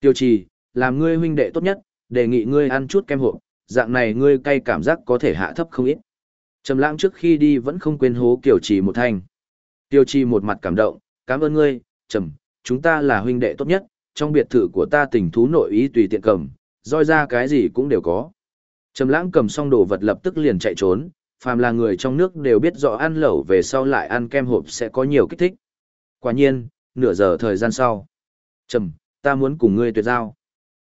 Tiêu trì, làm ngươi huynh đệ tốt nhất, đề nghị ngươi ăn chút kem hộp, dạng này ngươi cay cảm giác có thể hạ thấp không ít. Trầm lãng trước khi đi vẫn không quên hố Kiều Trì một thanh. Tiêu Trì một mặt cảm động, cảm ơn ngươi, Trầm, chúng ta là huynh đệ tốt nhất, trong biệt thự của ta tình thú nội ý tùy tiện cầm, roi ra cái gì cũng đều có. Trầm lãng cầm xong đồ vật lập tức liền chạy trốn, phàm là người trong nước đều biết rõ ăn lẩu về sau lại ăn kem hộp sẽ có nhiều kích thích. Quả nhiên, nửa giờ thời gian sau. Trầm, ta muốn cùng ngươi tuyệt giao.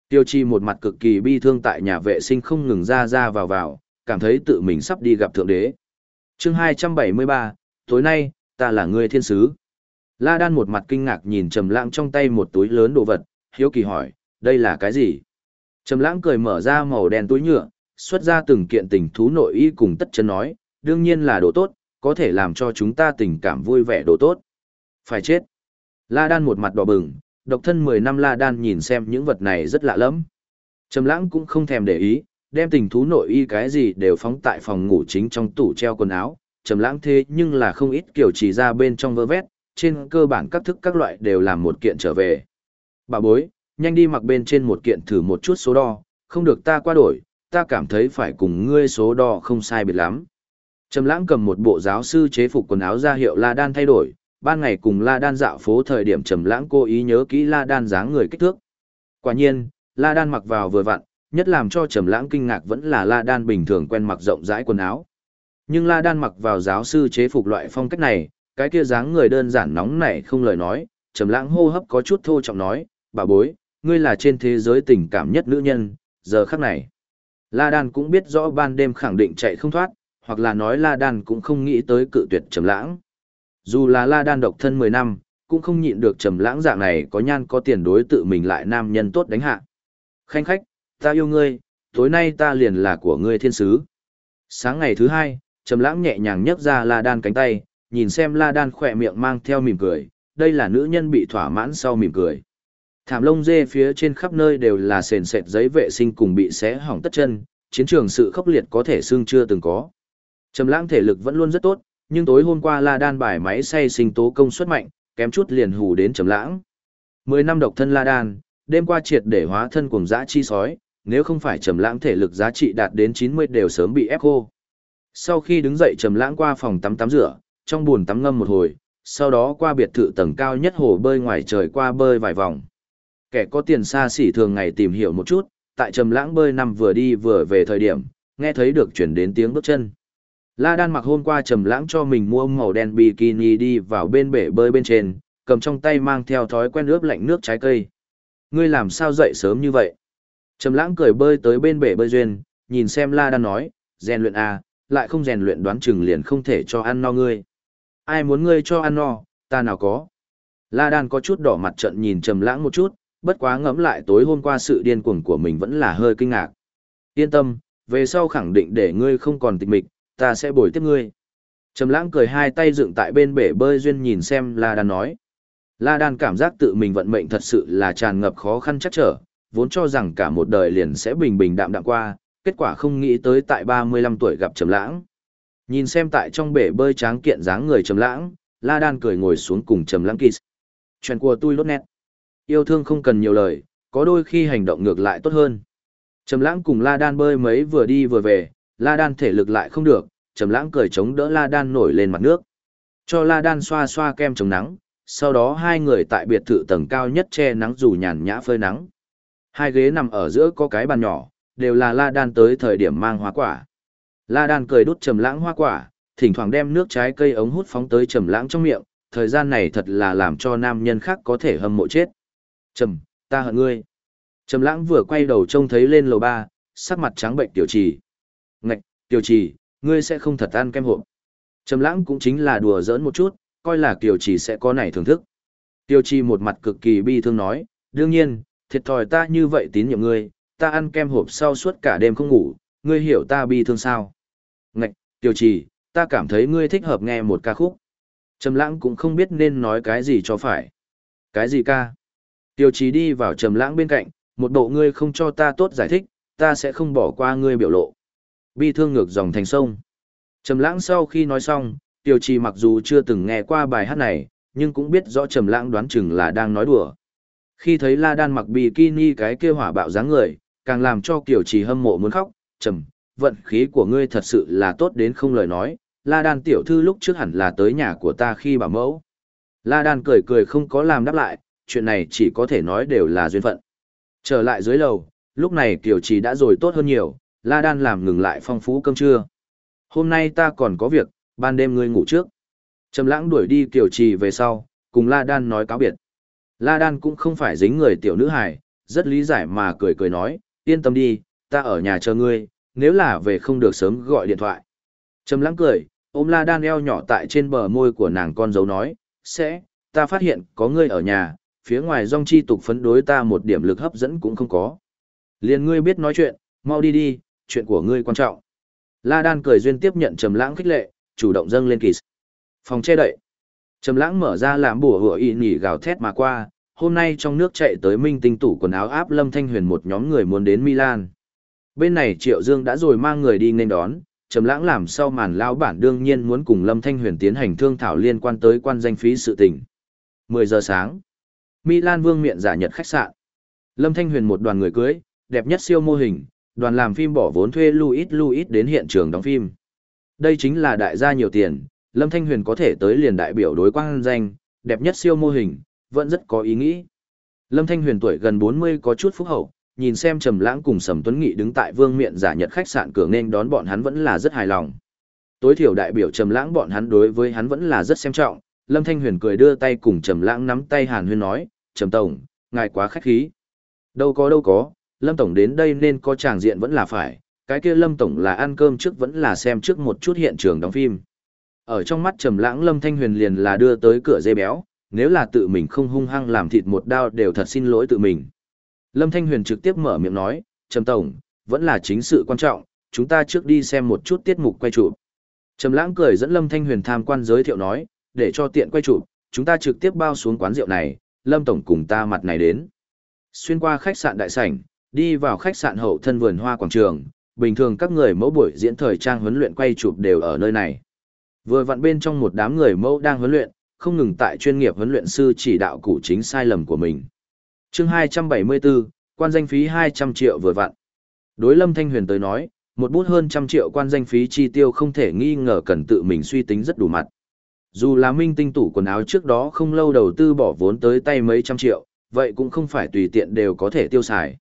Tiêu chi một mặt cực kỳ bi thương tại nhà vệ sinh không ngừng ra ra vào vào, cảm thấy tự mình sắp đi gặp thượng đế. chương 273, tối nay, ta là ngươi thiên sứ. La Đan một mặt kinh ngạc nhìn Trầm Lãng trong tay một túi lớn đồ vật, hiếu kỳ hỏi, đây là cái gì? Trầm Lãng cười mở ra màu đen túi nhựa, xuất ra từng kiện tình thú nội y cùng tất chân nói, đương nhiên là đồ tốt, có thể làm cho chúng ta tình cảm vui vẻ đồ tốt. Phải chết. La Đan một mặt đỏ bừng, độc thân 10 năm La Đan nhìn xem những vật này rất lạ lắm. Trầm lãng cũng không thèm để ý, đem tình thú nội y cái gì đều phóng tại phòng ngủ chính trong tủ treo quần áo. Trầm lãng thế nhưng là không ít kiểu chỉ ra bên trong vơ vét, trên cơ bản các thức các loại đều làm một kiện trở về. Bà bối, nhanh đi mặc bên trên một kiện thử một chút số đo, không được ta qua đổi, ta cảm thấy phải cùng ngươi số đo không sai biệt lắm. Trầm lãng cầm một bộ giáo sư chế phục quần áo ra hiệu La Đan thay đổi, ban ngày cùng La Đan dạo phố thời điểm Trầm lãng cố ý nhớ kỹ La Đan dáng người kích thước. Quả nhiên, La Đan mặc vào vừa vặn, nhất làm cho Trầm lãng kinh ngạc vẫn là La Đan bình thường quen mặc rộng rãi quần áo. Nhưng La Đan mặc vào giáo sư chế phục loại phong cách này, cái kia dáng người đơn giản nóng nảy không lời nói, Trầm lãng hô hấp có chút thô trọng nói, "Bà bối, ngươi là trên thế giới tình cảm nhất nữ nhân, giờ khắc này." La Đan cũng biết rõ ban đêm khẳng định chạy không thoát, hoặc là nói La Đan cũng không nghĩ tới cự tuyệt Trầm Lãng. Dù là La Đan độc thân 10 năm, cũng không nhịn được Trầm Lãng dạng này có nhan có tiền đối tự mình lại nam nhân tốt đánh hạ. Khanh khách, ta yêu ngươi, tối nay ta liền là của ngươi thiên sứ. Sáng ngày thứ hai, Trầm Lãng nhẹ nhàng nhấc ra La Đan cánh tay, nhìn xem La Đan khỏe miệng mang theo mỉm cười, đây là nữ nhân bị thỏa mãn sau mỉm cười. Thảm lông dê phía trên khắp nơi đều là sền sệt giấy vệ sinh cùng bị xé hỏng tất chân, chiến trường sự khốc liệt có thể xương chưa từng có. Trầm lãng thể lực vẫn luôn rất tốt, nhưng tối hôm qua La Đan bài máy xay sinh tố công suất mạnh, kém chút liền hù đến Trầm lãng. Mười năm độc thân La Đan, đêm qua triệt để hóa thân cùng dã chi sói, nếu không phải Trầm lãng thể lực giá trị đạt đến 90 đều sớm bị ép khô. Sau khi đứng dậy Trầm lãng qua phòng tắm tắm rửa, trong bồn tắm ngâm một hồi, sau đó qua biệt thự tầng cao nhất hồ bơi ngoài trời qua bơi vài vòng. Kẻ có tiền xa xỉ thường ngày tìm hiểu một chút, tại trầm lãng bơi năm vừa đi vừa về thời điểm, nghe thấy được chuyển đến tiếng bước chân. La Đan mặc hôm qua trầm lãng cho mình mua màu đen bikini đi vào bên bể bơi bên trên, cầm trong tay mang theo thói quen ướp lạnh nước trái cây. Ngươi làm sao dậy sớm như vậy? Trầm lãng cười bơi tới bên bể bơi duyên, nhìn xem La Đan nói, rèn luyện à, lại không rèn luyện đoán chừng liền không thể cho ăn no ngươi. Ai muốn ngươi cho ăn no, ta nào có. La Đan có chút đỏ mặt trận nhìn Trầm lãng một chút, bất quá ngẫm lại tối hôm qua sự điên cuồng của mình vẫn là hơi kinh ngạc. Yên tâm, về sau khẳng định để ngươi không còn tịch mịch, ta sẽ bồi tiếp ngươi. Trầm lãng cười hai tay dựng tại bên bể bơi duyên nhìn xem La Đan nói. La Đan cảm giác tự mình vận mệnh thật sự là tràn ngập khó khăn chắc trở, vốn cho rằng cả một đời liền sẽ bình bình đạm đạm qua, kết quả không nghĩ tới tại 35 tuổi gặp Trầm lãng. Nhìn xem tại trong bể bơi tráng kiện dáng người Trầm lãng, La Đan cười ngồi xuống cùng Trầm lãng kiss. Chuyện của tôi lốt nét. Yêu thương không cần nhiều lời, có đôi khi hành động ngược lại tốt hơn. Trầm lãng cùng La Đan bơi mấy vừa đi vừa về, La Đan thể lực lại không được, Trầm lãng cười chống đỡ La Đan nổi lên mặt nước. Cho La Đan xoa xoa kem chống nắng, sau đó hai người tại biệt thự tầng cao nhất che nắng dù nhàn nhã phơi nắng. Hai ghế nằm ở giữa có cái bàn nhỏ, đều là La Đan tới thời điểm mang hoa quả. La Đan cười đút Trầm lãng hoa quả, thỉnh thoảng đem nước trái cây ống hút phóng tới Trầm lãng trong miệng, thời gian này thật là làm cho nam nhân khác có thể hâm mộ chết. Trầm, ta hận ngươi. Trầm lãng vừa quay đầu trông thấy lên lầu ba, sắc mặt trắng bệnh tiểu trì. Ngạch, tiểu trì, ngươi sẽ không thật ăn kem hộp. Trầm lãng cũng chính là đùa giỡn một chút, coi là tiểu trì sẽ có này thưởng thức. Tiểu trì một mặt cực kỳ bi thương nói, đương nhiên, thiệt thòi ta như vậy tín nhiệm ngươi, ta ăn kem hộp sau suốt cả đêm không ngủ, ngươi hiểu ta bi thương sao? Ngạch, tiểu trì, ta cảm thấy ngươi thích hợp nghe một ca khúc. Trầm lãng cũng không biết nên nói cái gì cho phải. Cái gì ca? Tiêu chí đi vào trầm lãng bên cạnh, một bộ ngươi không cho ta tốt giải thích, ta sẽ không bỏ qua ngươi biểu lộ. Bi thương ngược dòng thành sông. Trầm lãng sau khi nói xong, tiêu trì mặc dù chưa từng nghe qua bài hát này, nhưng cũng biết rõ trầm lãng đoán chừng là đang nói đùa. Khi thấy La Đan mặc bikini cái kia hỏa bạo dáng người, càng làm cho Kiều Trì hâm mộ muốn khóc, trầm, vận khí của ngươi thật sự là tốt đến không lời nói, La Đan tiểu thư lúc trước hẳn là tới nhà của ta khi bảo mẫu. La Đan cười cười không có làm đáp lại, chuyện này chỉ có thể nói đều là duyên phận. Trở lại dưới lầu, lúc này Kiều Trì đã rồi tốt hơn nhiều, La Đan làm ngừng lại phong phú cơm trưa. Hôm nay ta còn có việc, ban đêm ngươi ngủ trước. Trầm lãng đuổi đi Kiều Trì về sau, cùng La Đan nói cáo biệt. La Đan cũng không phải dính người tiểu nữ hài, rất lý giải mà cười cười nói, yên tâm đi, ta ở nhà chờ ngươi, nếu là về không được sớm gọi điện thoại. Trầm lãng cười, ôm La Đan eo nhỏ tại trên bờ môi của nàng con dấu nói, sẽ, ta phát hiện có ngươi ở nhà, phía ngoài dòng chi tục phấn đối ta một điểm lực hấp dẫn cũng không có. Liền ngươi biết nói chuyện, mau đi đi, chuyện của ngươi quan trọng. La Đan cười duyên tiếp nhận Trầm Lãng khích lệ, chủ động dâng lên kỳ. Phòng che đậy. Trầm Lãng mở ra làm bùa hựa y nhỉ gào thét mà qua, hôm nay trong nước chạy tới Minh Tinh tủ quần áo áp Lâm Thanh Huyền một nhóm người muốn đến Milan. Bên này Triệu Dương đã rồi mang người đi nên đón, Trầm Lãng làm sau màn lão bản đương nhiên muốn cùng Lâm Thanh Huyền tiến hành thương thảo liên quan tới quan danh phí sự tình. 10 giờ sáng. Milan Vương miện giả nhật khách sạn. Lâm Thanh Huyền một đoàn người cưới, đẹp nhất siêu mô hình, đoàn làm phim bỏ vốn thuê Louis Louis đến hiện trường đóng phim. Đây chính là đại gia nhiều tiền, Lâm Thanh Huyền có thể tới liền đại biểu đối quang danh, đẹp nhất siêu mô hình, vẫn rất có ý nghĩ. Lâm Thanh Huyền tuổi gần 40 có chút phúc hậu, nhìn xem Trầm Lãng cùng Sầm Tuấn Nghị đứng tại Vương Miện giả nhật khách sạn cửa nên đón bọn hắn vẫn là rất hài lòng. Tối thiểu đại biểu Trầm Lãng bọn hắn đối với hắn vẫn là rất xem trọng, Lâm Thanh Huyền cười đưa tay cùng Trầm Lãng nắm tay Hàn Huyên nói, "Trầm tổng, ngài quá khách khí." "Đâu có đâu có, Lâm tổng đến đây nên có tràng diện vẫn là phải, cái kia Lâm tổng là ăn cơm trước vẫn là xem trước một chút hiện trường đóng phim." Ở trong mắt Trầm Lãng Lâm Thanh Huyền liền là đưa tới cửa dê béo, nếu là tự mình không hung hăng làm thịt một đao đều thật xin lỗi tự mình. Lâm Thanh Huyền trực tiếp mở miệng nói, Trầm Tổng, vẫn là chính sự quan trọng, chúng ta trước đi xem một chút tiết mục quay chụp. Trầm Lãng cười dẫn Lâm Thanh Huyền tham quan giới thiệu nói, để cho tiện quay chụp, chúng ta trực tiếp bao xuống quán rượu này, Lâm Tổng cùng ta mặt này đến. Xuyên qua khách sạn đại sảnh, đi vào khách sạn hậu thân vườn hoa quảng trường, bình thường các người mẫu buổi diễn thời trang huấn luyện quay chụp đều ở nơi này. Vừa vặn bên trong một đám người mẫu đang huấn luyện, không ngừng tại chuyên nghiệp huấn luyện sư chỉ đạo cụ chính sai lầm của mình. Chương 274, quan danh phí 200 triệu vừa vặn. Đối Lâm Thanh Huyền tới nói, một bút hơn trăm triệu quan danh phí chi tiêu không thể nghi ngờ cần tự mình suy tính rất đủ mặt. Dù là minh tinh tủ quần áo trước đó không lâu đầu tư bỏ vốn tới tay mấy trăm triệu, vậy cũng không phải tùy tiện đều có thể tiêu xài.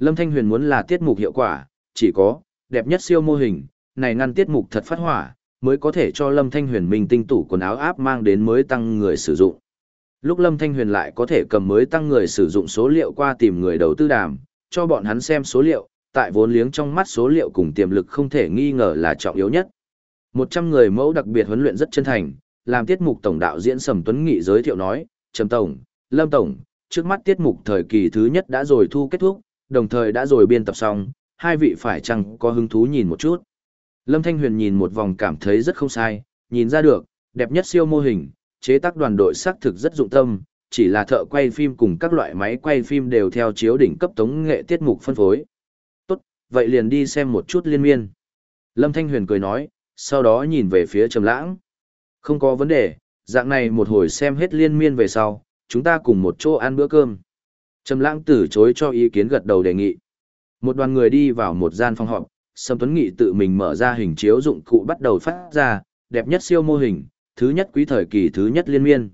Lâm Thanh Huyền muốn là tiết mục hiệu quả, chỉ có, đẹp nhất siêu mô hình, này ngăn tiết mục thật phát hỏa, mới có thể cho Lâm Thanh Huyền mình tinh tủ quần áo áp mang đến mới tăng người sử dụng. Lúc Lâm Thanh Huyền lại có thể cầm mới tăng người sử dụng số liệu qua tìm người đầu tư đàm, cho bọn hắn xem số liệu, tại vốn liếng trong mắt số liệu cùng tiềm lực không thể nghi ngờ là trọng yếu nhất. 100 người mẫu đặc biệt huấn luyện rất chân thành, làm tiết mục tổng đạo diễn Sầm Tuấn Nghị giới thiệu nói, Trầm Tổng, Lâm Tổng, trước mắt tiết mục thời kỳ thứ nhất đã rồi thu kết thúc, đồng thời đã rồi biên tập xong, hai vị phải chăng có hứng thú nhìn một chút. Lâm Thanh Huyền nhìn một vòng cảm thấy rất không sai, nhìn ra được, đẹp nhất siêu mô hình, chế tác đoàn đội xác thực rất dụng tâm, chỉ là thợ quay phim cùng các loại máy quay phim đều theo chiếu đỉnh cấp tống nghệ tiết mục phân phối. Tốt, vậy liền đi xem một chút liên miên. Lâm Thanh Huyền cười nói, sau đó nhìn về phía Trầm Lãng. Không có vấn đề, dạng này một hồi xem hết liên miên về sau, chúng ta cùng một chỗ ăn bữa cơm. Trầm Lãng từ chối cho ý kiến gật đầu đề nghị. Một đoàn người đi vào một gian phòng họp, Sâm Tuấn Nghị tự mình mở ra hình chiếu dụng cụ bắt đầu phát ra, đẹp nhất siêu mô hình, thứ nhất quý thời kỳ thứ nhất liên miên.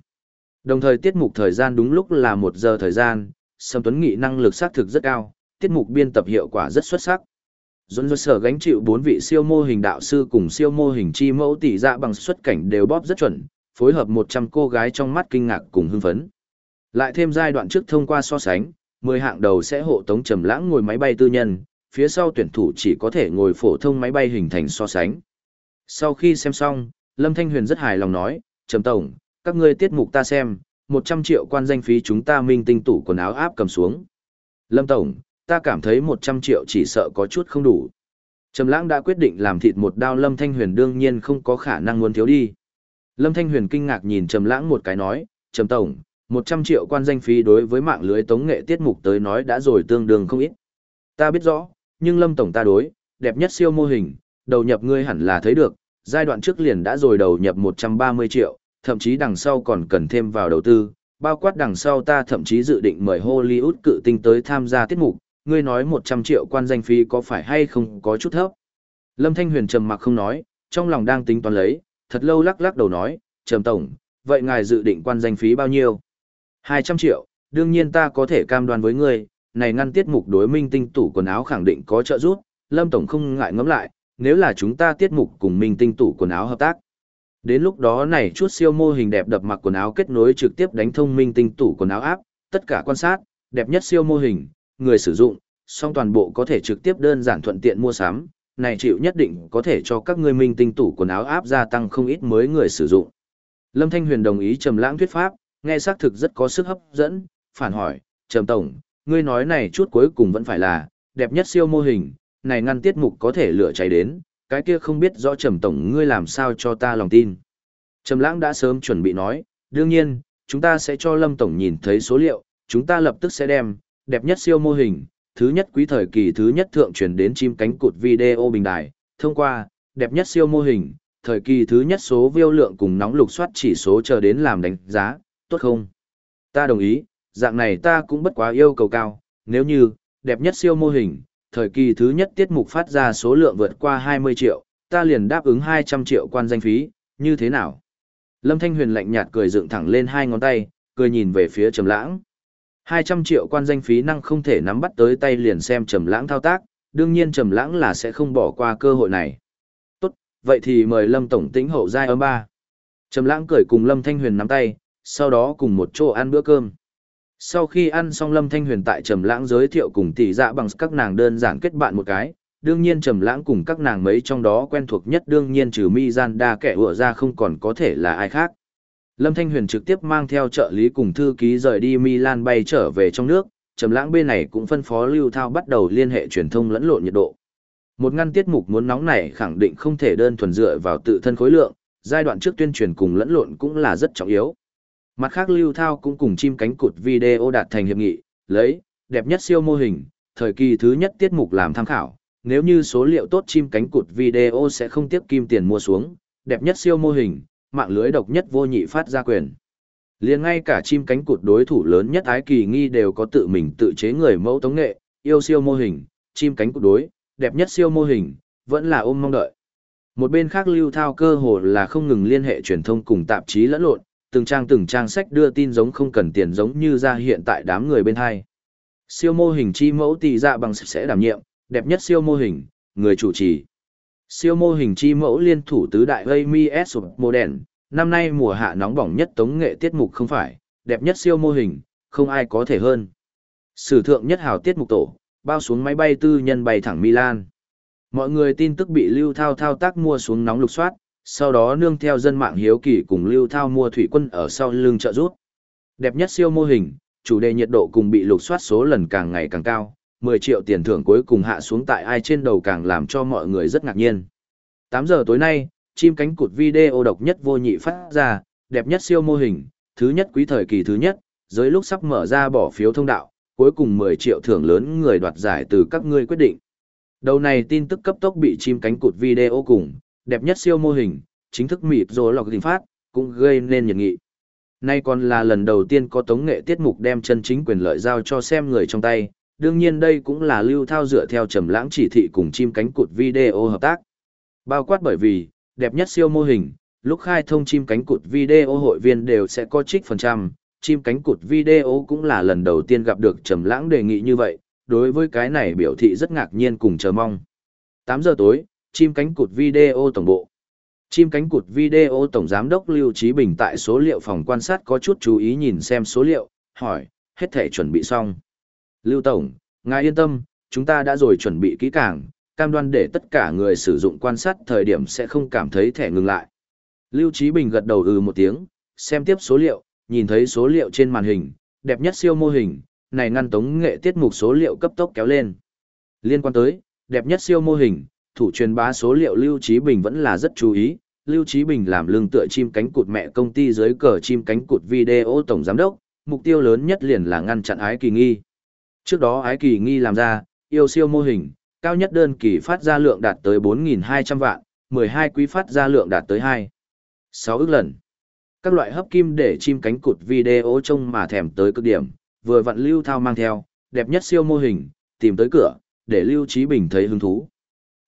Đồng thời tiết mục thời gian đúng lúc là một giờ thời gian, Sâm Tuấn Nghị năng lực xác thực rất cao, tiết mục biên tập hiệu quả rất xuất sắc. Dũng dơ sở gánh chịu bốn vị siêu mô hình đạo sư cùng siêu mô hình chi mẫu tỷ dạ bằng xuất cảnh đều bóp rất chuẩn, phối hợp 100 cô gái trong mắt kinh ngạc cùng hưng phấn. Lại thêm giai đoạn trước thông qua so sánh, 10 hạng đầu sẽ hộ tống trầm lãng ngồi máy bay tư nhân, phía sau tuyển thủ chỉ có thể ngồi phổ thông máy bay hình thành so sánh. Sau khi xem xong, Lâm Thanh Huyền rất hài lòng nói, Trầm Tổng, các ngươi tiết mục ta xem, 100 triệu quan danh phí chúng ta minh tinh tủ quần áo áp cầm xuống. Lâm Tổng, ta cảm thấy 100 triệu chỉ sợ có chút không đủ. Trầm Lãng đã quyết định làm thịt một đao Lâm Thanh Huyền đương nhiên không có khả năng muốn thiếu đi. Lâm Thanh Huyền kinh ngạc nhìn Trầm Lãng một cái nói, Trầm Tổng, 100 triệu quan danh phí đối với mạng lưới tống nghệ tiết mục tới nói đã rồi tương đương không ít. Ta biết rõ, nhưng Lâm Tổng ta đối, đẹp nhất siêu mô hình, đầu nhập ngươi hẳn là thấy được, giai đoạn trước liền đã rồi đầu nhập 130 triệu, thậm chí đằng sau còn cần thêm vào đầu tư, bao quát đằng sau ta thậm chí dự định mời Hollywood cự tinh tới tham gia tiết mục, ngươi nói 100 triệu quan danh phí có phải hay không có chút thấp. Lâm Thanh Huyền trầm mặc không nói, trong lòng đang tính toán lấy, thật lâu lắc lắc đầu nói, trầm tổng, vậy ngài dự định quan danh phí bao nhiêu? 200 triệu, đương nhiên ta có thể cam đoan với ngươi, này ngăn tiết mục đối minh tinh tủ quần áo khẳng định có trợ giúp, Lâm Tổng không ngại ngẫm lại, nếu là chúng ta tiết mục cùng minh tinh tủ quần áo hợp tác. Đến lúc đó này chút siêu mô hình đẹp đập mặc quần áo kết nối trực tiếp đánh thông minh tinh tủ quần áo áp, tất cả quan sát, đẹp nhất siêu mô hình, người sử dụng, song toàn bộ có thể trực tiếp đơn giản thuận tiện mua sắm, này chịu nhất định có thể cho các ngươi minh tinh tủ quần áo áp gia tăng không ít mới người sử dụng. Lâm Thanh Huyền đồng ý trầm lãng thuyết pháp, nghe xác thực rất có sức hấp dẫn, phản hỏi, trầm tổng, ngươi nói này chút cuối cùng vẫn phải là, đẹp nhất siêu mô hình, này ngăn tiết mục có thể lửa cháy đến, cái kia không biết rõ trầm tổng ngươi làm sao cho ta lòng tin. Trầm lãng đã sớm chuẩn bị nói, đương nhiên, chúng ta sẽ cho Lâm tổng nhìn thấy số liệu, chúng ta lập tức sẽ đem, đẹp nhất siêu mô hình, thứ nhất quý thời kỳ thứ nhất thượng truyền đến chim cánh cụt video bình đài, thông qua, đẹp nhất siêu mô hình, thời kỳ thứ nhất số view lượng cùng nóng lục soát chỉ số chờ đến làm đánh giá, tốt không? Ta đồng ý, dạng này ta cũng bất quá yêu cầu cao, nếu như, đẹp nhất siêu mô hình, thời kỳ thứ nhất tiết mục phát ra số lượng vượt qua 20 triệu, ta liền đáp ứng 200 triệu quan danh phí, như thế nào? Lâm Thanh Huyền lạnh nhạt cười dựng thẳng lên hai ngón tay, cười nhìn về phía Trầm Lãng. 200 triệu quan danh phí năng không thể nắm bắt tới tay liền xem Trầm Lãng thao tác, đương nhiên Trầm Lãng là sẽ không bỏ qua cơ hội này. Tốt, vậy thì mời Lâm tổng tĩnh hậu giai âm ba. Trầm Lãng cười cùng Lâm Thanh Huyền nắm tay, sau đó cùng một chỗ ăn bữa cơm. Sau khi ăn xong Lâm Thanh Huyền tại Trầm Lãng giới thiệu cùng tỷ dạ bằng các nàng đơn giản kết bạn một cái, đương nhiên Trầm Lãng cùng các nàng mấy trong đó quen thuộc nhất đương nhiên trừ Mi Gian đa kẻ ủa ra không còn có thể là ai khác. Lâm Thanh Huyền trực tiếp mang theo trợ lý cùng thư ký rời đi Milan bay trở về trong nước, Trầm Lãng bên này cũng phân phó Lưu Thao bắt đầu liên hệ truyền thông lẫn lộn nhiệt độ. Một ngăn tiết mục muốn nóng này khẳng định không thể đơn thuần dựa vào tự thân khối lượng, giai đoạn trước tuyên truyền cùng lẫn lộn cũng là rất trọng yếu. Mặt khác Lưu Thao cũng cùng chim cánh cụt video đạt thành hiệp nghị, lấy đẹp nhất siêu mô hình, thời kỳ thứ nhất tiết mục làm tham khảo, nếu như số liệu tốt chim cánh cụt video sẽ không tiếp kim tiền mua xuống, đẹp nhất siêu mô hình, mạng lưới độc nhất vô nhị phát ra quyền. Liền ngay cả chim cánh cụt đối thủ lớn nhất ái kỳ nghi đều có tự mình tự chế người mẫu tống nghệ, yêu siêu mô hình, chim cánh cụt đối, đẹp nhất siêu mô hình, vẫn là ôm mong đợi. Một bên khác lưu thao cơ hồ là không ngừng liên hệ truyền thông cùng tạp chí lẫn lộn, từng trang từng trang sách đưa tin giống không cần tiền giống như ra hiện tại đám người bên hai. Siêu mô hình chi mẫu tỷ dạ bằng sẽ đảm nhiệm, đẹp nhất siêu mô hình, người chủ trì. Siêu mô hình chi mẫu liên thủ tứ đại Amy S. Modern, năm nay mùa hạ nóng bỏng nhất tống nghệ tiết mục không phải, đẹp nhất siêu mô hình, không ai có thể hơn. Sử thượng nhất hào tiết mục tổ, bao xuống máy bay tư nhân bay thẳng Milan. Mọi người tin tức bị lưu thao thao tác mua xuống nóng lục soát, sau đó nương theo dân mạng hiếu kỳ cùng lưu thao mua thủy quân ở sau lưng trợ rút. Đẹp nhất siêu mô hình, chủ đề nhiệt độ cùng bị lục soát số lần càng ngày càng cao, 10 triệu tiền thưởng cuối cùng hạ xuống tại ai trên đầu càng làm cho mọi người rất ngạc nhiên. 8 giờ tối nay, chim cánh cụt video độc nhất vô nhị phát ra, đẹp nhất siêu mô hình, thứ nhất quý thời kỳ thứ nhất, dưới lúc sắp mở ra bỏ phiếu thông đạo, cuối cùng 10 triệu thưởng lớn người đoạt giải từ các ngươi quyết định. Đầu này tin tức cấp tốc bị chim cánh cụt video cùng, đẹp nhất siêu mô hình, chính thức mịp rồi lọc tình phát, cũng gây nên nhiệt nghị. Nay còn là lần đầu tiên có tống nghệ tiết mục đem chân chính quyền lợi giao cho xem người trong tay, đương nhiên đây cũng là lưu thao dựa theo trầm lãng chỉ thị cùng chim cánh cụt video hợp tác. Bao quát bởi vì, đẹp nhất siêu mô hình, lúc khai thông chim cánh cụt video hội viên đều sẽ có trích phần trăm, chim cánh cụt video cũng là lần đầu tiên gặp được trầm lãng đề nghị như vậy, đối với cái này biểu thị rất ngạc nhiên cùng chờ mong. 8 giờ tối, chim cánh cụt video tổng bộ. Chim cánh cụt video tổng giám đốc Lưu Trí Bình tại số liệu phòng quan sát có chút chú ý nhìn xem số liệu, hỏi, hết thể chuẩn bị xong. Lưu Tổng, ngài yên tâm, chúng ta đã rồi chuẩn bị kỹ càng, cam đoan để tất cả người sử dụng quan sát thời điểm sẽ không cảm thấy thẻ ngừng lại. Lưu Trí Bình gật đầu ừ một tiếng, xem tiếp số liệu, nhìn thấy số liệu trên màn hình, đẹp nhất siêu mô hình, này ngăn tống nghệ tiết mục số liệu cấp tốc kéo lên. Liên quan tới, đẹp nhất siêu mô hình, thủ truyền bá số liệu Lưu Trí Bình vẫn là rất chú ý. Lưu Trí Bình làm lương tựa chim cánh cụt mẹ công ty dưới cờ chim cánh cụt video tổng giám đốc, mục tiêu lớn nhất liền là ngăn chặn ái kỳ nghi. Trước đó ái kỳ nghi làm ra, yêu siêu mô hình, cao nhất đơn kỳ phát ra lượng đạt tới 4.200 vạn, 12 quý phát ra lượng đạt tới 2. 6 ức lần. Các loại hấp kim để chim cánh cụt video trông mà thèm tới cực điểm, vừa vặn Lưu Thao mang theo, đẹp nhất siêu mô hình, tìm tới cửa, để Lưu Trí Bình thấy hứng thú.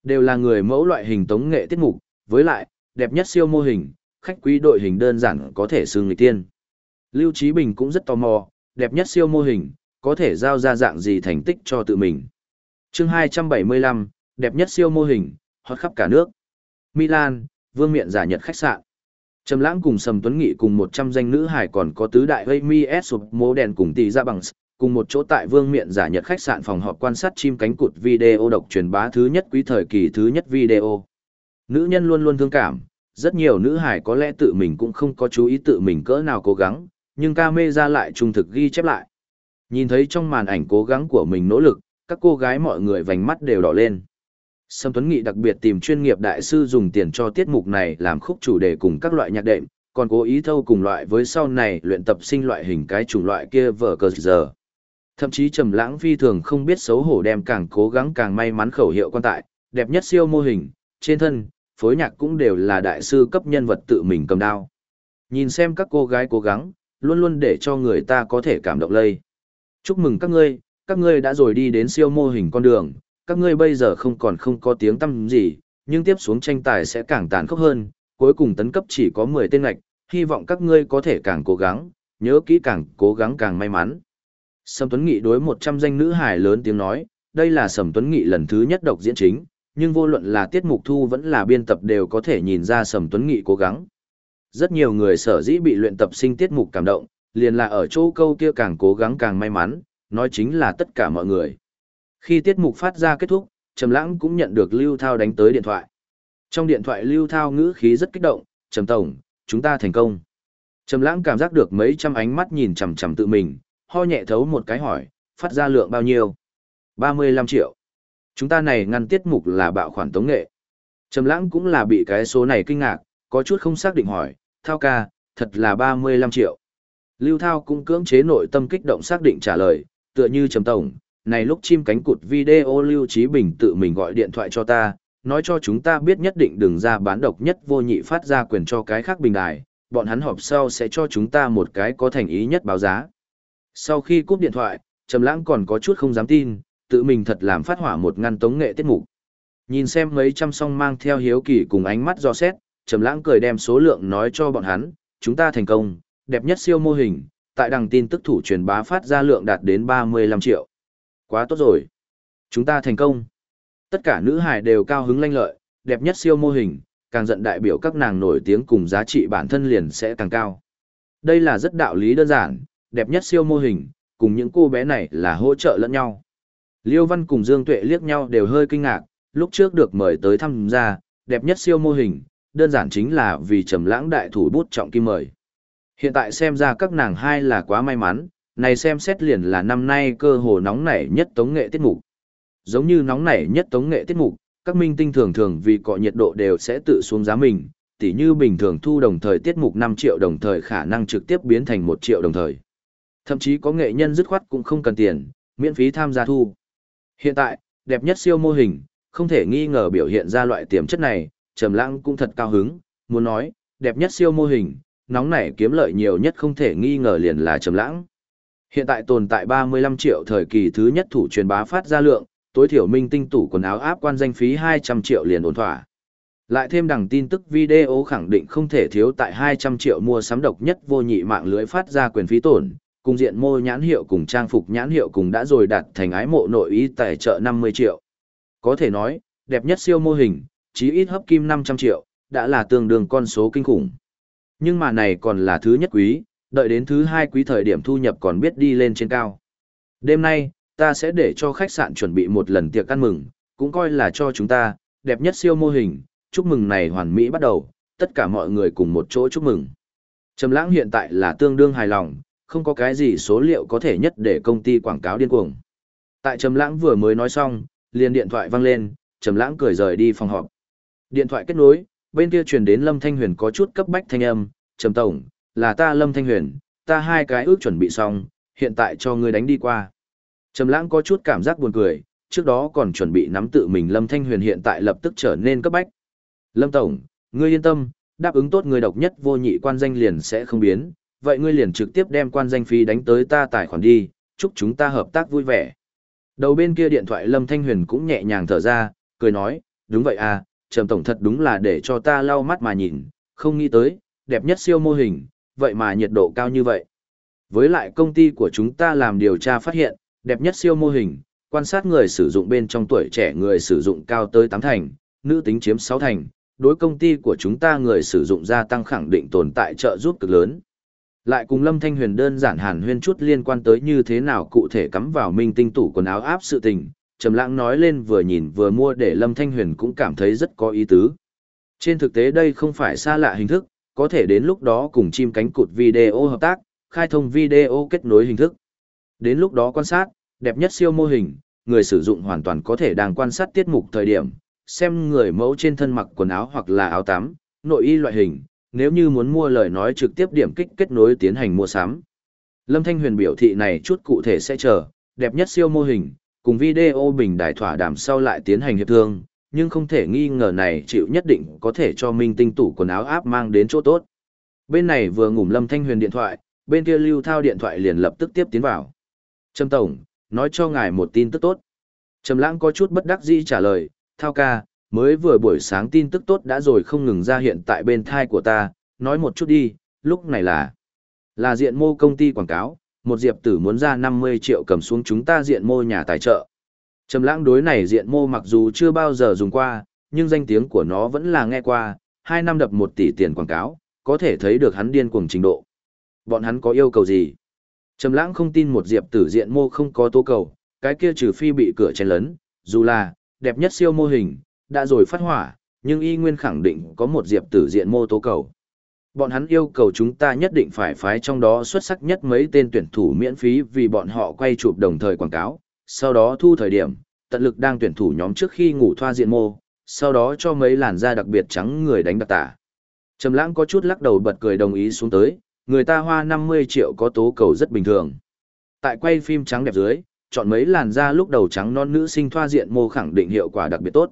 Đều là người mẫu loại hình tống nghệ tiết mục, với lại, đẹp nhất siêu mô hình, khách quý đội hình đơn giản có thể xương người tiên. Lưu Trí Bình cũng rất tò mò, đẹp nhất siêu mô hình, có thể giao ra dạng gì thành tích cho tự mình. chương 275, đẹp nhất siêu mô hình, hot khắp cả nước. Milan, vương miện giả nhật khách sạn. Trầm lãng cùng Sầm Tuấn Nghị cùng 100 danh nữ hải còn có tứ đại Amy S sụp mô đèn cùng tỷ ra bằng cùng một chỗ tại vương miện giả nhật khách sạn phòng họp quan sát chim cánh cụt video độc truyền bá thứ nhất quý thời kỳ thứ nhất video. Nữ nhân luôn luôn thương cảm, rất nhiều nữ hải có lẽ tự mình cũng không có chú ý tự mình cỡ nào cố gắng, nhưng ca mê ra lại trung thực ghi chép lại. Nhìn thấy trong màn ảnh cố gắng của mình nỗ lực, các cô gái mọi người vành mắt đều đỏ lên. Sâm Tuấn Nghị đặc biệt tìm chuyên nghiệp đại sư dùng tiền cho tiết mục này làm khúc chủ đề cùng các loại nhạc đệm, còn cố ý thâu cùng loại với sau này luyện tập sinh loại hình cái chủng loại kia vở cờ giờ. Thậm chí Trầm Lãng phi thường không biết xấu hổ đem càng cố gắng càng may mắn khẩu hiệu quan tại, đẹp nhất siêu mô hình, trên thân, phối nhạc cũng đều là đại sư cấp nhân vật tự mình cầm đao. Nhìn xem các cô gái cố gắng, luôn luôn để cho người ta có thể cảm động lây. Chúc mừng các ngươi, các ngươi đã rồi đi đến siêu mô hình con đường, các ngươi bây giờ không còn không có tiếng tăm gì, nhưng tiếp xuống tranh tài sẽ càng tàn khốc hơn, cuối cùng tấn cấp chỉ có 10 tên ngạch, hy vọng các ngươi có thể càng cố gắng, nhớ kỹ càng cố gắng càng may mắn. Sầm Tuấn Nghị đối 100 danh nữ hài lớn tiếng nói, đây là Sầm Tuấn Nghị lần thứ nhất độc diễn chính, nhưng vô luận là tiết mục thu vẫn là biên tập đều có thể nhìn ra Sầm Tuấn Nghị cố gắng. Rất nhiều người sở dĩ bị luyện tập sinh tiết mục cảm động, liền là ở chỗ câu kia càng cố gắng càng may mắn, nói chính là tất cả mọi người. Khi tiết mục phát ra kết thúc, Trầm Lãng cũng nhận được Lưu Thao đánh tới điện thoại. Trong điện thoại Lưu Thao ngữ khí rất kích động, "Trầm tổng, chúng ta thành công." Trầm Lãng cảm giác được mấy trăm ánh mắt nhìn chằm chằm tự mình, ho nhẹ thấu một cái hỏi, "Phát ra lượng bao nhiêu?" "35 triệu." Chúng ta này ngăn tiết mục là bạo khoản tống nghệ. Trầm Lãng cũng là bị cái số này kinh ngạc, có chút không xác định hỏi, "Thao ca, thật là 35 triệu?" Lưu Thao cũng cưỡng chế nội tâm kích động xác định trả lời, tựa như Trầm tổng, này lúc chim cánh cụt video Lưu Chí Bình tự mình gọi điện thoại cho ta, nói cho chúng ta biết nhất định đừng ra bán độc nhất vô nhị phát ra quyền cho cái khác bình đài, bọn hắn họp sau sẽ cho chúng ta một cái có thành ý nhất báo giá. Sau khi cúp điện thoại, Trầm Lãng còn có chút không dám tin, tự mình thật làm phát hỏa một ngăn tống nghệ tiết mục. Nhìn xem mấy trăm song mang theo hiếu kỳ cùng ánh mắt do xét, Trầm Lãng cười đem số lượng nói cho bọn hắn, chúng ta thành công, đẹp nhất siêu mô hình, tại đằng tin tức thủ truyền bá phát ra lượng đạt đến 35 triệu. Quá tốt rồi. Chúng ta thành công. Tất cả nữ hài đều cao hứng lanh lợi, đẹp nhất siêu mô hình, càng giận đại biểu các nàng nổi tiếng cùng giá trị bản thân liền sẽ càng cao. Đây là rất đạo lý đơn giản, đẹp nhất siêu mô hình, cùng những cô bé này là hỗ trợ lẫn nhau. Liêu Văn cùng Dương Tuệ liếc nhau đều hơi kinh ngạc, lúc trước được mời tới thăm gia, đẹp nhất siêu mô hình, đơn giản chính là vì trầm lãng đại thủ bút trọng kim mời. Hiện tại xem ra các nàng hai là quá may mắn, này xem xét liền là năm nay cơ hồ nóng nảy nhất tống nghệ tiết mục. Giống như nóng nảy nhất tống nghệ tiết mục, các minh tinh thường thường vì cọ nhiệt độ đều sẽ tự xuống giá mình, tỉ như bình thường thu đồng thời tiết mục 5 triệu đồng thời khả năng trực tiếp biến thành 1 triệu đồng thời. Thậm chí có nghệ nhân dứt khoát cũng không cần tiền, miễn phí tham gia thu. Hiện tại, đẹp nhất siêu mô hình, không thể nghi ngờ biểu hiện ra loại tiềm chất này, Trầm Lãng cũng thật cao hứng, muốn nói, đẹp nhất siêu mô hình, nóng nảy kiếm lợi nhiều nhất không thể nghi ngờ liền là Trầm Lãng. Hiện tại tồn tại 35 triệu thời kỳ thứ nhất thủ truyền bá phát ra lượng, tối thiểu minh tinh tủ quần áo áp quan danh phí 200 triệu liền ổn thỏa. Lại thêm đằng tin tức video khẳng định không thể thiếu tại 200 triệu mua sắm độc nhất vô nhị mạng lưới phát ra quyền phí tổn, cùng diện mô nhãn hiệu cùng trang phục nhãn hiệu cùng đã rồi đạt thành ái mộ nội ý tài trợ 50 triệu. Có thể nói, đẹp nhất siêu mô hình, chí ít hấp kim 500 triệu, đã là tương đương con số kinh khủng. Nhưng mà này còn là thứ nhất quý, đợi đến thứ hai quý thời điểm thu nhập còn biết đi lên trên cao. Đêm nay, ta sẽ để cho khách sạn chuẩn bị một lần tiệc ăn mừng, cũng coi là cho chúng ta, đẹp nhất siêu mô hình, chúc mừng này hoàn mỹ bắt đầu, tất cả mọi người cùng một chỗ chúc mừng. Trầm lãng hiện tại là tương đương hài lòng, không có cái gì số liệu có thể nhất để công ty quảng cáo điên cuồng. Tại Trầm lãng vừa mới nói xong, liền điện thoại vang lên, Trầm lãng cười rời đi phòng họp. Điện thoại kết nối, bên kia truyền đến Lâm Thanh Huyền có chút cấp bách thanh âm, "Trầm tổng, là ta Lâm Thanh Huyền, ta hai cái ước chuẩn bị xong, hiện tại cho ngươi đánh đi qua. Trầm lãng có chút cảm giác buồn cười, trước đó còn chuẩn bị nắm tự mình Lâm Thanh Huyền hiện tại lập tức trở nên cấp bách. Lâm Tổng, ngươi yên tâm, đáp ứng tốt người độc nhất vô nhị quan danh liền sẽ không biến, vậy ngươi liền trực tiếp đem quan danh phí đánh tới ta tài khoản đi, chúc chúng ta hợp tác vui vẻ. Đầu bên kia điện thoại Lâm Thanh Huyền cũng nhẹ nhàng thở ra, cười nói, đúng vậy à, Trầm Tổng thật đúng là để cho ta lau mắt mà nhìn, không nghĩ tới, đẹp nhất siêu mô hình, vậy mà nhiệt độ cao như vậy. Với lại công ty của chúng ta làm điều tra phát hiện, đẹp nhất siêu mô hình, quan sát người sử dụng bên trong tuổi trẻ người sử dụng cao tới 8 thành, nữ tính chiếm 6 thành, đối công ty của chúng ta người sử dụng gia tăng khẳng định tồn tại trợ giúp cực lớn. Lại cùng Lâm Thanh Huyền đơn giản hàn huyên chút liên quan tới như thế nào cụ thể cắm vào minh tinh tủ quần áo áp sự tình, Trầm Lãng nói lên vừa nhìn vừa mua để Lâm Thanh Huyền cũng cảm thấy rất có ý tứ. Trên thực tế đây không phải xa lạ hình thức, có thể đến lúc đó cùng chim cánh cụt video hợp tác, khai thông video kết nối hình thức. Đến lúc đó quan sát, đẹp nhất siêu mô hình, người sử dụng hoàn toàn có thể đang quan sát tiết mục thời điểm, xem người mẫu trên thân mặc quần áo hoặc là áo tắm, nội y loại hình, nếu như muốn mua lời nói trực tiếp điểm kích kết nối tiến hành mua sắm. Lâm Thanh Huyền biểu thị này chút cụ thể sẽ chờ, đẹp nhất siêu mô hình, cùng video bình đại thỏa đàm sau lại tiến hành hiệp thương, nhưng không thể nghi ngờ này chịu nhất định có thể cho minh tinh tủ quần áo áp mang đến chỗ tốt. Bên này vừa ngủm Lâm Thanh Huyền điện thoại, bên kia Lưu Thao điện thoại liền lập tức tiếp tiến vào. Trâm Tổng, nói cho ngài một tin tức tốt. Trầm Lãng có chút bất đắc dĩ trả lời, Thao ca, mới vừa buổi sáng tin tức tốt đã rồi không ngừng ra hiện tại bên thai của ta, nói một chút đi, lúc này là là diện mô công ty quảng cáo, một diệp tử muốn ra 50 triệu cầm xuống chúng ta diện mô nhà tài trợ. Trầm lãng đối này diện mô mặc dù chưa bao giờ dùng qua, nhưng danh tiếng của nó vẫn là nghe qua, 2 năm đập 1 tỷ tiền quảng cáo, có thể thấy được hắn điên cuồng trình độ. Bọn hắn có yêu cầu gì? Trầm lãng không tin một diệp tử diện mô không có tố cầu, cái kia trừ phi bị cửa chen lấn, dù là đẹp nhất siêu mô hình, đã rồi phát hỏa, nhưng y nguyên khẳng định có một diệp tử diện mô tố cầu. Bọn hắn yêu cầu chúng ta nhất định phải phái trong đó xuất sắc nhất mấy tên tuyển thủ miễn phí vì bọn họ quay chụp đồng thời quảng cáo, sau đó thu thời điểm, tận lực đang tuyển thủ nhóm trước khi ngủ thoa diện mô, sau đó cho mấy làn da đặc biệt trắng người đánh đặc tả. Trầm lãng có chút lắc đầu bật cười đồng ý xuống tới, người ta hoa 50 triệu có tố cầu rất bình thường. Tại quay phim trắng đẹp dưới, chọn mấy làn da lúc đầu trắng non nữ sinh thoa diện mô khẳng định hiệu quả đặc biệt tốt.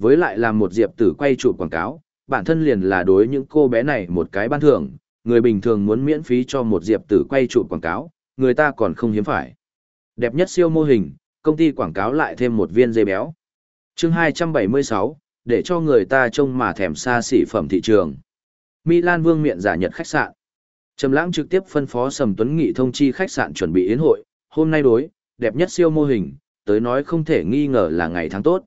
Với lại làm một diệp tử quay chụp quảng cáo, bản thân liền là đối những cô bé này một cái ban thưởng, người bình thường muốn miễn phí cho một diệp tử quay chụp quảng cáo, người ta còn không hiếm phải. Đẹp nhất siêu mô hình, công ty quảng cáo lại thêm một viên dây béo. chương 276, để cho người ta trông mà thèm xa xỉ phẩm thị trường. Milan Vương miện giả nhật khách sạn. Trầm Lãng trực tiếp phân phó Sầm Tuấn Nghị thông chi khách sạn chuẩn bị yến hội, hôm nay đối, đẹp nhất siêu mô hình, tới nói không thể nghi ngờ là ngày tháng tốt.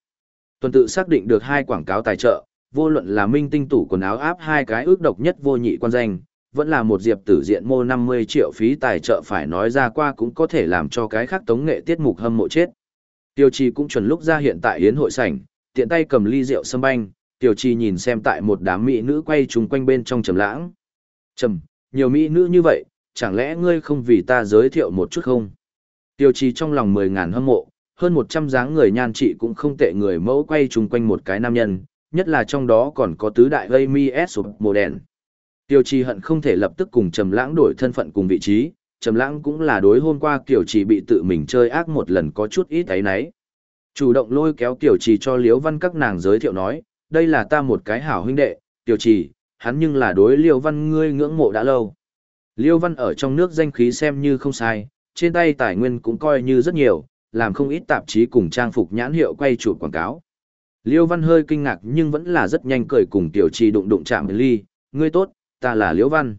Tuần tự xác định được hai quảng cáo tài trợ, vô luận là minh tinh tủ quần áo áp hai cái ước độc nhất vô nhị quan danh, vẫn là một diệp tử diện mô 50 triệu phí tài trợ phải nói ra qua cũng có thể làm cho cái khác tống nghệ tiết mục hâm mộ chết. Tiêu Chi cũng chuẩn lúc ra hiện tại yến hội sảnh, tiện tay cầm ly rượu sâm banh, Tiêu Chi nhìn xem tại một đám mỹ nữ quay chung quanh bên trong trầm lãng. Trầm, nhiều mỹ nữ như vậy, chẳng lẽ ngươi không vì ta giới thiệu một chút không? Tiêu Chi trong lòng mười ngàn hâm mộ, hơn 100 dáng người nhan trị cũng không tệ người mẫu quay chung quanh một cái nam nhân, nhất là trong đó còn có tứ đại gây mi S mô đèn. Tiêu Trì hận không thể lập tức cùng Trầm Lãng đổi thân phận cùng vị trí, Trầm Lãng cũng là đối hôm qua Kiều Trì bị tự mình chơi ác một lần có chút ít thấy nấy. Chủ động lôi kéo Kiều Trì cho Liễu Văn các nàng giới thiệu nói, đây là ta một cái hảo huynh đệ, Kiều Trì, hắn nhưng là đối Liễu Văn ngươi ngưỡng mộ đã lâu. Liễu Văn ở trong nước danh khí xem như không sai, trên tay tài nguyên cũng coi như rất nhiều, làm không ít tạp chí cùng trang phục nhãn hiệu quay chụp quảng cáo. Liêu Văn hơi kinh ngạc nhưng vẫn là rất nhanh cười cùng Tiểu Trì đụng đụng chạm ly, ngươi tốt, ta là Liêu Văn.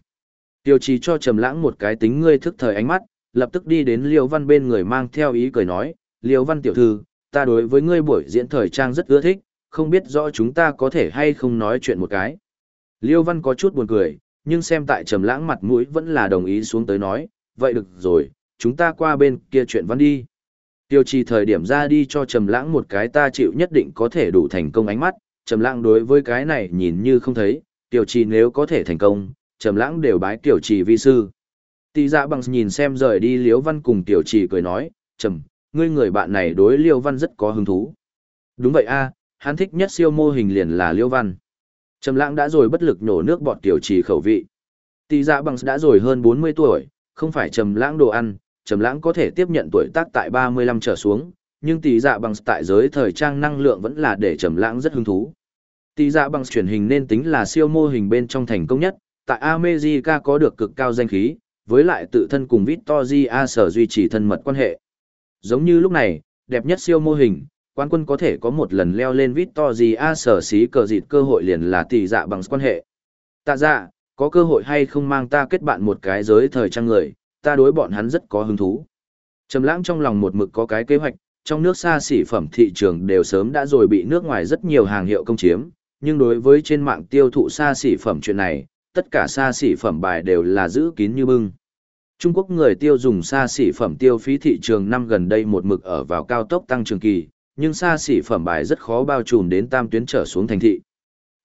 Tiểu Trì cho Trầm Lãng một cái tính ngươi thức thời ánh mắt, lập tức đi đến Liêu Văn bên người mang theo ý cười nói, Liêu Văn tiểu thư, ta đối với ngươi buổi diễn thời trang rất ưa thích, không biết rõ chúng ta có thể hay không nói chuyện một cái. Liêu Văn có chút buồn cười, nhưng xem tại Trầm Lãng mặt mũi vẫn là đồng ý xuống tới nói, vậy được rồi, chúng ta qua bên kia chuyện văn đi. Tiêu trì thời điểm ra đi cho Trầm Lãng một cái ta chịu nhất định có thể đủ thành công ánh mắt, Trầm Lãng đối với cái này nhìn như không thấy, Tiêu trì nếu có thể thành công, Trầm Lãng đều bái Tiêu trì vi sư. Tỷ Dạ bằng nhìn xem rời đi Liễu Văn cùng Tiêu trì cười nói, "Trầm, ngươi người bạn này đối Liễu Văn rất có hứng thú." "Đúng vậy a, hắn thích nhất siêu mô hình liền là Liễu Văn." Trầm Lãng đã rồi bất lực nổ nước bọt Tiêu trì khẩu vị. Tỷ Dạ bằng đã rồi hơn 40 tuổi, không phải Trầm Lãng đồ ăn, trầm lãng có thể tiếp nhận tuổi tác tại 35 trở xuống, nhưng tỷ dạ bằng tại giới thời trang năng lượng vẫn là để trầm lãng rất hứng thú. Tỷ dạ bằng truyền hình nên tính là siêu mô hình bên trong thành công nhất, tại America có được cực cao danh khí, với lại tự thân cùng Victoria sở duy trì thân mật quan hệ. Giống như lúc này, đẹp nhất siêu mô hình, quan quân có thể có một lần leo lên Victoria sở xí cờ dịt cơ hội liền là tỷ dạ bằng quan hệ. Tạ dạ, có cơ hội hay không mang ta kết bạn một cái giới thời trang người, ta đối bọn hắn rất có hứng thú. Trầm lãng trong lòng một mực có cái kế hoạch, trong nước xa xỉ phẩm thị trường đều sớm đã rồi bị nước ngoài rất nhiều hàng hiệu công chiếm, nhưng đối với trên mạng tiêu thụ xa xỉ phẩm chuyện này, tất cả xa xỉ phẩm bài đều là giữ kín như bưng. Trung Quốc người tiêu dùng xa xỉ phẩm tiêu phí thị trường năm gần đây một mực ở vào cao tốc tăng trưởng kỳ, nhưng xa xỉ phẩm bài rất khó bao trùm đến tam tuyến trở xuống thành thị.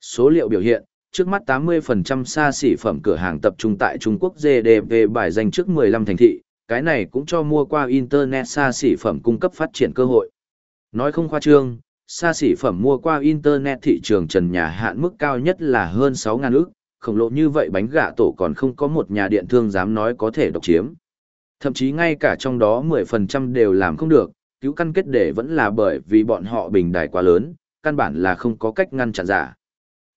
Số liệu biểu hiện, trước mắt 80% xa xỉ phẩm cửa hàng tập trung tại Trung Quốc GDP bài danh trước 15 thành thị, cái này cũng cho mua qua Internet xa xỉ phẩm cung cấp phát triển cơ hội. Nói không khoa trương, xa xỉ phẩm mua qua Internet thị trường trần nhà hạn mức cao nhất là hơn 6.000 ức, khổng lồ như vậy bánh gạ tổ còn không có một nhà điện thương dám nói có thể độc chiếm. Thậm chí ngay cả trong đó 10% đều làm không được, cứu căn kết để vẫn là bởi vì bọn họ bình đài quá lớn, căn bản là không có cách ngăn chặn giả.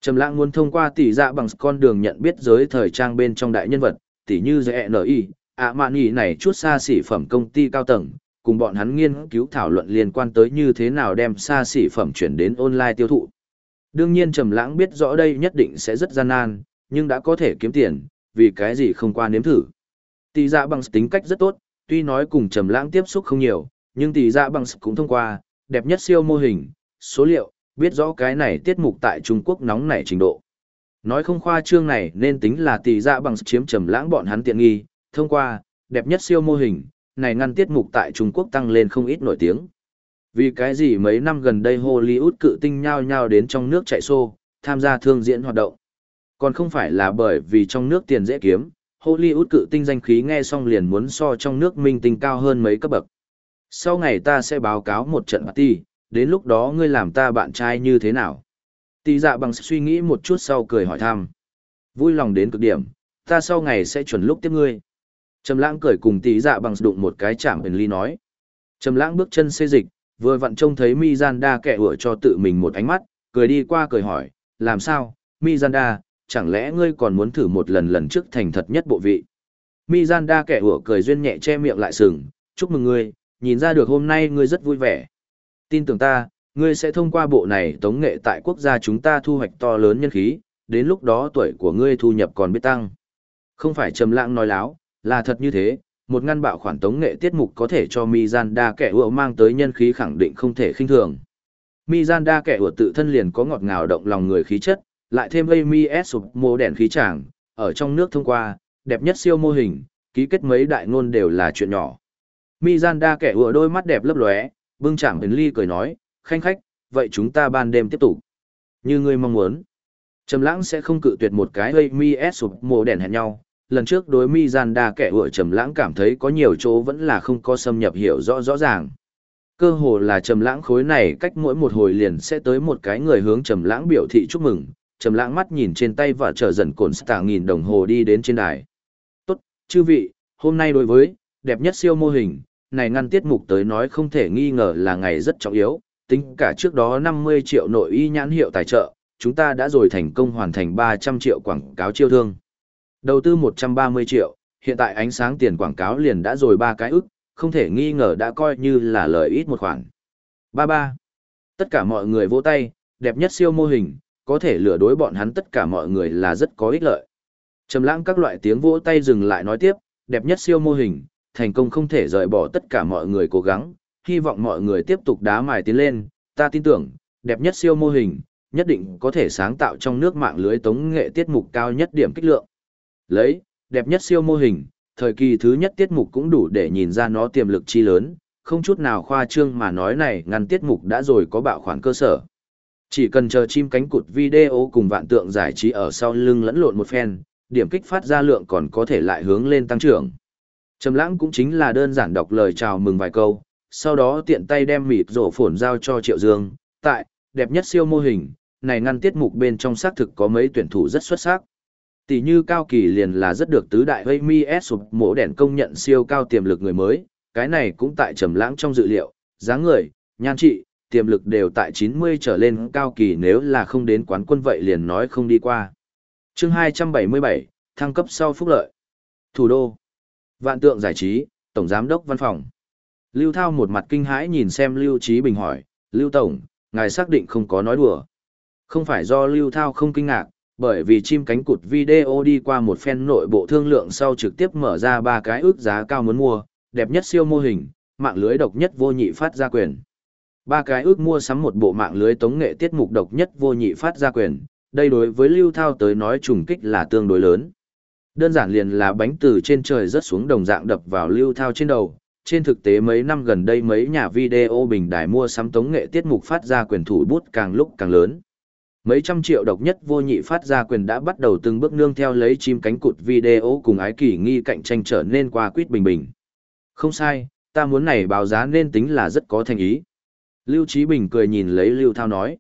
Trầm lãng muốn thông qua tỷ dạ bằng con đường nhận biết giới thời trang bên trong đại nhân vật, tỷ như ZNI, ạ mạn nhị này chút xa xỉ phẩm công ty cao tầng, cùng bọn hắn nghiên cứu thảo luận liên quan tới như thế nào đem xa xỉ phẩm chuyển đến online tiêu thụ. Đương nhiên Trầm Lãng biết rõ đây nhất định sẽ rất gian nan, nhưng đã có thể kiếm tiền, vì cái gì không qua nếm thử. Tỷ Dạ Bằng tính cách rất tốt, tuy nói cùng Trầm Lãng tiếp xúc không nhiều, nhưng Tỷ Dạ Bằng cũng thông qua, đẹp nhất siêu mô hình, số liệu, biết rõ cái này tiết mục tại Trung Quốc nóng nảy trình độ. Nói không khoa trương này nên tính là Tỷ Dạ Bằng chiếm Trầm Lãng bọn hắn tiện nghi, thông qua, đẹp nhất siêu mô hình, này ngăn tiết mục tại Trung Quốc tăng lên không ít nổi tiếng. Vì cái gì mấy năm gần đây Hollywood cự tinh nhao nhao đến trong nước chạy xô, tham gia thương diễn hoạt động. Còn không phải là bởi vì trong nước tiền dễ kiếm, Hollywood cự tinh danh khí nghe xong liền muốn so trong nước minh tinh cao hơn mấy cấp bậc. Sau ngày ta sẽ báo cáo một trận party, đến lúc đó ngươi làm ta bạn trai như thế nào? Tỷ dạ bằng suy nghĩ một chút sau cười hỏi thăm. Vui lòng đến cực điểm, ta sau ngày sẽ chuẩn lúc tiếp ngươi. Trầm lãng cười cùng tỷ dạ bằng đụng một cái chạm ẩn ly nói. Trầm lãng bước chân xê dịch, vừa vặn trông thấy Mizanda kẻ ủa cho tự mình một ánh mắt, cười đi qua cười hỏi, làm sao, Mizanda, chẳng lẽ ngươi còn muốn thử một lần lần trước thành thật nhất bộ vị. Mizanda kẻ ủa cười duyên nhẹ che miệng lại sừng, chúc mừng ngươi, nhìn ra được hôm nay ngươi rất vui vẻ. Tin tưởng ta, ngươi sẽ thông qua bộ này tống nghệ tại quốc gia chúng ta thu hoạch to lớn nhân khí, đến lúc đó tuổi của ngươi thu nhập còn biết tăng. Không phải trầm lãng nói láo, là thật như thế, một ngăn bạo khoản tống nghệ tiết mục có thể cho Mizanda kẻ ủa mang tới nhân khí khẳng định không thể khinh thường. Mizanda kẻ ủa tự thân liền có ngọt ngào động lòng người khí chất, lại thêm Amy S mô đèn khí tràng, ở trong nước thông qua, đẹp nhất siêu mô hình, ký kết mấy đại ngôn đều là chuyện nhỏ. Mizanda kẻ ủa đôi mắt đẹp lấp lóe, bưng chạm đến ly cười nói, khanh khách, vậy chúng ta ban đêm tiếp tục. Như ngươi mong muốn. Trầm lãng sẽ không cự tuyệt một cái Amy S sụp mồ đèn hẹn nhau, lần trước đối mi gian đa kẻ ủa trầm lãng cảm thấy có nhiều chỗ vẫn là không có xâm nhập hiểu rõ rõ ràng. Cơ hồ là trầm lãng khối này cách mỗi một hồi liền sẽ tới một cái người hướng trầm lãng biểu thị chúc mừng, trầm lãng mắt nhìn trên tay và trở dần cồn stạ nghìn đồng hồ đi đến trên đài. Tốt, chư vị, hôm nay đối với, đẹp nhất siêu mô hình, này ngăn tiết mục tới nói không thể nghi ngờ là ngày rất trọng yếu, tính cả trước đó 50 triệu nội y nhãn hiệu tài trợ, chúng ta đã rồi thành công hoàn thành 300 triệu quảng cáo chiêu thương. Đầu tư 130 triệu, hiện tại ánh sáng tiền quảng cáo liền đã rồi ba cái ức, không thể nghi ngờ đã coi như là lời ít một khoản. Ba ba. Tất cả mọi người vỗ tay, đẹp nhất siêu mô hình, có thể lừa đối bọn hắn tất cả mọi người là rất có ích lợi. Trầm lãng các loại tiếng vỗ tay dừng lại nói tiếp, đẹp nhất siêu mô hình, thành công không thể rời bỏ tất cả mọi người cố gắng, hy vọng mọi người tiếp tục đá mài tiến lên, ta tin tưởng, đẹp nhất siêu mô hình, nhất định có thể sáng tạo trong nước mạng lưới tống nghệ tiết mục cao nhất điểm kích lượng. Lấy, đẹp nhất siêu mô hình, thời kỳ thứ nhất tiết mục cũng đủ để nhìn ra nó tiềm lực chi lớn, không chút nào khoa trương mà nói này ngăn tiết mục đã rồi có bạo khoản cơ sở. Chỉ cần chờ chim cánh cụt video cùng vạn tượng giải trí ở sau lưng lẫn lộn một phen, điểm kích phát ra lượng còn có thể lại hướng lên tăng trưởng. Trầm lãng cũng chính là đơn giản đọc lời chào mừng vài câu, sau đó tiện tay đem mịt rổ phồn giao cho Triệu Dương, tại, đẹp nhất siêu mô hình, này ngăn tiết mục bên trong xác thực có mấy tuyển thủ rất xuất sắc. Tỷ như cao kỳ liền là rất được tứ đại Amy S sụp mổ đèn công nhận siêu cao tiềm lực người mới, cái này cũng tại trầm lãng trong dự liệu, dáng người, nhan trị, tiềm lực đều tại 90 trở lên cao kỳ nếu là không đến quán quân vậy liền nói không đi qua. chương 277, thăng cấp sau phúc lợi. Thủ đô. Vạn tượng giải trí, Tổng Giám đốc Văn phòng. Lưu Thao một mặt kinh hãi nhìn xem Lưu Trí Bình hỏi, Lưu Tổng, ngài xác định không có nói đùa. Không phải do Lưu Thao không kinh ngạc, bởi vì chim cánh cụt video đi qua một phen nội bộ thương lượng sau trực tiếp mở ra ba cái ước giá cao muốn mua, đẹp nhất siêu mô hình, mạng lưới độc nhất vô nhị phát ra quyền. Ba cái ước mua sắm một bộ mạng lưới tống nghệ tiết mục độc nhất vô nhị phát ra quyền, đây đối với Lưu Thao tới nói trùng kích là tương đối lớn. Đơn giản liền là bánh từ trên trời rớt xuống đồng dạng đập vào Lưu Thao trên đầu. Trên thực tế mấy năm gần đây mấy nhà video bình đài mua sắm tống nghệ tiết mục phát ra quyền thủ bút càng lúc càng lớn. Mấy trăm triệu độc nhất vô nhị phát ra quyền đã bắt đầu từng bước nương theo lấy chim cánh cụt video cùng ái kỳ nghi cạnh tranh trở nên qua quýt bình bình. Không sai, ta muốn này báo giá nên tính là rất có thành ý. Lưu Trí Bình cười nhìn lấy Lưu Thao nói.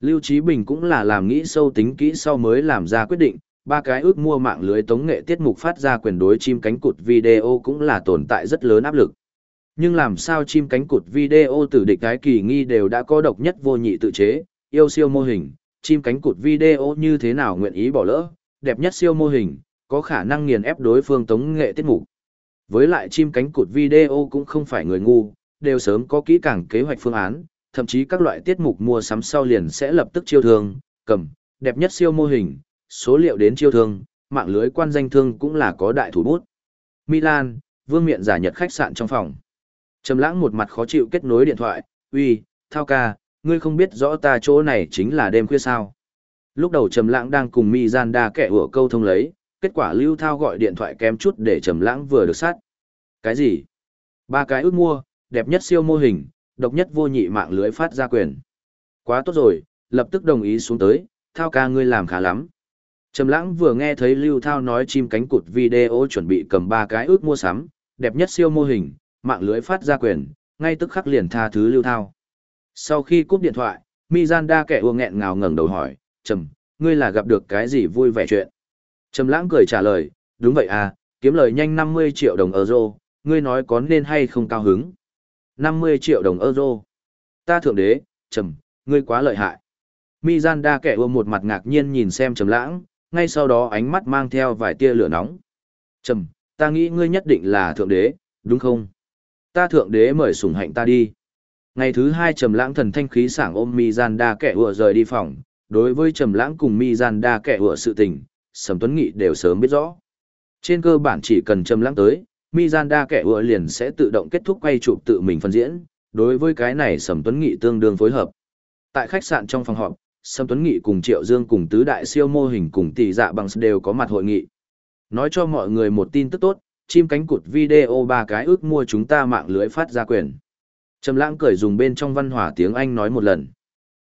Lưu Trí Bình cũng là làm nghĩ sâu tính kỹ sau mới làm ra quyết định, ba cái ước mua mạng lưới tống nghệ tiết mục phát ra quyền đối chim cánh cụt video cũng là tồn tại rất lớn áp lực. Nhưng làm sao chim cánh cụt video từ địch cái kỳ nghi đều đã có độc nhất vô nhị tự chế, yêu siêu mô hình, chim cánh cụt video như thế nào nguyện ý bỏ lỡ, đẹp nhất siêu mô hình, có khả năng nghiền ép đối phương tống nghệ tiết mục. Với lại chim cánh cụt video cũng không phải người ngu, đều sớm có kỹ càng kế hoạch phương án, thậm chí các loại tiết mục mua sắm sau liền sẽ lập tức chiêu thương, cầm, đẹp nhất siêu mô hình, số liệu đến chiêu thương, mạng lưới quan danh thương cũng là có đại thủ bút. Milan, vương miện giả nhật khách sạn trong phòng. Trầm lãng một mặt khó chịu kết nối điện thoại, uy, thao ca, ngươi không biết rõ ta chỗ này chính là đêm khuya sao. Lúc đầu Trầm lãng đang cùng Mizanda kẻ ủa câu thông lấy, kết quả Lưu Thao gọi điện thoại kém chút để Trầm lãng vừa được sát. Cái gì? Ba cái ước mua, đẹp nhất siêu mô hình, độc nhất vô nhị mạng lưới phát ra quyền. Quá tốt rồi, lập tức đồng ý xuống tới, Thao ca ngươi làm khá lắm. Trầm lãng vừa nghe thấy Lưu Thao nói chim cánh cụt video chuẩn bị cầm ba cái ước mua sắm, đẹp nhất siêu mô hình, mạng lưới phát ra quyền, ngay tức khắc liền tha thứ Lưu Thao. Sau khi cúp điện thoại, Mizanda kẻ ua nghẹn ngào ngẩng đầu hỏi, Trầm, ngươi là gặp được cái gì vui vẻ chuyện? Trầm lãng cười trả lời, đúng vậy à, kiếm lời nhanh 50 triệu đồng euro, ngươi nói có nên hay không cao hứng? 50 triệu đồng euro. Ta thượng đế, Trầm, ngươi quá lợi hại. Mizanda kẻ ua một mặt ngạc nhiên nhìn xem Trầm lãng, ngay sau đó ánh mắt mang theo vài tia lửa nóng. Trầm, ta nghĩ ngươi nhất định là thượng đế, đúng không? Ta thượng đế mời sủng hạnh ta đi. Ngày thứ hai Trầm lãng thần thanh khí sảng ôm Mizanda kẻ vừa rời đi phòng, đối với Trầm lãng cùng Mizanda kẻ vừa sự tình, Sầm Tuấn Nghị đều sớm biết rõ. Trên cơ bản chỉ cần Trầm lãng tới, Mizanda kẻ vừa liền sẽ tự động kết thúc quay chụp tự mình phân diễn, đối với cái này Sầm Tuấn Nghị tương đương phối hợp. Tại khách sạn trong phòng họp, Sâm Tuấn Nghị cùng Triệu Dương cùng tứ đại siêu mô hình cùng tỷ dạ bằng đều có mặt hội nghị. Nói cho mọi người một tin tức tốt, chim cánh cụt video ba cái ước mua chúng ta mạng lưới phát ra quyền. Trầm lãng cười dùng bên trong văn hóa tiếng Anh nói một lần.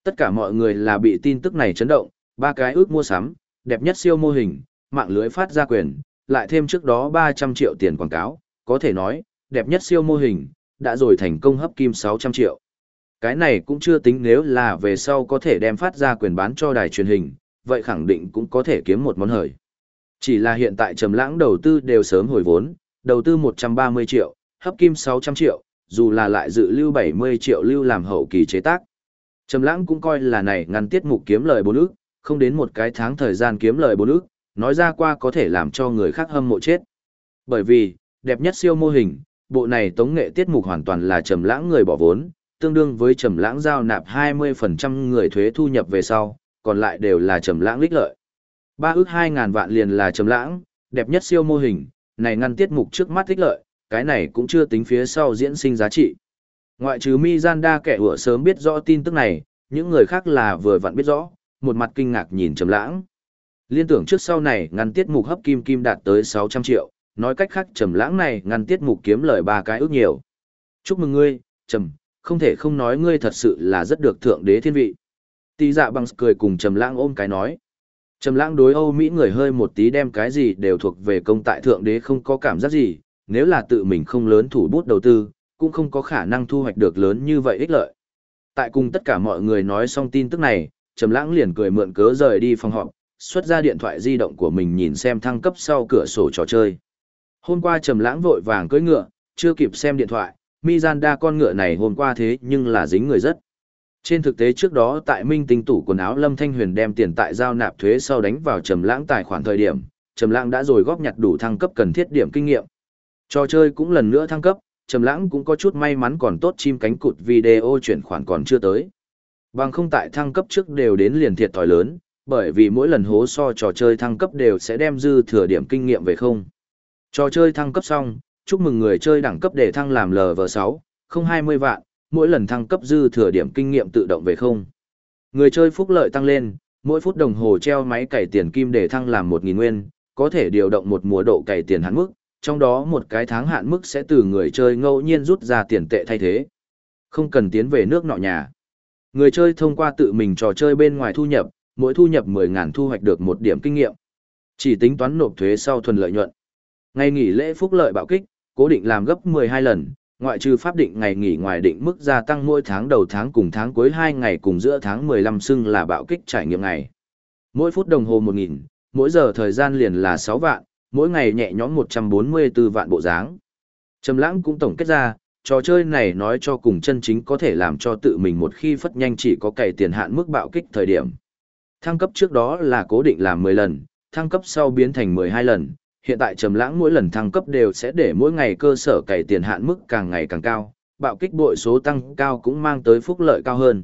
Tất cả mọi người là bị tin tức này chấn động, ba cái ước mua sắm, đẹp nhất siêu mô hình, mạng lưới phát ra quyền, lại thêm trước đó 300 triệu tiền quảng cáo, có thể nói, đẹp nhất siêu mô hình, đã rồi thành công hấp kim 600 triệu. Cái này cũng chưa tính nếu là về sau có thể đem phát ra quyền bán cho đài truyền hình, vậy khẳng định cũng có thể kiếm một món hời. Chỉ là hiện tại trầm lãng đầu tư đều sớm hồi vốn, đầu tư 130 triệu, hấp kim 600 triệu, dù là lại dự lưu 70 triệu lưu làm hậu kỳ chế tác. Trầm lãng cũng coi là này ngăn tiết mục kiếm lời bốn ức, không đến một cái tháng thời gian kiếm lời bốn ức, nói ra qua có thể làm cho người khác hâm mộ chết. Bởi vì, đẹp nhất siêu mô hình, bộ này tống nghệ tiết mục hoàn toàn là trầm lãng người bỏ vốn, tương đương với trầm lãng giao nạp 20% người thuế thu nhập về sau, còn lại đều là trầm lãng lích lợi. Ba ước 2.000 vạn liền là trầm lãng, đẹp nhất siêu mô hình, này ngăn tiết mục trước mắt lích lợi, cái này cũng chưa tính phía sau diễn sinh giá trị. Ngoại trừ Mizanda kẻ ủa sớm biết rõ tin tức này, những người khác là vừa vặn biết rõ, một mặt kinh ngạc nhìn trầm lãng. Liên tưởng trước sau này ngăn tiết mục hấp kim kim đạt tới 600 triệu, nói cách khác trầm lãng này ngăn tiết mục kiếm lời ba cái ước nhiều. Chúc mừng ngươi, trầm, không thể không nói ngươi thật sự là rất được thượng đế thiên vị. Tỷ dạ bằng cười cùng Trầm Lãng ôm cái nói. Trầm Lãng đối Âu Mỹ người hơi một tí đem cái gì đều thuộc về công tại thượng đế không có cảm giác gì, nếu là tự mình không lớn thủ bút đầu tư, cũng không có khả năng thu hoạch được lớn như vậy ích lợi. Tại cùng tất cả mọi người nói xong tin tức này, Trầm Lãng liền cười mượn cớ rời đi phòng họp, xuất ra điện thoại di động của mình nhìn xem thăng cấp sau cửa sổ trò chơi. Hôm qua Trầm Lãng vội vàng cưỡi ngựa, chưa kịp xem điện thoại, Mizanda con ngựa này hôm qua thế nhưng là dính người rất. Trên thực tế trước đó tại Minh Tinh tủ quần áo Lâm Thanh Huyền đem tiền tại giao nạp thuế sau đánh vào Trầm Lãng tài khoản thời điểm, Trầm Lãng đã rồi góp nhặt đủ thăng cấp cần thiết điểm kinh nghiệm. Trò chơi cũng lần nữa thăng cấp, Trầm Lãng cũng có chút may mắn còn tốt chim cánh cụt video chuyển khoản còn chưa tới. Bằng không tại thăng cấp trước đều đến liền thiệt thòi lớn, bởi vì mỗi lần hố so trò chơi thăng cấp đều sẽ đem dư thừa điểm kinh nghiệm về không. Trò chơi thăng cấp xong, chúc mừng người chơi đẳng cấp để thăng làm LV6, không 20 vạn, mỗi lần thăng cấp dư thừa điểm kinh nghiệm tự động về không. Người chơi phúc lợi tăng lên, mỗi phút đồng hồ treo máy cày tiền kim để thăng làm 1.000 nguyên, có thể điều động một mùa độ cày tiền hạn mức, trong đó một cái tháng hạn mức sẽ từ người chơi ngẫu nhiên rút ra tiền tệ thay thế. Không cần tiến về nước nọ nhà. Người chơi thông qua tự mình trò chơi bên ngoài thu nhập, mỗi thu nhập 10.000 thu hoạch được một điểm kinh nghiệm. Chỉ tính toán nộp thuế sau thuần lợi nhuận. Ngày nghỉ lễ phúc lợi bạo kích, cố định làm gấp 12 lần, ngoại trừ pháp định ngày nghỉ ngoài định mức gia tăng mỗi tháng đầu tháng cùng tháng cuối 2 ngày cùng giữa tháng 15 xưng là bạo kích trải nghiệm ngày. Mỗi phút đồng hồ 1.000, mỗi giờ thời gian liền là 6 vạn, mỗi ngày nhẹ nhõm 144 vạn bộ dáng. Trầm lãng cũng tổng kết ra, trò chơi này nói cho cùng chân chính có thể làm cho tự mình một khi phất nhanh chỉ có cày tiền hạn mức bạo kích thời điểm. Thăng cấp trước đó là cố định làm 10 lần, thăng cấp sau biến thành 12 lần, hiện tại trầm lãng mỗi lần thăng cấp đều sẽ để mỗi ngày cơ sở cày tiền hạn mức càng ngày càng cao, bạo kích bội số tăng cao cũng mang tới phúc lợi cao hơn.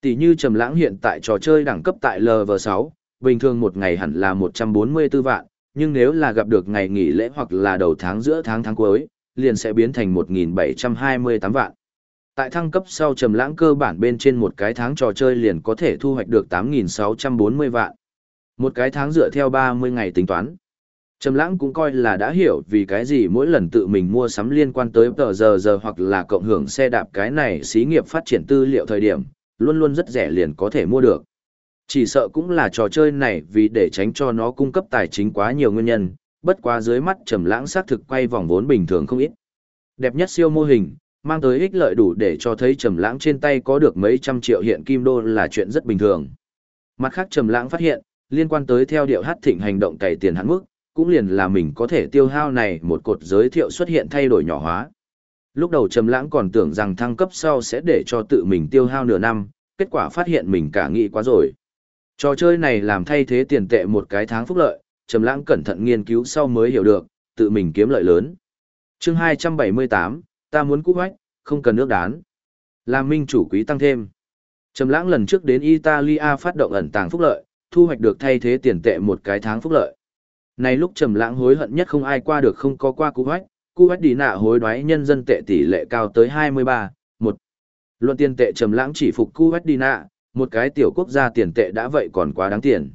Tỷ như trầm lãng hiện tại trò chơi đẳng cấp tại LV6, bình thường một ngày hẳn là 144 vạn, nhưng nếu là gặp được ngày nghỉ lễ hoặc là đầu tháng giữa tháng tháng cuối, liền sẽ biến thành 1728 vạn. Tại thăng cấp sau trầm lãng cơ bản bên trên một cái tháng trò chơi liền có thể thu hoạch được 8640 vạn. Một cái tháng dựa theo 30 ngày tính toán. Trầm lãng cũng coi là đã hiểu vì cái gì mỗi lần tự mình mua sắm liên quan tới tờ giờ giờ hoặc là cộng hưởng xe đạp cái này xí nghiệp phát triển tư liệu thời điểm, luôn luôn rất rẻ liền có thể mua được. Chỉ sợ cũng là trò chơi này vì để tránh cho nó cung cấp tài chính quá nhiều nguyên nhân, bất quá dưới mắt trầm lãng xác thực quay vòng vốn bình thường không ít. Đẹp nhất siêu mô hình, mang tới ích lợi đủ để cho thấy trầm lãng trên tay có được mấy trăm triệu hiện kim đô là chuyện rất bình thường. Mặt khác trầm lãng phát hiện, liên quan tới theo điệu hát thịnh hành động cày tiền hắn mức, cũng liền là mình có thể tiêu hao này một cột giới thiệu xuất hiện thay đổi nhỏ hóa. Lúc đầu Trầm Lãng còn tưởng rằng thăng cấp sau sẽ để cho tự mình tiêu hao nửa năm, kết quả phát hiện mình cả nghĩ quá rồi. Trò chơi này làm thay thế tiền tệ một cái tháng phúc lợi, Trầm Lãng cẩn thận nghiên cứu sau mới hiểu được, tự mình kiếm lợi lớn. Chương 278, ta muốn cú hách, không cần nước đán. Làm minh chủ quý tăng thêm. Trầm Lãng lần trước đến Italia phát động ẩn tàng phúc lợi, thu hoạch được thay thế tiền tệ một cái tháng phúc lợi. Này lúc trầm lãng hối hận nhất không ai qua được không có qua cú hoách, cú hoách đi nạ hối đoái nhân dân tệ tỷ lệ cao tới 23, 1. Luận tiền tệ trầm lãng chỉ phục cú hoách đi nạ, một cái tiểu quốc gia tiền tệ đã vậy còn quá đáng tiền.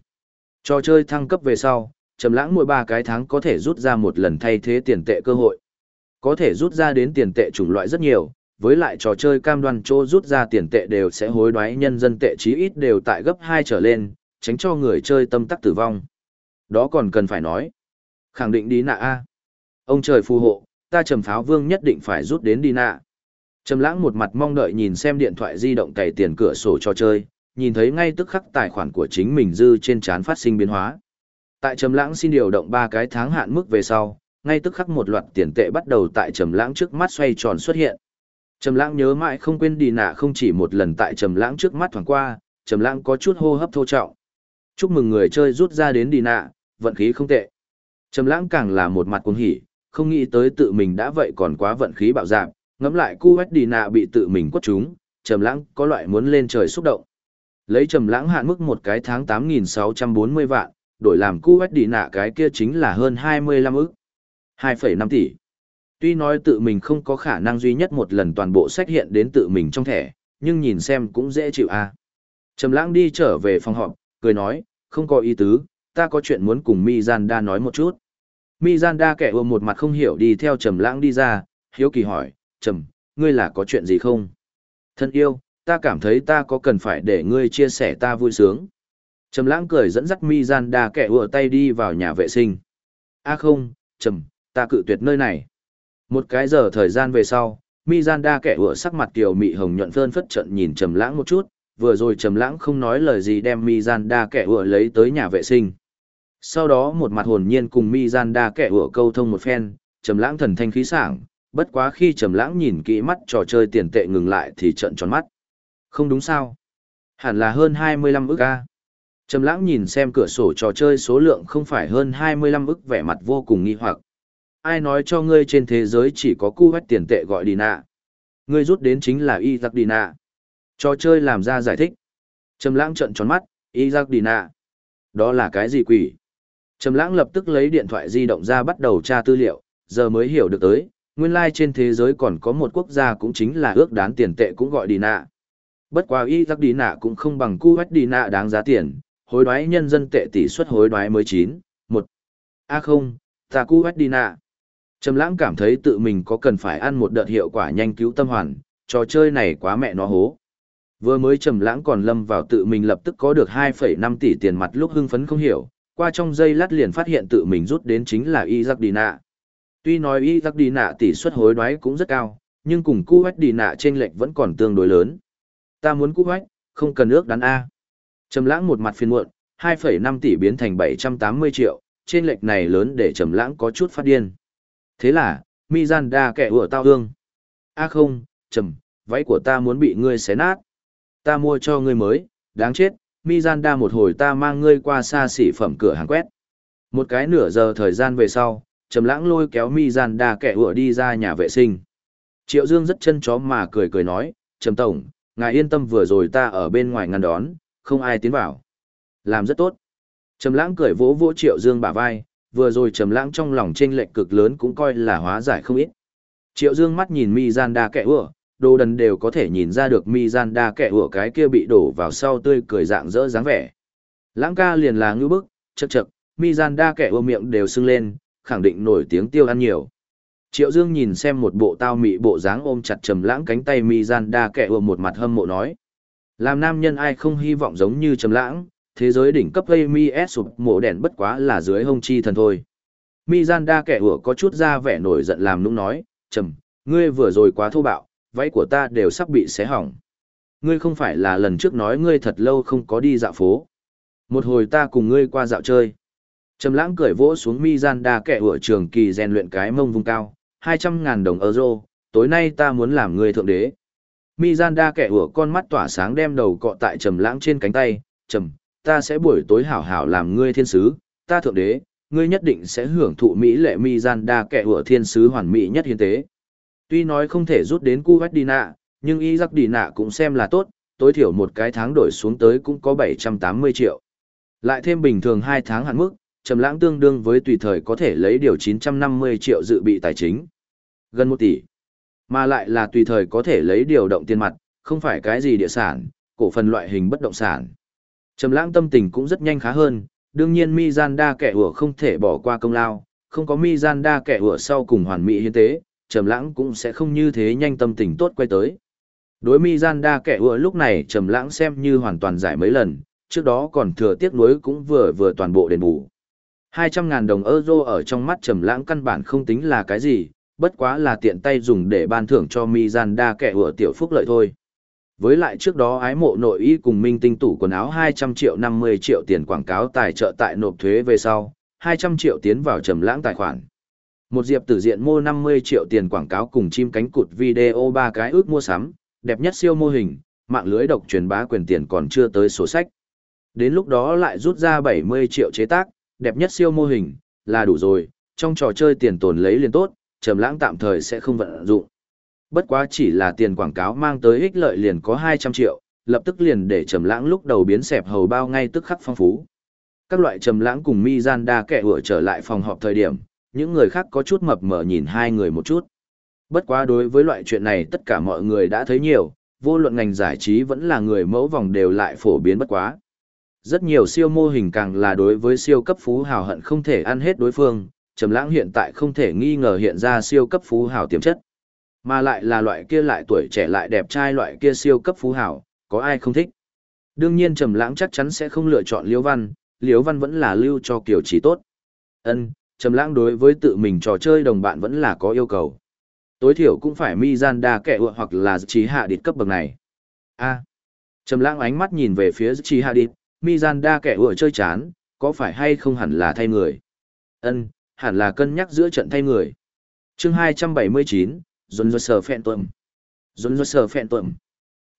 Trò chơi thăng cấp về sau, trầm lãng mỗi 3 cái tháng có thể rút ra một lần thay thế tiền tệ cơ hội. Có thể rút ra đến tiền tệ chủng loại rất nhiều, với lại trò chơi cam đoan chỗ rút ra tiền tệ đều sẽ hối đoái nhân dân tệ chí ít đều tại gấp 2 trở lên, tránh cho người chơi tâm tắc tử vong. Đó còn cần phải nói. Khẳng định đi nạ A. Ông trời phù hộ, ta trầm pháo vương nhất định phải rút đến đi nạ. Trầm lãng một mặt mong đợi nhìn xem điện thoại di động cày tiền cửa sổ cho chơi, nhìn thấy ngay tức khắc tài khoản của chính mình dư trên chán phát sinh biến hóa. Tại Trầm lãng xin điều động ba cái tháng hạn mức về sau, ngay tức khắc một loạt tiền tệ bắt đầu tại Trầm lãng trước mắt xoay tròn xuất hiện. Trầm lãng nhớ mãi không quên đi nạ không chỉ một lần tại Trầm lãng trước mắt thoáng qua, Trầm lãng có chút hô hấp thô trọng. Chúc mừng người chơi rút ra đến đi nạ, vận khí không tệ. Trầm lãng càng là một mặt cuồng hỉ, không nghĩ tới tự mình đã vậy còn quá vận khí bạo dạn, ngẫm lại cu quét đi nạ bị tự mình quất trúng, Trầm lãng có loại muốn lên trời xúc động. Lấy Trầm lãng hạn mức một cái tháng 8640 vạn, đổi làm cu quét đi nạ cái kia chính là hơn 25 ức. 2,5 tỷ. Tuy nói tự mình không có khả năng duy nhất một lần toàn bộ sách hiện đến tự mình trong thẻ, nhưng nhìn xem cũng dễ chịu a. À. Trầm lãng đi trở về phòng họp, cười nói, không có ý tứ, ta có chuyện muốn cùng Mizanda nói một chút. Mizanda kẻ ôm một mặt không hiểu đi theo Trầm Lãng đi ra, hiếu kỳ hỏi, "Trầm, ngươi là có chuyện gì không?" "Thân yêu, ta cảm thấy ta có cần phải để ngươi chia sẻ ta vui sướng." Trầm Lãng cười dẫn dắt Mizanda kẻ ùa tay đi vào nhà vệ sinh. "A không, Trầm, ta cự tuyệt nơi này." Một cái giờ thời gian về sau, Mizanda kẻ ùa sắc mặt kiều mị hồng nhuận phơn phất trận nhìn Trầm Lãng một chút, vừa rồi Trầm Lãng không nói lời gì đem Mizanda kẻ ùa lấy tới nhà vệ sinh. Sau đó một mặt hồn nhiên cùng mi gian đa kẻ ủa câu thông một phen, trầm lãng thần thanh khí sảng, bất quá khi trầm lãng nhìn kỹ mắt trò chơi tiền tệ ngừng lại thì trợn tròn mắt. Không đúng sao? Hẳn là hơn 25 ức a. Trầm lãng nhìn xem cửa sổ trò chơi số lượng không phải hơn 25 ức vẻ mặt vô cùng nghi hoặc. Ai nói cho ngươi trên thế giới chỉ có cu vách tiền tệ gọi đi nạ? Ngươi rút đến chính là y giặc đi nạ. Trò chơi làm ra giải thích. Trầm lãng trợn tròn mắt, y giặc đi nạ. Đó là cái gì quỷ? Trầm lãng lập tức lấy điện thoại di động ra bắt đầu tra tư liệu, giờ mới hiểu được tới, nguyên lai trên thế giới còn có một quốc gia cũng chính là ước đán tiền tệ cũng gọi đi nạ. Bất quá y giặc đi nạ cũng không bằng cu đi nạ đáng giá tiền, hối đoái nhân dân tệ tỷ suất hối đoái mới chín một. A không ta cu đi nạ. Trầm lãng cảm thấy tự mình có cần phải ăn một đợt hiệu quả nhanh cứu tâm hoàn trò chơi này quá mẹ nó hố. Vừa mới trầm lãng còn lâm vào tự mình lập tức có được 2,5 tỷ tiền mặt lúc hưng phấn không hiểu qua trong giây lát liền phát hiện tự mình rút đến chính là Isaac Dina. tuy nói Isaac Dina tỷ suất hối đoái cũng rất cao nhưng cùng Kuwait hách đi trên lệch vẫn còn tương đối lớn ta muốn Kuwait, hách không cần ước đắn a Trầm lãng một mặt phiền muộn, 2,5 tỷ biến thành 780 triệu, trên lệch này lớn để Trầm lãng có chút phát điên. Thế là, Mizanda kẻ ủa tao hương. A không, Trầm, váy của ta muốn bị ngươi xé nát. Ta mua cho ngươi mới, đáng chết, Mizanda một hồi ta mang ngươi qua xa xỉ phẩm cửa hàng quét. Một cái nửa giờ thời gian về sau, Trầm lãng lôi kéo Mizanda kẻ ủa đi ra nhà vệ sinh. Triệu Dương rất chân chó mà cười cười nói, Trầm Tổng, ngài yên tâm vừa rồi ta ở bên ngoài ngăn đón, không ai tiến vào. Làm rất tốt. Trầm lãng cười vỗ vỗ Triệu Dương bả vai, vừa rồi Trầm lãng trong lòng chênh lệch cực lớn cũng coi là hóa giải không ít. Triệu Dương mắt nhìn Mizanda kẻ ủa, đồ đần đều có thể nhìn ra được Mizanda kẻ ủa cái kia bị đổ vào sau tươi cười dạng dỡ dáng vẻ. Lãng ca liền là ngư bức, chật chật mi gian đa kẻ ủa miệng đều sưng lên, khẳng định nổi tiếng tiêu ăn nhiều. Triệu Dương nhìn xem một bộ tao mị bộ dáng ôm chặt trầm lãng cánh tay Mizanda kẻ ủa một mặt hâm mộ nói. Làm nam nhân ai không hy vọng giống như trầm lãng, thế giới đỉnh cấp gây mi s sụp mộ đèn bất quá là dưới hông chi thần thôi. Mi gian đa kẻ ủa có chút ra vẻ nổi giận làm nũng nói, trầm, ngươi vừa rồi quá thô bạo, váy của ta đều sắp bị xé hỏng. Ngươi không phải là lần trước nói ngươi thật lâu không có đi dạo phố. Một hồi ta cùng ngươi qua dạo chơi. Trầm lãng cười vỗ xuống mi gian đa kẻ ủa trường kỳ rèn luyện cái mông vùng cao, 200 ngàn đồng euro, tối nay ta muốn làm ngươi thượng đế. Mizanda kẻ ủa con mắt tỏa sáng đem đầu cọ tại trầm lãng trên cánh tay, trầm, ta sẽ buổi tối hảo hảo làm ngươi thiên sứ, ta thượng đế, ngươi nhất định sẽ hưởng thụ mỹ lệ Mizanda kẻ ủa thiên sứ hoàn mỹ nhất hiến tế. Tuy nói không thể rút đến cu vách đi nạ, nhưng y giặc đi nạ cũng xem là tốt, tối thiểu một cái tháng đổi xuống tới cũng có 780 triệu. Lại thêm bình thường 2 tháng hạn mức, trầm lãng tương đương với tùy thời có thể lấy điều 950 triệu dự bị tài chính. Gần 1 tỷ. Mà lại là tùy thời có thể lấy điều động tiền mặt, không phải cái gì địa sản, cổ phần loại hình bất động sản. Trầm lãng tâm tình cũng rất nhanh khá hơn, đương nhiên Mizanda kẻ ủa không thể bỏ qua công lao, không có Mizanda kẻ ủa sau cùng hoàn mỹ hiến tế, Trầm lãng cũng sẽ không như thế nhanh tâm tình tốt quay tới. Đối Mizanda kẻ vừa lúc này Trầm lãng xem như hoàn toàn giải mấy lần, trước đó còn thừa tiếc nuối cũng vừa vừa toàn bộ đền bù. 200.000 đồng euro ở trong mắt Trầm lãng căn bản không tính là cái gì, bất quá là tiện tay dùng để ban thưởng cho Mizanda kẻ vừa tiểu phúc lợi thôi. Với lại trước đó ái mộ nội y cùng minh tinh tủ quần áo 200 triệu 50 triệu tiền quảng cáo tài trợ tại nộp thuế về sau, 200 triệu tiến vào trầm lãng tài khoản. Một diệp tử diện mua 50 triệu tiền quảng cáo cùng chim cánh cụt video ba cái ước mua sắm, đẹp nhất siêu mô hình, mạng lưới độc truyền bá quyền tiền còn chưa tới sổ sách. Đến lúc đó lại rút ra 70 triệu chế tác, đẹp nhất siêu mô hình, là đủ rồi, trong trò chơi tiền tồn lấy liền tốt, trầm lãng tạm thời sẽ không vận dụng. Bất quá chỉ là tiền quảng cáo mang tới ích lợi liền có 200 triệu, lập tức liền để trầm lãng lúc đầu biến sẹp hầu bao ngay tức khắc phong phú. Các loại trầm lãng cùng Mizanda kẻ hựa trở lại phòng họp thời điểm, những người khác có chút mập mờ nhìn hai người một chút. Bất quá đối với loại chuyện này tất cả mọi người đã thấy nhiều, vô luận ngành giải trí vẫn là người mẫu vòng đều lại phổ biến bất quá. Rất nhiều siêu mô hình càng là đối với siêu cấp phú hào hận không thể ăn hết đối phương, Trầm Lãng hiện tại không thể nghi ngờ hiện ra siêu cấp phú hào tiềm chất. Mà lại là loại kia lại tuổi trẻ lại đẹp trai loại kia siêu cấp phú hào, có ai không thích. Đương nhiên Trầm Lãng chắc chắn sẽ không lựa chọn Liễu Văn, Liễu Văn vẫn là lưu cho kiểu Chỉ tốt. Ân, Trầm Lãng đối với tự mình trò chơi đồng bạn vẫn là có yêu cầu. Tối thiểu cũng phải Mizanda kẻ hoặc là trí hạ địt cấp bậc này. A. Trầm Lãng ánh mắt nhìn về phía trí hạ địch, Mizanda kẻ chơi chán, có phải hay không hẳn là thay người. Ân, hẳn là cân nhắc giữa trận thay người. chương 279, Dồn Dồn Sở Phẹn Tuẩm. Dồn Dồn Sở Phẹn Tuẩm.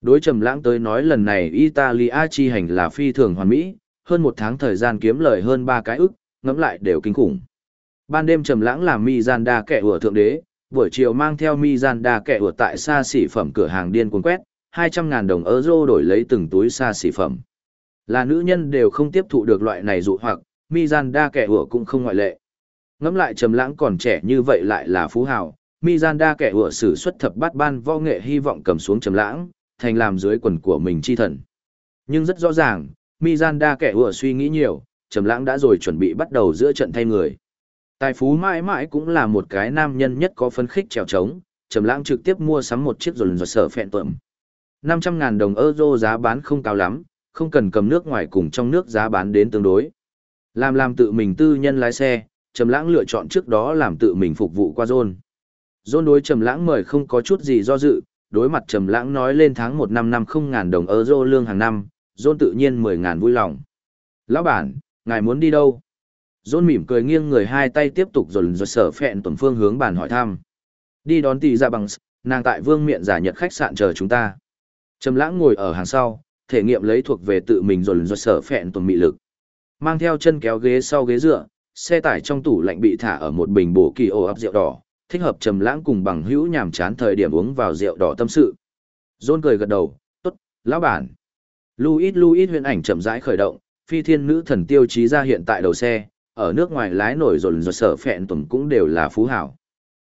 Đối trầm lãng tới nói lần này Italia chi hành là phi thường hoàn mỹ, hơn một tháng thời gian kiếm lời hơn ba cái ức, ngẫm lại đều kinh khủng. Ban đêm trầm lãng làm Mizanda kẻ ủa thượng đế, buổi chiều mang theo Mizanda kẻ ủa tại xa xỉ phẩm cửa hàng điên cuồng quét, 200.000 đồng euro đổi lấy từng túi xa xỉ phẩm. Là nữ nhân đều không tiếp thụ được loại này dụ hoặc, Mizanda kẻ ủa cũng không ngoại lệ. Ngẫm lại trầm lãng còn trẻ như vậy lại là phú hào, Mizanda kẻ ủa sử xuất thập bát ban võ nghệ hy vọng cầm xuống trầm lãng, thành làm dưới quần của mình chi thần. Nhưng rất rõ ràng, Mizanda kẻ ủa suy nghĩ nhiều, trầm lãng đã rồi chuẩn bị bắt đầu giữa trận thay người. Tài phú mãi mãi cũng là một cái nam nhân nhất có phân khích trèo trống, trầm lãng trực tiếp mua sắm một chiếc rồn rồi sở phẹn tuẩm. 500.000 đồng euro giá bán không cao lắm, không cần cầm nước ngoài cùng trong nước giá bán đến tương đối. Làm làm tự mình tư nhân lái xe, Trầm Lãng lựa chọn trước đó làm tự mình phục vụ qua John. John đối Trầm Lãng mời không có chút gì do dự, đối mặt Trầm Lãng nói lên tháng 1 năm năm không ngàn đồng euro lương hàng năm, John tự nhiên 10 ngàn vui lòng. "Lão bản, ngài muốn đi đâu?" John mỉm cười nghiêng người hai tay tiếp tục dồn dồn sở phẹn tuần phương hướng bàn hỏi thăm. "Đi đón tỷ ra bằng, nàng tại Vương Miện giả nhật khách sạn chờ chúng ta." Trầm Lãng ngồi ở hàng sau, thể nghiệm lấy thuộc về tự mình dồn dồn sở phẹn tuần mị lực. Mang theo chân kéo ghế sau ghế dựa, xe tải trong tủ lạnh bị thả ở một bình bổ kỳ ô ấp rượu đỏ, thích hợp trầm lãng cùng bằng hữu nhàm chán thời điểm uống vào rượu đỏ tâm sự. John cười gật đầu, "Tốt, lão bản." Louis Louis huyền ảnh chậm rãi khởi động, phi thiên nữ thần tiêu chí ra hiện tại đầu xe, ở nước ngoài lái nổi rồn rồn sở phẹn tuần cũng đều là phú hảo.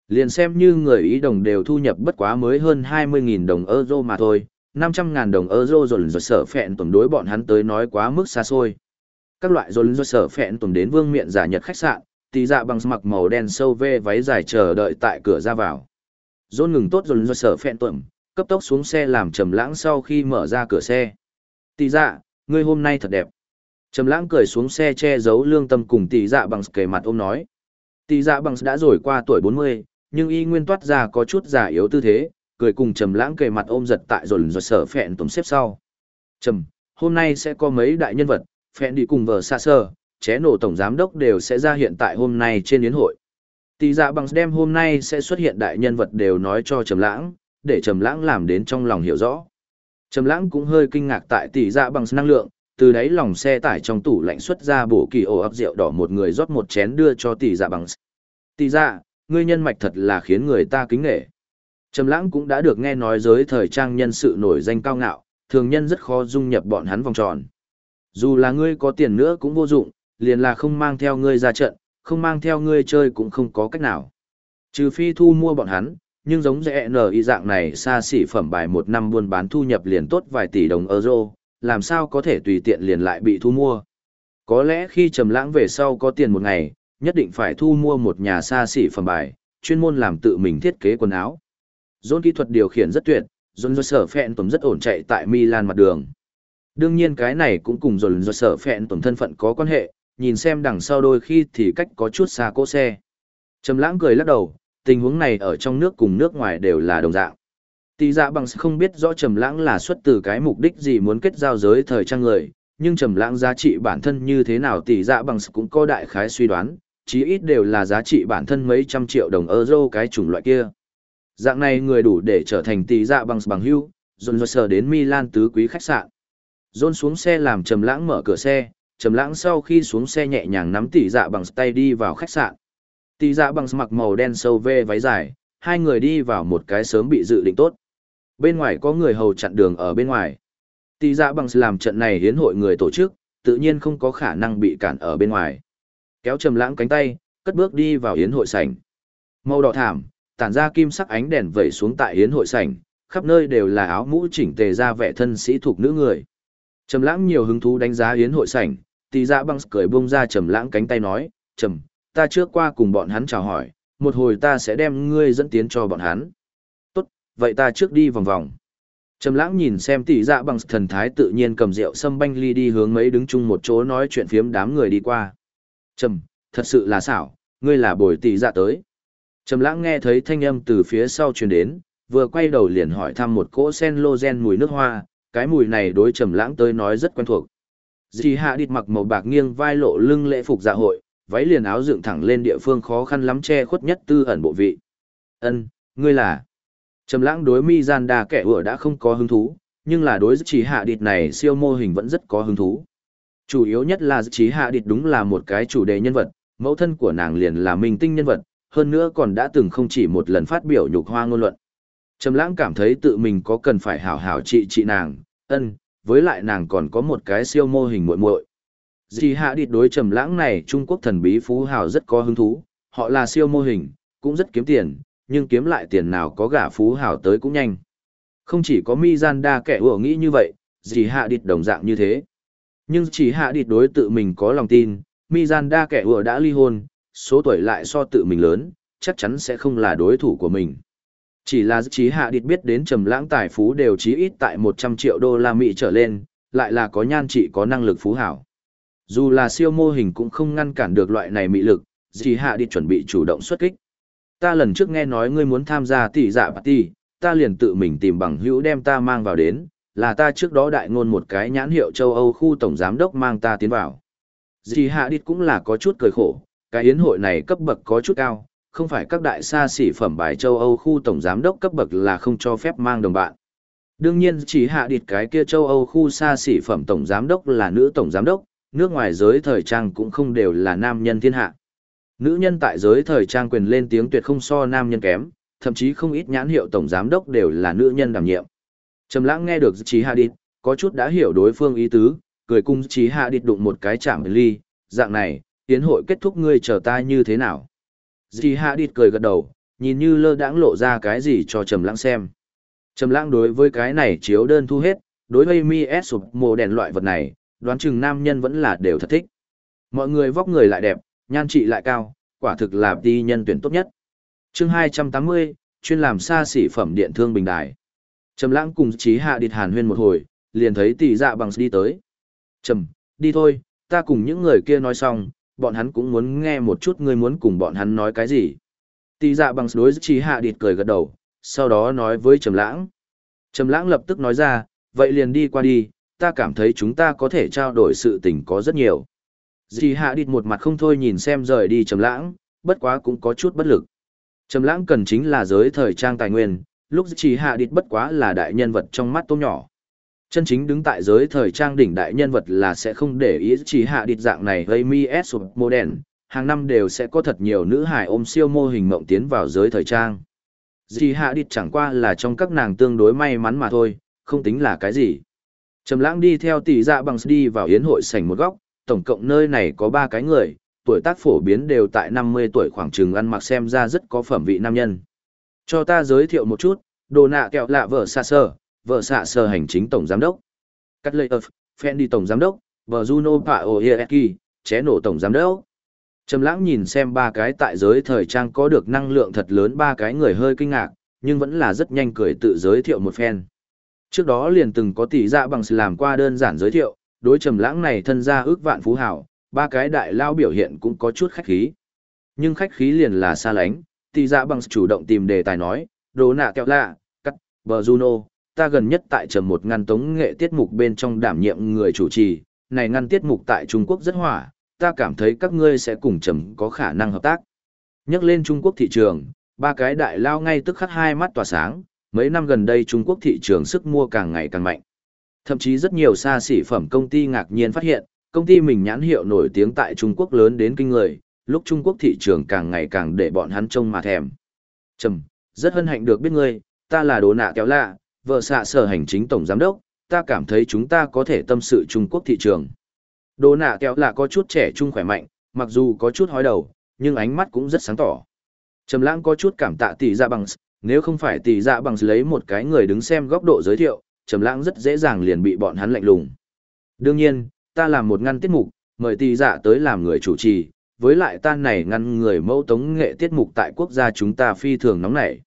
Liền xem như người ý đồng đều thu nhập bất quá mới hơn 20.000 đồng euro mà thôi, 500.000 đồng euro rồn rồn sở phẹn tuần đối bọn hắn tới nói quá mức xa xôi. Các loại rồn rồn sở phẹn tuần đến vương miện giả nhật khách sạn, tỷ dạ bằng mặc màu đen sâu vê váy dài chờ đợi tại cửa ra vào. Rôn ngừng tốt rồn rồn sở phẹn tuần, cấp tốc xuống xe làm trầm lãng sau khi mở ra cửa xe. Tỷ dạ, ngươi hôm nay thật đẹp. Trầm lãng cười xuống xe che giấu lương tâm cùng tỷ dạ bằng kề mặt ôm nói. Tỷ dạ bằng đã rồi qua tuổi 40, nhưng y nguyên toát ra có chút già yếu tư thế, cười cùng trầm lãng kề mặt ôm giật tại dồn dồn sở phẹn tuần xếp sau. Trầm, hôm nay sẽ có mấy đại nhân vật, phẹn đi cùng vờ xa sơ, ché nổ tổng giám đốc đều sẽ ra hiện tại hôm nay trên yến hội. Tỷ dạ bằng đem hôm nay sẽ xuất hiện đại nhân vật đều nói cho trầm lãng, để trầm lãng làm đến trong lòng hiểu rõ. Trầm lãng cũng hơi kinh ngạc tại tỷ dạ bằng năng lượng, từ đấy lòng xe tải trong tủ lạnh xuất ra bổ kỳ ổ ấp rượu đỏ một người rót một chén đưa cho tỷ dạ bằng. Tỷ dạ, ngươi nhân mạch thật là khiến người ta kính nể. Trầm lãng cũng đã được nghe nói giới thời trang nhân sự nổi danh cao ngạo, thường nhân rất khó dung nhập bọn hắn vòng tròn. Dù là ngươi có tiền nữa cũng vô dụng, liền là không mang theo ngươi ra trận, không mang theo ngươi chơi cũng không có cách nào. Trừ phi thu mua bọn hắn, nhưng giống dễ nở y dạng này xa xỉ phẩm bài một năm buôn bán thu nhập liền tốt vài tỷ đồng euro, làm sao có thể tùy tiện liền lại bị thu mua. Có lẽ khi trầm lãng về sau có tiền một ngày, nhất định phải thu mua một nhà xa xỉ phẩm bài, chuyên môn làm tự mình thiết kế quần áo. Dôn kỹ thuật điều khiển rất tuyệt, Dôn do sở phẹn tuần rất ổn chạy tại Milan mặt đường. Đương nhiên cái này cũng cùng Dôn do sở phẹn tuần thân phận có quan hệ, nhìn xem đằng sau đôi khi thì cách có chút xa cỗ xe. Trầm lãng cười lắc đầu, tình huống này ở trong nước cùng nước ngoài đều là đồng dạng. Tỷ dạ bằng không biết rõ trầm lãng là xuất từ cái mục đích gì muốn kết giao giới thời trang người, nhưng trầm lãng giá trị bản thân như thế nào tỷ dạ bằng cũng có đại khái suy đoán, chí ít đều là giá trị bản thân mấy trăm triệu đồng euro cái chủng loại kia. Dạng này người đủ để trở thành tỷ dạ bằng bằng hữu, John sờ đến Milan tứ quý khách sạn. John xuống xe làm trầm lãng mở cửa xe, trầm lãng sau khi xuống xe nhẹ nhàng nắm tỷ dạ bằng tay đi vào khách sạn. Tỷ dạ bằng mặc màu đen sâu vê váy dài, hai người đi vào một cái sớm bị dự định tốt. Bên ngoài có người hầu chặn đường ở bên ngoài. Tỷ dạ bằng làm trận này hiến hội người tổ chức, tự nhiên không có khả năng bị cản ở bên ngoài. Kéo trầm lãng cánh tay, cất bước đi vào hiến hội sảnh. Màu đỏ thảm, tản ra kim sắc ánh đèn vẩy xuống tại hiến hội sảnh, khắp nơi đều là áo mũ chỉnh tề ra vẻ thân sĩ thuộc nữ người. Trầm lãng nhiều hứng thú đánh giá hiến hội sảnh, tỷ dạ băng cười bông ra trầm lãng cánh tay nói, trầm, ta trước qua cùng bọn hắn chào hỏi, một hồi ta sẽ đem ngươi dẫn tiến cho bọn hắn. Vậy ta trước đi vòng vòng. Trầm lãng nhìn xem tỷ dạ bằng thần thái tự nhiên cầm rượu sâm banh ly đi hướng mấy đứng chung một chỗ nói chuyện phiếm đám người đi qua. Trầm, thật sự là xảo, ngươi là bồi tỷ dạ tới. Trầm lãng nghe thấy thanh âm từ phía sau truyền đến, vừa quay đầu liền hỏi thăm một cỗ sen lô gen mùi nước hoa, cái mùi này đối trầm lãng tới nói rất quen thuộc. Dì hạ địt mặc màu bạc nghiêng vai lộ lưng lễ phục dạ hội, váy liền áo dựng thẳng lên địa phương khó khăn lắm che khuất nhất tư ẩn bộ vị. Ân, ngươi là? Trầm lãng đối mi gian đà kẻ ủa đã không có hứng thú, nhưng là đối với chỉ hạ địt này siêu mô hình vẫn rất có hứng thú. Chủ yếu nhất là chỉ hạ địt đúng là một cái chủ đề nhân vật, mẫu thân của nàng liền là minh tinh nhân vật, hơn nữa còn đã từng không chỉ một lần phát biểu nhục hoa ngôn luận. Trầm lãng cảm thấy tự mình có cần phải hảo hảo trị trị nàng, ân, với lại nàng còn có một cái siêu mô hình muội muội. Dì hạ địt đối trầm lãng này Trung Quốc thần bí phú hào rất có hứng thú, họ là siêu mô hình, cũng rất kiếm tiền, nhưng kiếm lại tiền nào có gả phú hào tới cũng nhanh. Không chỉ có Mizanda kẻ vừa nghĩ như vậy, dì hạ địt đồng dạng như thế. Nhưng chỉ hạ địt đối tự mình có lòng tin, Mizanda kẻ vừa đã ly hôn, số tuổi lại so tự mình lớn, chắc chắn sẽ không là đối thủ của mình. Chỉ là chỉ hạ địt biết đến trầm lãng tài phú đều chí ít tại 100 triệu đô la Mỹ trở lên, lại là có nhan trị có năng lực phú hảo. Dù là siêu mô hình cũng không ngăn cản được loại này mị lực, chỉ hạ địt chuẩn bị chủ động xuất kích. Ta lần trước nghe nói ngươi muốn tham gia tỷ dạ party, ta liền tự mình tìm bằng hữu đem ta mang vào đến, là ta trước đó đại ngôn một cái nhãn hiệu châu Âu khu tổng giám đốc mang ta tiến vào. Dì hạ đít cũng là có chút cười khổ, cái yến hội này cấp bậc có chút cao, không phải các đại xa xỉ phẩm bài châu Âu khu tổng giám đốc cấp bậc là không cho phép mang đồng bạn. Đương nhiên chỉ hạ địt cái kia châu Âu khu xa xỉ phẩm tổng giám đốc là nữ tổng giám đốc, nước ngoài giới thời trang cũng không đều là nam nhân thiên hạ. Nữ nhân tại giới thời trang quyền lên tiếng tuyệt không so nam nhân kém, thậm chí không ít nhãn hiệu tổng giám đốc đều là nữ nhân đảm nhiệm. Trầm lãng nghe được Chí Hạ Địch, có chút đã hiểu đối phương ý tứ, cười cung Chí Hạ Địch đụng một cái chạm ly, dạng này, tiến hội kết thúc ngươi chờ ta như thế nào. Chí Hạ Địch cười gật đầu, nhìn như lơ đãng lộ ra cái gì cho Trầm lãng xem. Trầm lãng đối với cái này chiếu đơn thu hết, đối với Mi S sụp mồ đèn loại vật này, đoán chừng nam nhân vẫn là đều thật thích. Mọi người vóc người lại đẹp, nhan trị lại cao, quả thực là đi nhân tuyển tốt nhất. chương 280, chuyên làm xa xỉ phẩm điện thương bình đài. Trầm lãng cùng trí hạ địt hàn huyên một hồi, liền thấy tỷ dạ bằng đi tới. Trầm, đi thôi, ta cùng những người kia nói xong, bọn hắn cũng muốn nghe một chút ngươi muốn cùng bọn hắn nói cái gì. Tỷ dạ bằng đối trí hạ địt cười gật đầu, sau đó nói với Trầm lãng. Trầm lãng lập tức nói ra, vậy liền đi qua đi, ta cảm thấy chúng ta có thể trao đổi sự tình có rất nhiều. Dì hạ địt một mặt không thôi nhìn xem rời đi Trầm lãng, bất quá cũng có chút bất lực. Trầm lãng cần chính là giới thời trang tài nguyên, lúc chỉ hạ địt bất quá là đại nhân vật trong mắt tôm nhỏ. Chân chính đứng tại giới thời trang đỉnh đại nhân vật là sẽ không để ý chỉ hạ địt dạng này gây mi s mô đèn, hàng năm đều sẽ có thật nhiều nữ hài ôm siêu mô hình mộng tiến vào giới thời trang. Chỉ hạ địt chẳng qua là trong các nàng tương đối may mắn mà thôi, không tính là cái gì. Trầm lãng đi theo tỷ dạ bằng đi vào yến hội sảnh một góc, tổng cộng nơi này có ba cái người, tuổi tác phổ biến đều tại 50 tuổi khoảng chừng ăn mặc xem ra rất có phẩm vị nam nhân. Cho ta giới thiệu một chút, đồ nạ kẹo lạ vợ xạ sơ, vợ xạ sơ hành chính tổng giám đốc. Cắt lệ phen đi tổng giám đốc, vợ Juno Paoyeki, ché nổ tổng giám đốc. Trầm lãng nhìn xem ba cái tại giới thời trang có được năng lượng thật lớn ba cái người hơi kinh ngạc, nhưng vẫn là rất nhanh cười tự giới thiệu một phen. Trước đó liền từng có tỷ dạ bằng sự làm qua đơn giản giới thiệu, đối trầm lãng này thân gia ước vạn phú hảo, ba cái đại lao biểu hiện cũng có chút khách khí. Nhưng khách khí liền là xa lánh, tỷ dạ bằng chủ động tìm đề tài nói, đồ nạ kẹo lạ, cắt, bờ Juno, ta gần nhất tại trầm một ngăn tống nghệ tiết mục bên trong đảm nhiệm người chủ trì, này ngăn tiết mục tại Trung Quốc rất hỏa, ta cảm thấy các ngươi sẽ cùng trầm có khả năng hợp tác. Nhắc lên Trung Quốc thị trường, ba cái đại lao ngay tức khắc hai mắt tỏa sáng, mấy năm gần đây Trung Quốc thị trường sức mua càng ngày càng mạnh. Thậm chí rất nhiều xa xỉ phẩm công ty ngạc nhiên phát hiện, công ty mình nhãn hiệu nổi tiếng tại Trung Quốc lớn đến kinh người, lúc Trung Quốc thị trường càng ngày càng để bọn hắn trông mà thèm. Trầm, rất hân hạnh được biết ngươi, ta là đồ nạ kéo lạ, vợ xạ sở hành chính tổng giám đốc, ta cảm thấy chúng ta có thể tâm sự Trung Quốc thị trường. Đồ nạ kéo lạ có chút trẻ trung khỏe mạnh, mặc dù có chút hói đầu, nhưng ánh mắt cũng rất sáng tỏ. Trầm lãng có chút cảm tạ tỷ dạ bằng, nếu không phải tỷ dạ bằng lấy một cái người đứng xem góc độ giới thiệu, trầm lãng rất dễ dàng liền bị bọn hắn lạnh lùng. Đương nhiên, ta làm một ngăn tiết mục, mời tỷ dạ tới làm người chủ trì, với lại ta này ngăn người mẫu tống nghệ tiết mục tại quốc gia chúng ta phi thường nóng nảy.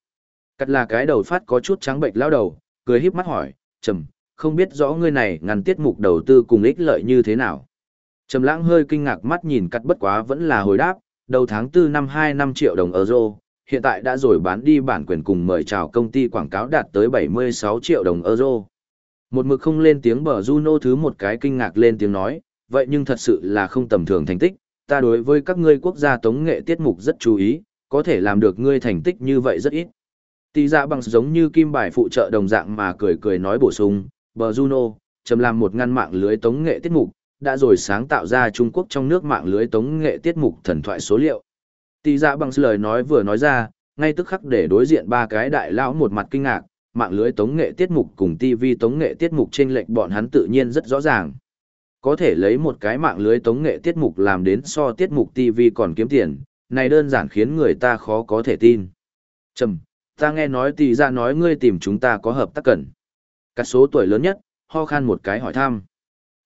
Cắt là cái đầu phát có chút trắng bệnh lão đầu, cười híp mắt hỏi, trầm, không biết rõ ngươi này ngăn tiết mục đầu tư cùng ích lợi như thế nào. Trầm lãng hơi kinh ngạc mắt nhìn cắt bất quá vẫn là hồi đáp, đầu tháng 4 năm 2 năm triệu đồng euro, hiện tại đã rồi bán đi bản quyền cùng mời chào công ty quảng cáo đạt tới 76 triệu đồng euro. Một mực không lên tiếng bờ Juno thứ một cái kinh ngạc lên tiếng nói, vậy nhưng thật sự là không tầm thường thành tích, ta đối với các ngươi quốc gia tống nghệ tiết mục rất chú ý, có thể làm được ngươi thành tích như vậy rất ít. Tỷ dạ bằng giống như kim bài phụ trợ đồng dạng mà cười cười nói bổ sung, bờ Juno, trầm làm một ngăn mạng lưới tống nghệ tiết mục, đã rồi sáng tạo ra Trung Quốc trong nước mạng lưới tống nghệ tiết mục thần thoại số liệu. Tỷ dạ bằng lời nói vừa nói ra, ngay tức khắc để đối diện ba cái đại lão một mặt kinh ngạc, mạng lưới tống nghệ tiết mục cùng TV tống nghệ tiết mục trên lệnh bọn hắn tự nhiên rất rõ ràng. Có thể lấy một cái mạng lưới tống nghệ tiết mục làm đến so tiết mục TV còn kiếm tiền, này đơn giản khiến người ta khó có thể tin. Trầm, ta nghe nói tỷ ra nói ngươi tìm chúng ta có hợp tác cần. Các số tuổi lớn nhất, ho khan một cái hỏi thăm.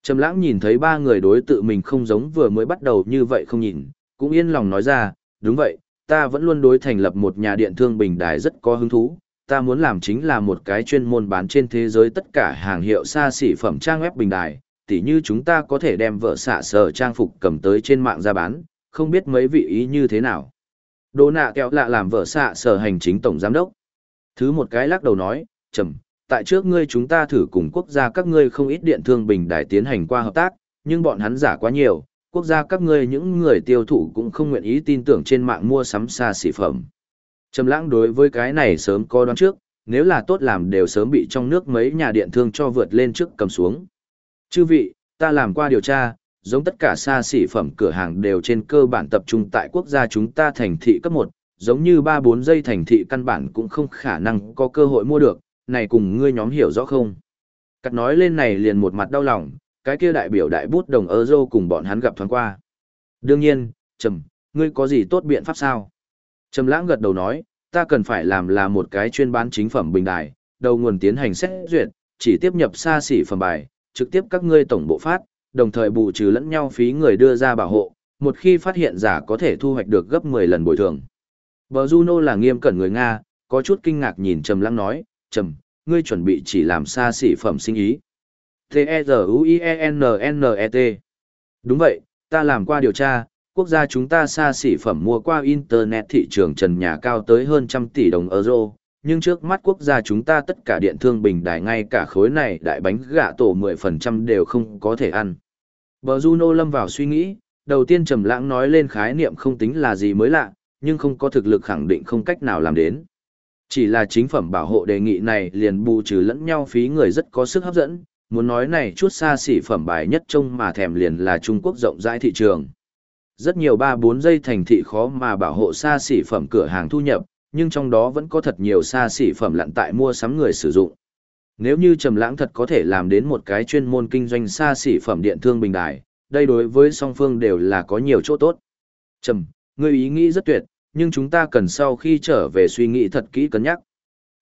Trầm lãng nhìn thấy ba người đối tự mình không giống vừa mới bắt đầu như vậy không nhìn, cũng yên lòng nói ra, đúng vậy, ta vẫn luôn đối thành lập một nhà điện thương bình đài rất có hứng thú, ta muốn làm chính là một cái chuyên môn bán trên thế giới tất cả hàng hiệu xa xỉ phẩm trang web bình đài, tỉ như chúng ta có thể đem vợ xạ sở trang phục cầm tới trên mạng ra bán, không biết mấy vị ý như thế nào. Đô nạ kéo lạ làm vợ xạ sở hành chính tổng giám đốc. Thứ một cái lắc đầu nói, trầm, tại trước ngươi chúng ta thử cùng quốc gia các ngươi không ít điện thương bình đài tiến hành qua hợp tác, nhưng bọn hắn giả quá nhiều, quốc gia các ngươi những người tiêu thụ cũng không nguyện ý tin tưởng trên mạng mua sắm xa xỉ phẩm. Trầm lãng đối với cái này sớm có đoán trước, nếu là tốt làm đều sớm bị trong nước mấy nhà điện thương cho vượt lên trước cầm xuống. Chư vị, ta làm qua điều tra, giống tất cả xa xỉ phẩm cửa hàng đều trên cơ bản tập trung tại quốc gia chúng ta thành thị cấp 1, giống như 3-4 giây thành thị căn bản cũng không khả năng có cơ hội mua được, này cùng ngươi nhóm hiểu rõ không? Cắt nói lên này liền một mặt đau lòng, cái kia đại biểu đại bút đồng euro cùng bọn hắn gặp thoáng qua. Đương nhiên, Trầm, ngươi có gì tốt biện pháp sao? Trầm lãng gật đầu nói, ta cần phải làm là một cái chuyên bán chính phẩm bình đài, đầu nguồn tiến hành xét duyệt, chỉ tiếp nhập xa xỉ phẩm bài, trực tiếp các ngươi tổng bộ phát, đồng thời bù trừ lẫn nhau phí người đưa ra bảo hộ, một khi phát hiện giả có thể thu hoạch được gấp 10 lần bồi thường. Bờ Juno là nghiêm cẩn người Nga, có chút kinh ngạc nhìn Trầm Lãng nói, "Trầm, ngươi chuẩn bị chỉ làm xa xỉ phẩm sinh ý?" T-E-Z-U-I-E-N-N-E-T Đúng vậy, ta làm qua điều tra, quốc gia chúng ta xa xỉ phẩm mua qua Internet thị trường trần nhà cao tới hơn trăm tỷ đồng euro, nhưng trước mắt quốc gia chúng ta tất cả điện thương bình đài ngay cả khối này đại bánh gạ tổ 10% đều không có thể ăn. Bờ Juno lâm vào suy nghĩ, đầu tiên trầm lãng nói lên khái niệm không tính là gì mới lạ, nhưng không có thực lực khẳng định không cách nào làm đến. Chỉ là chính phẩm bảo hộ đề nghị này liền bù trừ lẫn nhau phí người rất có sức hấp dẫn, muốn nói này chút xa xỉ phẩm bài nhất trông mà thèm liền là Trung Quốc rộng rãi thị trường. Rất nhiều 3-4 giây thành thị khó mà bảo hộ xa xỉ phẩm cửa hàng thu nhập, nhưng trong đó vẫn có thật nhiều xa xỉ phẩm lặn tại mua sắm người sử dụng. Nếu như Trầm Lãng thật có thể làm đến một cái chuyên môn kinh doanh xa xỉ phẩm điện thương bình đài, đây đối với song phương đều là có nhiều chỗ tốt. Trầm, ngươi ý nghĩ rất tuyệt, nhưng chúng ta cần sau khi trở về suy nghĩ thật kỹ cân nhắc.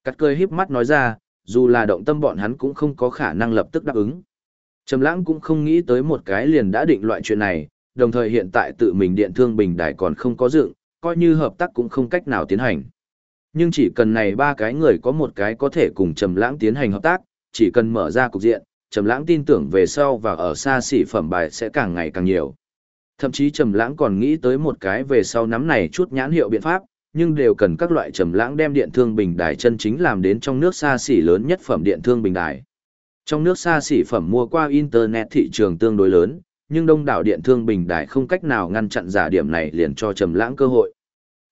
Cắt cười híp mắt nói ra, dù là động tâm bọn hắn cũng không có khả năng lập tức đáp ứng. Trầm Lãng cũng không nghĩ tới một cái liền đã định loại chuyện này, đồng thời hiện tại tự mình điện thương bình đài còn không có dựng, coi như hợp tác cũng không cách nào tiến hành. Nhưng chỉ cần này ba cái người có một cái có thể cùng Trầm Lãng tiến hành hợp tác, chỉ cần mở ra cục diện, Trầm Lãng tin tưởng về sau và ở xa xỉ phẩm bài sẽ càng ngày càng nhiều. Thậm chí Trầm Lãng còn nghĩ tới một cái về sau nắm này chút nhãn hiệu biện pháp, nhưng đều cần các loại Trầm Lãng đem điện thương bình đài chân chính làm đến trong nước xa xỉ lớn nhất phẩm điện thương bình đài. Trong nước xa xỉ phẩm mua qua internet thị trường tương đối lớn, nhưng đông đảo điện thương bình đại không cách nào ngăn chặn giả điểm này liền cho Trầm Lãng cơ hội.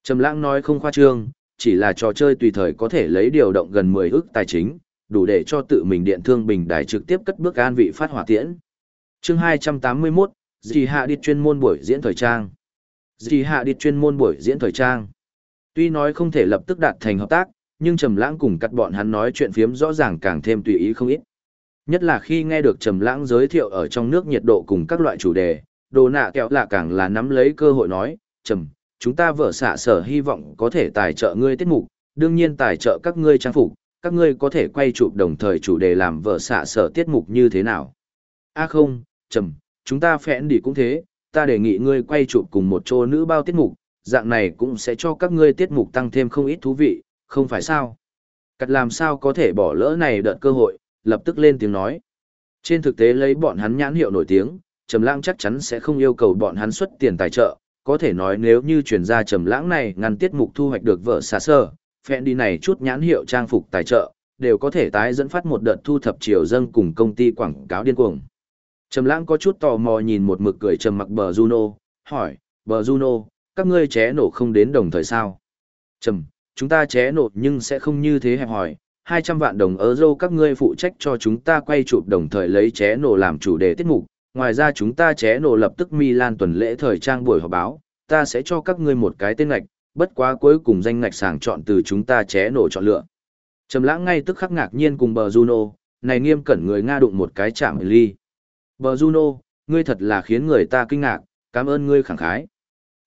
Trầm Lãng nói không khoa trương, chỉ là trò chơi tùy thời có thể lấy điều động gần 10 ức tài chính, đủ để cho tự mình điện thương bình đại trực tiếp cất bước an vị phát hỏa tiễn. Chương 281, Dì Hạ đi chuyên môn buổi diễn thời trang. Dì Hạ đi chuyên môn buổi diễn thời trang. Tuy nói không thể lập tức đạt thành hợp tác, nhưng Trầm Lãng cùng cắt bọn hắn nói chuyện phiếm rõ ràng càng thêm tùy ý không ít. Nhất là khi nghe được Trầm Lãng giới thiệu ở trong nước nhiệt độ cùng các loại chủ đề, Đồ nạ kẹo lạ càng là nắm lấy cơ hội nói, "Trầm, chúng ta vợ xạ sở hy vọng có thể tài trợ ngươi tiết mục, đương nhiên tài trợ các ngươi trang phục, các ngươi có thể quay chụp đồng thời chủ đề làm vợ xạ sở tiết mục như thế nào. A không, trầm, chúng ta phẽn đi cũng thế, ta đề nghị ngươi quay chụp cùng một chỗ nữ bao tiết mục, dạng này cũng sẽ cho các ngươi tiết mục tăng thêm không ít thú vị, không phải sao. Cắt làm sao có thể bỏ lỡ này đợt cơ hội, lập tức lên tiếng nói. Trên thực tế lấy bọn hắn nhãn hiệu nổi tiếng, Trầm Lãng chắc chắn sẽ không yêu cầu bọn hắn xuất tiền tài trợ, có thể nói nếu như truyền ra trầm lãng này ngăn tiết mục thu hoạch được vợ xa sơ, phèn đi này chút nhãn hiệu trang phục tài trợ, đều có thể tái dẫn phát một đợt thu thập triều dân cùng công ty quảng cáo điên cuồng. Trầm lãng có chút tò mò nhìn một mực cười trầm mặc bờ Juno, hỏi, bờ Juno, các ngươi ché nổ không đến đồng thời sao? Trầm, chúng ta ché nổ nhưng sẽ không như thế hẹp hỏi, 200 vạn đồng euro các ngươi phụ trách cho chúng ta quay chụp đồng thời lấy ché nổ làm chủ đề tiết mục. Ngoài ra chúng ta ché nổ lập tức Milan tuần lễ thời trang buổi họp báo, ta sẽ cho các ngươi một cái tên ngạch, bất quá cuối cùng danh ngạch sàng chọn từ chúng ta ché nổ chọn lựa. Trầm lãng ngay tức khắc ngạc nhiên cùng bờ Juno, này nghiêm cẩn người Nga đụng một cái chạm ly. Bờ Juno, ngươi thật là khiến người ta kinh ngạc, cảm ơn ngươi khẳng khái.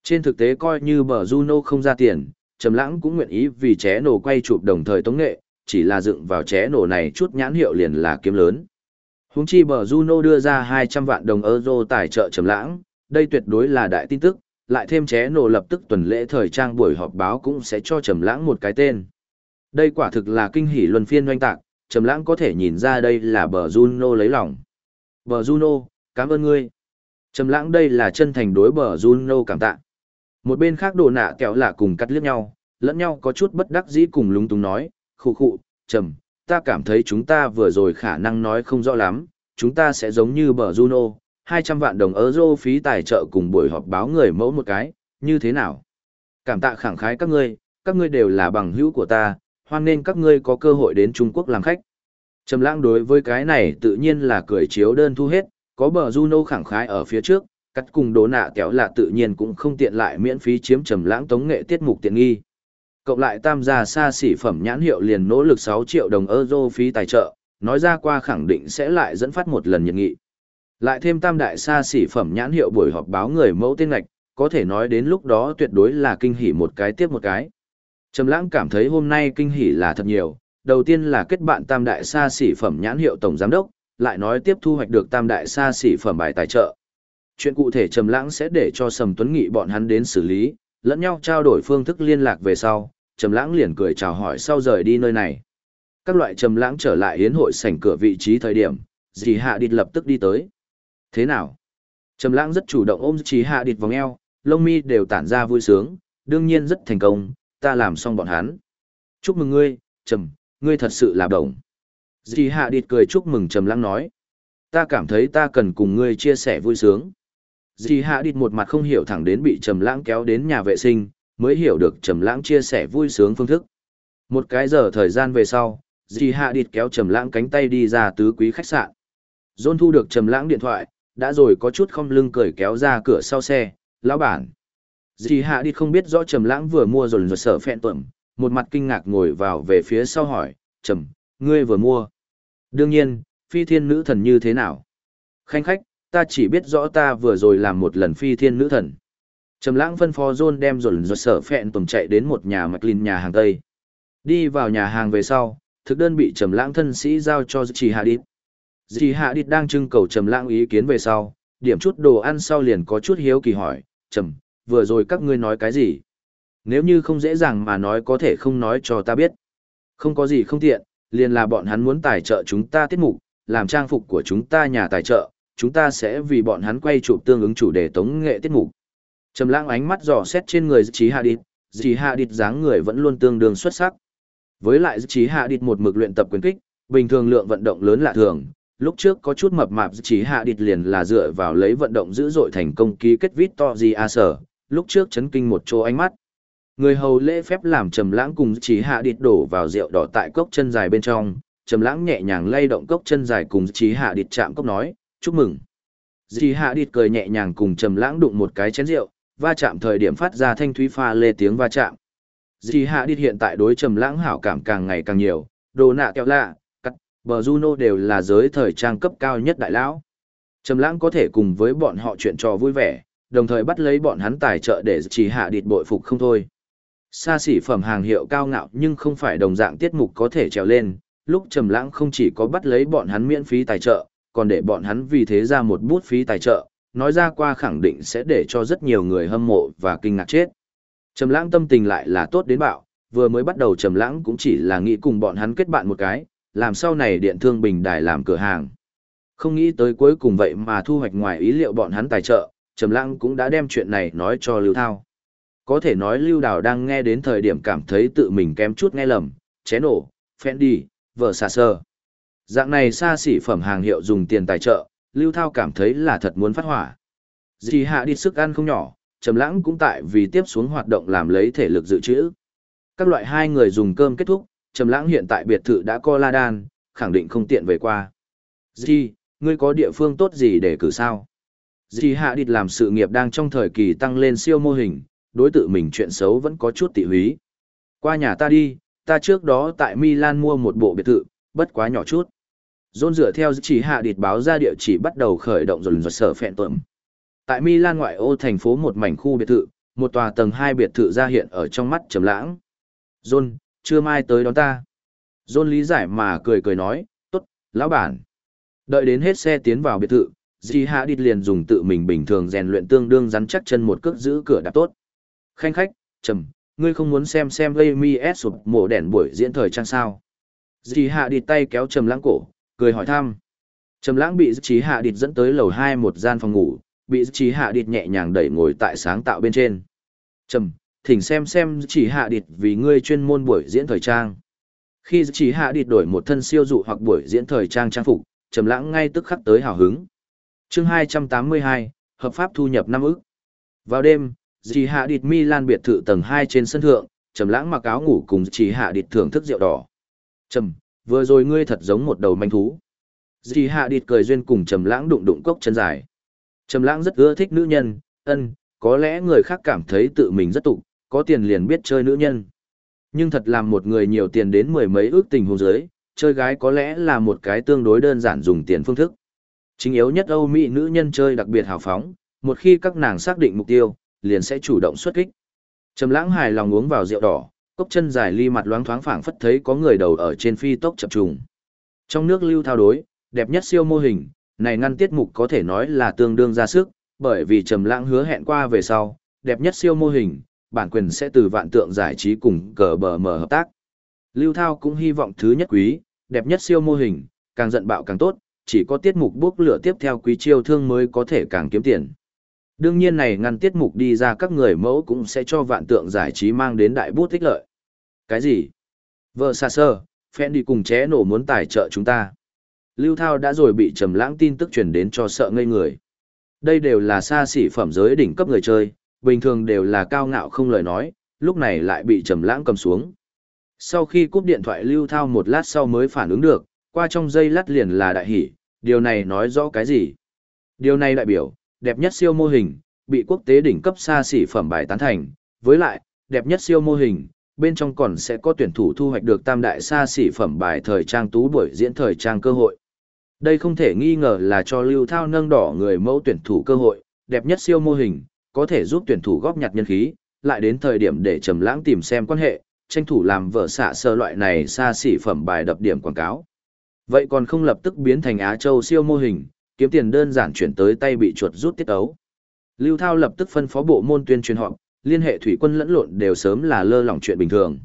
Trên thực tế coi như bờ Juno không ra tiền, Trầm lãng cũng nguyện ý vì ché nổ quay chụp đồng thời tống nghệ, chỉ là dựng vào ché nổ này chút nhãn hiệu liền là kiếm lớn. Húng chi bờ Juno đưa ra 200 vạn đồng euro tài trợ Trầm lãng, đây tuyệt đối là đại tin tức, lại thêm ché nổ lập tức tuần lễ thời trang buổi họp báo cũng sẽ cho Trầm lãng một cái tên. Đây quả thực là kinh hỉ luân phiên doanh tạc, Trầm lãng có thể nhìn ra đây là bờ Juno lấy lòng. Bờ Juno, cảm ơn ngươi. Trầm lãng đây là chân thành đối bờ Juno cảm tạ. Một bên khác đồ nạ kẹo lạ cùng cắt liếc nhau, lẫn nhau có chút bất đắc dĩ cùng lúng túng nói, khụ khụ, trầm, ta cảm thấy chúng ta vừa rồi khả năng nói không rõ lắm, chúng ta sẽ giống như bờ Juno, 200 vạn đồng euro phí tài trợ cùng buổi họp báo người mẫu một cái, như thế nào? Cảm tạ khẳng khái các ngươi, các ngươi đều là bằng hữu của ta, hoan nên các ngươi có cơ hội đến Trung Quốc làm khách. Trầm lãng đối với cái này tự nhiên là cười chiếu đơn thu hết, có bờ Juno khẳng khái ở phía trước, cắt cùng đố nạ kéo là tự nhiên cũng không tiện lại miễn phí chiếm trầm lãng tống nghệ tiết mục tiện nghi. Cộng lại tam gia xa xỉ phẩm nhãn hiệu liền nỗ lực 6 triệu đồng euro phí tài trợ, nói ra qua khẳng định sẽ lại dẫn phát một lần nhiệt nghị. Lại thêm tam đại xa xỉ phẩm nhãn hiệu buổi họp báo người mẫu tên ngạch, có thể nói đến lúc đó tuyệt đối là kinh hỉ một cái tiếp một cái. Trầm lãng cảm thấy hôm nay kinh hỉ là thật nhiều, đầu tiên là kết bạn tam đại xa xỉ phẩm nhãn hiệu tổng giám đốc, lại nói tiếp thu hoạch được tam đại xa xỉ phẩm bài tài trợ. Chuyện cụ thể Trầm lãng sẽ để cho Sầm Tuấn Nghị bọn hắn đến xử lý, lẫn nhau trao đổi phương thức liên lạc về sau, Trầm lãng liền cười chào hỏi sau rời đi nơi này. Các loại Trầm lãng trở lại yến hội sảnh cửa vị trí thời điểm, Dì Hạ Địt lập tức đi tới. Thế nào? Trầm lãng rất chủ động ôm Dì Hạ Địt vòng eo, lông mi đều tản ra vui sướng, đương nhiên rất thành công, ta làm xong bọn hắn. Chúc mừng ngươi, Trầm, ngươi thật sự là đồng. Dì Hạ Địt cười chúc mừng Trầm lãng nói. Ta cảm thấy ta cần cùng ngươi chia sẻ vui sướng. Dì Hạ Địt một mặt không hiểu thẳng đến bị Trầm lãng kéo đến nhà vệ sinh, mới hiểu được Trầm lãng chia sẻ vui sướng phương thức. Một cái giờ thời gian về sau, Dì Hạ địt kéo Trầm lãng cánh tay đi ra tứ quý khách sạn. John thu được Trầm lãng điện thoại, đã rồi có chút không lưng cười kéo ra cửa sau xe, lão bản. Dì Hạ địt không biết rõ Trầm lãng vừa mua rồi rồi sở phẹn tuẩm, một mặt kinh ngạc ngồi vào về phía sau hỏi, Trầm, ngươi vừa mua. Đương nhiên, phi thiên nữ thần như thế nào? Khanh khách, ta chỉ biết rõ ta vừa rồi làm một lần phi thiên nữ thần. Trầm lãng phân phó John đem rồi rồi sở phẹn tuần chạy đến một nhà mạch linh nhà hàng Tây. Đi vào nhà hàng về sau, thực đơn bị Trầm lãng thân sĩ giao cho Dì Hạ Địch. Dì Hạ Đít đang trưng cầu Trầm lãng ý kiến về sau, điểm chút đồ ăn sau liền có chút hiếu kỳ hỏi, Trầm, vừa rồi các ngươi nói cái gì? Nếu như không dễ dàng mà nói có thể không nói cho ta biết. Không có gì không tiện, liền là bọn hắn muốn tài trợ chúng ta tiết mục, làm trang phục của chúng ta nhà tài trợ, chúng ta sẽ vì bọn hắn quay chụp tương ứng chủ đề tống nghệ tiết mục. Trầm lãng ánh mắt dò xét trên người Chí Hạ Địch, Chí Hạ Địch dáng người vẫn luôn tương đương xuất sắc. Với lại Chí Hạ Địch một mực luyện tập quyền kích, bình thường lượng vận động lớn lạ thường, lúc trước có chút mập mạp Chí Hạ Địch liền là dựa vào lấy vận động dữ dội thành công ký kết Victor A sở, lúc trước chấn kinh một chỗ ánh mắt. Người hầu lễ phép làm Trầm lãng cùng Chí Hạ Địch đổ vào rượu đỏ tại cốc chân dài bên trong, Trầm lãng nhẹ nhàng lay động cốc chân dài cùng Chí Hạ Địch chạm cốc nói, chúc mừng. Dì Hạ Địch cười nhẹ nhàng cùng Trầm Lãng đụng một cái chén rượu, va chạm thời điểm phát ra thanh thúy pha lê tiếng va chạm. Dì Hạ đi hiện tại đối Trầm Lãng hảo cảm càng ngày càng nhiều, đồ nạ kẹo lạ, cắt, bờ Juno đều là giới thời trang cấp cao nhất đại lão. Trầm Lãng có thể cùng với bọn họ chuyện trò vui vẻ, đồng thời bắt lấy bọn hắn tài trợ để Dì Hạ Địch bội phục không thôi. Xa xỉ phẩm hàng hiệu cao ngạo nhưng không phải đồng dạng tiết mục có thể trèo lên, lúc Trầm Lãng không chỉ có bắt lấy bọn hắn miễn phí tài trợ, còn để bọn hắn vì thế ra một bút phí tài trợ, nói ra qua khẳng định sẽ để cho rất nhiều người hâm mộ và kinh ngạc chết. Trầm lãng tâm tình lại là tốt đến bạo, vừa mới bắt đầu trầm lãng cũng chỉ là nghĩ cùng bọn hắn kết bạn một cái, làm sau này điện thương bình đài làm cửa hàng. Không nghĩ tới cuối cùng vậy mà thu hoạch ngoài ý liệu bọn hắn tài trợ, trầm lãng cũng đã đem chuyện này nói cho Lưu Thao. Có thể nói Lưu Đào đang nghe đến thời điểm cảm thấy tự mình kém chút nghe lầm, chén nổ, đi, vợ xà sơ. Dạng này xa xỉ phẩm hàng hiệu dùng tiền tài trợ, Lưu Thao cảm thấy là thật muốn phát hỏa. Dì hạ đi sức ăn không nhỏ, Trầm Lãng cũng tại vì tiếp xuống hoạt động làm lấy thể lực dự trữ. Các loại hai người dùng cơm kết thúc, Trầm Lãng hiện tại biệt thự đã có La Đan, khẳng định không tiện về qua. Dì, ngươi có địa phương tốt gì để cử sao? Dì Hạ Địt làm sự nghiệp đang trong thời kỳ tăng lên siêu mô hình, đối tự mình chuyện xấu vẫn có chút tị húy. Qua nhà ta đi, ta trước đó tại Milan mua một bộ biệt thự, bất quá nhỏ chút. John dựa theo chỉ Hạ Địt báo ra địa chỉ bắt đầu khởi động dồn dồn sở phẹn tuẩm. Tại Milan ngoại ô thành phố một mảnh khu biệt thự, một tòa tầng hai biệt thự ra hiện ở trong mắt trầm lãng. John, chưa mai tới đón ta. John lý giải mà cười cười nói, tốt, lão bản. Đợi đến hết xe tiến vào biệt thự, Di Hạ Địt liền dùng tự mình bình thường rèn luyện tương đương rắn chắc chân một cước giữ cửa đạp tốt. Khanh khách, trầm, ngươi không muốn xem xem gây mi s sụp mổ đèn buổi diễn thời trang sao? Di Hạ Địt tay kéo trầm lãng cổ, cười hỏi thăm. Trầm lãng bị Trí Hạ Địt dẫn tới lầu hai một gian phòng ngủ, bị Trí Hạ Địt nhẹ nhàng đẩy ngồi tại sáng tạo bên trên. Trầm, thỉnh xem xem Chỉ Hạ Địt vì ngươi chuyên môn buổi diễn thời trang. Khi Chỉ Hạ Địt đổi một thân siêu dụ hoặc buổi diễn thời trang trang phục, Trầm lãng ngay tức khắc tới hào hứng chương 282, hợp pháp thu nhập năm ức. Vào đêm, chỉ Hạ Địt Milan biệt thự tầng 2 trên sân thượng, Trầm Lãng mặc áo ngủ cùng chỉ Hạ Địt thưởng thức rượu đỏ. "Trầm, vừa rồi ngươi thật giống một đầu manh thú." Dì Hạ Địt cười duyên cùng Trầm Lãng đụng đụng cốc chân dài. Trầm Lãng rất ưa thích nữ nhân, ân, có lẽ người khác cảm thấy tự mình rất tục, có tiền liền biết chơi nữ nhân. Nhưng thật làm một người nhiều tiền đến mười mấy ước tình huống dưới, chơi gái có lẽ là một cái tương đối đơn giản dùng tiền phương thức. Chính yếu nhất Âu Mỹ nữ nhân chơi đặc biệt hào phóng, một khi các nàng xác định mục tiêu, liền sẽ chủ động xuất kích. Trầm lãng hài lòng uống vào rượu đỏ, cốc chân dài ly mặt loáng thoáng phảng phất thấy có người đầu ở trên phi tốc chập trùng. Trong nước lưu thao đối, đẹp nhất siêu mô hình, này ngăn tiết mục có thể nói là tương đương ra sức, bởi vì Trầm lãng hứa hẹn qua về sau, đẹp nhất siêu mô hình, bản quyền sẽ từ vạn tượng giải trí cùng cờ bờ mở hợp tác. Lưu Thao cũng hy vọng thứ nhất quý, đẹp nhất siêu mô hình, càng giận bạo càng tốt, chỉ có tiết mục bước lửa tiếp theo quý chiêu thương mới có thể càng kiếm tiền. Đương nhiên này ngăn tiết mục đi ra các người mẫu cũng sẽ cho vạn tượng giải trí mang đến đại bút tích lợi. Cái gì? Vợ xa sơ, phen đi cùng ché nổ muốn tài trợ chúng ta. Lưu Thao đã rồi bị trầm lãng tin tức truyền đến cho sợ ngây người. Đây đều là xa xỉ phẩm giới đỉnh cấp người chơi, bình thường đều là cao ngạo không lời nói, lúc này lại bị trầm lãng cầm xuống. Sau khi cúp điện thoại Lưu Thao một lát sau mới phản ứng được, qua trong giây lát liền là đại hỷ, điều này nói rõ cái gì? Điều này đại biểu, đẹp nhất siêu mô hình, bị quốc tế đỉnh cấp xa xỉ phẩm bài tán thành, với lại, đẹp nhất siêu mô hình, bên trong còn sẽ có tuyển thủ thu hoạch được tam đại xa xỉ phẩm bài thời trang tú buổi diễn thời trang cơ hội. Đây không thể nghi ngờ là cho Lưu Thao nâng đỏ người mẫu tuyển thủ cơ hội, đẹp nhất siêu mô hình, có thể giúp tuyển thủ góp nhặt nhân khí, lại đến thời điểm để trầm lãng tìm xem quan hệ, tranh thủ làm vợ xạ sơ loại này xa xỉ phẩm bài đập điểm quảng cáo. Vậy còn không lập tức biến thành Á Châu siêu mô hình, kiếm tiền đơn giản chuyển tới tay bị chuột rút tiết ấu. Lưu Thao lập tức phân phó bộ môn tuyên truyền họp, liên hệ thủy quân lẫn lộn đều sớm là lơ lỏng chuyện bình thường.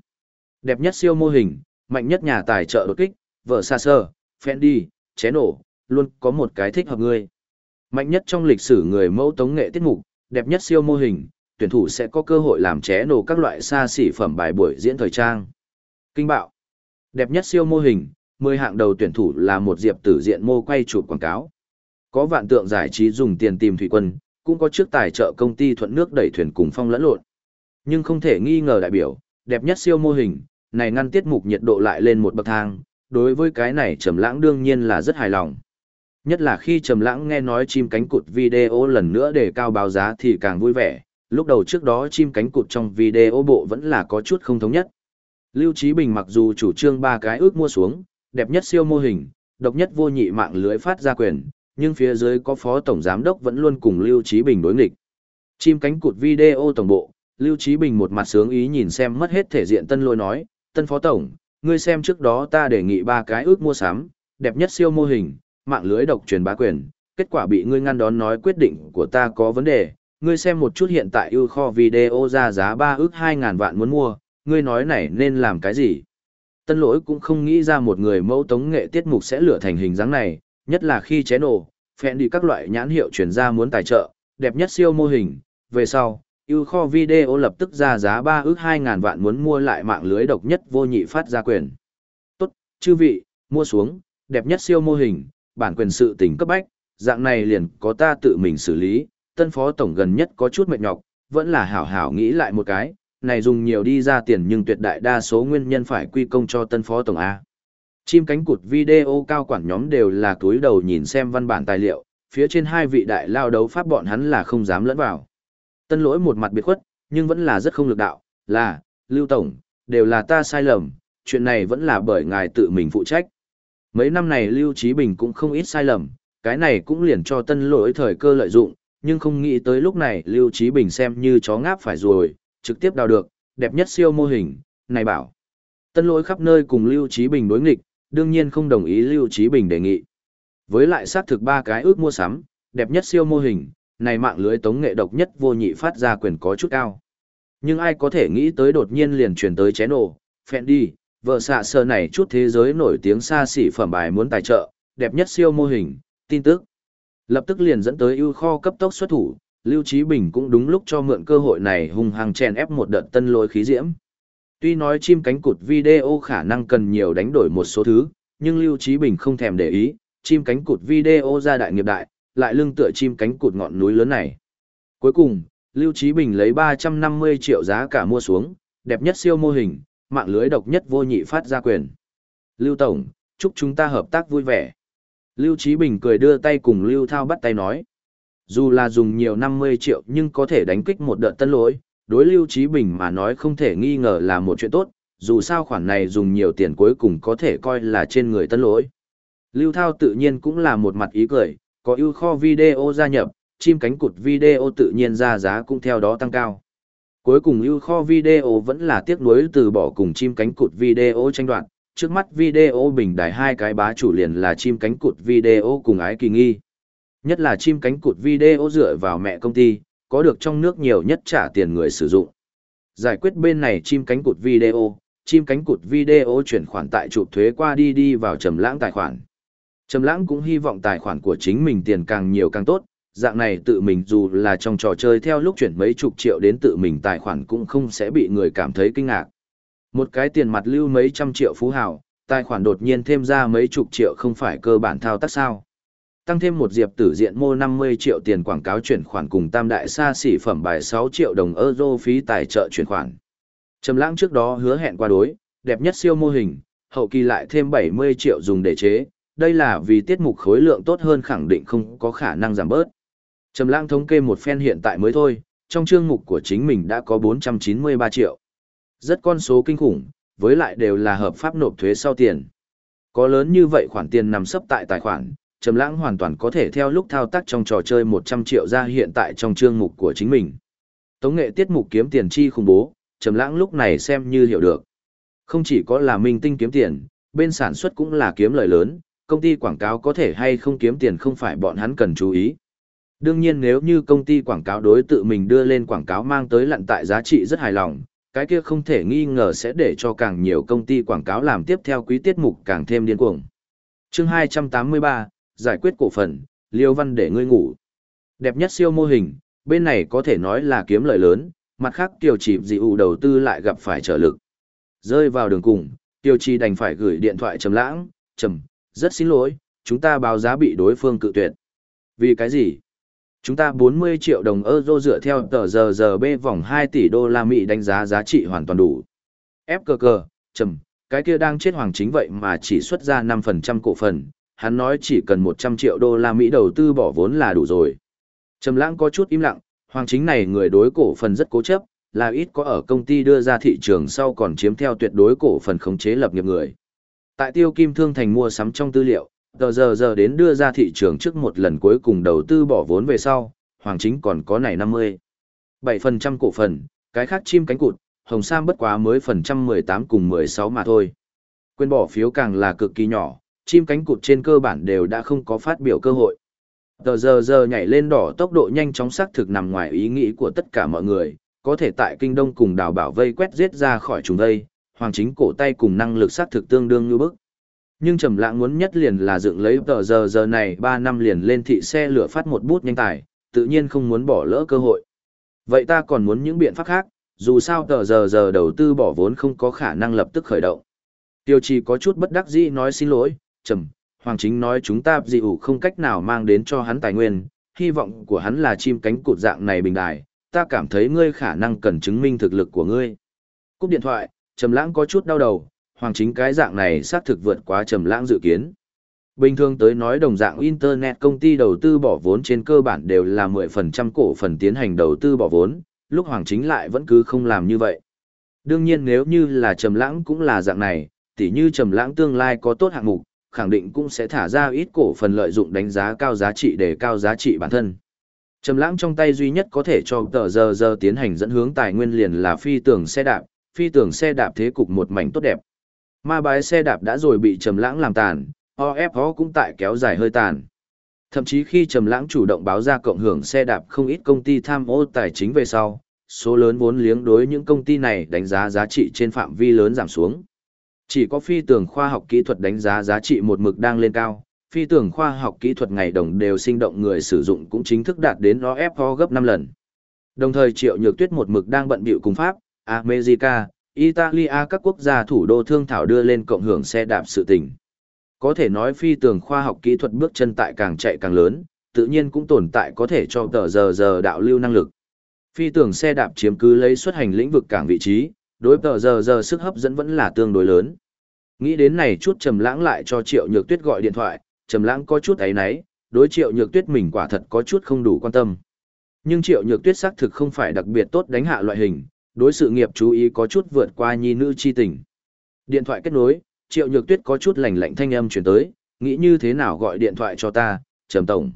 Đẹp nhất siêu mô hình, mạnh nhất nhà tài trợ đột kích, vợ xa sơ, Fendi, ché nổ, luôn có một cái thích hợp ngươi. Mạnh nhất trong lịch sử người mẫu tống nghệ tiết mục, đẹp nhất siêu mô hình, tuyển thủ sẽ có cơ hội làm ché nổ các loại xa xỉ phẩm bài buổi diễn thời trang. Kinh bạo. Đẹp nhất siêu mô hình, mười hạng đầu tuyển thủ là một diệp tử diện mô quay chụp quảng cáo. Có vạn tượng giải trí dùng tiền tìm thủy quân, cũng có trước tài trợ công ty thuận nước đẩy thuyền cùng phong lẫn lộn. Nhưng không thể nghi ngờ đại biểu, đẹp nhất siêu mô hình, này ngăn tiết mục nhiệt độ lại lên một bậc thang, đối với cái này Trầm Lãng đương nhiên là rất hài lòng. Nhất là khi Trầm Lãng nghe nói chim cánh cụt video lần nữa để cao báo giá thì càng vui vẻ, lúc đầu trước đó chim cánh cụt trong video bộ vẫn là có chút không thống nhất. Lưu Chí Bình mặc dù chủ trương ba cái ước mua xuống, đẹp nhất siêu mô hình, độc nhất vô nhị mạng lưới phát ra quyền, nhưng phía dưới có phó tổng giám đốc vẫn luôn cùng Lưu Chí Bình đối nghịch. Chim cánh cụt video tổng bộ, Lưu Chí Bình một mặt sướng ý nhìn xem mất hết thể diện tân lôi nói, tân phó tổng, ngươi xem trước đó ta đề nghị ba cái ước mua sắm, đẹp nhất siêu mô hình, mạng lưới độc truyền bá quyền, kết quả bị ngươi ngăn đón nói quyết định của ta có vấn đề, ngươi xem một chút hiện tại ưu kho video ra giá ba ước hai ngàn vạn muốn mua, ngươi nói này nên làm cái gì? Tân lỗi cũng không nghĩ ra một người mẫu tống nghệ tiết mục sẽ lửa thành hình dáng này, nhất là khi ché nổ, phẹn đi các loại nhãn hiệu chuyển ra muốn tài trợ, đẹp nhất siêu mô hình. Về sau, ưu kho video lập tức ra giá 3 ước 2.000 vạn muốn mua lại mạng lưới độc nhất vô nhị phát ra quyền. Tốt, chư vị, mua xuống, đẹp nhất siêu mô hình, bản quyền sự tình cấp bách, dạng này liền có ta tự mình xử lý, tân phó tổng gần nhất có chút mệt nhọc, vẫn là hảo hảo nghĩ lại một cái, này dùng nhiều đi ra tiền nhưng tuyệt đại đa số nguyên nhân phải quy công cho tân phó tổng A. Chim cánh cụt video cao quản nhóm đều là túi đầu nhìn xem văn bản tài liệu, phía trên hai vị đại lao đấu pháp bọn hắn là không dám lẫn vào. Tân lỗi một mặt biệt khuất, nhưng vẫn là rất không lực đạo, là, Lưu Tổng, đều là ta sai lầm, chuyện này vẫn là bởi ngài tự mình phụ trách. Mấy năm này Lưu Trí Bình cũng không ít sai lầm, cái này cũng liền cho tân lỗi thời cơ lợi dụng, nhưng không nghĩ tới lúc này Lưu Trí Bình xem như chó ngáp phải rồi, trực tiếp đào được, đẹp nhất siêu mô hình, này bảo. Tân lỗi khắp nơi cùng Lưu Trí Bình đối nghịch, đương nhiên không đồng ý Lưu Trí Bình đề nghị. Với lại xác thực ba cái ước mua sắm, đẹp nhất siêu mô hình, này mạng lưới tống nghệ độc nhất vô nhị phát ra quyền có chút cao. Nhưng ai có thể nghĩ tới đột nhiên liền truyền tới chén ổ, phẹn đi, vợ xạ sơ này chút thế giới nổi tiếng xa xỉ phẩm bài muốn tài trợ, đẹp nhất siêu mô hình, tin tức. Lập tức liền dẫn tới ưu kho cấp tốc xuất thủ, Lưu Trí Bình cũng đúng lúc cho mượn cơ hội này hung hăng chèn ép một đợt tân lối khí diễm. Tuy nói chim cánh cụt video khả năng cần nhiều đánh đổi một số thứ, nhưng Lưu Trí Bình không thèm để ý, chim cánh cụt video ra đại nghiệp đại, lại lưng tựa chim cánh cụt ngọn núi lớn này. Cuối cùng, Lưu Trí Bình lấy 350 triệu giá cả mua xuống, đẹp nhất siêu mô hình, mạng lưới độc nhất vô nhị phát ra quyền. Lưu Tổng, chúc chúng ta hợp tác vui vẻ. Lưu Trí Bình cười đưa tay cùng Lưu Thao bắt tay nói. Dù là dùng nhiều 50 triệu nhưng có thể đánh kích một đợt tân lỗi, đối Lưu Trí Bình mà nói không thể nghi ngờ là một chuyện tốt, dù sao khoản này dùng nhiều tiền cuối cùng có thể coi là trên người tân lỗi. Lưu Thao tự nhiên cũng là một mặt ý cười, có ưu kho video gia nhập, chim cánh cụt video tự nhiên ra giá cũng theo đó tăng cao. Cuối cùng ưu kho video vẫn là tiếc nuối từ bỏ cùng chim cánh cụt video tranh đoạn. trước mắt video bình đài hai cái bá chủ liền là chim cánh cụt video cùng ái kỳ nghi. Nhất là chim cánh cụt video dựa vào mẹ công ty, có được trong nước nhiều nhất trả tiền người sử dụng. Giải quyết bên này chim cánh cụt video, chim cánh cụt video chuyển khoản tại chụp thuế qua đi đi vào trầm lãng tài khoản. Trầm lãng cũng hy vọng tài khoản của chính mình tiền càng nhiều càng tốt, dạng này tự mình dù là trong trò chơi theo lúc chuyển mấy chục triệu đến tự mình tài khoản cũng không sẽ bị người cảm thấy kinh ngạc. Một cái tiền mặt lưu mấy trăm triệu phú hào, tài khoản đột nhiên thêm ra mấy chục triệu không phải cơ bản thao tác sao. Tăng thêm một diệp tử diện mô 50 triệu tiền quảng cáo chuyển khoản cùng tam đại xa xỉ phẩm bài 6 triệu đồng euro phí tài trợ chuyển khoản. Trầm lãng trước đó hứa hẹn qua đối, đẹp nhất siêu mô hình, hậu kỳ lại thêm 70 triệu dùng để chế, đây là vì tiết mục khối lượng tốt hơn khẳng định không có khả năng giảm bớt. Trầm lãng thống kê một phen hiện tại mới thôi, trong chương mục của chính mình đã có 493 triệu. Rất con số kinh khủng, với lại đều là hợp pháp nộp thuế sau tiền. Có lớn như vậy khoản tiền nằm sấp tại tài khoản, Trầm Lãng hoàn toàn có thể theo lúc thao tác trong trò chơi 100 triệu ra hiện tại trong chương mục của chính mình. Tống nghệ tiết mục kiếm tiền chi khủng bố, Trầm Lãng lúc này xem như hiểu được. Không chỉ có là minh tinh kiếm tiền, bên sản xuất cũng là kiếm lợi lớn, công ty quảng cáo có thể hay không kiếm tiền không phải bọn hắn cần chú ý. Đương nhiên nếu như công ty quảng cáo đối tự mình đưa lên quảng cáo mang tới lặn tại giá trị rất hài lòng, cái kia không thể nghi ngờ sẽ để cho càng nhiều công ty quảng cáo làm tiếp theo quý tiết mục càng thêm điên cuồng. Chương 283, giải quyết cổ phần, Liêu Văn để ngươi ngủ. Đẹp nhất siêu mô hình, bên này có thể nói là kiếm lợi lớn, mặt khác Tiêu Chỉ dị ủ đầu tư lại gặp phải trở lực. Rơi vào đường cùng, Tiêu Chỉ đành phải gửi điện thoại trầm lãng, trầm, rất xin lỗi, chúng ta báo giá bị đối phương cự tuyệt. Vì cái gì? Chúng ta 40 triệu đồng euro dựa theo tờ giờ giờ B vòng 2 tỷ đô la Mỹ đánh giá giá trị hoàn toàn đủ. Ép cờ cờ, trầm, cái kia đang chết hoàng chính vậy mà chỉ xuất ra 5% cổ phần, hắn nói chỉ cần 100 triệu đô la Mỹ đầu tư bỏ vốn là đủ rồi. Trầm lãng có chút im lặng, hoàng chính này người đối cổ phần rất cố chấp, là ít có ở công ty đưa ra thị trường sau còn chiếm theo tuyệt đối cổ phần khống chế lập nghiệp người. Tại tiêu kim thương thành mua sắm trong tư liệu, tờ giờ giờ đến đưa ra thị trường trước một lần cuối cùng đầu tư bỏ vốn về sau, Hoàng Chính còn có này 50. 7% cổ phần, cái khác chim cánh cụt, Hồng Sam bất quá mới phần trăm 18 cùng 16 mà thôi. Quyền bỏ phiếu càng là cực kỳ nhỏ, chim cánh cụt trên cơ bản đều đã không có phát biểu cơ hội. Tờ giờ giờ nhảy lên đỏ tốc độ nhanh chóng xác thực nằm ngoài ý nghĩ của tất cả mọi người, có thể tại kinh đông cùng đào bảo vây quét giết ra khỏi chúng đây, hoàng chính cổ tay cùng năng lực xác thực tương đương như bức. Nhưng trầm lãng muốn nhất liền là dựng lấy tờ giờ giờ này 3 năm liền lên thị xe lửa phát một bút nhanh tài, tự nhiên không muốn bỏ lỡ cơ hội. Vậy ta còn muốn những biện pháp khác, dù sao tờ giờ giờ đầu tư bỏ vốn không có khả năng lập tức khởi động. Tiêu trì có chút bất đắc dĩ nói xin lỗi, trầm, Hoàng Chính nói chúng ta dị ủ không cách nào mang đến cho hắn tài nguyên, hy vọng của hắn là chim cánh cụt dạng này bình đài, ta cảm thấy ngươi khả năng cần chứng minh thực lực của ngươi. Cúp điện thoại, Trầm Lãng có chút đau đầu, hoàng chính cái dạng này xác thực vượt quá Trầm Lãng dự kiến. Bình thường tới nói đồng dạng Internet công ty đầu tư bỏ vốn trên cơ bản đều là 10% cổ phần tiến hành đầu tư bỏ vốn, lúc Hoàng Chính lại vẫn cứ không làm như vậy. Đương nhiên nếu như là Trầm Lãng cũng là dạng này, tỉ như Trầm Lãng tương lai có tốt hạng mục, khẳng định cũng sẽ thả ra ít cổ phần lợi dụng đánh giá cao giá trị để cao giá trị bản thân. Trầm Lãng trong tay duy nhất có thể cho tờ giờ giờ tiến hành dẫn hướng tài nguyên liền là phi tường xe đạp, phi tường xe đạp thế cục một mảnh tốt đẹp. Ma bái xe đạp đã rồi bị Trầm Lãng làm tàn, OFO cũng tại kéo dài hơi tàn. Thậm chí khi Trầm Lãng chủ động báo ra cộng hưởng xe đạp không ít công ty tham ô tài chính về sau, số lớn vốn liếng đối những công ty này đánh giá giá trị trên phạm vi lớn giảm xuống. Chỉ có phi tưởng khoa học kỹ thuật đánh giá giá trị một mực đang lên cao, phi tưởng khoa học kỹ thuật ngày đồng đều sinh động người sử dụng cũng chính thức đạt đến OFO gấp 5 lần. Đồng thời Triệu Nhược Tuyết một mực đang bận bịu cùng Pháp, America, Italia các quốc gia thủ đô thương thảo đưa lên cộng hưởng xe đạp sự tình. Có thể nói phi tường khoa học kỹ thuật bước chân tại càng chạy càng lớn, tự nhiên cũng tồn tại có thể cho tờ giờ giờ đạo lưu năng lực. Phi tường xe đạp chiếm cứ lấy xuất hành lĩnh vực cảng vị trí, đối tờ giờ giờ sức hấp dẫn vẫn là tương đối lớn. Nghĩ đến này chút trầm lãng lại cho Triệu Nhược Tuyết gọi điện thoại, trầm lãng có chút ấy nấy, đối Triệu Nhược Tuyết mình quả thật có chút không đủ quan tâm. Nhưng Triệu Nhược Tuyết xác thực không phải đặc biệt tốt đánh hạ loại hình, đối sự nghiệp chú ý có chút vượt qua nhi nữ chi tình. Điện thoại kết nối, triệu nhược tuyết có chút lạnh lạnh thanh âm truyền tới, nghĩ như thế nào gọi điện thoại cho ta, trầm tổng.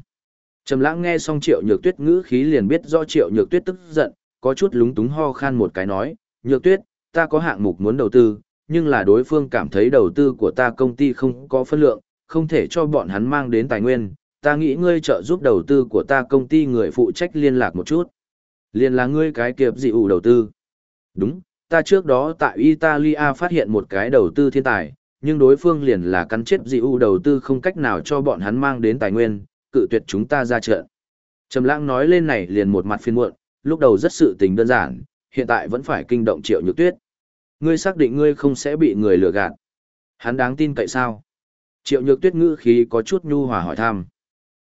Trầm lãng nghe xong triệu nhược tuyết ngữ khí liền biết do triệu nhược tuyết tức giận, có chút lúng túng ho khan một cái nói, nhược tuyết, ta có hạng mục muốn đầu tư, nhưng là đối phương cảm thấy đầu tư của ta công ty không có phân lượng, không thể cho bọn hắn mang đến tài nguyên, ta nghĩ ngươi trợ giúp đầu tư của ta công ty người phụ trách liên lạc một chút. Liên là ngươi cái kiệp dị ủ đầu tư. Đúng, ta trước đó tại Italia phát hiện một cái đầu tư thiên tài, nhưng đối phương liền là cắn chết dị ủ đầu tư không cách nào cho bọn hắn mang đến tài nguyên, cự tuyệt chúng ta ra trận. Trầm lãng nói lên này liền một mặt phiền muộn, lúc đầu rất sự tình đơn giản, hiện tại vẫn phải kinh động triệu nhược tuyết. Ngươi xác định ngươi không sẽ bị người lừa gạt. Hắn đáng tin cậy sao? Triệu nhược tuyết ngữ khí có chút nhu hòa hỏi thăm.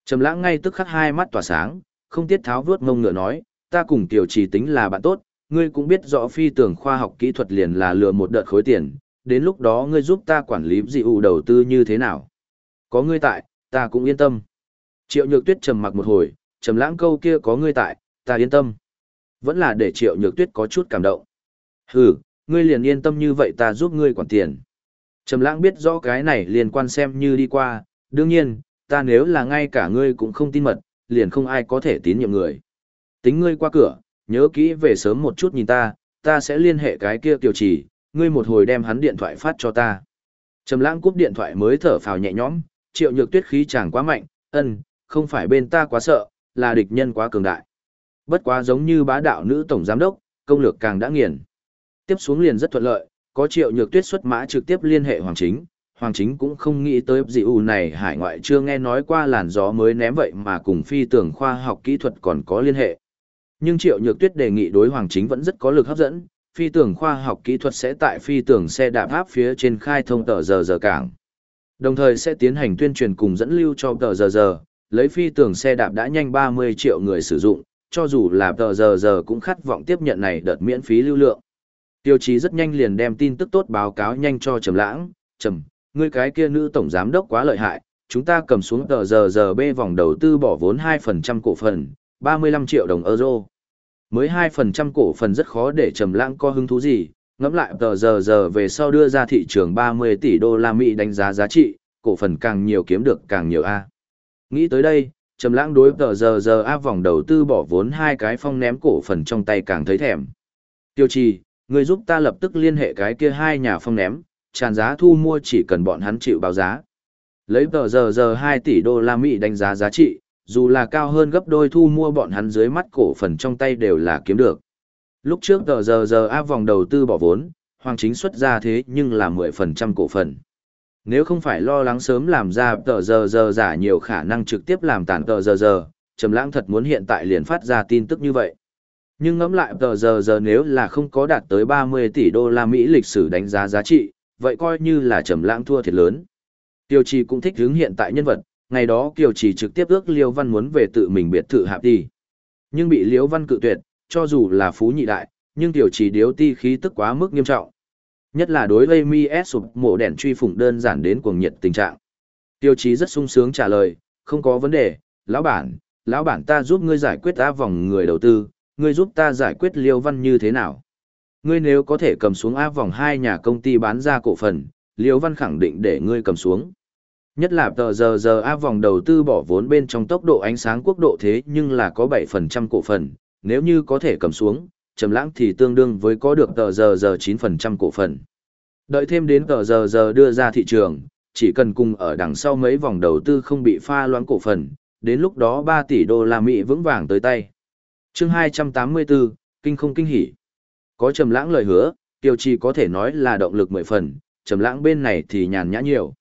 Trầm lãng ngay tức khắc hai mắt tỏa sáng, không tiết tháo vuốt mông ngựa nói, ta cùng tiểu trì tính là bạn tốt, ngươi cũng biết rõ phi tưởng khoa học kỹ thuật liền là lừa một đợt khối tiền, đến lúc đó ngươi giúp ta quản lý dị ụ đầu tư như thế nào. Có ngươi tại, ta cũng yên tâm. Triệu Nhược Tuyết trầm mặc một hồi, trầm lãng câu kia có ngươi tại, ta yên tâm. Vẫn là để Triệu Nhược Tuyết có chút cảm động. Hừ, ngươi liền yên tâm như vậy ta giúp ngươi quản tiền. Trầm lãng biết rõ cái này liên quan xem như đi qua, đương nhiên, ta nếu là ngay cả ngươi cũng không tin mật, liền không ai có thể tín nhiệm người. Tính ngươi qua cửa, nhớ kỹ về sớm một chút nhìn ta, ta sẽ liên hệ cái kia tiểu chỉ. ngươi một hồi đem hắn điện thoại phát cho ta. Trầm lãng cúp điện thoại mới thở phào nhẹ nhõm, triệu nhược tuyết khí chàng quá mạnh, ân, không phải bên ta quá sợ, là địch nhân quá cường đại. Bất quá giống như bá đạo nữ tổng giám đốc, công lược càng đã nghiền. Tiếp xuống liền rất thuận lợi, có triệu nhược tuyết xuất mã trực tiếp liên hệ Hoàng Chính. Hoàng Chính cũng không nghĩ tới dị ủ này hải ngoại chưa nghe nói qua làn gió mới ném vậy mà cùng phi tưởng khoa học kỹ thuật còn có liên hệ. Nhưng triệu nhược tuyết đề nghị đối Hoàng Chính vẫn rất có lực hấp dẫn, phi tưởng khoa học kỹ thuật sẽ tại phi tưởng xe đạp áp phía trên khai thông tờ giờ giờ cảng. Đồng thời sẽ tiến hành tuyên truyền cùng dẫn lưu cho tờ giờ giờ, lấy phi tưởng xe đạp đã nhanh 30 triệu người sử dụng, cho dù là tờ giờ giờ cũng khát vọng tiếp nhận này đợt miễn phí lưu lượng. Tiêu chí rất nhanh liền đem tin tức tốt báo cáo nhanh cho Trầm Lãng, "Trầm, ngươi cái kia nữ tổng giám đốc quá lợi hại, chúng ta cầm xuống tờ giờ giờ B vòng đầu tư bỏ vốn 2% cổ phần, 35 triệu đồng euro." Mới 2% cổ phần rất khó để trầm lãng có hứng thú gì, ngẫm lại tờ giờ giờ về sau đưa ra thị trường 30 tỷ đô la Mỹ đánh giá giá trị, cổ phần càng nhiều kiếm được càng nhiều A. Nghĩ tới đây, trầm lãng đối tờ giờ giờ A vòng đầu tư bỏ vốn hai cái phong ném cổ phần trong tay càng thấy thèm. Tiêu trì, người giúp ta lập tức liên hệ cái kia hai nhà phong ném, tràn giá thu mua chỉ cần bọn hắn chịu báo giá. Lấy tờ giờ giờ 2 tỷ đô la Mỹ đánh giá giá trị, dù là cao hơn gấp đôi thu mua bọn hắn dưới mắt cổ phần trong tay đều là kiếm được. Lúc trước tờ giờ giờ áp vòng đầu tư bỏ vốn, Hoàng Chính xuất ra thế nhưng là 10% cổ phần. Nếu không phải lo lắng sớm làm ra tờ giờ giờ giả nhiều khả năng trực tiếp làm tàn tờ giờ giờ, Trầm Lãng thật muốn hiện tại liền phát ra tin tức như vậy. Nhưng ngẫm lại tờ giờ giờ nếu là không có đạt tới 30 tỷ đô la Mỹ lịch sử đánh giá giá trị, vậy coi như là Trầm Lãng thua thiệt lớn. Tiêu Trì cũng thích hướng hiện tại nhân vật, ngày đó Kiều Trì trực tiếp ước Liêu Văn muốn về tự mình biệt thự hạp đi. Nhưng bị Liêu Văn cự tuyệt, cho dù là phú nhị đại, nhưng tiểu Trì điếu ti khí tức quá mức nghiêm trọng. Nhất là đối với mi S sụp mổ đèn truy phủng đơn giản đến cuồng nhiệt tình trạng. Tiêu chí rất sung sướng trả lời, không có vấn đề, lão bản, lão bản ta giúp ngươi giải quyết á vòng người đầu tư, ngươi giúp ta giải quyết liêu văn như thế nào? Ngươi nếu có thể cầm xuống áp vòng hai nhà công ty bán ra cổ phần, liêu văn khẳng định để ngươi cầm xuống. Nhất là tờ giờ giờ áp vòng đầu tư bỏ vốn bên trong tốc độ ánh sáng quốc độ thế nhưng là có 7% cổ phần, nếu như có thể cầm xuống, trầm lãng thì tương đương với có được tờ giờ giờ 9% cổ phần. Đợi thêm đến tờ giờ giờ đưa ra thị trường, chỉ cần cùng ở đằng sau mấy vòng đầu tư không bị pha loãng cổ phần, đến lúc đó 3 tỷ đô la Mỹ vững vàng tới tay. Chương 284, kinh không kinh hỉ. Có trầm lãng lời hứa, tiêu trì có thể nói là động lực mười phần, trầm lãng bên này thì nhàn nhã nhiều.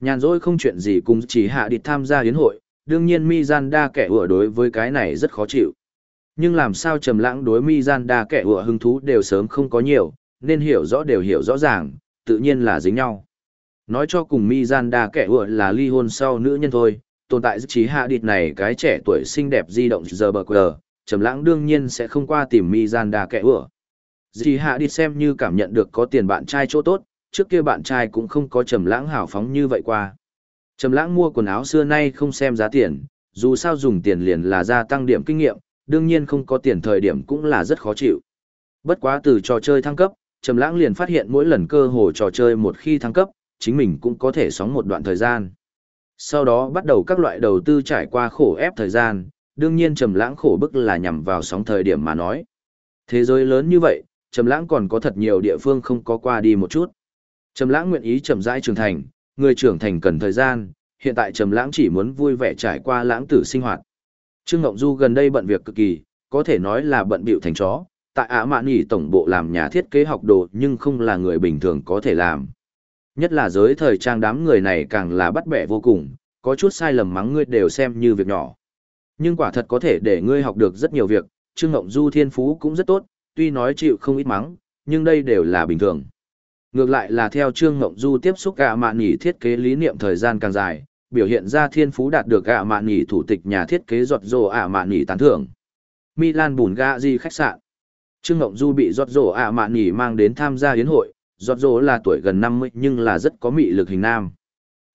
Nhàn rỗi không chuyện gì cùng chỉ hạ đi tham gia yến hội, đương nhiên Mizanda kẻ ủa đối với cái này rất khó chịu. Nhưng làm sao trầm lãng đối Mizanda kẻ ủa hứng thú đều sớm không có nhiều, nên hiểu rõ đều hiểu rõ ràng, tự nhiên là dính nhau. Nói cho cùng Mizanda kẻ ủa là ly hôn sau nữ nhân thôi, tồn tại chỉ hạ địt này cái trẻ tuổi xinh đẹp di động giờ bờ quờ, trầm lãng đương nhiên sẽ không qua tìm Mizanda kẻ ủa. Dì hạ đi xem như cảm nhận được có tiền bạn trai chỗ tốt, trước kia bạn trai cũng không có trầm lãng hào phóng như vậy qua. Trầm lãng mua quần áo xưa nay không xem giá tiền, dù sao dùng tiền liền là gia tăng điểm kinh nghiệm, đương nhiên không có tiền thời điểm cũng là rất khó chịu. Bất quá từ trò chơi thăng cấp, Trầm lãng liền phát hiện mỗi lần cơ hội trò chơi một khi thăng cấp, chính mình cũng có thể sống một đoạn thời gian. Sau đó bắt đầu các loại đầu tư trải qua khổ ép thời gian, đương nhiên Trầm lãng khổ bức là nhằm vào sóng thời điểm mà nói. Thế giới lớn như vậy, Trầm lãng còn có thật nhiều địa phương không có qua đi một chút. Trầm lãng nguyện ý chậm rãi trưởng thành, người trưởng thành cần thời gian, hiện tại Trầm lãng chỉ muốn vui vẻ trải qua lãng tử sinh hoạt. Trương Ngộng Du gần đây bận việc cực kỳ, có thể nói là bận bịu thành chó, tại Ả Mạn Nhĩ tổng bộ làm nhà thiết kế học đồ nhưng không là người bình thường có thể làm. Nhất là giới thời trang đám người này càng là bắt bẻ vô cùng, có chút sai lầm mắng ngươi đều xem như việc nhỏ. Nhưng quả thật có thể để ngươi học được rất nhiều việc, Trương Ngộng Du thiên phú cũng rất tốt, tuy nói chịu không ít mắng, nhưng đây đều là bình thường. Ngược lại là theo Trương Ngộng Du tiếp xúc gạ mạn nhỉ thiết kế lý niệm thời gian càng dài, biểu hiện ra thiên phú đạt được gạ mạn nhỉ thủ tịch nhà thiết kế giọt rồ ạ mạn nhỉ tán thưởng. Milan bùn gạ di khách sạn. Trương Ngộng Du bị giọt rồ ạ mạn nhỉ mang đến tham gia hiến hội, giọt rồ là tuổi gần 50 nhưng là rất có mị lực hình nam.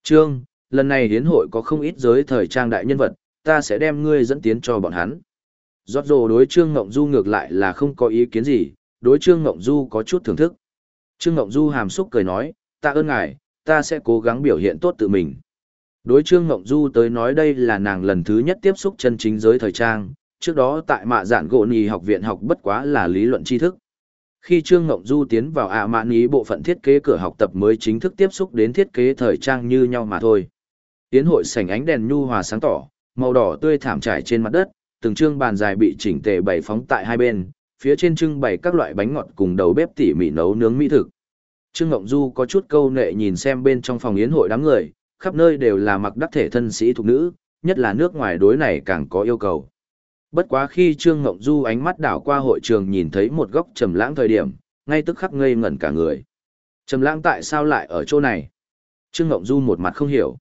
Trương, lần này hiến hội có không ít giới thời trang đại nhân vật, ta sẽ đem ngươi dẫn tiến cho bọn hắn. Giọt rồ đối Trương Ngộng Du ngược lại là không có ý kiến gì, đối Trương Ngộng Du có chút thưởng thức. Trương Ngộng Du hàm xúc cười nói, ta ơn ngài, ta sẽ cố gắng biểu hiện tốt tự mình. Đối Trương Ngộng Du tới nói đây là nàng lần thứ nhất tiếp xúc chân chính giới thời trang, trước đó tại mạ giản gỗ nì học viện học bất quá là lý luận tri thức. Khi Trương Ngộng Du tiến vào ạ mạn ý bộ phận thiết kế cửa học tập mới chính thức tiếp xúc đến thiết kế thời trang như nhau mà thôi. Tiến hội sảnh ánh đèn nhu hòa sáng tỏ, màu đỏ tươi thảm trải trên mặt đất, từng trương bàn dài bị chỉnh tề bày phóng tại hai bên, phía trên trưng bày các loại bánh ngọt cùng đầu bếp tỉ mỉ nấu nướng mỹ thực. Trương Ngộng Du có chút câu nệ nhìn xem bên trong phòng yến hội đám người, khắp nơi đều là mặc đắc thể thân sĩ thuộc nữ, nhất là nước ngoài đối này càng có yêu cầu. Bất quá khi Trương Ngộng Du ánh mắt đảo qua hội trường nhìn thấy một góc trầm lãng thời điểm, ngay tức khắc ngây ngẩn cả người. Trầm lãng tại sao lại ở chỗ này? Trương Ngộng Du một mặt không hiểu.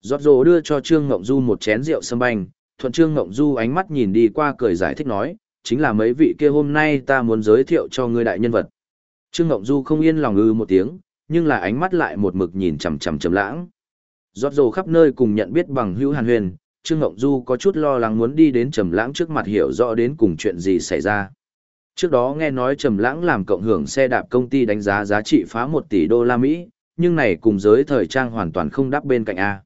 Giọt rồ đưa cho Trương Ngộng Du một chén rượu sâm banh, thuận Trương Ngộng Du ánh mắt nhìn đi qua cười giải thích nói, chính là mấy vị kia hôm nay ta muốn giới thiệu cho ngươi đại nhân vật. Trương Ngộng Du không yên lòng ư một tiếng, nhưng là ánh mắt lại một mực nhìn chằm chằm trầm lãng. Giọt rồ khắp nơi cùng nhận biết bằng hữu hàn huyền, Trương Ngộng Du có chút lo lắng muốn đi đến trầm lãng trước mặt hiểu rõ đến cùng chuyện gì xảy ra. Trước đó nghe nói trầm lãng làm cộng hưởng xe đạp công ty đánh giá giá trị phá 1 tỷ đô la Mỹ, nhưng này cùng giới thời trang hoàn toàn không đáp bên cạnh A.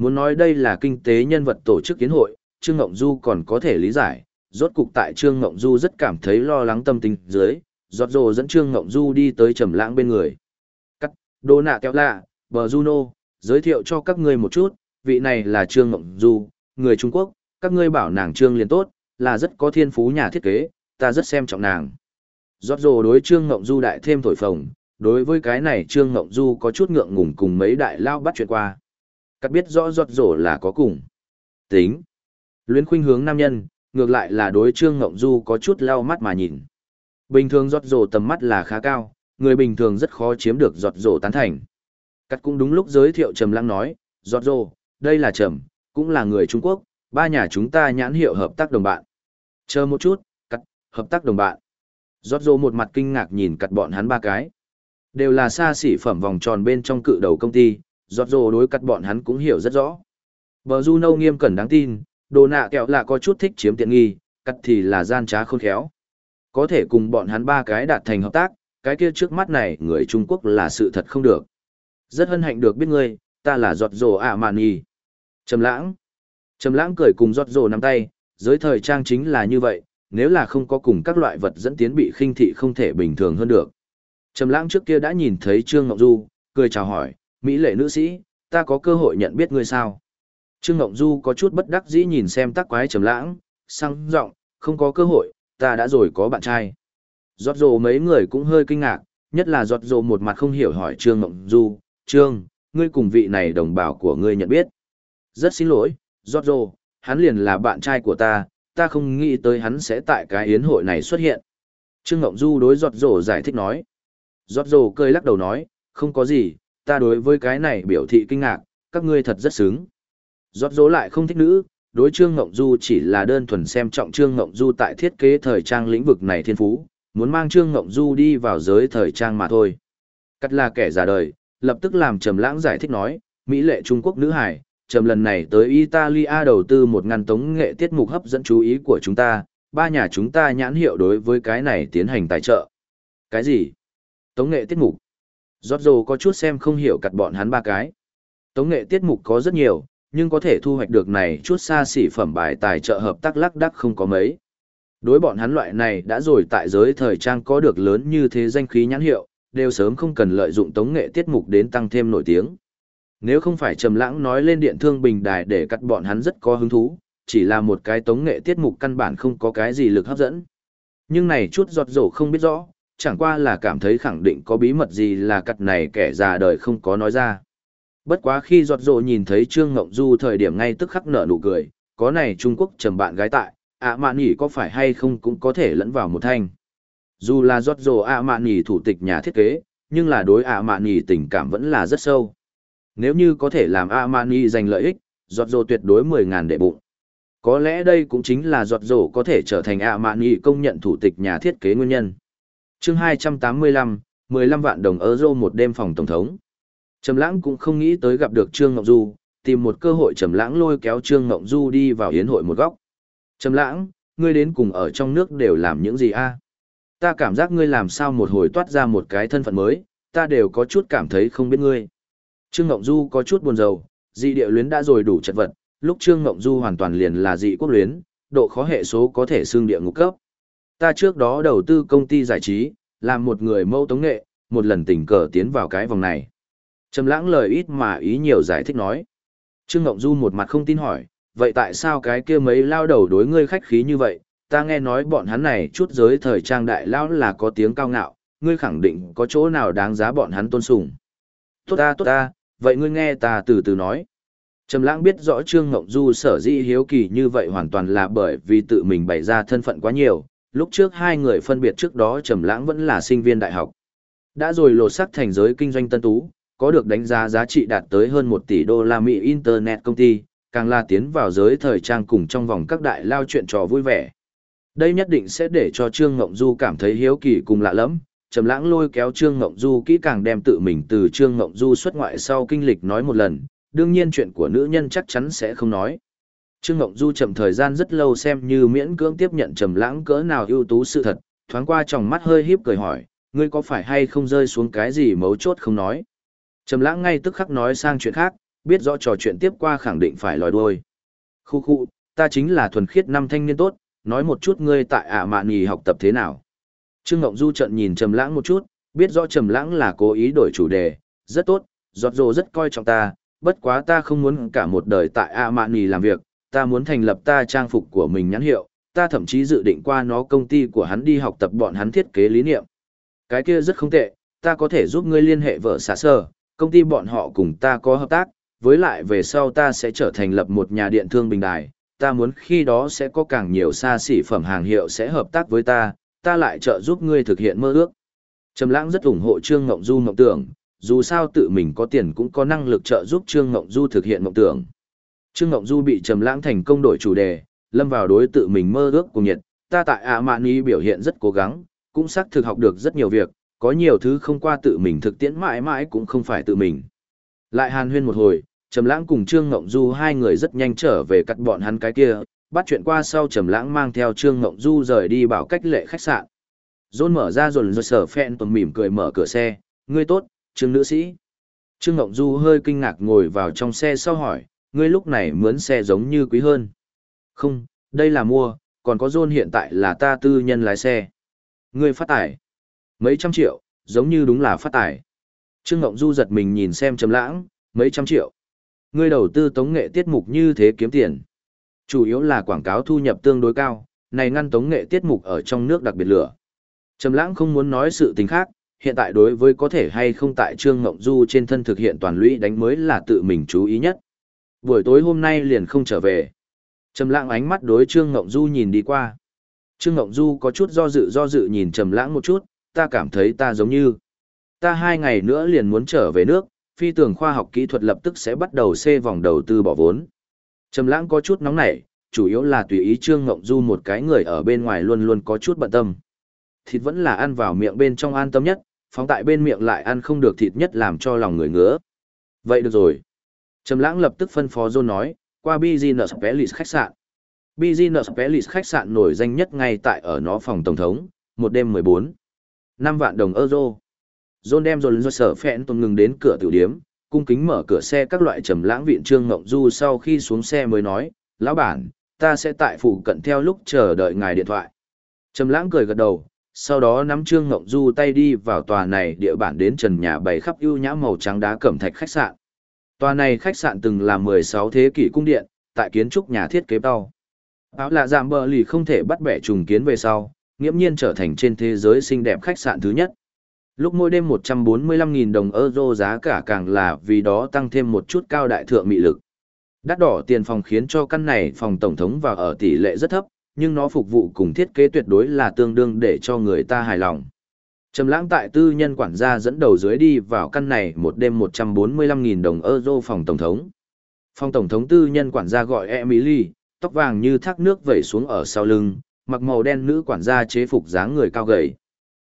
Muốn nói đây là kinh tế nhân vật tổ chức kiến hội, Trương Ngộng Du còn có thể lý giải, rốt cục tại Trương Ngộng Du rất cảm thấy lo lắng tâm tình dưới, giọt rồ dẫn Trương Ngộng Du đi tới trầm lãng bên người. Cắt, đô nạ kéo lạ, bờ Juno, giới thiệu cho các ngươi một chút, vị này là Trương Ngộng Du, người Trung Quốc, các ngươi bảo nàng Trương liền tốt, là rất có thiên phú nhà thiết kế, ta rất xem trọng nàng. Giọt rồ đối Trương Ngộng Du đại thêm thổi phồng, đối với cái này Trương Ngộng Du có chút ngượng ngùng cùng mấy đại lao bắt chuyện qua. Cắt biết rõ giọt rổ là có cùng. Tính. Luyến khuynh hướng nam nhân, ngược lại là đối Trương Ngộng Du có chút lau mắt mà nhìn. Bình thường giọt rổ tầm mắt là khá cao, người bình thường rất khó chiếm được giọt rổ tán thành. Cắt cũng đúng lúc giới thiệu Trầm Lăng nói, giọt rổ, đây là Trầm, cũng là người Trung Quốc, ba nhà chúng ta nhãn hiệu hợp tác đồng bạn. Chờ một chút, cắt, hợp tác đồng bạn. Giọt rổ một mặt kinh ngạc nhìn cắt bọn hắn ba cái. Đều là xa xỉ phẩm vòng tròn bên trong cự đầu công ty, giọt rồ đối cắt bọn hắn cũng hiểu rất rõ. Bờ du nâu nghiêm cẩn đáng tin, đồ nạ kẹo là có chút thích chiếm tiện nghi, cắt thì là gian trá khôn khéo. Có thể cùng bọn hắn ba cái đạt thành hợp tác, cái kia trước mắt này người Trung Quốc là sự thật không được. Rất hân hạnh được biết ngươi, ta là giọt rồ ạ mạn nhì. Trầm lãng. Trầm lãng cười cùng giọt rồ nắm tay, giới thời trang chính là như vậy, nếu là không có cùng các loại vật dẫn tiến bị khinh thị không thể bình thường hơn được. Trầm lãng trước kia đã nhìn thấy Trương Ngọc Du, cười chào hỏi, Mỹ lệ nữ sĩ, ta có cơ hội nhận biết ngươi sao? Trương Ngộng Du có chút bất đắc dĩ nhìn xem tắc quái trầm lãng, sang giọng, không có cơ hội, ta đã rồi có bạn trai. Giọt rồ mấy người cũng hơi kinh ngạc, nhất là giọt rồ một mặt không hiểu hỏi Trương Ngộng Du, Trương, ngươi cùng vị này đồng bào của ngươi nhận biết. Rất xin lỗi, giọt rồ, hắn liền là bạn trai của ta, ta không nghĩ tới hắn sẽ tại cái yến hội này xuất hiện. Trương Ngộng Du đối giọt rồ giải thích nói. Giọt rồ cười lắc đầu nói, không có gì, ta đối với cái này biểu thị kinh ngạc, các ngươi thật rất sướng. Giọt dỗ lại không thích nữ, đối Trương ngọng Du chỉ là đơn thuần xem trọng Trương ngọng Du tại thiết kế thời trang lĩnh vực này thiên phú, muốn mang Trương ngọng Du đi vào giới thời trang mà thôi. Cắt là kẻ già đời, lập tức làm Trầm Lãng giải thích nói, Mỹ lệ Trung Quốc nữ hải, Trầm lần này tới Italia đầu tư một ngàn tống nghệ tiết mục hấp dẫn chú ý của chúng ta, ba nhà chúng ta nhãn hiệu đối với cái này tiến hành tài trợ. Cái gì? Tống nghệ tiết mục. Giọt dồ có chút xem không hiểu cặt bọn hắn ba cái. Tống nghệ tiết mục có rất nhiều, nhưng có thể thu hoạch được này chút xa xỉ phẩm bài tài trợ hợp tác lắc đắc không có mấy. Đối bọn hắn loại này đã rồi tại giới thời trang có được lớn như thế danh khí nhãn hiệu, đều sớm không cần lợi dụng tống nghệ tiết mục đến tăng thêm nổi tiếng. Nếu không phải trầm lãng nói lên điện thương bình đài để cắt bọn hắn rất có hứng thú, chỉ là một cái tống nghệ tiết mục căn bản không có cái gì lực hấp dẫn. Nhưng này chút giọt rổ không biết rõ, chẳng qua là cảm thấy khẳng định có bí mật gì là cặt này kẻ già đời không có nói ra. Bất quá khi giọt rộ nhìn thấy Trương Ngộng Du thời điểm ngay tức khắc nở nụ cười, có này Trung Quốc trầm bạn gái tại, ạ à, mạn nhỉ có phải hay không cũng có thể lẫn vào một thanh. Dù là giọt rộ ạ à, mạn nhỉ thủ tịch nhà thiết kế, nhưng là đối ạ à, mạn nhỉ tình cảm vẫn là rất sâu. Nếu như có thể làm ạ mạn nhỉ giành lợi ích, giọt rộ tuyệt đối 10.000 đệ bụng. Có lẽ đây cũng chính là giọt rổ có thể trở thành ạ mạn nhỉ công nhận thủ tịch nhà thiết kế nguyên nhân chương 285, 15 vạn đồng euro một đêm phòng tổng thống. Trầm lãng cũng không nghĩ tới gặp được Trương Ngọc Du, tìm một cơ hội Trầm lãng lôi kéo Trương Ngọc Du đi vào yến hội một góc. Trầm lãng, ngươi đến cùng ở trong nước đều làm những gì a? Ta cảm giác ngươi làm sao một hồi toát ra một cái thân phận mới, ta đều có chút cảm thấy không biết ngươi. Trương Ngộng Du có chút buồn rầu, dị địa luyến đã rồi đủ chật vật, lúc Trương Ngộng Du hoàn toàn liền là dị quốc luyến, độ khó hệ số có thể xương địa ngục cấp. Ta trước đó đầu tư công ty giải trí, làm một người mâu tống nghệ, một lần tình cờ tiến vào cái vòng này. Trầm lãng lời ít mà ý nhiều giải thích nói. Trương Ngọc Du một mặt không tin hỏi, vậy tại sao cái kia mấy lao đầu đối ngươi khách khí như vậy, ta nghe nói bọn hắn này chút giới thời trang đại lao là có tiếng cao ngạo, ngươi khẳng định có chỗ nào đáng giá bọn hắn tôn sùng. Tốt ta tốt ta, vậy ngươi nghe ta từ từ nói. Trầm lãng biết rõ Trương Ngộng Du sở dĩ hiếu kỳ như vậy hoàn toàn là bởi vì tự mình bày ra thân phận quá nhiều, lúc trước hai người phân biệt trước đó Trầm lãng vẫn là sinh viên đại học. Đã rồi lột sắc thành giới kinh doanh tân tú, có được đánh giá giá trị đạt tới hơn 1 tỷ đô la Mỹ Internet công ty, càng là tiến vào giới thời trang cùng trong vòng các đại lao chuyện trò vui vẻ. Đây nhất định sẽ để cho Trương Ngộng Du cảm thấy hiếu kỳ cùng lạ lẫm, Trầm Lãng lôi kéo Trương Ngộng Du kỹ càng đem tự mình từ Trương Ngộng Du xuất ngoại sau kinh lịch nói một lần, đương nhiên chuyện của nữ nhân chắc chắn sẽ không nói. Trương Ngộng Du chậm thời gian rất lâu xem như miễn cưỡng tiếp nhận Trầm Lãng cỡ nào ưu tú sự thật, thoáng qua trong mắt hơi híp cười hỏi, ngươi có phải hay không rơi xuống cái gì mấu chốt không nói. Trầm Lãng ngay tức khắc nói sang chuyện khác, biết rõ trò chuyện tiếp qua khẳng định phải lòi đuôi. Khu khu, ta chính là thuần khiết năm thanh niên tốt, nói một chút ngươi tại ả mạn nhì học tập thế nào. Trương Ngộng Du trận nhìn Trầm Lãng một chút, biết rõ Trầm Lãng là cố ý đổi chủ đề, rất tốt, giọt rồ rất coi trọng ta, bất quá ta không muốn cả một đời tại ả mạn nhì làm việc, ta muốn thành lập ta trang phục của mình nhãn hiệu, ta thậm chí dự định qua nó công ty của hắn đi học tập bọn hắn thiết kế lý niệm. Cái kia rất không tệ, ta có thể giúp ngươi liên hệ vợ xả sở, công ty bọn họ cùng ta có hợp tác, với lại về sau ta sẽ trở thành lập một nhà điện thương bình đài, ta muốn khi đó sẽ có càng nhiều xa xỉ phẩm hàng hiệu sẽ hợp tác với ta, ta lại trợ giúp ngươi thực hiện mơ ước. Trầm Lãng rất ủng hộ Trương Ngộng Du mộng tưởng, dù sao tự mình có tiền cũng có năng lực trợ giúp Trương Ngộng Du thực hiện mộng tưởng. Trương Ngộng Du bị Trầm Lãng thành công đổi chủ đề, lâm vào đối tự mình mơ ước cùng nhiệt, ta tại ạ mạn Nghi biểu hiện rất cố gắng, cũng xác thực học được rất nhiều việc, có nhiều thứ không qua tự mình thực tiễn mãi mãi cũng không phải tự mình. Lại hàn huyên một hồi, Trầm Lãng cùng Trương Ngộng Du hai người rất nhanh trở về cắt bọn hắn cái kia, bắt chuyện qua sau Trầm Lãng mang theo Trương Ngộng Du rời đi bảo cách lệ khách sạn. Rôn mở ra rồi rồi sở phẹn tuần mỉm cười mở cửa xe, "Ngươi tốt, Trương nữ sĩ." Trương Ngộng Du hơi kinh ngạc ngồi vào trong xe sau hỏi, "Ngươi lúc này mướn xe giống như quý hơn?" "Không, đây là mua, còn có John hiện tại là ta tư nhân lái xe." "Ngươi phát tài?" "Mấy trăm triệu, giống như đúng là phát tài." Trương Ngộng Du giật mình nhìn xem Trầm Lãng, "Mấy trăm triệu?" Ngươi đầu tư tống nghệ tiết mục như thế kiếm tiền. Chủ yếu là quảng cáo thu nhập tương đối cao, này ngăn tống nghệ tiết mục ở trong nước đặc biệt lửa. Trầm lãng không muốn nói sự tình khác, hiện tại đối với có thể hay không tại Trương Ngộng Du trên thân thực hiện toàn lũy đánh mới là tự mình chú ý nhất. Buổi tối hôm nay liền không trở về. Trầm lãng ánh mắt đối Trương Ngộng Du nhìn đi qua. Trương Ngộng Du có chút do dự do dự nhìn Trầm lãng một chút, ta cảm thấy ta giống như. Ta hai ngày nữa liền muốn trở về nước, phi tường khoa học kỹ thuật lập tức sẽ bắt đầu xê vòng đầu tư bỏ vốn. Trầm lãng có chút nóng nảy, chủ yếu là tùy ý Trương Ngộng Du một cái người ở bên ngoài luôn luôn có chút bận tâm. Thịt vẫn là ăn vào miệng bên trong an tâm nhất, phóng tại bên miệng lại ăn không được thịt nhất làm cho lòng người ngứa. Vậy được rồi. Trầm lãng lập tức phân phó John nói, qua Business Palace khách sạn. Business Palace khách sạn nổi danh nhất ngay tại ở nó phòng tổng thống, một đêm 14. 5 vạn đồng euro. John đem John do sở phẹn tồn ngừng đến cửa tiểu điếm, cung kính mở cửa xe các loại trầm lãng viện trương ngộng du sau khi xuống xe mới nói, lão bản, ta sẽ tại phủ cận theo lúc chờ đợi ngài điện thoại. Trầm lãng cười gật đầu, sau đó nắm trương ngộng du tay đi vào tòa này địa bản đến trần nhà bày khắp ưu nhã màu trắng đá cẩm thạch khách sạn. Tòa này khách sạn từng là 16 thế kỷ cung điện, tại kiến trúc nhà thiết kế bao. Áo là giảm bờ lì không thể bắt bẻ trùng kiến về sau, nghiễm nhiên trở thành trên thế giới xinh đẹp khách sạn thứ nhất. Lúc mỗi đêm 145.000 đồng euro giá cả càng là vì đó tăng thêm một chút cao đại thượng mị lực. Đắt đỏ tiền phòng khiến cho căn này phòng tổng thống vào ở tỷ lệ rất thấp, nhưng nó phục vụ cùng thiết kế tuyệt đối là tương đương để cho người ta hài lòng. Trầm lãng tại tư nhân quản gia dẫn đầu dưới đi vào căn này một đêm 145.000 đồng euro phòng tổng thống. Phòng tổng thống tư nhân quản gia gọi Emily, tóc vàng như thác nước vẩy xuống ở sau lưng, mặc màu đen nữ quản gia chế phục dáng người cao gầy.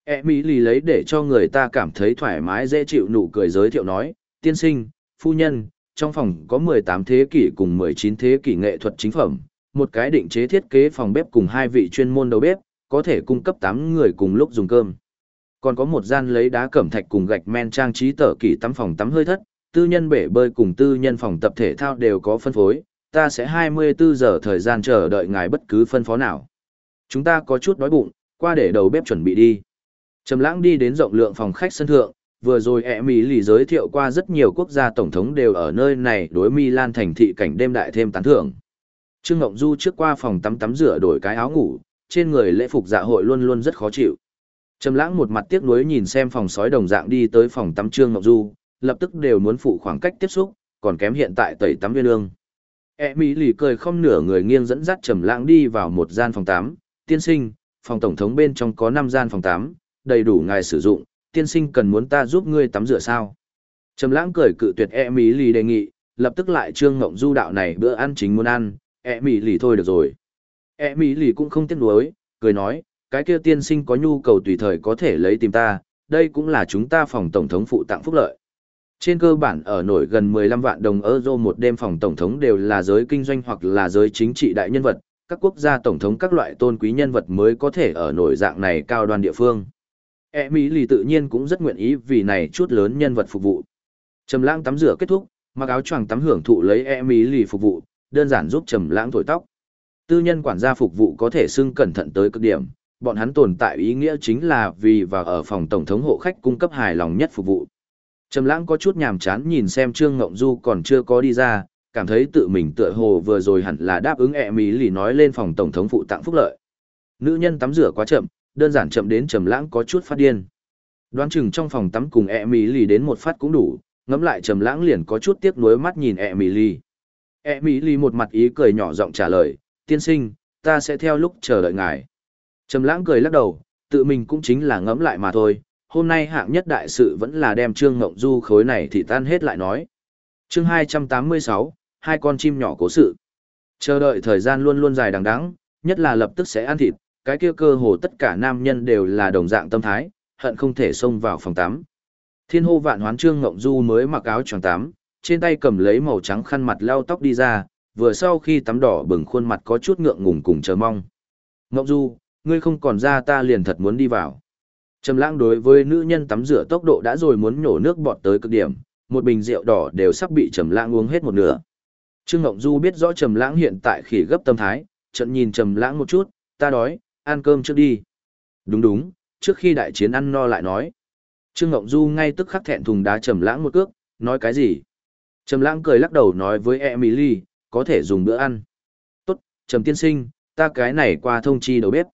Emily lấy để cho người ta cảm thấy thoải mái dễ chịu nụ cười giới thiệu nói, tiên sinh, phu nhân, trong phòng có 18 thế kỷ cùng 19 thế kỷ nghệ thuật chính phẩm, một cái định chế thiết kế phòng bếp cùng hai vị chuyên môn đầu bếp, có thể cung cấp 8 người cùng lúc dùng cơm. Còn có một gian lấy đá cẩm thạch cùng gạch men trang trí tở kỷ tắm phòng tắm hơi thất, tư nhân bể bơi cùng tư nhân phòng tập thể thao đều có phân phối, ta sẽ 24 giờ thời gian chờ đợi ngài bất cứ phân phó nào. Chúng ta có chút đói bụng, qua để đầu bếp chuẩn bị đi. Trầm lãng đi đến rộng lượng phòng khách sân thượng, vừa rồi ẹ Mỹ lì giới thiệu qua rất nhiều quốc gia tổng thống đều ở nơi này đối Milan thành thị cảnh đêm đại thêm tán thưởng. Trương Ngộng Du trước qua phòng tắm tắm rửa đổi cái áo ngủ, trên người lễ phục dạ hội luôn luôn rất khó chịu. Trầm lãng một mặt tiếc nuối nhìn xem phòng sói đồng dạng đi tới phòng tắm Trương ngọc Du, lập tức đều muốn phụ khoảng cách tiếp xúc, còn kém hiện tại tẩy tắm viên lương. E Mỹ lì cười không nửa người nghiêng dẫn dắt Trầm lãng đi vào một gian phòng tắm, tiên sinh, phòng tổng thống bên trong có 5 gian phòng tắm, đầy đủ ngài sử dụng, tiên sinh cần muốn ta giúp ngươi tắm rửa sao. Trầm lãng cười cự tuyệt e mỹ lì đề nghị, lập tức lại trương ngọc du đạo này bữa ăn chính muốn ăn, e mỹ lì thôi được rồi. E mỹ lì cũng không tiếc nuối, cười nói, cái kia tiên sinh có nhu cầu tùy thời có thể lấy tìm ta, đây cũng là chúng ta phòng tổng thống phụ tặng phúc lợi. Trên cơ bản ở nổi gần 15 vạn đồng euro một đêm phòng tổng thống đều là giới kinh doanh hoặc là giới chính trị đại nhân vật, các quốc gia tổng thống các loại tôn quý nhân vật mới có thể ở nổi dạng này cao đoàn địa phương. E mỹ lì tự nhiên cũng rất nguyện ý vì này chút lớn nhân vật phục vụ. Trầm lãng tắm rửa kết thúc, mặc áo choàng tắm hưởng thụ lấy e mỹ lì phục vụ, đơn giản giúp trầm lãng thổi tóc. Tư nhân quản gia phục vụ có thể xưng cẩn thận tới cực điểm, bọn hắn tồn tại ý nghĩa chính là vì và ở phòng tổng thống hộ khách cung cấp hài lòng nhất phục vụ. Trầm lãng có chút nhàm chán nhìn xem Trương Ngộng Du còn chưa có đi ra, cảm thấy tự mình tựa hồ vừa rồi hẳn là đáp ứng ẹ mỹ lì nói lên phòng tổng thống phụ tặng phúc lợi. Nữ nhân tắm rửa quá chậm, đơn giản chậm đến trầm lãng có chút phát điên. Đoán chừng trong phòng tắm cùng ẹ mỹ lì đến một phát cũng đủ, ngẫm lại trầm lãng liền có chút tiếc nuối mắt nhìn ẹ mỹ lì. ẹ mỹ lì một mặt ý cười nhỏ giọng trả lời, tiên sinh, ta sẽ theo lúc chờ đợi ngài. Trầm lãng cười lắc đầu, tự mình cũng chính là ngẫm lại mà thôi, hôm nay hạng nhất đại sự vẫn là đem Trương Ngộng Du khối này thì tan hết lại nói. Chương 286, hai con chim nhỏ cố sự. Chờ đợi thời gian luôn luôn dài đằng đẵng, nhất là lập tức sẽ ăn thịt, cái kia cơ hồ tất cả nam nhân đều là đồng dạng tâm thái, hận không thể xông vào phòng tắm. Thiên hô vạn hoán trương ngộng du mới mặc áo choàng tắm, trên tay cầm lấy màu trắng khăn mặt lau tóc đi ra, vừa sau khi tắm đỏ bừng khuôn mặt có chút ngượng ngùng cùng chờ mong. Ngộng du, ngươi không còn ra ta liền thật muốn đi vào. Trầm lãng đối với nữ nhân tắm rửa tốc độ đã rồi muốn nhổ nước bọt tới cực điểm, một bình rượu đỏ đều sắp bị Trầm lãng uống hết một nửa. Trương Ngộng Du biết rõ Trầm lãng hiện tại khỉ gấp tâm thái, trận nhìn Trầm lãng một chút, ta đói, ăn cơm trước đi. Đúng đúng, trước khi đại chiến ăn no lại nói. Trương Ngộng Du ngay tức khắc thẹn thùng đá Trầm lãng một cước, nói cái gì? Trầm lãng cười lắc đầu nói với Emily, có thể dùng bữa ăn. Tốt, Trầm tiên sinh, ta cái này qua thông chi đầu bếp.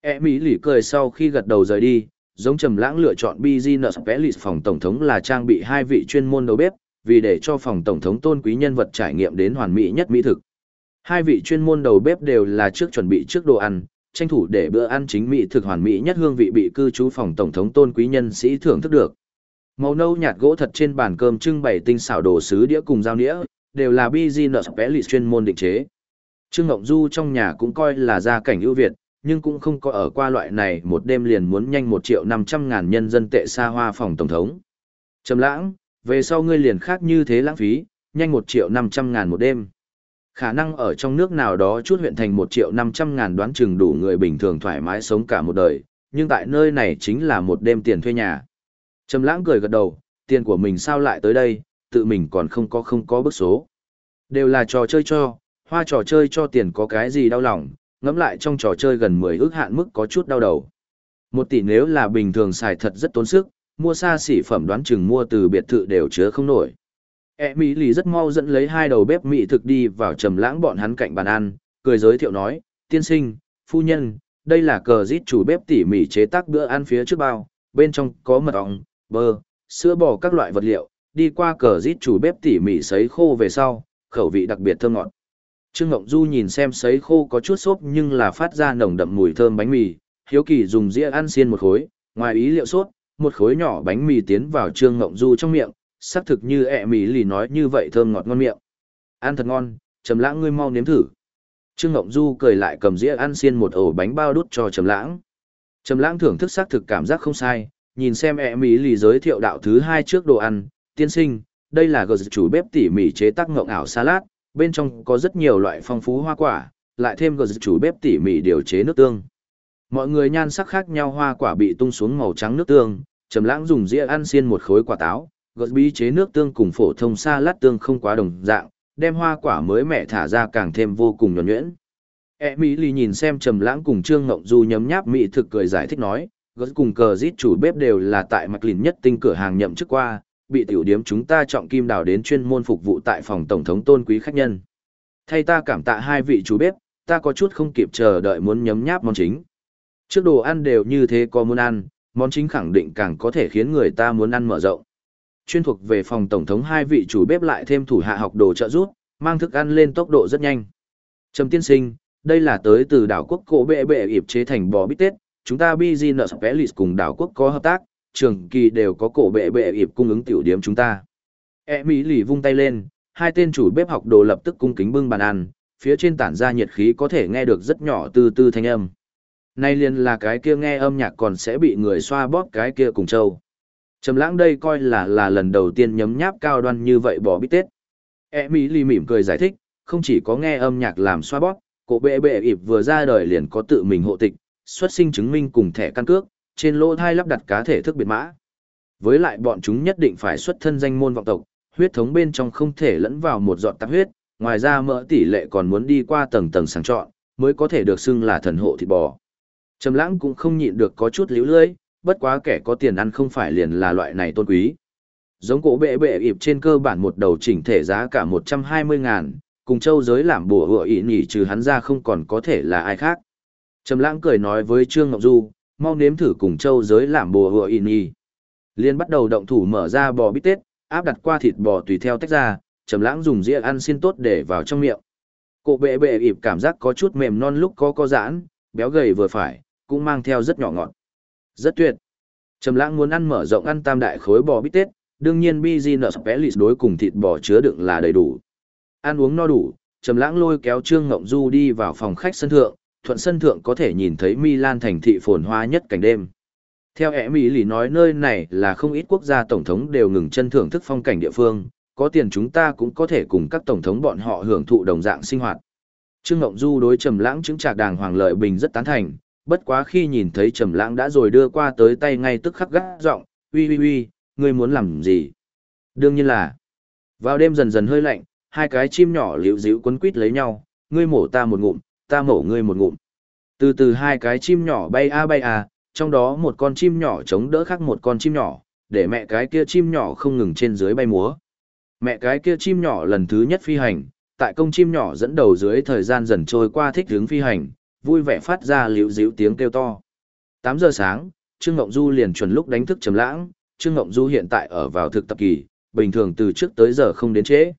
E mỹ lì cười sau khi gật đầu rời đi, giống Trầm lãng lựa chọn Business Palace phòng tổng thống là trang bị hai vị chuyên môn đầu bếp, vì để cho phòng tổng thống tôn quý nhân vật trải nghiệm đến hoàn mỹ nhất mỹ thực. Hai vị chuyên môn đầu bếp đều là trước chuẩn bị trước đồ ăn, tranh thủ để bữa ăn chính mỹ thực hoàn mỹ nhất hương vị bị cư trú phòng tổng thống tôn quý nhân sĩ thưởng thức được. Màu nâu nhạt gỗ thật trên bàn cơm trưng bày tinh xảo đồ sứ đĩa cùng dao nĩa, đều là business palace chuyên môn định chế. Trương Ngộng Du trong nhà cũng coi là gia cảnh ưu việt, nhưng cũng không có ở qua loại này một đêm liền muốn nhanh một triệu năm trăm ngàn nhân dân tệ xa hoa phòng tổng thống. Trầm lãng, về sau ngươi liền khác như thế lãng phí, nhanh một triệu năm trăm ngàn một đêm. Khả năng ở trong nước nào đó chút huyện thành một triệu năm trăm ngàn đoán chừng đủ người bình thường thoải mái sống cả một đời, nhưng tại nơi này chính là một đêm tiền thuê nhà. Trầm lãng cười gật đầu, tiền của mình sao lại tới đây, tự mình còn không có không có bức số. Đều là trò chơi cho, hoa trò chơi cho tiền có cái gì đau lòng, ngẫm lại trong trò chơi gần 10 ước hạn mức có chút đau đầu. Một tỷ nếu là bình thường xài thật rất tốn sức, mua xa xỉ phẩm đoán chừng mua từ biệt thự đều chứa không nổi. E Mỹ lì rất mau dẫn lấy hai đầu bếp mỹ thực đi vào trầm lãng bọn hắn cạnh bàn ăn, cười giới thiệu nói, tiên sinh, phu nhân, đây là cờ rít chủ bếp tỉ mỉ chế tác bữa ăn phía trước bao, bên trong có mật ong, bơ, sữa bò các loại vật liệu, đi qua cờ rít chủ bếp tỉ mỉ sấy khô về sau, khẩu vị đặc biệt thơm ngọt. Trương Ngộng Du nhìn xem sấy khô có chút xốp nhưng là phát ra nồng đậm mùi thơm bánh mì, hiếu kỳ dùng dĩa ăn xiên một khối, ngoài ý liệu sốt, một khối nhỏ bánh mì tiến vào Trương Ngộng Du trong miệng, xác thực như ẹ mì lì nói như vậy thơm ngọt ngon miệng. Ăn thật ngon, Trầm Lãng ngươi mau nếm thử. Trương Ngộng Du cười lại cầm dĩa ăn xiên một ổ bánh bao đút cho Trầm Lãng. Trầm Lãng thưởng thức xác thực cảm giác không sai, nhìn xem ẹ mì lì giới thiệu đạo thứ hai trước đồ ăn, tiên sinh, đây là gờ chủ bếp tỉ mỉ chế tác ngộng ảo salad, bên trong có rất nhiều loại phong phú hoa quả, lại thêm gờ chủ bếp tỉ mỉ điều chế nước tương. Mọi người nhan sắc khác nhau hoa quả bị tung xuống màu trắng nước tương, Trầm Lãng dùng dĩa ăn xiên một khối quả táo, gợt bí chế nước tương cùng phổ thông sa lát tương không quá đồng dạng, đem hoa quả mới mẻ thả ra càng thêm vô cùng nhuần nhuyễn. E Mỹ Lì nhìn xem Trầm Lãng cùng Trương Ngộng Du nhấm nháp mỹ thực cười giải thích nói, gợt cùng cờ rít chủ bếp đều là tại Mạc Lìn nhất tinh cửa hàng nhậm chức qua, bị tiểu điếm chúng ta trọng kim đào đến chuyên môn phục vụ tại phòng tổng thống tôn quý khách nhân. Thay ta cảm tạ hai vị chủ bếp, ta có chút không kịp chờ đợi muốn nhấm nháp món chính. Trước đồ ăn đều như thế có muốn ăn, món chính khẳng định càng có thể khiến người ta muốn ăn mở rộng. Chuyên thuộc về phòng tổng thống hai vị chủ bếp lại thêm thủ hạ học đồ trợ giúp, mang thức ăn lên tốc độ rất nhanh. Trầm tiên sinh, đây là tới từ đảo quốc cổ bệ bệ ịp chế thành bò bít tết, chúng ta Business Palace cùng đảo quốc có hợp tác, trường kỳ đều có cổ bệ bệ ịp cung ứng tiểu điểm chúng ta. E Mỹ lì vung tay lên, hai tên chủ bếp học đồ lập tức cung kính bưng bàn ăn, phía trên tản ra nhiệt khí có thể nghe được rất nhỏ từ từ thanh âm. Nay liền là cái kia nghe âm nhạc còn sẽ bị người xoa bóp cái kia cùng châu. Trầm lãng đây coi là là lần đầu tiên nhấm nháp cao đoan như vậy bỏ bít tết. E Mỹ lì mỉm cười giải thích, không chỉ có nghe âm nhạc làm xoa bóp, cổ bệ bệ ịp vừa ra đời liền có tự mình hộ tịch, xuất sinh chứng minh cùng thẻ căn cước, trên lỗ thai lắp đặt cá thể thức biệt mã. Với lại bọn chúng nhất định phải xuất thân danh môn vọng tộc, huyết thống bên trong không thể lẫn vào một giọt tạp huyết, ngoài ra mỡ tỷ lệ còn muốn đi qua tầng tầng sàng chọn, mới có thể được xưng là thần hộ thịt bò. Trầm lãng cũng không nhịn được có chút liễu lưỡi, bất quá kẻ có tiền ăn không phải liền là loại này tôn quý. Giống cổ bệ bệ ịp trên cơ bản một đầu chỉnh thể giá cả 120 ngàn, cùng châu giới làm bùa hựa ý nhỉ trừ hắn ra không còn có thể là ai khác. Trầm lãng cười nói với Trương Ngọc Du, mau nếm thử cùng châu giới làm bùa hựa in y. Liên bắt đầu động thủ mở ra bò bít tết, áp đặt qua thịt bò tùy theo tách ra, Trầm lãng dùng dĩa ăn xin tốt để vào trong miệng. Cổ bệ bệ ịp cảm giác có chút mềm non lúc có có giãn, béo gầy vừa phải, cũng mang theo rất nhỏ ngọt. Rất tuyệt. Trầm lãng muốn ăn mở rộng ăn tam đại khối bò bít tết, đương nhiên business pelis đối cùng thịt bò chứa đựng là đầy đủ. Ăn uống no đủ, Trầm lãng lôi kéo Trương Ngộng Du đi vào phòng khách sân thượng, thuận sân thượng có thể nhìn thấy Milan thành thị phồn hoa nhất cảnh đêm. Theo ẻ Mỹ lì nói nơi này là không ít quốc gia tổng thống đều ngừng chân thưởng thức phong cảnh địa phương, có tiền chúng ta cũng có thể cùng các tổng thống bọn họ hưởng thụ đồng dạng sinh hoạt. Trương Ngộng Du đối Trầm Lãng chứng trạc đàng hoàng lợi bình rất tán thành, bất quá khi nhìn thấy Trầm Lãng đã rồi đưa qua tới tay ngay tức khắc gắt giọng, "Uy uy uy, ngươi muốn làm gì?" Đương nhiên là. Vào đêm dần dần hơi lạnh, hai cái chim nhỏ liễu díu quấn quít lấy nhau, ngươi mổ ta một ngụm, ta mổ ngươi một ngụm. Từ từ hai cái chim nhỏ bay a bay a, trong đó một con chim nhỏ chống đỡ khác một con chim nhỏ, để mẹ cái kia chim nhỏ không ngừng trên dưới bay múa. Mẹ cái kia chim nhỏ lần thứ nhất phi hành, tại công chim nhỏ dẫn đầu dưới thời gian dần trôi qua thích hướng phi hành, vui vẻ phát ra liễu díu tiếng kêu to. 8 giờ sáng, Trương Ngộng Du liền chuẩn lúc đánh thức Trầm Lãng, Trương Ngộng Du hiện tại ở vào thực tập kỳ, bình thường từ trước tới giờ không đến trễ.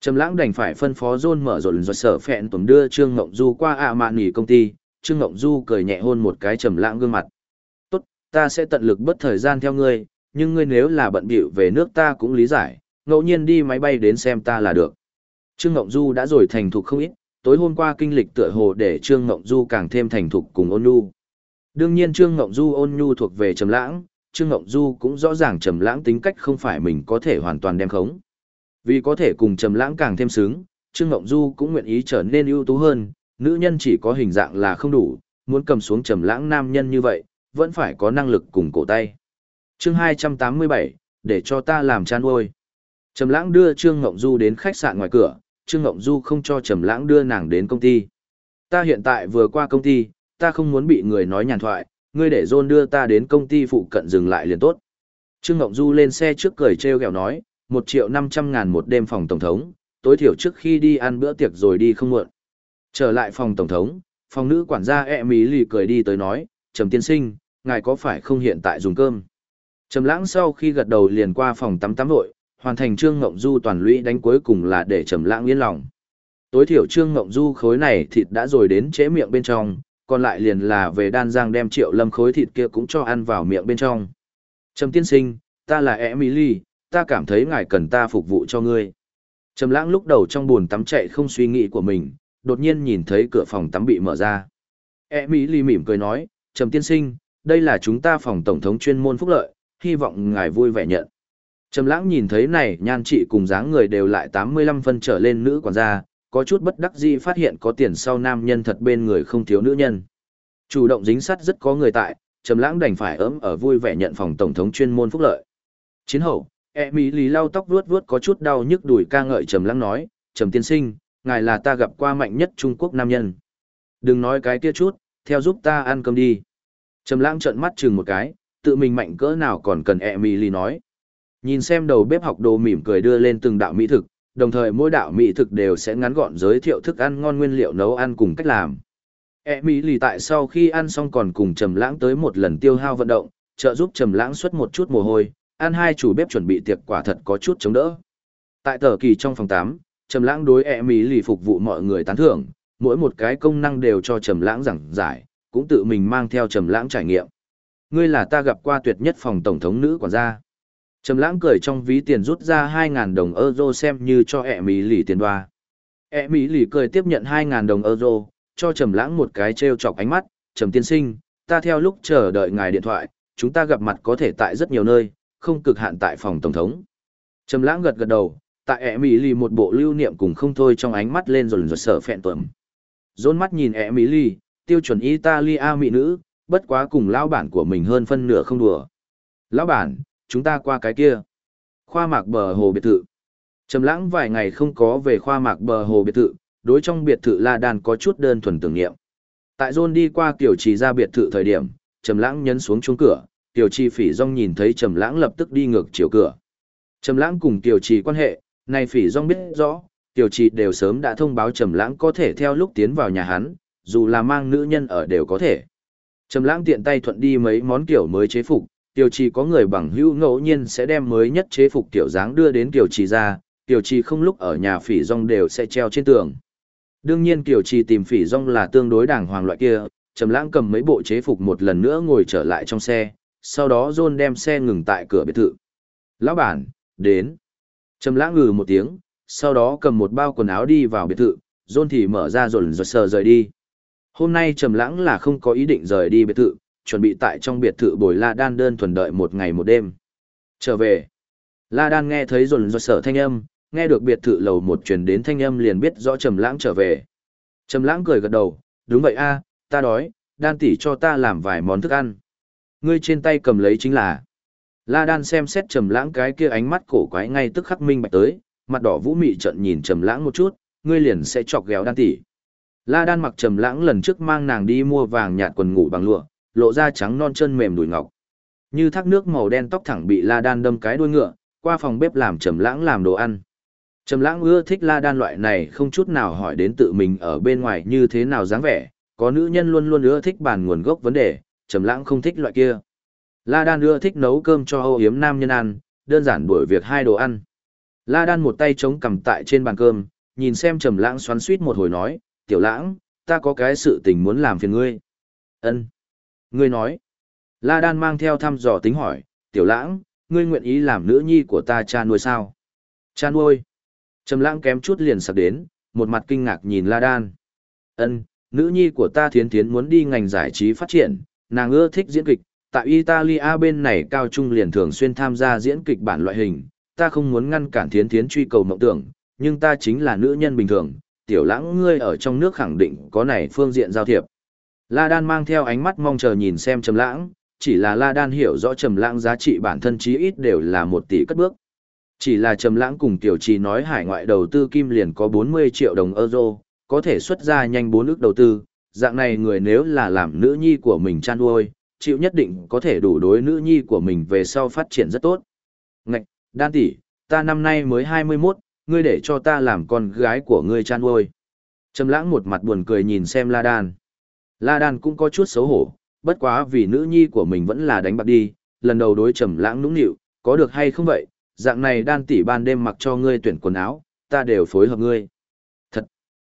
Trầm Lãng đành phải phân phó John mở rộn rồi sở phẹn tùm đưa Trương Ngộng Du qua ạ mạn nghỉ công ty, Trương Ngộng Du cười nhẹ hôn một cái Trầm Lãng gương mặt. "Tốt, ta sẽ tận lực bất thời gian theo ngươi, nhưng ngươi nếu là bận bịu về nước ta cũng lý giải, ngẫu nhiên đi máy bay đến xem ta là được." Trương Ngộng Du đã rồi thành thục không ít, tối hôm qua kinh lịch tựa hồ để Trương Ngộng Du càng thêm thành thục cùng ôn nhu. Đương nhiên Trương Ngộng Du ôn nhu thuộc về Trầm Lãng, Trương Ngộng Du cũng rõ ràng Trầm Lãng tính cách không phải mình có thể hoàn toàn đem khống. Vì có thể cùng Trầm Lãng càng thêm sướng, Trương Ngộng Du cũng nguyện ý trở nên ưu tú hơn, nữ nhân chỉ có hình dạng là không đủ, muốn cầm xuống Trầm Lãng nam nhân như vậy, vẫn phải có năng lực cùng cổ tay. Chương 287, để cho ta làm cha ôi. Trầm Lãng đưa Trương Ngộng Du đến khách sạn ngoài cửa, Trương Ngộng Du không cho Trầm Lãng đưa nàng đến công ty. Ta hiện tại vừa qua công ty, ta không muốn bị người nói nhàn thoại, ngươi để John đưa ta đến công ty phụ cận dừng lại liền tốt. Trương Ngộng Du lên xe trước cười trêu ghẹo nói, một triệu năm trăm ngàn một đêm phòng tổng thống, tối thiểu trước khi đi ăn bữa tiệc rồi đi không muộn. Trở lại phòng tổng thống, phòng nữ quản gia e mỹ lì cười đi tới nói, Trầm tiên sinh, ngài có phải không hiện tại dùng cơm? Trầm lãng sau khi gật đầu liền qua phòng tắm tắm vội, hoàn thành Trương Ngộng Du toàn lũy đánh cuối cùng là để Trầm lãng yên lòng. Tối thiểu Trương Ngộng Du khối này thịt đã rồi đến chế miệng bên trong, còn lại liền là về đan giang đem triệu lâm khối thịt kia cũng cho ăn vào miệng bên trong. Trầm tiên sinh, ta là Emily, ta cảm thấy ngài cần ta phục vụ cho ngươi. Trầm lãng lúc đầu trong buồn tắm chạy không suy nghĩ của mình, đột nhiên nhìn thấy cửa phòng tắm bị mở ra. E mỹ ly mỉm cười nói, Trầm tiên sinh, đây là chúng ta phòng tổng thống chuyên môn phúc lợi, hy vọng ngài vui vẻ nhận. Trầm lãng nhìn thấy này nhan trị cùng dáng người đều lại 85 phân trở lên nữ quản gia, có chút bất đắc dĩ phát hiện có tiền sau nam nhân thật bên người không thiếu nữ nhân. Chủ động dính sắt rất có người tại, Trầm Lãng đành phải ấm ở vui vẻ nhận phòng tổng thống chuyên môn phúc lợi. Chiến hậu, e mỹ lì lau tóc vuốt vuốt có chút đau nhức đùi ca ngợi Trầm Lãng nói, "Trầm tiên sinh, ngài là ta gặp qua mạnh nhất Trung Quốc nam nhân. Đừng nói cái kia chút, theo giúp ta ăn cơm đi." Trầm Lãng trợn mắt chừng một cái, tự mình mạnh cỡ nào còn cần e mỹ lì nói. Nhìn xem đầu bếp học đồ mỉm cười đưa lên từng đạo mỹ thực, đồng thời mỗi đạo mỹ thực đều sẽ ngắn gọn giới thiệu thức ăn ngon nguyên liệu nấu ăn cùng cách làm. E mỹ lì tại sau khi ăn xong còn cùng Trầm Lãng tới một lần tiêu hao vận động, trợ giúp Trầm Lãng xuất một chút mồ hôi, ăn hai chủ bếp chuẩn bị tiệc quả thật có chút chống đỡ. Tại tờ kỳ trong phòng 8, Trầm Lãng đối E mỹ lì phục vụ mọi người tán thưởng, mỗi một cái công năng đều cho Trầm Lãng giảng giải, cũng tự mình mang theo Trầm Lãng trải nghiệm. Ngươi là ta gặp qua tuyệt nhất phòng tổng thống nữ quản gia. Trầm lãng cười trong ví tiền rút ra 2000 đồng euro xem như cho e ẻ mỹ lì tiền đoa. E ẻ mỹ lì cười tiếp nhận 2000 đồng euro, cho trầm lãng một cái trêu chọc ánh mắt, trầm tiên sinh, ta theo lúc chờ đợi ngài điện thoại, chúng ta gặp mặt có thể tại rất nhiều nơi, không cực hạn tại phòng tổng thống. Trầm lãng gật gật đầu, tại ẹ mỹ lì một bộ lưu niệm cùng không thôi trong ánh mắt lên rồn rột sợ phẹn tuẩm. Rôn mắt nhìn ẹ mỹ lì, tiêu chuẩn Italia mỹ nữ, bất quá cùng lão bản của mình hơn phân nửa không đùa. Lão bản, chúng ta qua cái kia. Khoa mạc bờ hồ biệt thự. Trầm lãng vài ngày không có về khoa mạc bờ hồ biệt thự, đối trong biệt thự La Đan có chút đơn thuần tưởng niệm. Tại John đi qua tiểu trì ra biệt thự thời điểm, Trầm lãng nhấn xuống chuông cửa, tiểu trì phỉ Dung nhìn thấy Trầm lãng lập tức đi ngược chiều cửa. Trầm lãng cùng tiểu trì quan hệ, này phỉ Dung biết rõ, tiểu trì đều sớm đã thông báo Trầm lãng có thể theo lúc tiến vào nhà hắn, dù là mang nữ nhân ở đều có thể. Trầm lãng tiện tay thuận đi mấy món kiểu mới chế phục, Tiểu trì có người bằng hữu ngẫu nhiên sẽ đem mới nhất chế phục tiểu dáng đưa đến tiểu trì ra, tiểu trì không lúc ở nhà phỉ Dung đều sẽ treo trên tường. Đương nhiên tiểu trì tìm phỉ Dung là tương đối đàng hoàng loại kia, trầm lãng cầm mấy bộ chế phục một lần nữa ngồi trở lại trong xe, sau đó John đem xe ngừng tại cửa biệt thự. Lão bản, đến. Trầm lãng ngừ một tiếng, sau đó cầm một bao quần áo đi vào biệt thự, John thì mở ra rồi rồi sờ rời đi. Hôm nay Trầm Lãng là không có ý định rời đi biệt thự, chuẩn bị tại trong biệt thự bồi La Đan đơn thuần đợi một ngày một đêm. Trở về. La Đan nghe thấy rồn rột sờ thanh âm, nghe được biệt thự lầu một truyền đến thanh âm liền biết rõ Trầm Lãng trở về. Trầm Lãng cười gật đầu, "Đúng vậy a, ta đói, Đan tỷ cho ta làm vài món thức ăn." Ngươi trên tay cầm lấy chính là. La Đan xem xét Trầm Lãng cái kia ánh mắt cổ quái ngay tức khắc minh bạch tới, mặt đỏ vũ mị trợn nhìn Trầm Lãng một chút, ngươi liền sẽ chọc ghẹo Đan tỷ. La Đan mặc Trầm Lãng lần trước mang nàng đi mua vàng nhạt quần ngủ bằng lụa, lộ ra trắng non chân mềm đùi ngọc. Như thác nước màu đen tóc thẳng bị La Đan đâm cái đuôi ngựa, qua phòng bếp làm Trầm Lãng làm đồ ăn. Trầm Lãng ưa thích La Đan loại này không chút nào hỏi đến tự mình ở bên ngoài như thế nào dáng vẻ, có nữ nhân luôn luôn ưa thích bàn nguồn gốc vấn đề, Trầm Lãng không thích loại kia. La Đan ưa thích nấu cơm cho Âu Yếm nam nhân ăn, đơn giản đuổi việc hai đồ ăn. La Đan một tay chống cằm tại trên bàn cơm, nhìn xem Trầm Lãng xoắn xuýt một hồi nói, "Tiểu Lãng, ta có cái sự tình muốn làm phiền ngươi." "Ân." Ngươi nói. La Đan mang theo thăm dò tính hỏi, "Tiểu Lãng, ngươi nguyện ý làm nữ nhi của ta cha nuôi sao?" "Cha nuôi?" Trầm Lãng kém chút liền sặc đến, một mặt kinh ngạc nhìn La Đan. "Ân, nữ nhi của ta Thiến Thiến muốn đi ngành giải trí phát triển, nàng ưa thích diễn kịch, tại Italia bên này cao trung liền thường xuyên tham gia diễn kịch bản loại hình, ta không muốn ngăn cản thiến thiến truy cầu mộng tưởng, nhưng ta chính là nữ nhân bình thường, tiểu lãng ngươi ở trong nước khẳng định có này phương diện giao thiệp. La Đan mang theo ánh mắt mong chờ nhìn xem Trầm Lãng, chỉ là La Đan hiểu rõ Trầm Lãng giá trị bản thân chí ít đều là một tỷ cất bước. Chỉ là Trầm Lãng cùng Tiểu Trì nói hải ngoại đầu tư kim liền có 40 triệu đồng euro, có thể xuất ra nhanh 4 ức đầu tư, dạng này người nếu là làm nữ nhi của mình chăn nuôi, chịu nhất định có thể đủ đối nữ nhi của mình về sau phát triển rất tốt. Ngạch, đan tỷ, ta năm nay mới 21, ngươi để cho ta làm con gái của ngươi chăn nuôi. Trầm lãng một mặt buồn cười nhìn xem La Đan. La Đan cũng có chút xấu hổ, bất quá vì nữ nhi của mình vẫn là đánh bạc đi, lần đầu đối Trầm lãng nũng nịu, có được hay không vậy, dạng này đan tỷ ban đêm mặc cho ngươi tuyển quần áo, ta đều phối hợp ngươi. Thật.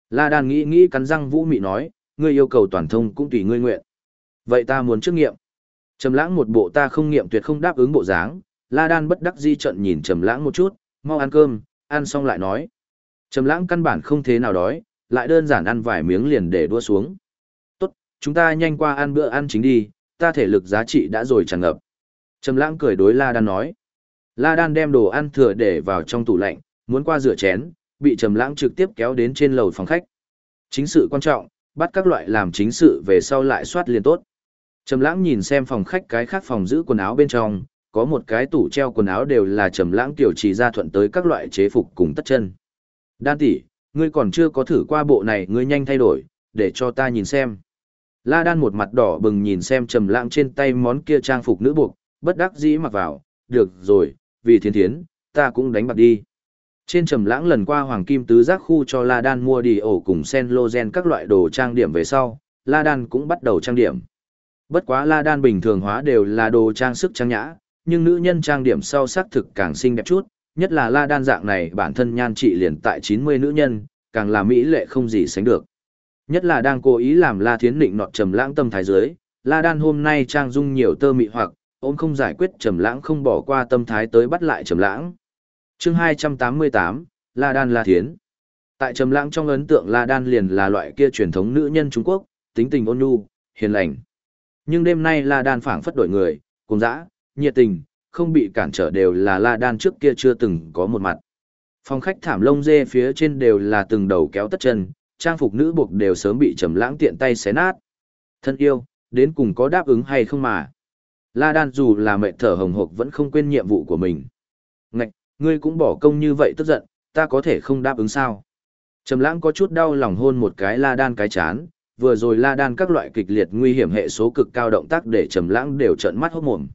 La Đan nghĩ nghĩ cắn răng vũ mị nói, ngươi yêu cầu toàn thông cũng tùy ngươi nguyện. Vậy ta muốn trước nghiệm. Trầm lãng một bộ ta không nghiệm tuyệt không đáp ứng bộ dáng, La Đan bất đắc di trận nhìn Trầm lãng một chút, mau ăn cơm, ăn xong lại nói. Trầm lãng căn bản không thế nào đói, lại đơn giản ăn vài miếng liền để đua xuống. Tốt, chúng ta nhanh qua ăn bữa ăn chính đi, ta thể lực giá trị đã rồi tràn ngập. Trầm lãng cười đối La Đan nói. La Đan đem đồ ăn thừa để vào trong tủ lạnh, muốn qua rửa chén, bị Trầm lãng trực tiếp kéo đến trên lầu phòng khách. Chính sự quan trọng, bắt các loại làm chính sự về sau lại soát liền tốt. Trầm lãng nhìn xem phòng khách cái khác phòng giữ quần áo bên trong, có một cái tủ treo quần áo đều là trầm lãng tiểu trì ra thuận tới các loại chế phục cùng tất chân. Đan tỷ, ngươi còn chưa có thử qua bộ này ngươi nhanh thay đổi, để cho ta nhìn xem. La đan một mặt đỏ bừng nhìn xem trầm lãng trên tay món kia trang phục nữ buộc, bất đắc dĩ mặc vào, được rồi, vì thiên thiến, ta cũng đánh bạc đi. Trên trầm lãng lần qua hoàng kim tứ giác khu cho La Đan mua đi ổ cùng sen lô gen các loại đồ trang điểm về sau, La Đan cũng bắt đầu trang điểm. Bất quá la đan bình thường hóa đều là đồ trang sức trang nhã, nhưng nữ nhân trang điểm sau sắc thực càng xinh đẹp chút, nhất là la đan dạng này bản thân nhan trị liền tại 90 nữ nhân, càng là mỹ lệ không gì sánh được. Nhất là đang cố ý làm la thiến định nọt trầm lãng tâm thái dưới, la đan hôm nay trang dung nhiều tơ mị hoặc, ôm không giải quyết trầm lãng không bỏ qua tâm thái tới bắt lại trầm lãng. Chương 288, La Đan La Thiến. Tại trầm lãng trong ấn tượng La Đan liền là loại kia truyền thống nữ nhân Trung Quốc, tính tình ôn nhu, hiền lành. Nhưng đêm nay La Đan phảng phất đổi người, cùng dã, nhiệt tình, không bị cản trở đều là La Đan trước kia chưa từng có một mặt. Phòng khách thảm lông dê phía trên đều là từng đầu kéo tất chân, trang phục nữ buộc đều sớm bị trầm lãng tiện tay xé nát. Thân yêu, đến cùng có đáp ứng hay không mà. La Đan dù là mệt thở hồng hộc vẫn không quên nhiệm vụ của mình. Ngạch, ngươi cũng bỏ công như vậy tức giận, ta có thể không đáp ứng sao? Trầm lãng có chút đau lòng hôn một cái La Đan cái chán, vừa rồi la đan các loại kịch liệt nguy hiểm hệ số cực cao động tác để trầm lãng đều trợn mắt hốt mồm.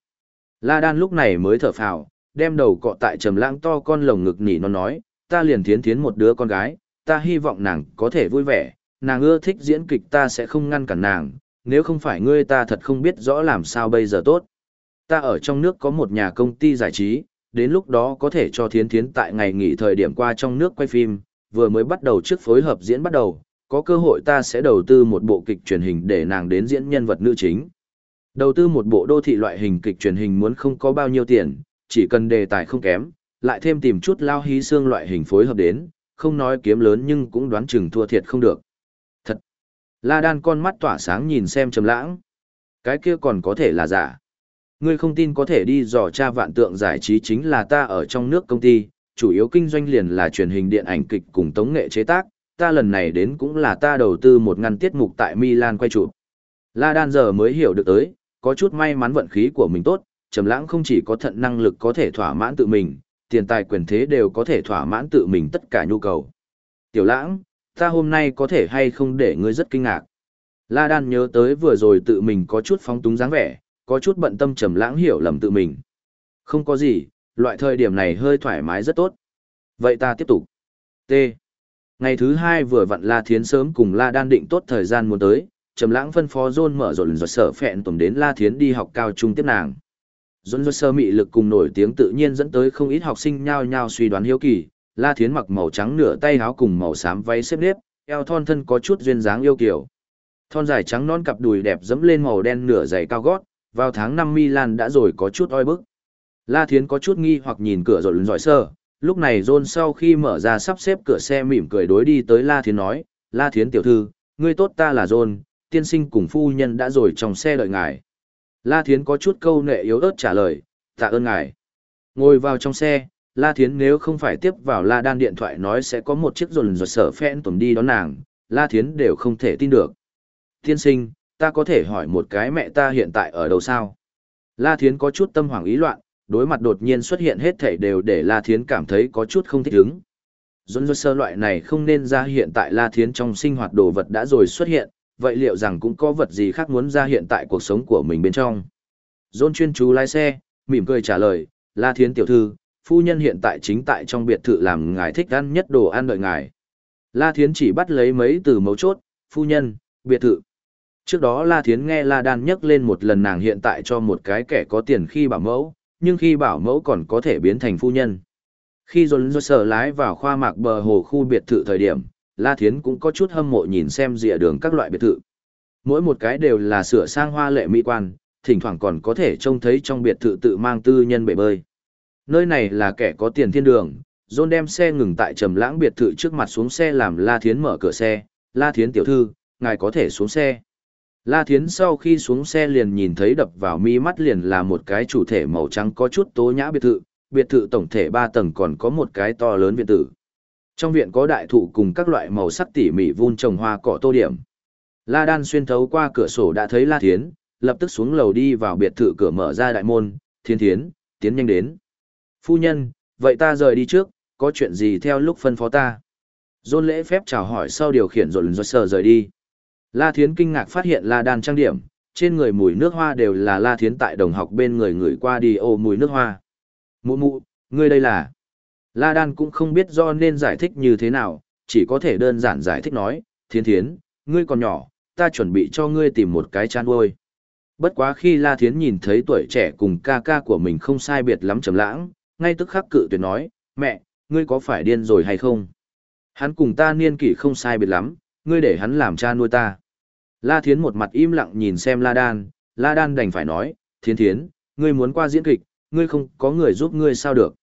La đan lúc này mới thở phào, đem đầu cọ tại trầm lãng to con lồng ngực nỉ nó nói, ta liền thiến thiến một đứa con gái, ta hy vọng nàng có thể vui vẻ, nàng ưa thích diễn kịch ta sẽ không ngăn cản nàng, nếu không phải ngươi ta thật không biết rõ làm sao bây giờ tốt. Ta ở trong nước có một nhà công ty giải trí, đến lúc đó có thể cho thiến thiến tại ngày nghỉ thời điểm qua trong nước quay phim, vừa mới bắt đầu trước phối hợp diễn bắt đầu, có cơ hội ta sẽ đầu tư một bộ kịch truyền hình để nàng đến diễn nhân vật nữ chính. Đầu tư một bộ đô thị loại hình kịch truyền hình muốn không có bao nhiêu tiền, chỉ cần đề tài không kém, lại thêm tìm chút lao hí xương loại hình phối hợp đến, không nói kiếm lớn nhưng cũng đoán chừng thua thiệt không được. Thật! La Đan con mắt tỏa sáng nhìn xem Trầm Lãng. Cái kia còn có thể là giả. Ngươi không tin có thể đi dò tra vạn tượng giải trí chính là ta ở trong nước công ty, chủ yếu kinh doanh liền là truyền hình điện ảnh kịch cùng tống nghệ chế tác, ta lần này đến cũng là ta đầu tư một ngăn tiết mục tại Milan quay chụp. La Đan giờ mới hiểu được tới, có chút may mắn vận khí của mình tốt, Trầm Lãng không chỉ có thận năng lực có thể thỏa mãn tự mình, tiền tài quyền thế đều có thể thỏa mãn tự mình tất cả nhu cầu. Tiểu Lãng, ta hôm nay có thể hay không để ngươi rất kinh ngạc. La Đan nhớ tới vừa rồi tự mình có chút phóng túng dáng vẻ, có chút bận tâm Trầm Lãng hiểu lầm tự mình. Không có gì, loại thời điểm này hơi thoải mái rất tốt. Vậy ta tiếp tục. T. Ngày thứ hai vừa vặn La Thiến sớm cùng La Đan định tốt thời gian muốn tới, Trầm Lãng phân phó John mở rộn rồi sở phẹn tùm đến La Thiến đi học cao trung tiếp nàng. John rồi sơ mị lực cùng nổi tiếng tự nhiên dẫn tới không ít học sinh nhao nhao suy đoán hiếu kỳ, La Thiến mặc màu trắng nửa tay áo cùng màu xám váy xếp nếp, eo thon thân có chút duyên dáng yêu kiều. Thon dài trắng non cặp đùi đẹp dẫm lên màu đen nửa giày cao gót, vào tháng 5 Milan đã rồi có chút oi bức. La Thiến có chút nghi hoặc nhìn cửa rồi giỏi sơ, lúc này John sau khi mở ra sắp xếp cửa xe mỉm cười đối đi tới La Thiến nói, La Thiến tiểu thư, ngươi tốt ta là John, tiên sinh cùng phu nhân đã rồi trong xe đợi ngài. La Thiến có chút câu nệ yếu ớt trả lời, tạ ơn ngài. Ngồi vào trong xe, La Thiến nếu không phải tiếp vào La Đan điện thoại nói sẽ có một chiếc rồn rột sở phẽn tuần đi đón nàng, La Thiến đều không thể tin được. Tiên sinh, ta có thể hỏi một cái mẹ ta hiện tại ở đâu sao? La Thiến có chút tâm hoảng ý loạn, đối mặt đột nhiên xuất hiện hết thảy đều để La Thiến cảm thấy có chút không thích ứng. Dôn dơ sơ loại này không nên ra hiện tại La Thiến trong sinh hoạt đồ vật đã rồi xuất hiện, vậy liệu rằng cũng có vật gì khác muốn ra hiện tại cuộc sống của mình bên trong? Dôn chuyên chú lái xe, mỉm cười trả lời, La Thiến tiểu thư, phu nhân hiện tại chính tại trong biệt thự làm ngài thích ăn nhất đồ ăn đợi ngài. La Thiến chỉ bắt lấy mấy từ mấu chốt, phu nhân, biệt thự. Trước đó La Thiến nghe La Đan nhắc lên một lần nàng hiện tại cho một cái kẻ có tiền khi bảo mẫu, nhưng khi bảo mẫu còn có thể biến thành phu nhân. Khi dồn dồn sở lái vào khoa mạc bờ hồ khu biệt thự thời điểm, La Thiến cũng có chút hâm mộ nhìn xem dịa đường các loại biệt thự. Mỗi một cái đều là sửa sang hoa lệ mỹ quan, thỉnh thoảng còn có thể trông thấy trong biệt thự tự mang tư nhân bể bơi. Nơi này là kẻ có tiền thiên đường, John đem xe ngừng tại trầm lãng biệt thự trước mặt xuống xe làm La Thiến mở cửa xe. La Thiến tiểu thư, ngài có thể xuống xe. La Thiến sau khi xuống xe liền nhìn thấy đập vào mi mắt liền là một cái chủ thể màu trắng có chút tố nhã biệt thự, biệt thự tổng thể 3 tầng còn có một cái to lớn viện tử. Trong viện có đại thụ cùng các loại màu sắc tỉ mỉ vun trồng hoa cỏ tô điểm. La Đan xuyên thấu qua cửa sổ đã thấy La Thiến, lập tức xuống lầu đi vào biệt thự cửa mở ra đại môn, Thiên Thiến, tiến nhanh đến. Phu nhân, vậy ta rời đi trước, có chuyện gì theo lúc phân phó ta? Dôn lễ phép chào hỏi sau điều khiển rộn rộn sờ rời đi. La Thiến kinh ngạc phát hiện La Đan trang điểm, trên người mùi nước hoa đều là La Thiến tại đồng học bên người người qua đi ô mùi nước hoa. Mụ mụ, ngươi đây là... La Đan cũng không biết do nên giải thích như thế nào, chỉ có thể đơn giản giải thích nói, Thiến Thiến, ngươi còn nhỏ, ta chuẩn bị cho ngươi tìm một cái chăn nuôi. Bất quá khi La Thiến nhìn thấy tuổi trẻ cùng ca ca của mình không sai biệt lắm trầm lãng, ngay tức khắc cự tuyệt nói, mẹ, ngươi có phải điên rồi hay không? Hắn cùng ta niên kỷ không sai biệt lắm, ngươi để hắn làm cha nuôi ta. La Thiến một mặt im lặng nhìn xem La Đan, La Đan đành phải nói, Thiến Thiến, ngươi muốn qua diễn kịch, ngươi không có người giúp ngươi sao được.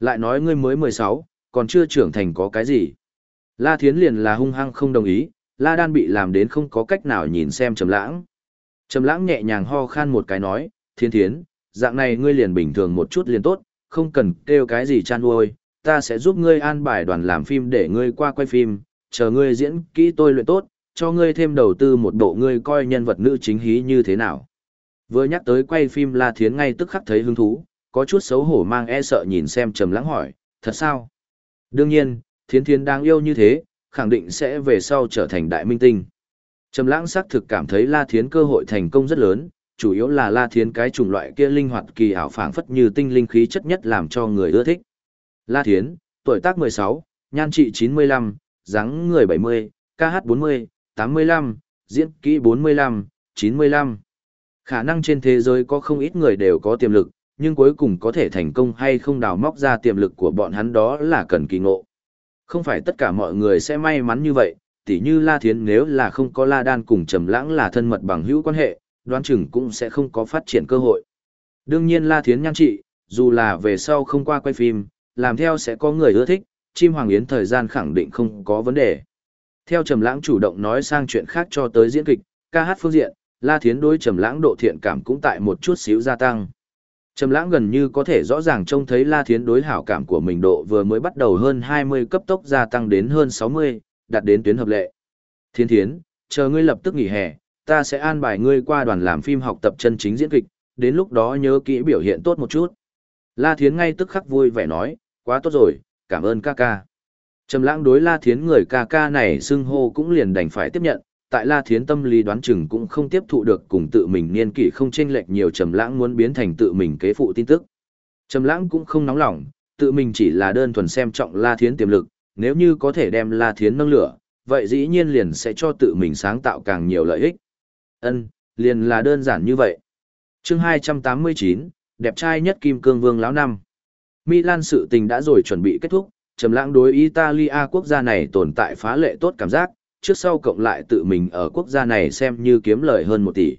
Lại nói ngươi mới 16, còn chưa trưởng thành có cái gì. La Thiến liền là hung hăng không đồng ý, La Đan bị làm đến không có cách nào nhìn xem Trầm Lãng. Trầm Lãng nhẹ nhàng ho khan một cái nói, Thiến Thiến, dạng này ngươi liền bình thường một chút liền tốt, không cần kêu cái gì chan nuôi, ta sẽ giúp ngươi an bài đoàn làm phim để ngươi qua quay phim, chờ ngươi diễn kỹ tôi luyện tốt, cho ngươi thêm đầu tư một bộ ngươi coi nhân vật nữ chính hí như thế nào. Vừa nhắc tới quay phim La Thiến ngay tức khắc thấy hứng thú, có chút xấu hổ mang e sợ nhìn xem trầm lắng hỏi, thật sao? Đương nhiên, Thiến Thiến đáng yêu như thế, khẳng định sẽ về sau trở thành đại minh tinh. Trầm lãng xác thực cảm thấy La Thiến cơ hội thành công rất lớn, chủ yếu là La Thiến cái chủng loại kia linh hoạt kỳ ảo phảng phất như tinh linh khí chất nhất làm cho người ưa thích. La Thiến, tuổi tác 16, nhan trị 95, dáng người 70, KH 40, 85, diễn kỹ 45, 95. Khả năng trên thế giới có không ít người đều có tiềm lực, nhưng cuối cùng có thể thành công hay không đào móc ra tiềm lực của bọn hắn đó là cần kỳ ngộ. Không phải tất cả mọi người sẽ may mắn như vậy, tỉ như La Thiến nếu là không có La Đan cùng Trầm Lãng là thân mật bằng hữu quan hệ, đoán chừng cũng sẽ không có phát triển cơ hội. Đương nhiên La Thiến nhan trị, dù là về sau không qua quay phim, làm theo sẽ có người ưa thích, chim hoàng yến thời gian khẳng định không có vấn đề. Theo Trầm Lãng chủ động nói sang chuyện khác cho tới diễn kịch, ca hát phương diện, La Thiến đối Trầm Lãng độ thiện cảm cũng tại một chút xíu gia tăng. Trầm Lãng gần như có thể rõ ràng trông thấy La Thiến đối hảo cảm của mình độ vừa mới bắt đầu hơn 20 cấp tốc gia tăng đến hơn 60, đạt đến tuyến hợp lệ. Thiên Thiến, chờ ngươi lập tức nghỉ hè, ta sẽ an bài ngươi qua đoàn làm phim học tập chân chính diễn kịch, đến lúc đó nhớ kỹ biểu hiện tốt một chút. La Thiến ngay tức khắc vui vẻ nói, quá tốt rồi, cảm ơn ca ca. Trầm lãng đối La Thiến người ca ca này xưng hô cũng liền đành phải tiếp nhận, tại La Thiến tâm lý đoán chừng cũng không tiếp thụ được cùng tự mình niên kỷ không chênh lệch nhiều Trầm lãng muốn biến thành tự mình kế phụ tin tức. Trầm lãng cũng không nóng lòng, tự mình chỉ là đơn thuần xem trọng La Thiến tiềm lực, nếu như có thể đem La Thiến nâng lửa, vậy dĩ nhiên liền sẽ cho tự mình sáng tạo càng nhiều lợi ích. Ân, liền là đơn giản như vậy. Chương 289, đẹp trai nhất Kim Cương Vương lão năm. Milan sự tình đã rồi chuẩn bị kết thúc, trầm lãng đối Italia quốc gia này tồn tại phá lệ tốt cảm giác, trước sau cộng lại tự mình ở quốc gia này xem như kiếm lời hơn 1 tỷ.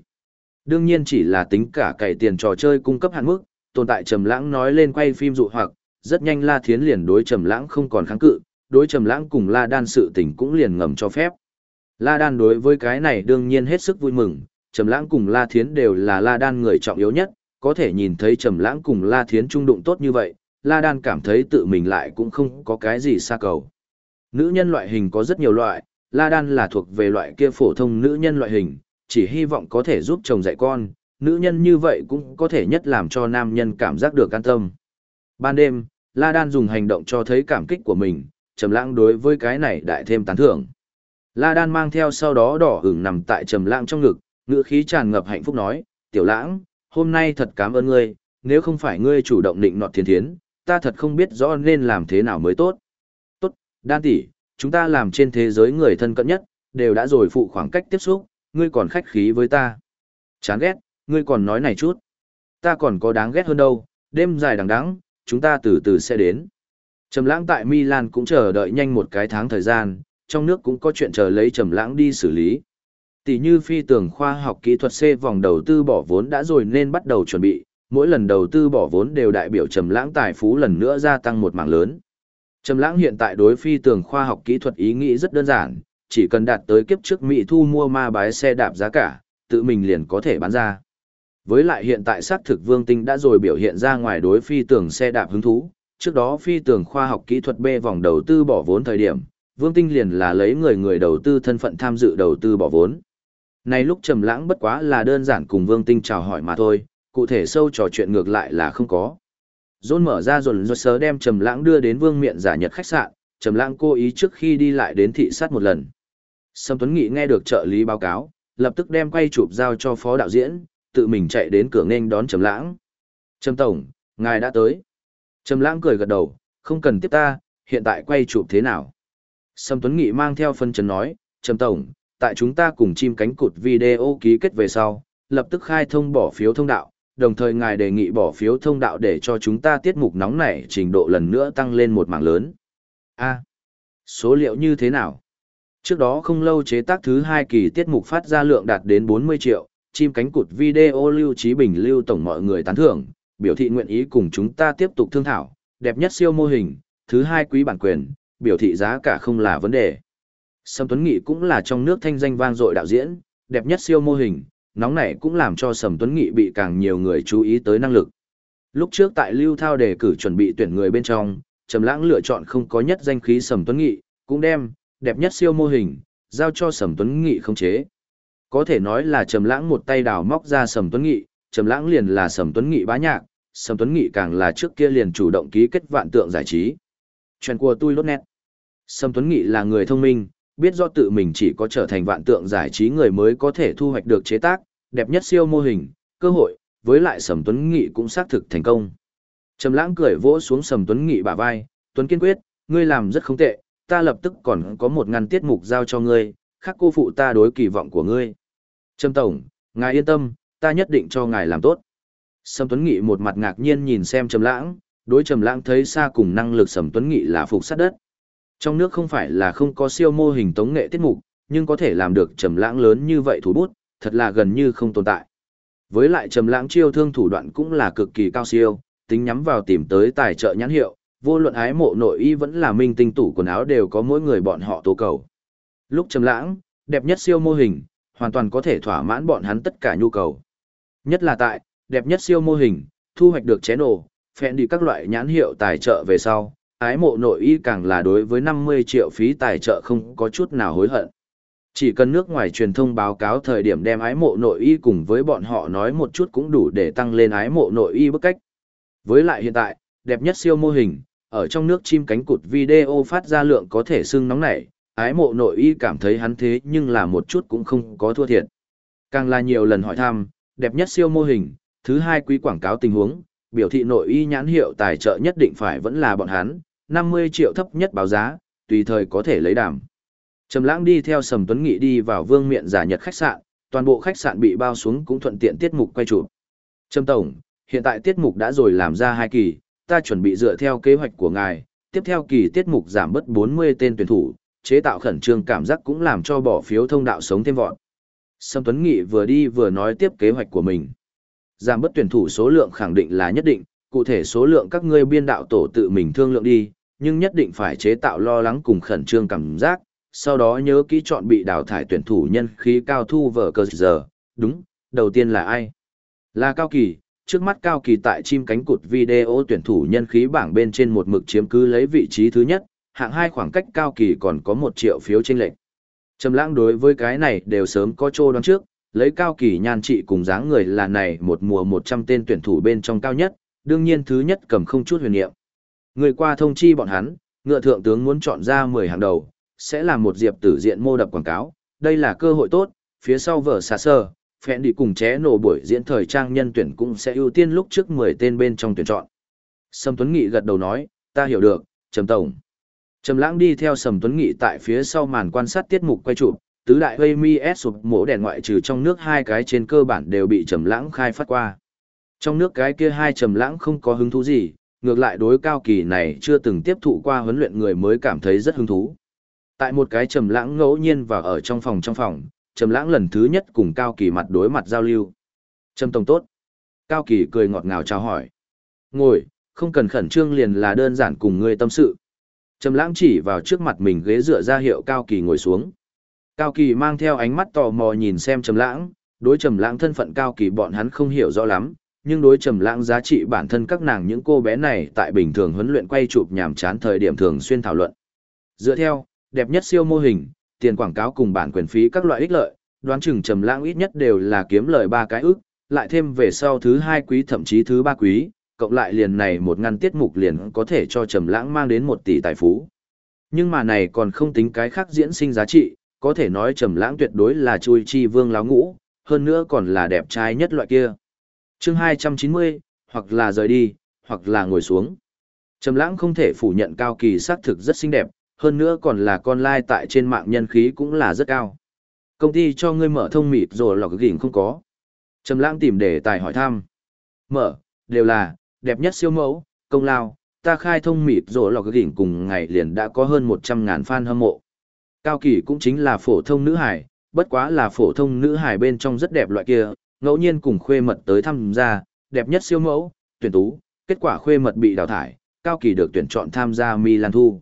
Đương nhiên chỉ là tính cả cải tiền trò chơi cung cấp hạn mức, tồn tại trầm lãng nói lên quay phim dụ hoặc, rất nhanh La Thiến liền đối trầm lãng không còn kháng cự, đối trầm lãng cùng La Đan sự tình cũng liền ngầm cho phép. La Đan đối với cái này đương nhiên hết sức vui mừng, trầm lãng cùng La Thiến đều là La Đan người trọng yếu nhất, có thể nhìn thấy trầm lãng cùng La Thiến trung đụng tốt như vậy, La Đan cảm thấy tự mình lại cũng không có cái gì xa cầu. Nữ nhân loại hình có rất nhiều loại, La Đan là thuộc về loại kia phổ thông nữ nhân loại hình, chỉ hy vọng có thể giúp chồng dạy con, nữ nhân như vậy cũng có thể nhất làm cho nam nhân cảm giác được an tâm. Ban đêm, La Đan dùng hành động cho thấy cảm kích của mình, trầm lãng đối với cái này đại thêm tán thưởng. La Đan mang theo sau đó đỏ ửng nằm tại trầm lãng trong ngực, ngữ khí tràn ngập hạnh phúc nói, "Tiểu Lãng, hôm nay thật cảm ơn ngươi, nếu không phải ngươi chủ động định nọt thiên thiến, ta thật không biết rõ nên làm thế nào mới tốt. Tốt, đan tỷ, chúng ta làm trên thế giới người thân cận nhất, đều đã rồi phụ khoảng cách tiếp xúc, ngươi còn khách khí với ta. Chán ghét, ngươi còn nói này chút. Ta còn có đáng ghét hơn đâu, đêm dài đằng đẵng, chúng ta từ từ sẽ đến. Trầm lãng tại Milan cũng chờ đợi nhanh một cái tháng thời gian, trong nước cũng có chuyện chờ lấy Trầm lãng đi xử lý. Tỷ như phi tường khoa học kỹ thuật C vòng đầu tư bỏ vốn đã rồi nên bắt đầu chuẩn bị, mỗi lần đầu tư bỏ vốn đều đại biểu trầm lãng tài phú lần nữa gia tăng một mảng lớn. Trầm lãng hiện tại đối phi tường khoa học kỹ thuật ý nghĩ rất đơn giản, chỉ cần đạt tới kiếp trước Mỹ thu mua ma bái xe đạp giá cả, tự mình liền có thể bán ra. Với lại hiện tại xác thực Vương Tinh đã rồi biểu hiện ra ngoài đối phi tường xe đạp hứng thú, trước đó phi tường khoa học kỹ thuật B vòng đầu tư bỏ vốn thời điểm, Vương Tinh liền là lấy người người đầu tư thân phận tham dự đầu tư bỏ vốn. Này lúc trầm lãng bất quá là đơn giản cùng Vương Tinh chào hỏi mà thôi, cụ thể sâu trò chuyện ngược lại là không có. john mở ra rồi rồi sớ đem Trầm Lãng đưa đến Vương Miện giả nhật khách sạn, Trầm Lãng cố ý trước khi đi lại đến thị sát một lần. Sâm Tuấn Nghị nghe được trợ lý báo cáo, lập tức đem quay chụp giao cho phó đạo diễn, tự mình chạy đến cửa nghênh đón Trầm Lãng. "Trầm tổng, ngài đã tới." Trầm Lãng cười gật đầu, "Không cần tiếp ta, hiện tại quay chụp thế nào?" Sâm Tuấn Nghị mang theo phân trần nói, "Trầm tổng, tại chúng ta cùng chim cánh cụt video ký kết về sau, lập tức khai thông bỏ phiếu thông đạo, đồng thời ngài đề nghị bỏ phiếu thông đạo để cho chúng ta tiết mục nóng này trình độ lần nữa tăng lên một mảng lớn. A. số liệu như thế nào? Trước đó không lâu chế tác thứ hai kỳ tiết mục phát ra lượng đạt đến 40 triệu, chim cánh cụt video lưu trí bình lưu tổng mọi người tán thưởng, biểu thị nguyện ý cùng chúng ta tiếp tục thương thảo, đẹp nhất siêu mô hình, thứ hai quý bản quyền, biểu thị giá cả không là vấn đề. Sâm Tuấn Nghị cũng là trong nước thanh danh vang dội đạo diễn, đẹp nhất siêu mô hình, nóng này cũng làm cho Sầm Tuấn Nghị bị càng nhiều người chú ý tới năng lực. Lúc trước tại Lưu Thao đề cử chuẩn bị tuyển người bên trong, Trầm Lãng lựa chọn không có nhất danh khí Sầm Tuấn Nghị, cũng đem đẹp nhất siêu mô hình giao cho Sầm Tuấn Nghị khống chế. Có thể nói là Trầm Lãng một tay đào móc ra Sầm Tuấn Nghị, Trầm Lãng liền là Sầm Tuấn Nghị bá nhạc, Sầm Tuấn Nghị càng là trước kia liền chủ động ký kết vạn tượng giải trí. Chuyện của tôi lốt nét. Sầm Tuấn Nghị là người thông minh, biết do tự mình chỉ có trở thành vạn tượng giải trí người mới có thể thu hoạch được chế tác, đẹp nhất siêu mô hình, cơ hội, với lại Sầm Tuấn Nghị cũng xác thực thành công. Trầm lãng cười vỗ xuống Sầm Tuấn Nghị bả vai, Tuấn kiên quyết, ngươi làm rất không tệ, ta lập tức còn có một ngăn tiết mục giao cho ngươi, khắc cô phụ ta đối kỳ vọng của ngươi. Trầm Tổng, ngài yên tâm, ta nhất định cho ngài làm tốt. Sầm Tuấn Nghị một mặt ngạc nhiên nhìn xem Trầm lãng, đối Trầm lãng thấy xa cùng năng lực Sầm Tuấn Nghị là phục sát đất. Trong nước không phải là không có siêu mô hình tống nghệ tiết mục, nhưng có thể làm được Trầm lãng lớn như vậy thủ bút, thật là gần như không tồn tại. Với lại trầm lãng chiêu thương thủ đoạn cũng là cực kỳ cao siêu, tính nhắm vào tìm tới tài trợ nhãn hiệu, vô luận ái mộ nội y vẫn là minh tinh tủ quần áo đều có mỗi người bọn họ tố cầu. Lúc trầm lãng, đẹp nhất siêu mô hình, hoàn toàn có thể thỏa mãn bọn hắn tất cả nhu cầu. Nhất là tại, đẹp nhất siêu mô hình, thu hoạch được chén ổ, phẹn đi các loại nhãn hiệu tài trợ về sau, ái mộ nội y càng là đối với 50 triệu phí tài trợ không có chút nào hối hận. Chỉ cần nước ngoài truyền thông báo cáo thời điểm đem ái mộ nội y cùng với bọn họ nói một chút cũng đủ để tăng lên ái mộ nội y bức cách. Với lại hiện tại, đẹp nhất siêu mô hình, ở trong nước chim cánh cụt video phát ra lượng có thể xưng nóng nảy, ái mộ nội y cảm thấy hắn thế nhưng là một chút cũng không có thua thiệt. Càng là nhiều lần hỏi thăm, đẹp nhất siêu mô hình, thứ hai quý quảng cáo tình huống, biểu thị nội y nhãn hiệu tài trợ nhất định phải vẫn là bọn hắn, 50 triệu thấp nhất báo giá, tùy thời có thể lấy đảm. Trầm lãng đi theo Sầm Tuấn Nghị đi vào vương miện giả nhật khách sạn, toàn bộ khách sạn bị bao xuống cũng thuận tiện tiết mục quay chụp. Trầm Tổng, hiện tại tiết mục đã rồi làm ra hai kỳ, ta chuẩn bị dựa theo kế hoạch của ngài, tiếp theo kỳ tiết mục giảm bớt 40 tên tuyển thủ, chế tạo khẩn trương cảm giác cũng làm cho bỏ phiếu thông đạo sống thêm vọt. Sâm Tuấn Nghị vừa đi vừa nói tiếp kế hoạch của mình. Giảm bớt tuyển thủ số lượng khẳng định là nhất định, cụ thể số lượng các ngươi biên đạo tổ tự mình thương lượng đi, nhưng nhất định phải chế tạo lo lắng cùng khẩn trương cảm giác, sau đó nhớ kỹ chọn bị đào thải tuyển thủ nhân khí cao thu vở cơ giờ. Đúng, đầu tiên là ai? Là Cao Kỳ, trước mắt Cao Kỳ tại chim cánh cụt video tuyển thủ nhân khí bảng bên trên một mực chiếm cứ lấy vị trí thứ nhất, hạng hai khoảng cách Cao Kỳ còn có một triệu phiếu chênh lệch. Trầm lãng đối với cái này đều sớm có trô đoán trước, lấy Cao Kỳ nhan trị cùng dáng người là này một mùa 100 tên tuyển thủ bên trong cao nhất, đương nhiên thứ nhất cầm không chút huyền niệm. Người qua thông chi bọn hắn, ngựa thượng tướng muốn chọn ra 10 hàng đầu, sẽ là một diệp tử diện mô đập quảng cáo, đây là cơ hội tốt, phía sau vở xà sơ, phẹn đi cùng ché nổ buổi diễn thời trang nhân tuyển cũng sẽ ưu tiên lúc trước 10 tên bên trong tuyển chọn. Sâm Tuấn Nghị gật đầu nói, ta hiểu được, Trầm Tổng. Trầm Lãng đi theo Sầm Tuấn Nghị tại phía sau màn quan sát tiết mục quay chụp, tứ đại gây mi S sụp mổ đèn ngoại trừ trong nước hai cái trên cơ bản đều bị Trầm Lãng khai phát qua. Trong nước cái kia hai Trầm Lãng không có hứng thú gì, ngược lại đối cao kỳ này chưa từng tiếp thụ qua huấn luyện người mới cảm thấy rất hứng thú. Tại một cái Trầm Lãng ngẫu nhiên và ở trong phòng trong phòng, Trầm Lãng lần thứ nhất cùng Cao Kỳ mặt đối mặt giao lưu. "Trầm tổng tốt." Cao Kỳ cười ngọt ngào chào hỏi. "Ngồi, không cần khẩn trương liền là đơn giản cùng ngươi tâm sự." Trầm Lãng chỉ vào trước mặt mình ghế dựa ra hiệu Cao Kỳ ngồi xuống. Cao Kỳ mang theo ánh mắt tò mò nhìn xem Trầm Lãng, đối Trầm Lãng thân phận Cao Kỳ bọn hắn không hiểu rõ lắm, nhưng đối Trầm Lãng giá trị bản thân các nàng những cô bé này tại bình thường huấn luyện quay chụp nhàm chán thời điểm thường xuyên thảo luận. Dựa theo, đẹp nhất siêu mô hình, tiền quảng cáo cùng bản quyền phí các loại ích lợi, đoán chừng Trầm Lãng ít nhất đều là kiếm lời ba cái ức, lại thêm về sau thứ hai quý thậm chí thứ ba quý, cộng lại liền này một ngăn tiết mục liền có thể cho Trầm Lãng mang đến một tỷ tài phú. Nhưng mà này còn không tính cái khác diễn sinh giá trị, có thể nói Trầm Lãng tuyệt đối là chui chi vương láo ngũ, hơn nữa còn là đẹp trai nhất loại kia. Chương 290, hoặc là rời đi, hoặc là ngồi xuống. Trầm Lãng không thể phủ nhận Cao Kỳ xác thực rất xinh đẹp, hơn nữa còn là con lai tại trên mạng nhân khí cũng là rất cao. Công ty cho ngươi mở thông mịt rồi lọc gỉnh không có. Trầm Lãng tìm đề tài hỏi thăm. Mở, đều là, đẹp nhất siêu mẫu, công lao, ta khai thông mịt rồi lọc gỉnh cùng ngày liền đã có hơn 100 ngàn fan hâm mộ. Cao Kỳ cũng chính là phổ thông nữ hải, bất quá là phổ thông nữ hải bên trong rất đẹp loại kia, ngẫu nhiên cùng khuê mật tới tham gia, đẹp nhất siêu mẫu, tuyển tú, kết quả khuê mật bị đào thải, Cao Kỳ được tuyển chọn tham gia Milan Thu.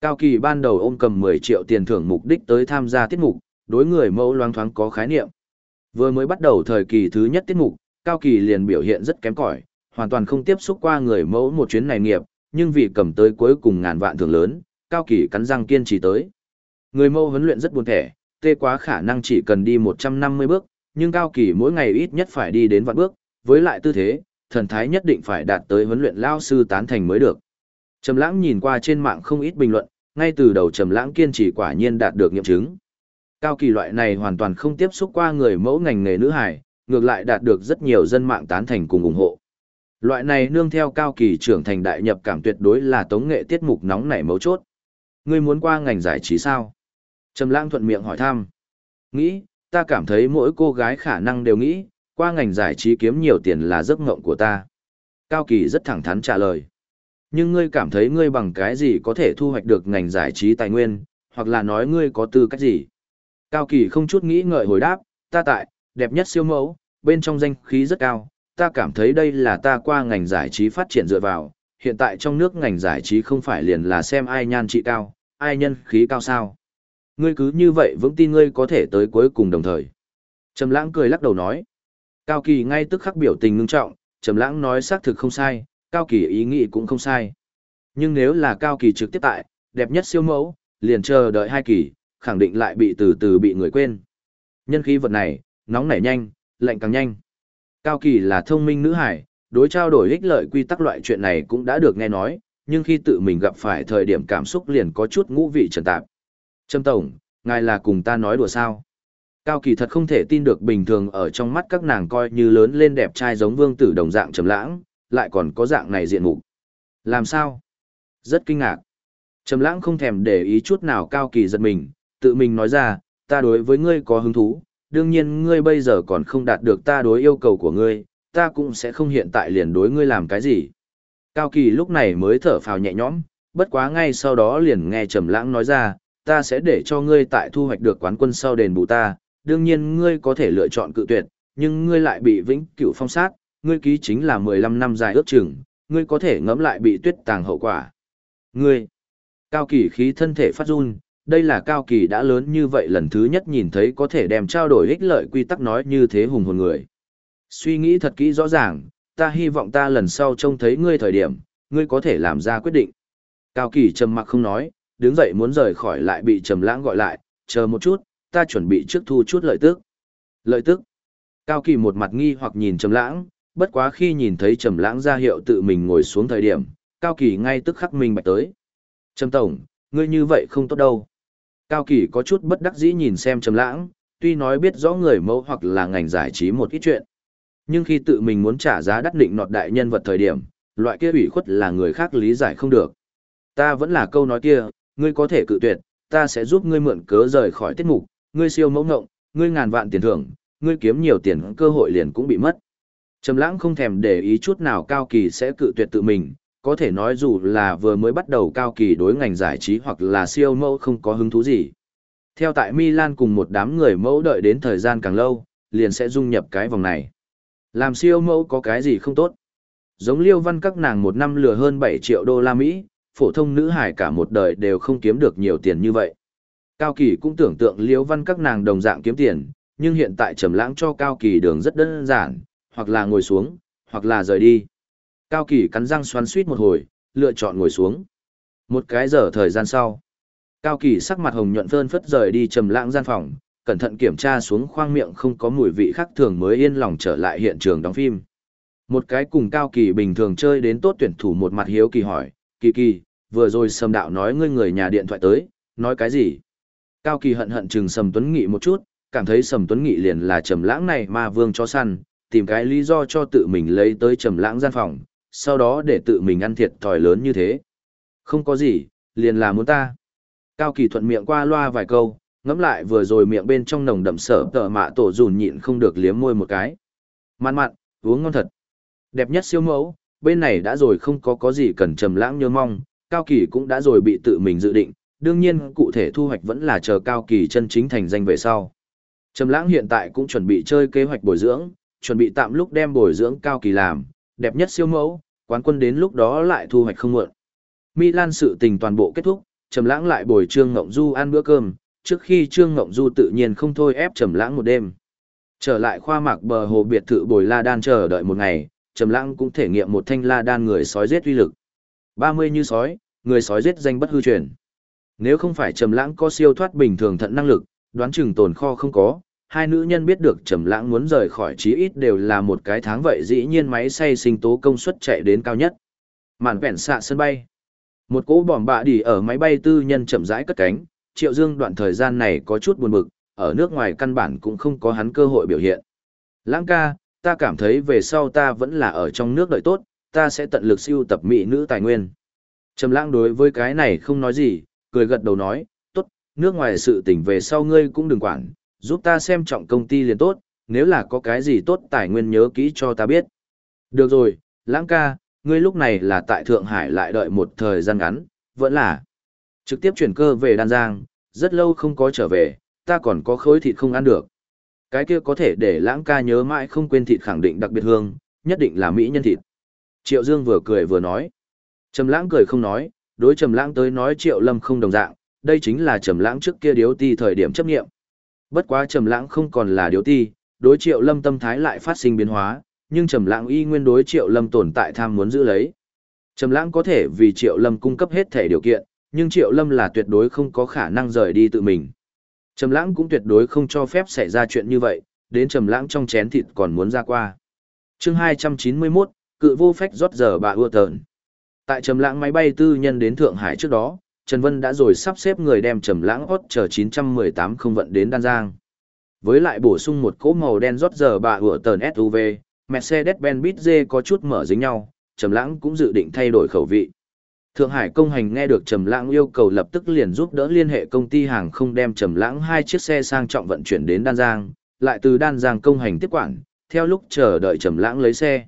Cao Kỳ ban đầu ôm cầm 10 triệu tiền thưởng mục đích tới tham gia tiết mục, đối người mẫu loang thoáng có khái niệm. Vừa mới bắt đầu thời kỳ thứ nhất tiết mục, Cao Kỳ liền biểu hiện rất kém cỏi, hoàn toàn không tiếp xúc qua người mẫu một chuyến này nghiệp, nhưng vì cầm tới cuối cùng ngàn vạn thưởng lớn, Cao Kỳ cắn răng kiên trì tới. Người mẫu huấn luyện rất buồn thẻ, tê quá khả năng chỉ cần đi 150 bước, nhưng Cao Kỳ mỗi ngày ít nhất phải đi đến vạn bước, với lại tư thế, thần thái nhất định phải đạt tới huấn luyện lao sư tán thành mới được. Trầm Lãng nhìn qua trên mạng không ít bình luận, ngay từ đầu Trầm Lãng kiên trì quả nhiên đạt được nghiệm chứng. Cao Kỳ loại này hoàn toàn không tiếp xúc qua người mẫu ngành nghề nữ hải, ngược lại đạt được rất nhiều dân mạng tán thành cùng ủng hộ. Loại này nương theo cao kỳ trưởng thành đại nhập cảm tuyệt đối là tống nghệ tiết mục nóng nảy mấu chốt. Ngươi muốn qua ngành giải trí sao? Trầm Lãng thuận miệng hỏi thăm. Nghĩ, ta cảm thấy mỗi cô gái khả năng đều nghĩ, qua ngành giải trí kiếm nhiều tiền là giấc mộng của ta. Cao Kỳ rất thẳng thắn trả lời. Nhưng ngươi cảm thấy ngươi bằng cái gì có thể thu hoạch được ngành giải trí tài nguyên, hoặc là nói ngươi có tư cách gì? Cao Kỳ không chút nghĩ ngợi hồi đáp, ta tại, đẹp nhất siêu mẫu, bên trong danh khí rất cao, ta cảm thấy đây là ta qua ngành giải trí phát triển dựa vào, hiện tại trong nước ngành giải trí không phải liền là xem ai nhan trị cao, ai nhân khí cao sao. Ngươi cứ như vậy vững tin ngươi có thể tới cuối cùng đồng thời. Trầm lãng cười lắc đầu nói. Cao Kỳ ngay tức khắc biểu tình ngưng trọng, Trầm lãng nói xác thực không sai, Cao Kỳ ý nghĩ cũng không sai. Nhưng nếu là Cao Kỳ trực tiếp tại, đẹp nhất siêu mẫu, liền chờ đợi hai kỳ, khẳng định lại bị từ từ bị người quên. Nhân khí vật này, nóng nảy nhanh, lạnh càng nhanh. Cao Kỳ là thông minh nữ hải, đối trao đổi ích lợi quy tắc loại chuyện này cũng đã được nghe nói, nhưng khi tự mình gặp phải thời điểm cảm xúc liền có chút ngũ vị trần tạp. Trâm Tổng, ngài là cùng ta nói đùa sao? Cao Kỳ thật không thể tin được bình thường ở trong mắt các nàng coi như lớn lên đẹp trai giống vương tử đồng dạng trầm lãng, lại còn có dạng này diện mục. Làm sao? Rất kinh ngạc. Trầm lãng không thèm để ý chút nào Cao Kỳ giật mình, tự mình nói ra, ta đối với ngươi có hứng thú, đương nhiên ngươi bây giờ còn không đạt được ta đối yêu cầu của ngươi, ta cũng sẽ không hiện tại liền đối ngươi làm cái gì. Cao Kỳ lúc này mới thở phào nhẹ nhõm, bất quá ngay sau đó liền nghe Trầm Lãng nói ra, ta sẽ để cho ngươi tại thu hoạch được quán quân sau đền bù ta, đương nhiên ngươi có thể lựa chọn cự tuyệt, nhưng ngươi lại bị vĩnh cửu phong sát, ngươi ký chính là 15 năm dài ước chừng, ngươi có thể ngẫm lại bị tuyết tàng hậu quả. Ngươi, Cao Kỳ khí thân thể phát run, đây là Cao Kỳ đã lớn như vậy lần thứ nhất nhìn thấy có thể đem trao đổi ích lợi quy tắc nói như thế hùng hồn người. Suy nghĩ thật kỹ rõ ràng, ta hy vọng ta lần sau trông thấy ngươi thời điểm, ngươi có thể làm ra quyết định. Cao Kỳ trầm mặc không nói, đứng dậy muốn rời khỏi lại bị Trầm Lãng gọi lại, chờ một chút, ta chuẩn bị trước thu chút lợi tức. Lợi tức? Cao Kỳ một mặt nghi hoặc nhìn Trầm Lãng, bất quá khi nhìn thấy Trầm Lãng ra hiệu tự mình ngồi xuống thời điểm, Cao Kỳ ngay tức khắc minh bạch tới. Trầm tổng, ngươi như vậy không tốt đâu. Cao Kỳ có chút bất đắc dĩ nhìn xem Trầm Lãng, tuy nói biết rõ người mẫu hoặc là ngành giải trí một ít chuyện, nhưng khi tự mình muốn trả giá đắt định nọt đại nhân vật thời điểm, loại kia ủy khuất là người khác lý giải không được. Ta vẫn là câu nói kia, ngươi có thể cự tuyệt, ta sẽ giúp ngươi mượn cớ rời khỏi tiết mục, ngươi siêu mẫu ngộng, ngươi ngàn vạn tiền thưởng, ngươi kiếm nhiều tiền cơ hội liền cũng bị mất. Trầm lãng không thèm để ý chút nào Cao Kỳ sẽ cự tuyệt tự mình, có thể nói dù là vừa mới bắt đầu Cao Kỳ đối ngành giải trí hoặc là siêu mẫu không có hứng thú gì. Theo tại Milan cùng một đám người mẫu đợi đến thời gian càng lâu, liền sẽ dung nhập cái vòng này. Làm siêu mẫu có cái gì không tốt? Giống Liêu Văn các nàng một năm lừa hơn 7 triệu đô la Mỹ, phổ thông nữ hải cả một đời đều không kiếm được nhiều tiền như vậy. Cao Kỳ cũng tưởng tượng Liễu Văn các nàng đồng dạng kiếm tiền, nhưng hiện tại trầm lãng cho Cao Kỳ đường rất đơn giản, hoặc là ngồi xuống, hoặc là rời đi. Cao Kỳ cắn răng xoắn suýt một hồi, lựa chọn ngồi xuống. Một cái giờ thời gian sau, Cao Kỳ sắc mặt hồng nhuận phơn phất rời đi trầm lãng gian phòng, cẩn thận kiểm tra xuống khoang miệng không có mùi vị khác thường mới yên lòng trở lại hiện trường đóng phim. Một cái cùng Cao Kỳ bình thường chơi đến tốt tuyển thủ một mặt hiếu kỳ hỏi, Kỳ Kỳ, vừa rồi Sầm Đạo nói ngươi người nhà điện thoại tới, nói cái gì? Cao Kỳ hận hận chừng Sầm Tuấn Nghị một chút, cảm thấy Sầm Tuấn Nghị liền là trầm lãng này ma vương cho săn, tìm cái lý do cho tự mình lấy tới trầm lãng gian phòng, sau đó để tự mình ăn thiệt thòi lớn như thế. Không có gì, liền là muốn ta. Cao Kỳ thuận miệng qua loa vài câu, ngẫm lại vừa rồi miệng bên trong nồng đậm sở tợ mạ tổ dùn nhịn không được liếm môi một cái. Mặn mặn, uống ngon thật. Đẹp nhất siêu mẫu, bên này đã rồi không có có gì cần trầm lãng nhớ mong, Cao Kỳ cũng đã rồi bị tự mình dự định, đương nhiên cụ thể thu hoạch vẫn là chờ Cao Kỳ chân chính thành danh về sau. Trầm lãng hiện tại cũng chuẩn bị chơi kế hoạch bồi dưỡng, chuẩn bị tạm lúc đem bồi dưỡng Cao Kỳ làm, đẹp nhất siêu mẫu, quán quân đến lúc đó lại thu hoạch không muộn. Milan sự tình toàn bộ kết thúc, Trầm lãng lại bồi Trương Ngộng Du ăn bữa cơm, trước khi Trương Ngộng Du tự nhiên không thôi ép Trầm Lãng một đêm. Trở lại khoa mạc bờ hồ biệt thự Bồi La Đan chờ đợi một ngày, Trầm Lãng cũng thể nghiệm một thanh La Đan người sói giết uy lực. 30 như sói, người sói giết danh bất hư truyền. Nếu không phải Trầm Lãng có siêu thoát bình thường thận năng lực, đoán chừng tồn kho không có, hai nữ nhân biết được Trầm Lãng muốn rời khỏi chí ít đều là một cái tháng vậy dĩ nhiên máy xay sinh tố công suất chạy đến cao nhất. Mạn vẹn xạ sân bay. Một cỗ bom bạ đi ở máy bay tư nhân chậm rãi cất cánh, Triệu Dương đoạn thời gian này có chút buồn bực, ở nước ngoài căn bản cũng không có hắn cơ hội biểu hiện. Lãng ca, ta cảm thấy về sau ta vẫn là ở trong nước đợi tốt, ta sẽ tận lực siêu tập mỹ nữ tài nguyên. Trầm lãng đối với cái này không nói gì, cười gật đầu nói, tốt, nước ngoài sự tình về sau ngươi cũng đừng quản, giúp ta xem trọng công ty liền tốt, nếu là có cái gì tốt tài nguyên nhớ kỹ cho ta biết. Được rồi, lãng ca, ngươi lúc này là tại Thượng Hải lại đợi một thời gian ngắn, vẫn là Trực tiếp chuyển cơ về Đan Giang, rất lâu không có trở về, ta còn có khối thịt không ăn được. Cái kia có thể để lãng ca nhớ mãi không quên thịt khẳng định đặc biệt hương, nhất định là mỹ nhân thịt. Triệu Dương vừa cười vừa nói. Trầm lãng cười không nói, đối trầm lãng tới nói Triệu Lâm không đồng dạng, đây chính là Trầm Lãng trước kia điếu ti thời điểm chấp nghiệm. Bất quá Trầm Lãng không còn là điếu ti, đối Triệu Lâm tâm thái lại phát sinh biến hóa, nhưng Trầm Lãng y nguyên đối Triệu Lâm tồn tại tham muốn giữ lấy. Trầm Lãng có thể vì Triệu Lâm cung cấp hết thể điều kiện, nhưng Triệu Lâm là tuyệt đối không có khả năng rời đi tự mình. Trầm Lãng cũng tuyệt đối không cho phép xảy ra chuyện như vậy, đến Trầm Lãng trong chén thịt còn muốn ra qua. Chương 291, cự vô phách rót giờ bà ưa tợn. Tại Trầm Lãng máy bay tư nhân đến Thượng Hải trước đó, Trần Vân đã rồi sắp xếp người đem Trầm Lãng hốt chờ 918 không vận đến Đan Giang. Với lại bổ sung một cỗ màu đen rót giờ bà ưa tờn SUV, Mercedes-Benz Bitz có chút mở dính nhau, Trầm Lãng cũng dự định thay đổi khẩu vị. Thượng Hải công hành nghe được Trầm Lãng yêu cầu lập tức liền giúp đỡ liên hệ công ty hàng không đem Trầm Lãng hai chiếc xe sang trọng vận chuyển đến Đan Giang, lại từ Đan Giang công hành tiếp quản, theo lúc chờ đợi Trầm Lãng lấy xe.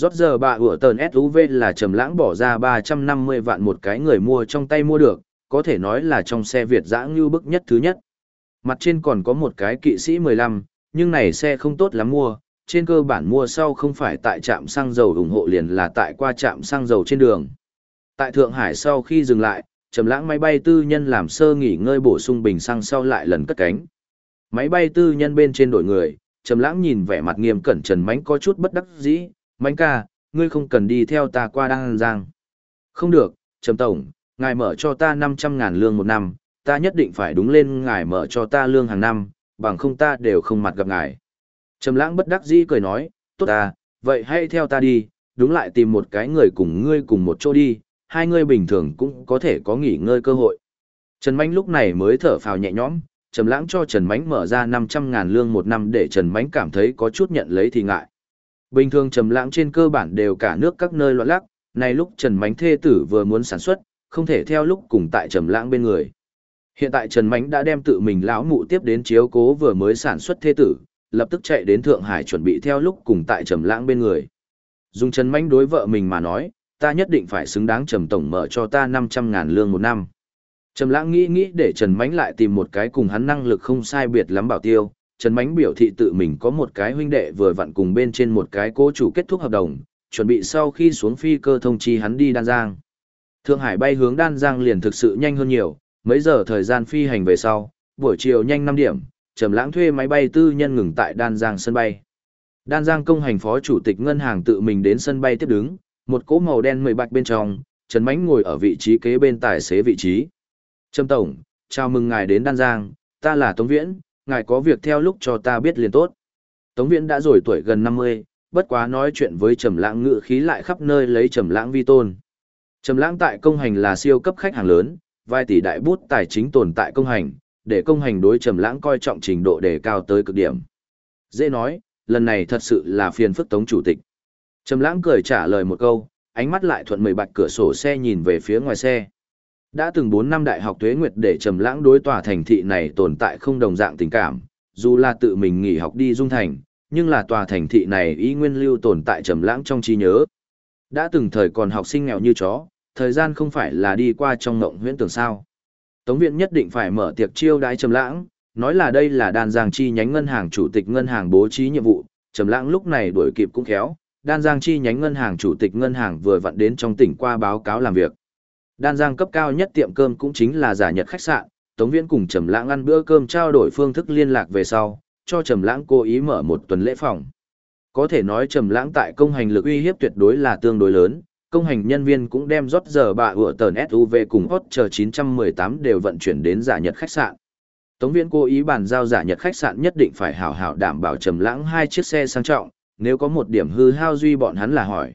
Rót giờ bà ủa tờn SUV là Trầm Lãng bỏ ra 350 vạn một cái người mua trong tay mua được, có thể nói là trong xe Việt dã ngưu bức nhất thứ nhất. Mặt trên còn có một cái kỵ sĩ 15, nhưng này xe không tốt lắm mua, trên cơ bản mua sau không phải tại trạm xăng dầu ủng hộ liền là tại qua trạm xăng dầu trên đường. Tại Thượng Hải sau khi dừng lại, Trầm Lãng máy bay tư nhân làm sơ nghỉ ngơi bổ sung bình xăng sau lại lần cất cánh. Máy bay tư nhân bên trên đội người, Trầm Lãng nhìn vẻ mặt nghiêm cẩn Trần Mánh có chút bất đắc dĩ, "Mánh ca, ngươi không cần đi theo ta qua Đăng Giang." "Không được, Trầm tổng, ngài mở cho ta 500 ngàn lương một năm, ta nhất định phải đúng lên ngài mở cho ta lương hàng năm, bằng không ta đều không mặt gặp ngài." Trầm Lãng bất đắc dĩ cười nói, "Tốt à, vậy hãy theo ta đi, đúng lại tìm một cái người cùng ngươi cùng một chỗ đi, hai ngươi bình thường cũng có thể có nghỉ ngơi cơ hội." Trần Mánh lúc này mới thở phào nhẹ nhõm, Trầm Lãng cho Trần Mánh mở ra 500 ngàn lương một năm để Trần Mánh cảm thấy có chút nhận lấy thì ngại. Bình thường Trầm Lãng trên cơ bản đều cả nước các nơi loạn lắc, nay lúc Trần Mánh thê tử vừa muốn sản xuất, không thể theo lúc cùng tại Trầm Lãng bên người. Hiện tại Trần Mánh đã đem tự mình lão mụ tiếp đến chiếu cố vừa mới sản xuất thê tử, lập tức chạy đến Thượng Hải chuẩn bị theo lúc cùng tại Trầm Lãng bên người. Dung Trần Mánh đối vợ mình mà nói, ta nhất định phải xứng đáng Trầm tổng mở cho ta 500 ngàn lương một năm. Trầm lãng nghĩ nghĩ để Trần Mánh lại tìm một cái cùng hắn năng lực không sai biệt lắm bảo tiêu. Trần Mánh biểu thị tự mình có một cái huynh đệ vừa vặn cùng bên trên một cái cố chủ kết thúc hợp đồng, chuẩn bị sau khi xuống phi cơ thông chi hắn đi Đan Giang. Thượng Hải bay hướng Đan Giang liền thực sự nhanh hơn nhiều, mấy giờ thời gian phi hành về sau, buổi chiều nhanh 5 điểm, Trầm Lãng thuê máy bay tư nhân ngừng tại Đan Giang sân bay. Đan Giang công hành phó chủ tịch ngân hàng tự mình đến sân bay tiếp đứng, một cỗ màu đen mười bạch bên trong, Trần Mánh ngồi ở vị trí kế bên tài xế vị trí. Trâm Tổng, chào mừng ngài đến Đan Giang, ta là Tống Viễn, ngài có việc theo lúc cho ta biết liền tốt. Tống Viễn đã rồi tuổi gần 50, bất quá nói chuyện với Trầm Lãng ngữ khí lại khắp nơi lấy Trầm Lãng vi tôn. Trầm Lãng tại công hành là siêu cấp khách hàng lớn, vài tỷ đại bút tài chính tồn tại công hành, để công hành đối Trầm Lãng coi trọng trình độ đề cao tới cực điểm. Dễ nói, lần này thật sự là phiền phức Tống chủ tịch. Trầm Lãng cười trả lời một câu, ánh mắt lại thuận mười bạch cửa sổ xe nhìn về phía ngoài xe. Đã từng 4 năm đại học tuế nguyệt để trầm lãng đối tòa thành thị này tồn tại không đồng dạng tình cảm, dù là tự mình nghỉ học đi dung thành, nhưng là tòa thành thị này ý nguyên lưu tồn tại trầm lãng trong trí nhớ. Đã từng thời còn học sinh nghèo như chó, thời gian không phải là đi qua trong ngộng huyễn tưởng sao. Tống viện nhất định phải mở tiệc chiêu đãi trầm lãng, nói là đây là đan giang chi nhánh ngân hàng chủ tịch ngân hàng bố trí nhiệm vụ, trầm lãng lúc này đuổi kịp cũng khéo, đan giang chi nhánh ngân hàng chủ tịch ngân hàng vừa vặn đến trong tỉnh qua báo cáo làm việc. Đan Giang cấp cao nhất tiệm cơm cũng chính là giả nhật khách sạn, Tống Viễn cùng Trầm Lãng ăn bữa cơm trao đổi phương thức liên lạc về sau, cho Trầm Lãng cố ý mở một tuần lễ phòng. Có thể nói Trầm Lãng tại công hành lực uy hiếp tuyệt đối là tương đối lớn, công hành nhân viên cũng đem rót giờ bạ ủa tờn SUV cùng hot chờ 918 đều vận chuyển đến giả nhật khách sạn. Tống Viễn cố ý bàn giao giả nhật khách sạn nhất định phải hảo hảo đảm bảo Trầm Lãng hai chiếc xe sang trọng, nếu có một điểm hư hao duy bọn hắn là hỏi.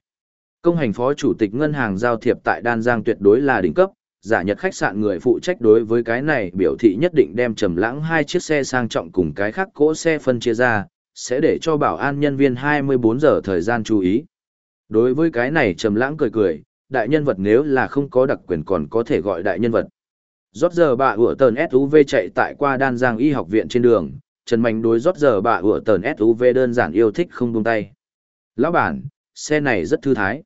Công hành phó chủ tịch ngân hàng giao thiệp tại Đan Giang tuyệt đối là đỉnh cấp, giả nhật khách sạn người phụ trách đối với cái này biểu thị nhất định đem trầm lãng hai chiếc xe sang trọng cùng cái khác cỗ xe phân chia ra, sẽ để cho bảo an nhân viên 24 giờ thời gian chú ý. Đối với cái này trầm lãng cười cười, đại nhân vật nếu là không có đặc quyền còn có thể gọi đại nhân vật. Rót giờ bà ủa tờn SUV chạy tại qua Đan Giang Y học viện trên đường, Trần Mạnh đối rót giờ bà ủa tờn SUV đơn giản yêu thích không buông tay. Lão bản, xe này rất thư thái.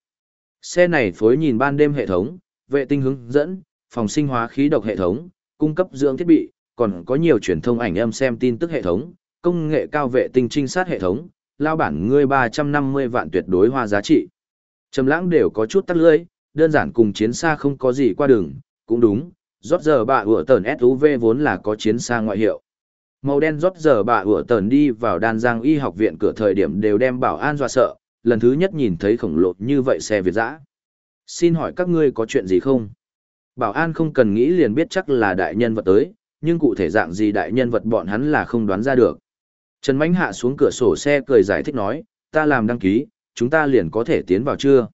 Xe này phối nhìn ban đêm hệ thống, vệ tinh hướng dẫn, phòng sinh hóa khí độc hệ thống, cung cấp dưỡng thiết bị, còn có nhiều truyền thông ảnh âm xem tin tức hệ thống, công nghệ cao vệ tinh trinh sát hệ thống, lao bản ngươi 350 vạn tuyệt đối hoa giá trị. Trầm lãng đều có chút tắt lưỡi, đơn giản cùng chiến xa không có gì qua đường, cũng đúng, Rót giờ bạ ủa tờn SUV vốn là có chiến xa ngoại hiệu. Màu đen rót giờ bạ ủa tờn đi vào đan giang y học viện cửa thời điểm đều đem bảo an dọa sợ, lần thứ nhất nhìn thấy khổng lồ như vậy xe Việt dã. Xin hỏi các ngươi có chuyện gì không? Bảo an không cần nghĩ liền biết chắc là đại nhân vật tới, nhưng cụ thể dạng gì đại nhân vật bọn hắn là không đoán ra được. Trần Mánh hạ xuống cửa sổ xe cười giải thích nói, ta làm đăng ký, chúng ta liền có thể tiến vào chưa?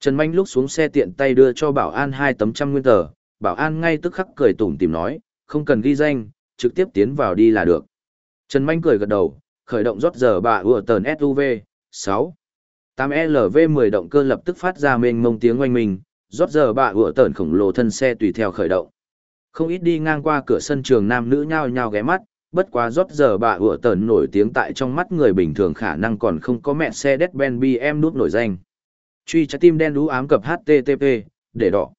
Trần Mánh lúc xuống xe tiện tay đưa cho bảo an hai tấm trăm nguyên tờ, bảo an ngay tức khắc cười tủm tìm nói, không cần ghi danh, trực tiếp tiến vào đi là được. Trần Mánh cười gật đầu, khởi động rót giờ bà ùa tờn SUV, 6. 8LV10 động cơ lập tức phát ra mênh mông tiếng oanh minh, rót giờ bà ủa tởn khổng lồ thân xe tùy theo khởi động. Không ít đi ngang qua cửa sân trường nam nữ nhao nhao ghé mắt, bất quá rót giờ bà ủa tởn nổi tiếng tại trong mắt người bình thường khả năng còn không có mẹ xe Mercedes-Benz BM nút nổi danh. Truy trái tim đen đú ám cập HTTP, để đỏ.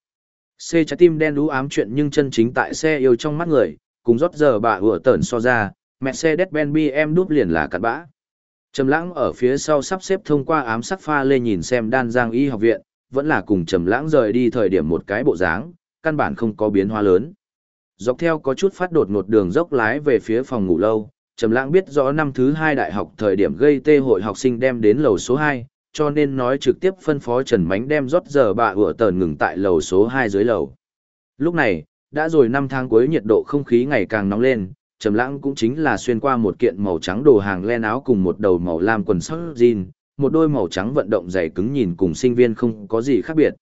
C trái tim đen đú ám chuyện nhưng chân chính tại xe yêu trong mắt người, cùng rót giờ bà ủa tởn so ra, mẹ xe Mercedes-Benz BM nút liền là cặn bã. Trầm lãng ở phía sau sắp xếp thông qua ám sắc pha lê nhìn xem đan giang y học viện, vẫn là cùng trầm lãng rời đi thời điểm một cái bộ dáng, căn bản không có biến hóa lớn. Dọc theo có chút phát đột ngột đường dốc lái về phía phòng ngủ lâu, Trầm Lãng biết rõ năm thứ hai đại học thời điểm gây tê hội học sinh đem đến lầu số hai, cho nên nói trực tiếp phân phó Trần Mánh đem rót giờ bạ ủa tờn ngừng tại lầu số hai dưới lầu. Lúc này, đã rồi năm tháng cuối nhiệt độ không khí ngày càng nóng lên, Trầm Lãng cũng chính là xuyên qua một kiện màu trắng đồ hàng len áo cùng một đầu màu lam quần sót jean, một đôi màu trắng vận động giày cứng nhìn cùng sinh viên không có gì khác biệt.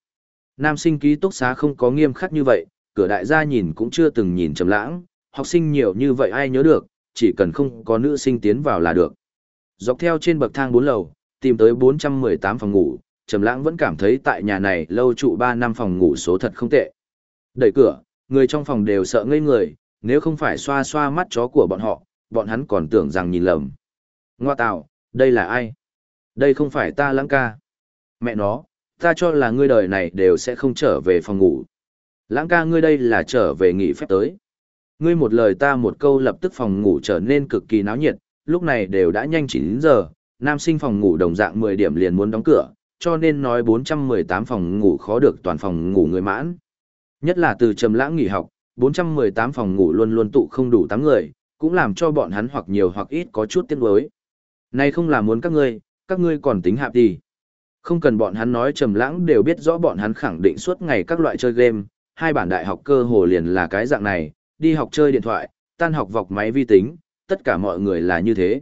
Nam sinh ký túc xá không có nghiêm khắc như vậy, cửa đại gia nhìn cũng chưa từng nhìn trầm lãng, học sinh nhiều như vậy ai nhớ được, chỉ cần không có nữ sinh tiến vào là được. Dọc theo trên bậc thang 4 lầu, tìm tới 418 phòng ngủ, trầm lãng vẫn cảm thấy tại nhà này lâu trụ 3 năm phòng ngủ số thật không tệ. Đẩy cửa, người trong phòng đều sợ ngây người, nếu không phải xoa xoa mắt chó của bọn họ, bọn hắn còn tưởng rằng nhìn lầm. Ngoa tạo, đây là ai? Đây không phải ta lãng ca. Mẹ nó, ta cho là ngươi đời này đều sẽ không trở về phòng ngủ. Lãng ca ngươi đây là trở về nghỉ phép tới. Ngươi một lời ta một câu lập tức phòng ngủ trở nên cực kỳ náo nhiệt, lúc này đều đã nhanh 9 giờ, nam sinh phòng ngủ đồng dạng 10 điểm liền muốn đóng cửa, cho nên nói 418 phòng ngủ khó được toàn phòng ngủ người mãn. Nhất là từ trầm lãng nghỉ học, 418 phòng ngủ luôn luôn tụ không đủ 8 người, cũng làm cho bọn hắn hoặc nhiều hoặc ít có chút tiếc nuối. Này không là muốn các ngươi, các ngươi còn tính hạp gì. Không cần bọn hắn nói trầm lãng đều biết rõ bọn hắn khẳng định suốt ngày các loại chơi game, hai bản đại học cơ hồ liền là cái dạng này, đi học chơi điện thoại, tan học vọc máy vi tính, tất cả mọi người là như thế.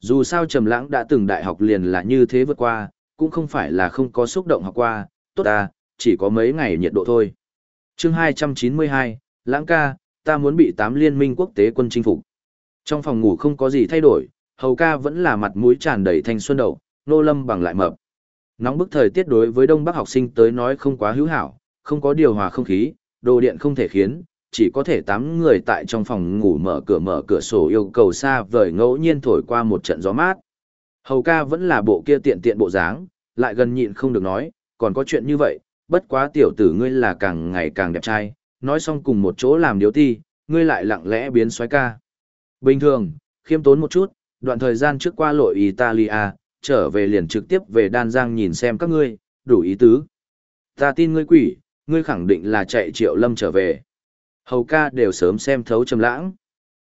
Dù sao Trầm Lãng đã từng đại học liền là như thế vượt qua, cũng không phải là không có xúc động học qua, tốt à, chỉ có mấy ngày nhiệt độ thôi. Chương 292, Lãng ca, ta muốn bị tám liên minh quốc tế quân chinh phục. Trong phòng ngủ không có gì thay đổi, Hầu ca vẫn là mặt mũi tràn đầy thanh xuân đầu, nô lâm bằng lại mập. Nóng bức thời tiết đối với đông bắc học sinh tới nói không quá hữu hảo, không có điều hòa không khí, đồ điện không thể khiến, chỉ có thể tám người tại trong phòng ngủ mở cửa mở cửa sổ yêu cầu xa vời ngẫu nhiên thổi qua một trận gió mát. Hầu ca vẫn là bộ kia tiện tiện bộ dáng, lại gần nhịn không được nói, còn có chuyện như vậy, bất quá tiểu tử ngươi là càng ngày càng đẹp trai, nói xong cùng một chỗ làm điếu ti, ngươi lại lặng lẽ biến xoái ca. Bình thường, khiêm tốn một chút, đoạn thời gian trước qua lội Italia, trở về liền trực tiếp về đan giang nhìn xem các ngươi, đủ ý tứ. Ta tin ngươi quỷ, ngươi khẳng định là chạy triệu lâm trở về. Hầu ca đều sớm xem thấu trầm lãng.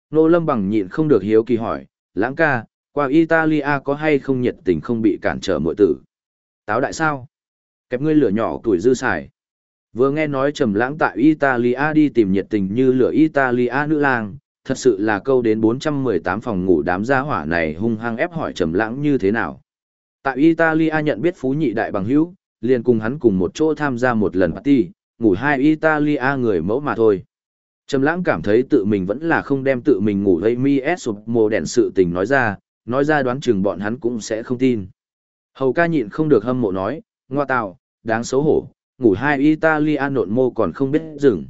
Nô lâm bằng nhịn không được hiếu kỳ hỏi, lãng ca, qua Italia có hay không nhiệt tình không bị cản trở muội tử. Táo đại sao? Kẹp ngươi lửa nhỏ tuổi dư xài. Vừa nghe nói trầm lãng tại Italia đi tìm nhiệt tình như lửa Italia nữ lang, thật sự là câu đến 418 phòng ngủ đám gia hỏa này hung hăng ép hỏi trầm lãng như thế nào. Tại Italia nhận biết phú nhị đại bằng hữu, liền cùng hắn cùng một chỗ tham gia một lần party, ngủ hai Italia người mẫu mà thôi. Trầm lãng cảm thấy tự mình vẫn là không đem tự mình ngủ gây mi sụp mồ đèn sự tình nói ra, nói ra đoán chừng bọn hắn cũng sẽ không tin. Hầu ca nhịn không được hâm mộ nói, ngoa tạo, đáng xấu hổ, ngủ hai Italia nộn mô còn không biết dừng.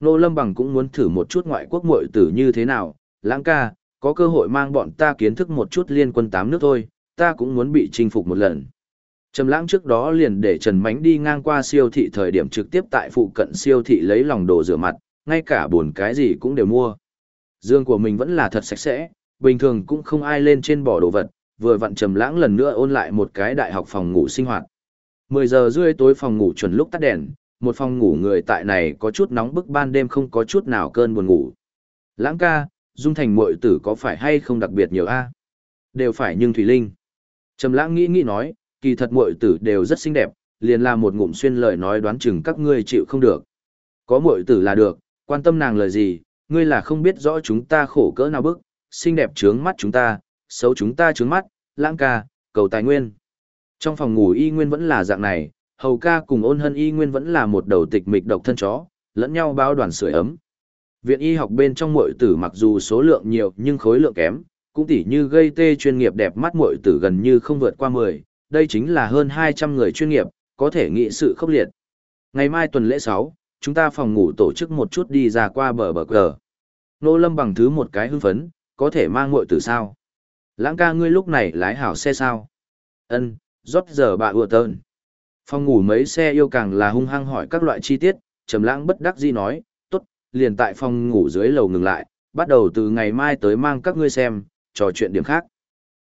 Nô Lâm Bằng cũng muốn thử một chút ngoại quốc muội tử như thế nào, lãng ca, có cơ hội mang bọn ta kiến thức một chút liên quân tám nước thôi, ta cũng muốn bị chinh phục một lần. Trầm lãng trước đó liền để Trần Mánh đi ngang qua siêu thị thời điểm trực tiếp tại phụ cận siêu thị lấy lòng đồ rửa mặt, ngay cả buồn cái gì cũng đều mua. Dương của mình vẫn là thật sạch sẽ, bình thường cũng không ai lên trên bỏ đồ vật, vừa vặn Trầm lãng lần nữa ôn lại một cái đại học phòng ngủ sinh hoạt. 10 giờ rưỡi tối phòng ngủ chuẩn lúc tắt đèn, một phòng ngủ người tại này có chút nóng bức ban đêm không có chút nào cơn buồn ngủ. Lãng ca, dung thành muội tử có phải hay không đặc biệt nhiều a? Đều phải nhưng Thủy Linh. Trầm lãng nghĩ nghĩ nói, kỳ thật muội tử đều rất xinh đẹp, liền là một ngụm xuyên lời nói đoán chừng các ngươi chịu không được. Có muội tử là được, quan tâm nàng lời gì, ngươi là không biết rõ chúng ta khổ cỡ nào bức, xinh đẹp trướng mắt chúng ta, xấu chúng ta trướng mắt, lãng ca, cầu tài nguyên. Trong phòng ngủ y nguyên vẫn là dạng này, hầu ca cùng ôn hân y nguyên vẫn là một đầu tịch mịch độc thân chó, lẫn nhau bao đoàn sưởi ấm. Viện y học bên trong muội tử mặc dù số lượng nhiều nhưng khối lượng kém, cũng tỉ như gây tê chuyên nghiệp đẹp mắt muội tử gần như không vượt qua 10, đây chính là hơn 200 người chuyên nghiệp, có thể nghĩ sự khốc liệt. Ngày mai tuần lễ 6, chúng ta phòng ngủ tổ chức một chút đi ra qua bờ bờ cờ. Nô Lâm bằng thứ một cái hưng phấn, có thể mang muội tử sao? Lãng ca ngươi lúc này lái hảo xe sao? Ân, rót giờ bà ùa tơn. Phòng ngủ mấy xe yêu càng là hung hăng hỏi các loại chi tiết, trầm lãng bất đắc dĩ nói, tốt, liền tại phòng ngủ dưới lầu ngừng lại, bắt đầu từ ngày mai tới mang các ngươi xem, trò chuyện điểm khác.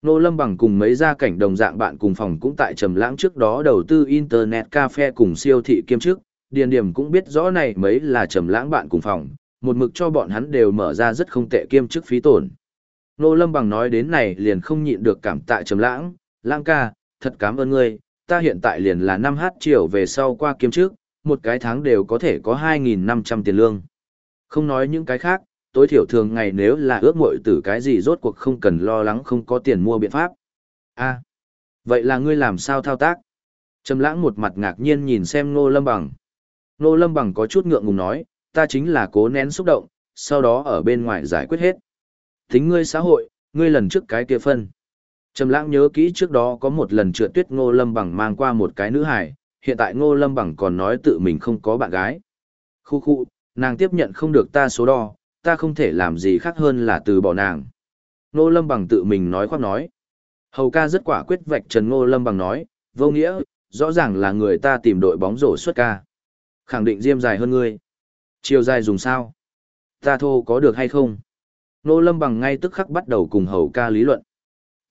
Nô Lâm bằng cùng mấy gia cảnh đồng dạng bạn cùng phòng cũng tại trầm lãng trước đó đầu tư internet cafe cùng siêu thị kiêm trước, điền điểm cũng biết rõ này mấy là trầm lãng bạn cùng phòng, một mực cho bọn hắn đều mở ra rất không tệ kiêm chức phí tổn. Nô Lâm bằng nói đến này liền không nhịn được cảm tạ trầm lãng, lãng ca, thật cảm ơn ngươi, ta hiện tại liền là 5h chiều về sau qua kiếm trước, một cái tháng đều có thể có 2.500 tiền lương. Không nói những cái khác, tối thiểu thường ngày nếu là ước muội tử cái gì rốt cuộc không cần lo lắng không có tiền mua biện pháp. a vậy là ngươi làm sao thao tác? Trầm lãng một mặt ngạc nhiên nhìn xem Nô Lâm Bằng. Nô Lâm Bằng có chút ngượng ngùng nói, ta chính là cố nén xúc động, sau đó ở bên ngoài giải quyết hết. Tính ngươi xã hội, ngươi lần trước cái kia phân. Trầm lãng nhớ kỹ trước đó có một lần trượt tuyết Ngô Lâm Bằng mang qua một cái nữ hài, hiện tại Ngô Lâm Bằng còn nói tự mình không có bạn gái. Khu khu, nàng tiếp nhận không được ta số đo, ta không thể làm gì khác hơn là từ bỏ nàng. Ngô Lâm Bằng tự mình nói khoác nói. Hầu ca rất quả quyết vạch trần Ngô Lâm Bằng nói, vô nghĩa, rõ ràng là người ta tìm đội bóng rổ xuất ca. Khẳng định diêm dài hơn ngươi. Chiều dài dùng sao? Ta thô có được hay không? Ngô Lâm Bằng ngay tức khắc bắt đầu cùng hầu ca lý luận.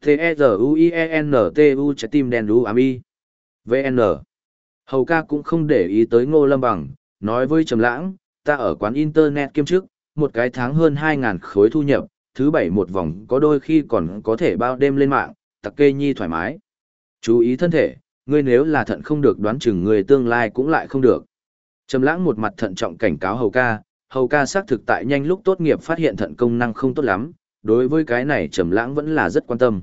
T-E-Z-U-I-E-N-T-U trái tim đen đu ám y. VN. Hầu ca cũng không để ý tới ngô lâm bằng, nói với trầm lãng, ta ở quán internet kiêm chức, một cái tháng hơn 2.000 khối thu nhập, thứ bảy một vòng có đôi khi còn có thể bao đêm lên mạng, tặc kê nhi thoải mái. Chú ý thân thể, ngươi nếu là thận không được đoán chừng người tương lai cũng lại không được. Trầm lãng một mặt thận trọng cảnh cáo hầu ca, hầu ca xác thực tại nhanh lúc tốt nghiệp phát hiện thận công năng không tốt lắm, đối với cái này trầm lãng vẫn là rất quan tâm.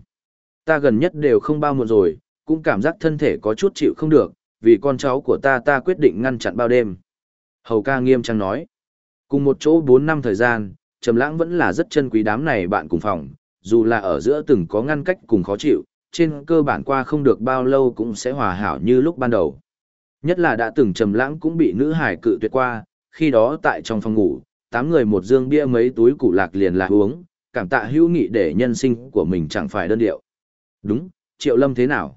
Ta gần nhất đều không bao muộn rồi, cũng cảm giác thân thể có chút chịu không được, vì con cháu của ta ta quyết định ngăn chặn bao đêm. Hầu ca nghiêm trang nói. Cùng một chỗ 4 năm thời gian, Trầm Lãng vẫn là rất chân quý đám này bạn cùng phòng, dù là ở giữa từng có ngăn cách cùng khó chịu, trên cơ bản qua không được bao lâu cũng sẽ hòa hảo như lúc ban đầu. Nhất là đã từng Trầm Lãng cũng bị nữ hải cự tuyệt qua, khi đó tại trong phòng ngủ, tám người một dương bia mấy túi củ lạc liền là uống, cảm tạ hữu nghị để nhân sinh của mình chẳng phải đơn điệu. Đúng, Triệu Lâm thế nào?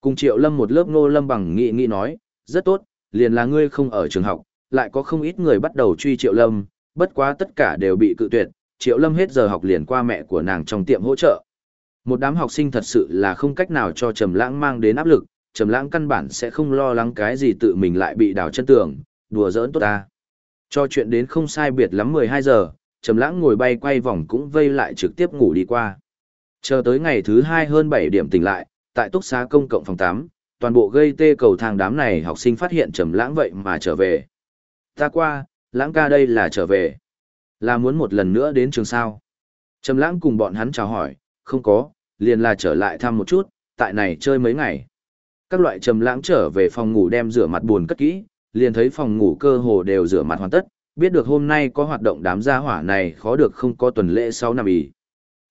Cùng Triệu Lâm một lớp ngô lâm bằng nghị nghị nói, rất tốt, liền là ngươi không ở trường học, lại có không ít người bắt đầu truy Triệu Lâm, bất quá tất cả đều bị cự tuyệt, Triệu Lâm hết giờ học liền qua mẹ của nàng trong tiệm hỗ trợ. Một đám học sinh thật sự là không cách nào cho Trầm Lãng mang đến áp lực, Trầm Lãng căn bản sẽ không lo lắng cái gì tự mình lại bị đào chân tường, đùa giỡn tốt ta. Cho chuyện đến không sai biệt lắm 12 giờ, Trầm Lãng ngồi bay quay vòng cũng vây lại trực tiếp ngủ đi qua. Chờ tới ngày thứ hai hơn 7 điểm tỉnh lại, tại túc xá công cộng phòng 8, toàn bộ gây tê cầu thang đám này học sinh phát hiện trầm lãng vậy mà trở về. Ta qua, lãng ca đây là trở về. Là muốn một lần nữa đến trường sao. Trầm lãng cùng bọn hắn chào hỏi, không có, liền là trở lại thăm một chút, tại này chơi mấy ngày. Các loại trầm lãng trở về phòng ngủ đem rửa mặt buồn cất kỹ, liền thấy phòng ngủ cơ hồ đều rửa mặt hoàn tất, biết được hôm nay có hoạt động đám gia hỏa này khó được không có tuần lễ sau năm ý.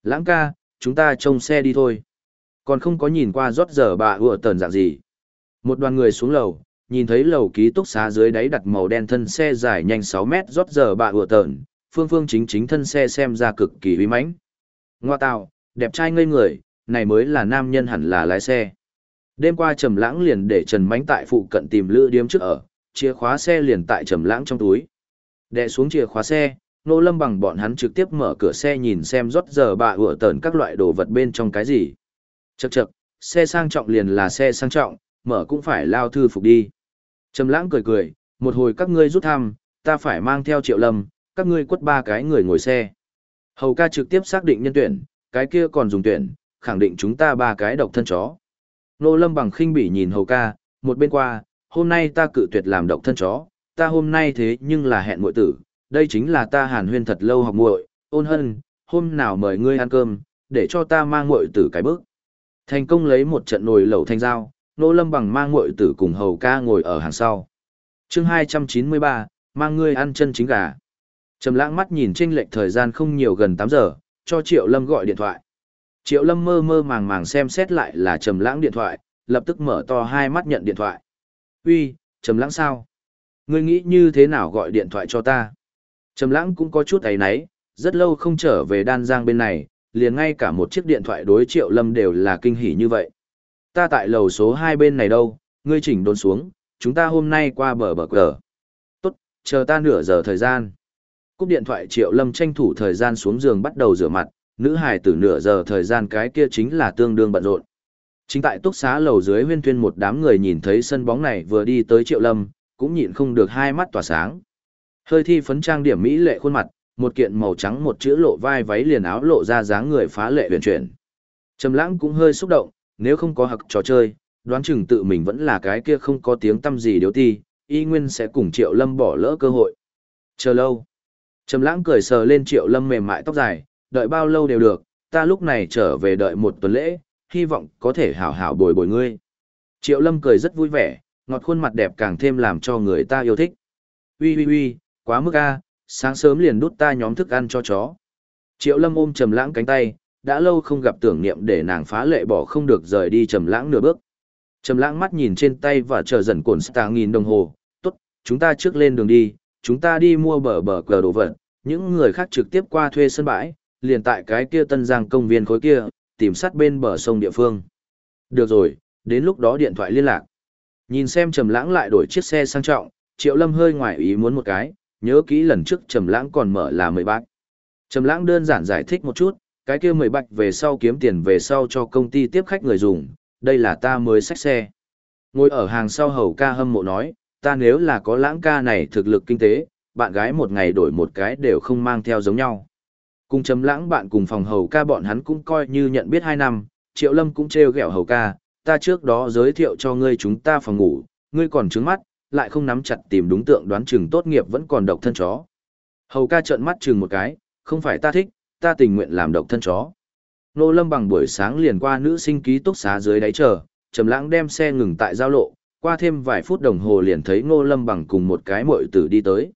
Lãng ca, chúng ta trông xe đi thôi. Còn không có nhìn qua rót giờ bà ủa tờn dạng gì. Một đoàn người xuống lầu, nhìn thấy lầu ký túc xá dưới đáy đặt màu đen thân xe dài nhanh 6 mét rót giờ bà ủa tờn, phương phương chính chính thân xe xem ra cực kỳ uy mãnh. Ngoa tạo, đẹp trai ngây người, này mới là nam nhân hẳn là lái xe. Đêm qua Trầm Lãng liền để Trần Mánh tại phụ cận tìm lữ điếm trước ở, chìa khóa xe liền tại Trầm Lãng trong túi. Đè xuống chìa khóa xe, nô lâm bằng bọn hắn trực tiếp mở cửa xe nhìn xem rót giờ bà ủa tờn các loại đồ vật bên trong cái gì. Chậc chậc, xe sang trọng liền là xe sang trọng, mở cũng phải lao thư phục đi. Trầm lãng cười cười, Một hồi các ngươi rút thăm, ta phải mang theo triệu lâm, các ngươi quất ba cái người ngồi xe. Hầu ca trực tiếp xác định nhân tuyển, cái kia còn dùng tuyển, khẳng định chúng ta ba cái độc thân chó. Nô lâm bằng khinh bỉ nhìn hầu ca, một bên qua, hôm nay ta cự tuyệt làm độc thân chó, ta hôm nay thế nhưng là hẹn muội tử, đây chính là ta hàn huyên thật lâu học muội, ôn hân, hôm nào mời ngươi ăn cơm, để cho ta mang muội tử cái bước. Thành công lấy một trận nồi lẩu thanh dao, nô lâm bằng mang muội tử cùng hầu ca ngồi ở hàng sau. chương 293, mang ngươi ăn chân chính gà. Trầm lãng mắt nhìn chênh lệch thời gian không nhiều gần tám giờ, cho Triệu Lâm gọi điện thoại. Triệu Lâm mơ mơ màng màng xem xét lại là Trầm lãng điện thoại, lập tức mở to hai mắt nhận điện thoại. Uy, Trầm lãng sao? Ngươi nghĩ như thế nào gọi điện thoại cho ta? Trầm lãng cũng có chút ấy nấy, rất lâu không trở về đan giang bên này, liền ngay cả một chiếc điện thoại đối Triệu Lâm đều là kinh hỉ như vậy. Ta tại lầu số 2 bên này đâu, ngươi chỉnh đồn xuống, chúng ta hôm nay qua bờ bờ cờ. Tốt, chờ ta nửa giờ thời gian. Cúp điện thoại Triệu Lâm tranh thủ thời gian xuống giường bắt đầu rửa mặt, nữ hài tử nửa giờ thời gian cái kia chính là tương đương bận rộn. Chính tại túc xá lầu dưới huyên tuyên một đám người nhìn thấy sân bóng này vừa đi tới Triệu Lâm, cũng nhịn không được hai mắt tỏa sáng. Hơi thi phấn trang điểm mỹ lệ khuôn mặt, một kiện màu trắng một chữ lộ vai váy liền áo lộ ra dáng người phá lệ huyền chuyển. Trầm Lãng cũng hơi xúc động, nếu không có học trò chơi, đoán chừng tự mình vẫn là cái kia không có tiếng tâm gì điếu ti, y nguyên sẽ cùng Triệu Lâm bỏ lỡ cơ hội. Chờ lâu. Trầm Lãng cười sờ lên Triệu Lâm mềm mại tóc dài, đợi bao lâu đều được, ta lúc này trở về đợi một tuần lễ, hy vọng có thể hảo hảo bồi bồi ngươi. Triệu Lâm cười rất vui vẻ, ngọt khuôn mặt đẹp càng thêm làm cho người ta yêu thích. Ui ui ui, quá mức a, sáng sớm liền đút ta nhóm thức ăn cho chó. Triệu Lâm ôm Trầm Lãng cánh tay, đã lâu không gặp tưởng niệm để nàng phá lệ bỏ không được rời đi Trầm Lãng nửa bước. Trầm Lãng mắt nhìn trên tay và chờ dần cồn tàng nghìn đồng hồ, "Tốt, chúng ta trước lên đường đi, chúng ta đi mua bờ bờ cờ đồ vật, những người khác trực tiếp qua thuê sân bãi, liền tại cái kia Tân Giang công viên khối kia, tìm sát bên bờ sông địa phương." Được rồi, đến lúc đó điện thoại liên lạc. Nhìn xem Trầm Lãng lại đổi chiếc xe sang trọng, Triệu Lâm hơi ngoài ý muốn một cái, nhớ kỹ lần trước Trầm Lãng còn mở là mười bạc. Trầm Lãng đơn giản giải thích một chút, cái kia mười bạch về sau kiếm tiền về sau cho công ty tiếp khách người dùng, đây là ta mới xách xe. Ngồi ở hàng sau hầu ca hâm mộ nói, ta nếu là có lãng ca này thực lực kinh tế, bạn gái một ngày đổi một cái đều không mang theo giống nhau. Cùng trầm lãng bạn cùng phòng hầu ca bọn hắn cũng coi như nhận biết hai năm, triệu lâm cũng trêu ghẹo hầu ca, ta trước đó giới thiệu cho ngươi chúng ta phòng ngủ, ngươi còn trướng mắt, lại không nắm chặt tìm đúng tượng đoán chừng tốt nghiệp vẫn còn độc thân chó. Hầu ca trợn mắt chừng một cái, không phải ta thích, ta tình nguyện làm độc thân chó. Nô Lâm bằng buổi sáng liền qua nữ sinh ký túc xá dưới đáy chờ, Trầm Lãng đem xe ngừng tại giao lộ, qua thêm vài phút đồng hồ liền thấy Ngô Lâm bằng cùng một cái muội tử đi tới.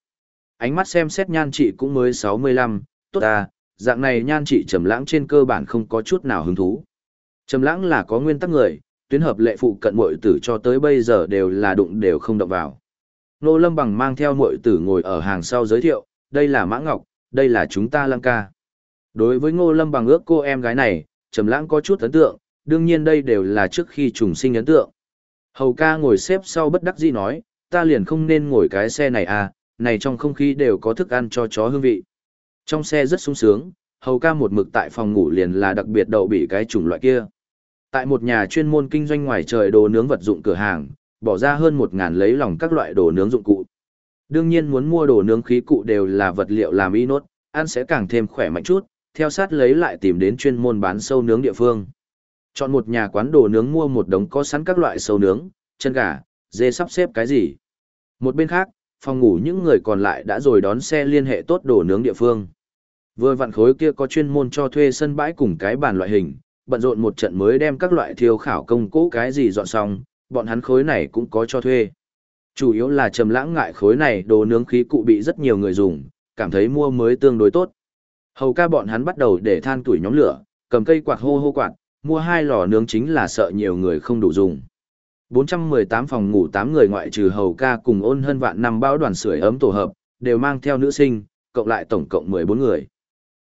Ánh mắt xem xét nhan trị cũng mới 65, tốt ta, dạng này nhan trị Trầm Lãng trên cơ bản không có chút nào hứng thú. Trầm Lãng là có nguyên tắc người, tuyến hợp lệ phụ cận muội tử cho tới bây giờ đều là đụng đều không động vào. Nô Lâm bằng mang theo muội tử ngồi ở hàng sau giới thiệu, đây là Mã Ngọc, đây là chúng ta Lăng ca. Đối với Ngô Lâm bằng ước cô em gái này, Trầm Lãng có chút ấn tượng, đương nhiên đây đều là trước khi trùng sinh ấn tượng. Hầu ca ngồi xếp sau bất đắc dĩ nói, ta liền không nên ngồi cái xe này à, này trong không khí đều có thức ăn cho chó hương vị. Trong xe rất sung sướng, hầu ca một mực tại phòng ngủ liền là đặc biệt đậu bị cái chủng loại kia. Tại một nhà chuyên môn kinh doanh ngoài trời đồ nướng vật dụng cửa hàng, bỏ ra hơn một ngàn lấy lòng các loại đồ nướng dụng cụ. Đương nhiên muốn mua đồ nướng khí cụ đều là vật liệu làm inox, ăn sẽ càng thêm khỏe mạnh chút, theo sát lấy lại tìm đến chuyên môn bán sâu nướng địa phương. Chọn một nhà quán đồ nướng mua một đống có sẵn các loại sâu nướng, chân gà, dê sắp xếp cái gì. Một bên khác, phòng ngủ những người còn lại đã rồi đón xe liên hệ tốt đồ nướng địa phương. Vừa vặn khối kia có chuyên môn cho thuê sân bãi cùng cái bàn loại hình, bận rộn một trận mới đem các loại thiêu khảo công cố cái gì dọn xong, bọn hắn khối này cũng có cho thuê. Chủ yếu là trầm lãng ngại khối này đồ nướng khí cụ bị rất nhiều người dùng, cảm thấy mua mới tương đối tốt. Hầu ca bọn hắn bắt đầu để than tuổi nhóm lửa, cầm cây quạt hô hô quạt, mua hai lò nướng chính là sợ nhiều người không đủ dùng. 418 phòng ngủ 8 người ngoại trừ hầu ca cùng ôn hơn vạn năm bao đoàn sưởi ấm tổ hợp, đều mang theo nữ sinh, cộng lại tổng cộng 14 người.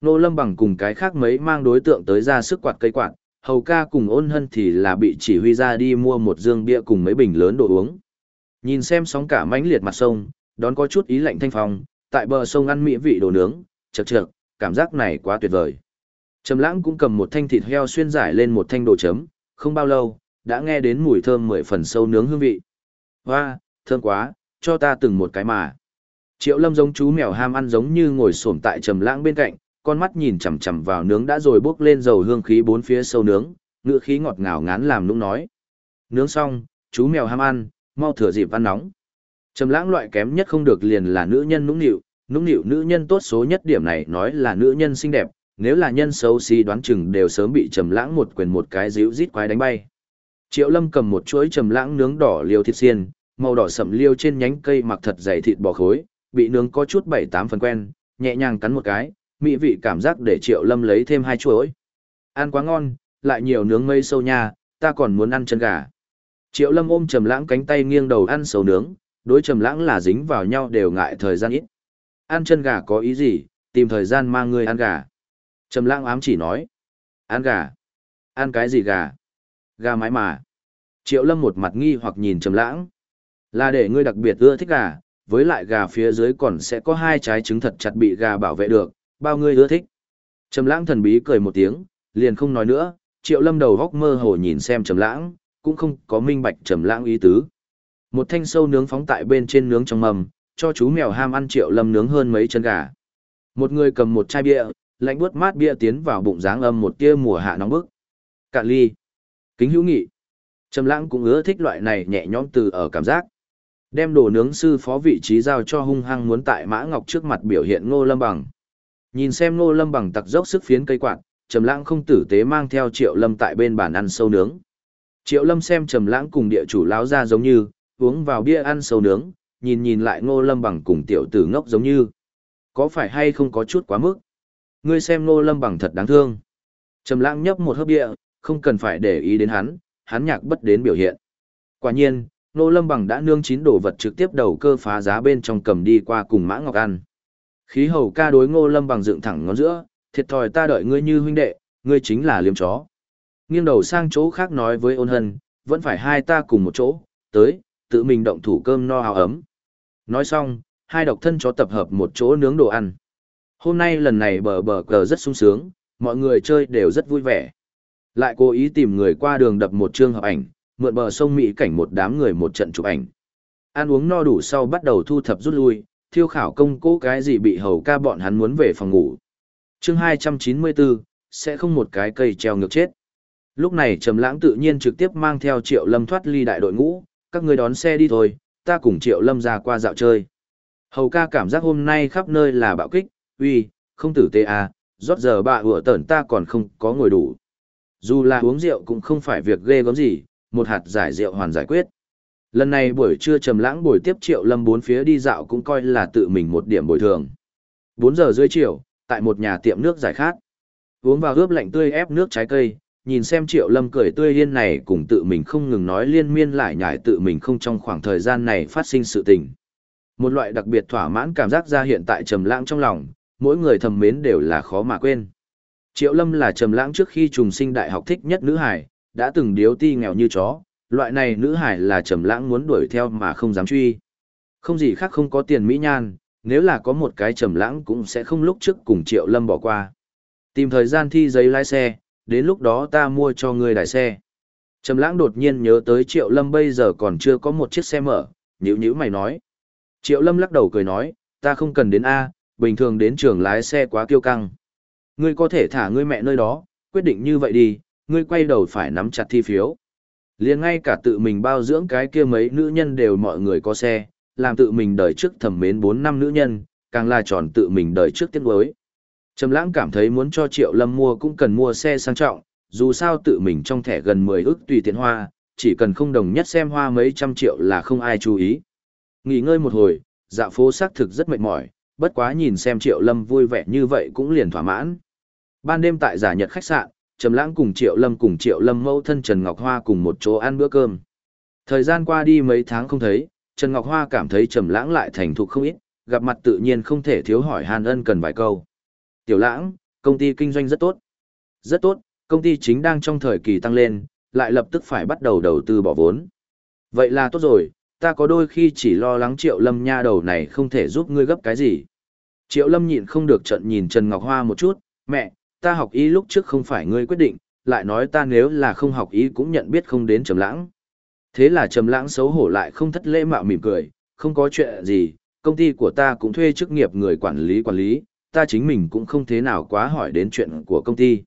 Nô Lâm bằng cùng cái khác mấy mang đối tượng tới ra sức quạt cây quạt, hầu ca cùng ôn hân thì là bị chỉ huy ra đi mua một dương bia cùng mấy bình lớn đồ uống. Nhìn xem sóng cả mãnh liệt mặt sông, đón có chút ý lạnh thanh phong, tại bờ sông ăn mỹ vị đồ nướng, chật chật, cảm giác này quá tuyệt vời. Trầm lãng cũng cầm một thanh thịt heo xuyên giải lên một thanh đồ chấm, không bao lâu, đã nghe đến mùi thơm mười phần sâu nướng hương vị. Hoa, thơm quá, cho ta từng một cái mà. Triệu Lâm giống chú mèo ham ăn giống như ngồi xổm tại trầm lãng bên cạnh, con mắt nhìn chằm chằm vào nướng đã rồi bốc lên dầu hương khí bốn phía sâu nướng, ngựa khí ngọt ngào ngán làm nũng nói. Nướng xong, chú mèo ham ăn, mau thừa dịp ăn nóng. Trầm lãng loại kém nhất không được liền là nữ nhân nũng nịu, nũng nịu nữ nhân tốt số nhất điểm này nói là nữ nhân xinh đẹp, nếu là nhân xấu xí đoán chừng đều sớm bị trầm lãng một quyền một cái díu rít quái đánh bay. Triệu Lâm cầm một chuỗi trầm lãng nướng đỏ liêu thịt xiên, màu đỏ sẫm liêu trên nhánh cây mặc thật dày thịt bò khối, bị nướng có chút bảy tám phần quen, nhẹ nhàng cắn một cái, mỹ vị cảm giác để Triệu Lâm lấy thêm hai chuỗi. Ăn quá ngon, lại nhiều nướng mây sâu nha, ta còn muốn ăn chân gà. Triệu Lâm ôm Trầm Lãng cánh tay nghiêng đầu ăn sầu nướng, đối Trầm Lãng là dính vào nhau đều ngại thời gian ít. Ăn chân gà có ý gì, tìm thời gian mang ngươi ăn gà. Trầm Lãng ám chỉ nói. Ăn gà? Ăn cái gì gà? Gà mái mà. Triệu Lâm một mặt nghi hoặc nhìn Trầm Lãng. Là để ngươi đặc biệt ưa thích gà, với lại gà phía dưới còn sẽ có hai trái trứng thật chặt bị gà bảo vệ được, bao ngươi ưa thích. Trầm lãng thần bí cười một tiếng, liền không nói nữa, triệu lâm đầu góc mơ hồ nhìn xem trầm lãng, cũng không có minh bạch trầm lãng ý tứ. Một thanh sâu nướng phóng tại bên trên nướng trong mầm, cho chú mèo ham ăn triệu lâm nướng hơn mấy chân gà. Một người cầm một chai bia, lạnh buốt mát bia tiến vào bụng dáng âm một tia mùa hạ nóng bức. Cạn ly. Kính hữu nghị. Trầm lãng cũng ưa thích loại này nhẹ nhõm từ ở cảm giác. Đem đồ nướng sư phó vị trí giao cho hung hăng muốn tại Mã Ngọc trước mặt biểu hiện Ngô Lâm Bằng. Nhìn xem Ngô Lâm Bằng tặc dốc sức phiến cây quạt, Trầm Lãng không tử tế mang theo Triệu Lâm tại bên bàn ăn sâu nướng. Triệu Lâm xem Trầm Lãng cùng địa chủ láo ra giống như, uống vào bia ăn sâu nướng, nhìn nhìn lại Ngô Lâm Bằng cùng tiểu tử ngốc giống như. Có phải hay không có chút quá mức? Ngươi xem Ngô Lâm Bằng thật đáng thương. Trầm Lãng nhấp một hớp bia, không cần phải để ý đến hắn, hắn nhạc bất đến biểu hiện. Quả nhiên, Nô Lâm Bằng đã nương chín đồ vật trực tiếp đầu cơ phá giá bên trong cầm đi qua cùng Mã Ngọc ăn. Khí hầu ca đối Ngô Lâm Bằng dựng thẳng ngón giữa, thiệt thòi ta đợi ngươi như huynh đệ, ngươi chính là liếm chó. Nghiêng đầu sang chỗ khác nói với ôn hân, vẫn phải hai ta cùng một chỗ, tới, tự mình động thủ cơm no hào ấm. Nói xong, hai độc thân chó tập hợp một chỗ nướng đồ ăn. Hôm nay lần này bờ bờ cờ rất sung sướng, mọi người chơi đều rất vui vẻ. Lại cố ý tìm người qua đường đập một chương hợp ảnh, mượn bờ sông Mỹ cảnh một đám người một trận chụp ảnh. Ăn uống no đủ sau bắt đầu thu thập rút lui, thiêu khảo công cố cái gì bị hầu ca bọn hắn muốn về phòng ngủ. chương 294, sẽ không một cái cây treo ngược chết. Lúc này Trầm Lãng tự nhiên trực tiếp mang theo Triệu Lâm thoát ly đại đội ngũ, các ngươi đón xe đi thôi, ta cùng Triệu Lâm ra qua dạo chơi. Hầu ca cảm giác hôm nay khắp nơi là bạo kích, uy, không tử tê à, rót giờ bà ủa tẩn ta còn không có ngồi đủ. Dù là uống rượu cũng không phải việc ghê gớm gì, một hạt giải rượu hoàn giải quyết. Lần này buổi trưa trầm lãng buổi tiếp Triệu Lâm bốn phía đi dạo cũng coi là tự mình một điểm bồi thường. 4 giờ rưỡi chiều, tại một nhà tiệm nước giải khát. Uống vào ướp lạnh tươi ép nước trái cây, nhìn xem Triệu Lâm cười tươi yên này cùng tự mình không ngừng nói liên miên lại nhải tự mình không trong khoảng thời gian này phát sinh sự tình. Một loại đặc biệt thỏa mãn cảm giác ra hiện tại trầm lãng trong lòng, mỗi người thầm mến đều là khó mà quên. Triệu Lâm là trầm lãng trước khi trùng sinh đại học thích nhất nữ hài, đã từng điếu ti nghèo như chó, loại này nữ hải là trầm lãng muốn đuổi theo mà không dám truy. Không gì khác không có tiền mỹ nhan, nếu là có một cái trầm lãng cũng sẽ không lúc trước cùng Triệu Lâm bỏ qua. Tìm thời gian thi giấy lái xe, đến lúc đó ta mua cho ngươi đại xe. Trầm lãng đột nhiên nhớ tới Triệu Lâm bây giờ còn chưa có một chiếc xe mở, nhíu nhíu mày nói. Triệu Lâm lắc đầu cười nói, ta không cần đến A, bình thường đến trường lái xe quá kiêu căng. Ngươi có thể thả ngươi mẹ nơi đó, quyết định như vậy đi, ngươi quay đầu phải nắm chặt thi phiếu liền ngay cả tự mình bao dưỡng cái kia mấy nữ nhân đều mọi người có xe, làm tự mình đời trước thẩm mến 4 năm nữ nhân, càng là tròn tự mình đời trước tiếc nuối. Trầm lãng cảm thấy muốn cho Triệu Lâm mua cũng cần mua xe sang trọng, dù sao tự mình trong thẻ gần 10 ức tùy tiện hoa, chỉ cần không đồng nhất xem hoa mấy trăm triệu là không ai chú ý. Nghỉ ngơi một hồi, dạo phố xác thực rất mệt mỏi, bất quá nhìn xem Triệu Lâm vui vẻ như vậy cũng liền thỏa mãn. Ban đêm tại giả nhật khách sạn, Trầm Lãng cùng Triệu Lâm cùng Triệu Lâm mẫu thân Trần Ngọc Hoa cùng một chỗ ăn bữa cơm. Thời gian qua đi mấy tháng không thấy, Trần Ngọc Hoa cảm thấy Trầm Lãng lại thành thục không ít, gặp mặt tự nhiên không thể thiếu hỏi Hàn Ân cần vài câu. "Tiểu Lãng, công ty kinh doanh rất tốt." "Rất tốt, công ty chính đang trong thời kỳ tăng lên, lại lập tức phải bắt đầu đầu tư bỏ vốn." "Vậy là tốt rồi, ta có đôi khi chỉ lo lắng Triệu Lâm nha đầu này không thể giúp ngươi gấp cái gì." Triệu Lâm nhịn không được trợn nhìn Trần Ngọc Hoa một chút, "Mẹ, ta học ý lúc trước không phải ngươi quyết định, lại nói ta nếu là không học ý cũng nhận biết không đến trầm lãng. Thế là trầm lãng xấu hổ lại không thất lễ mạo mỉm cười, không có chuyện gì, công ty của ta cũng thuê chức nghiệp người quản lý quản lý, ta chính mình cũng không thế nào quá hỏi đến chuyện của công ty.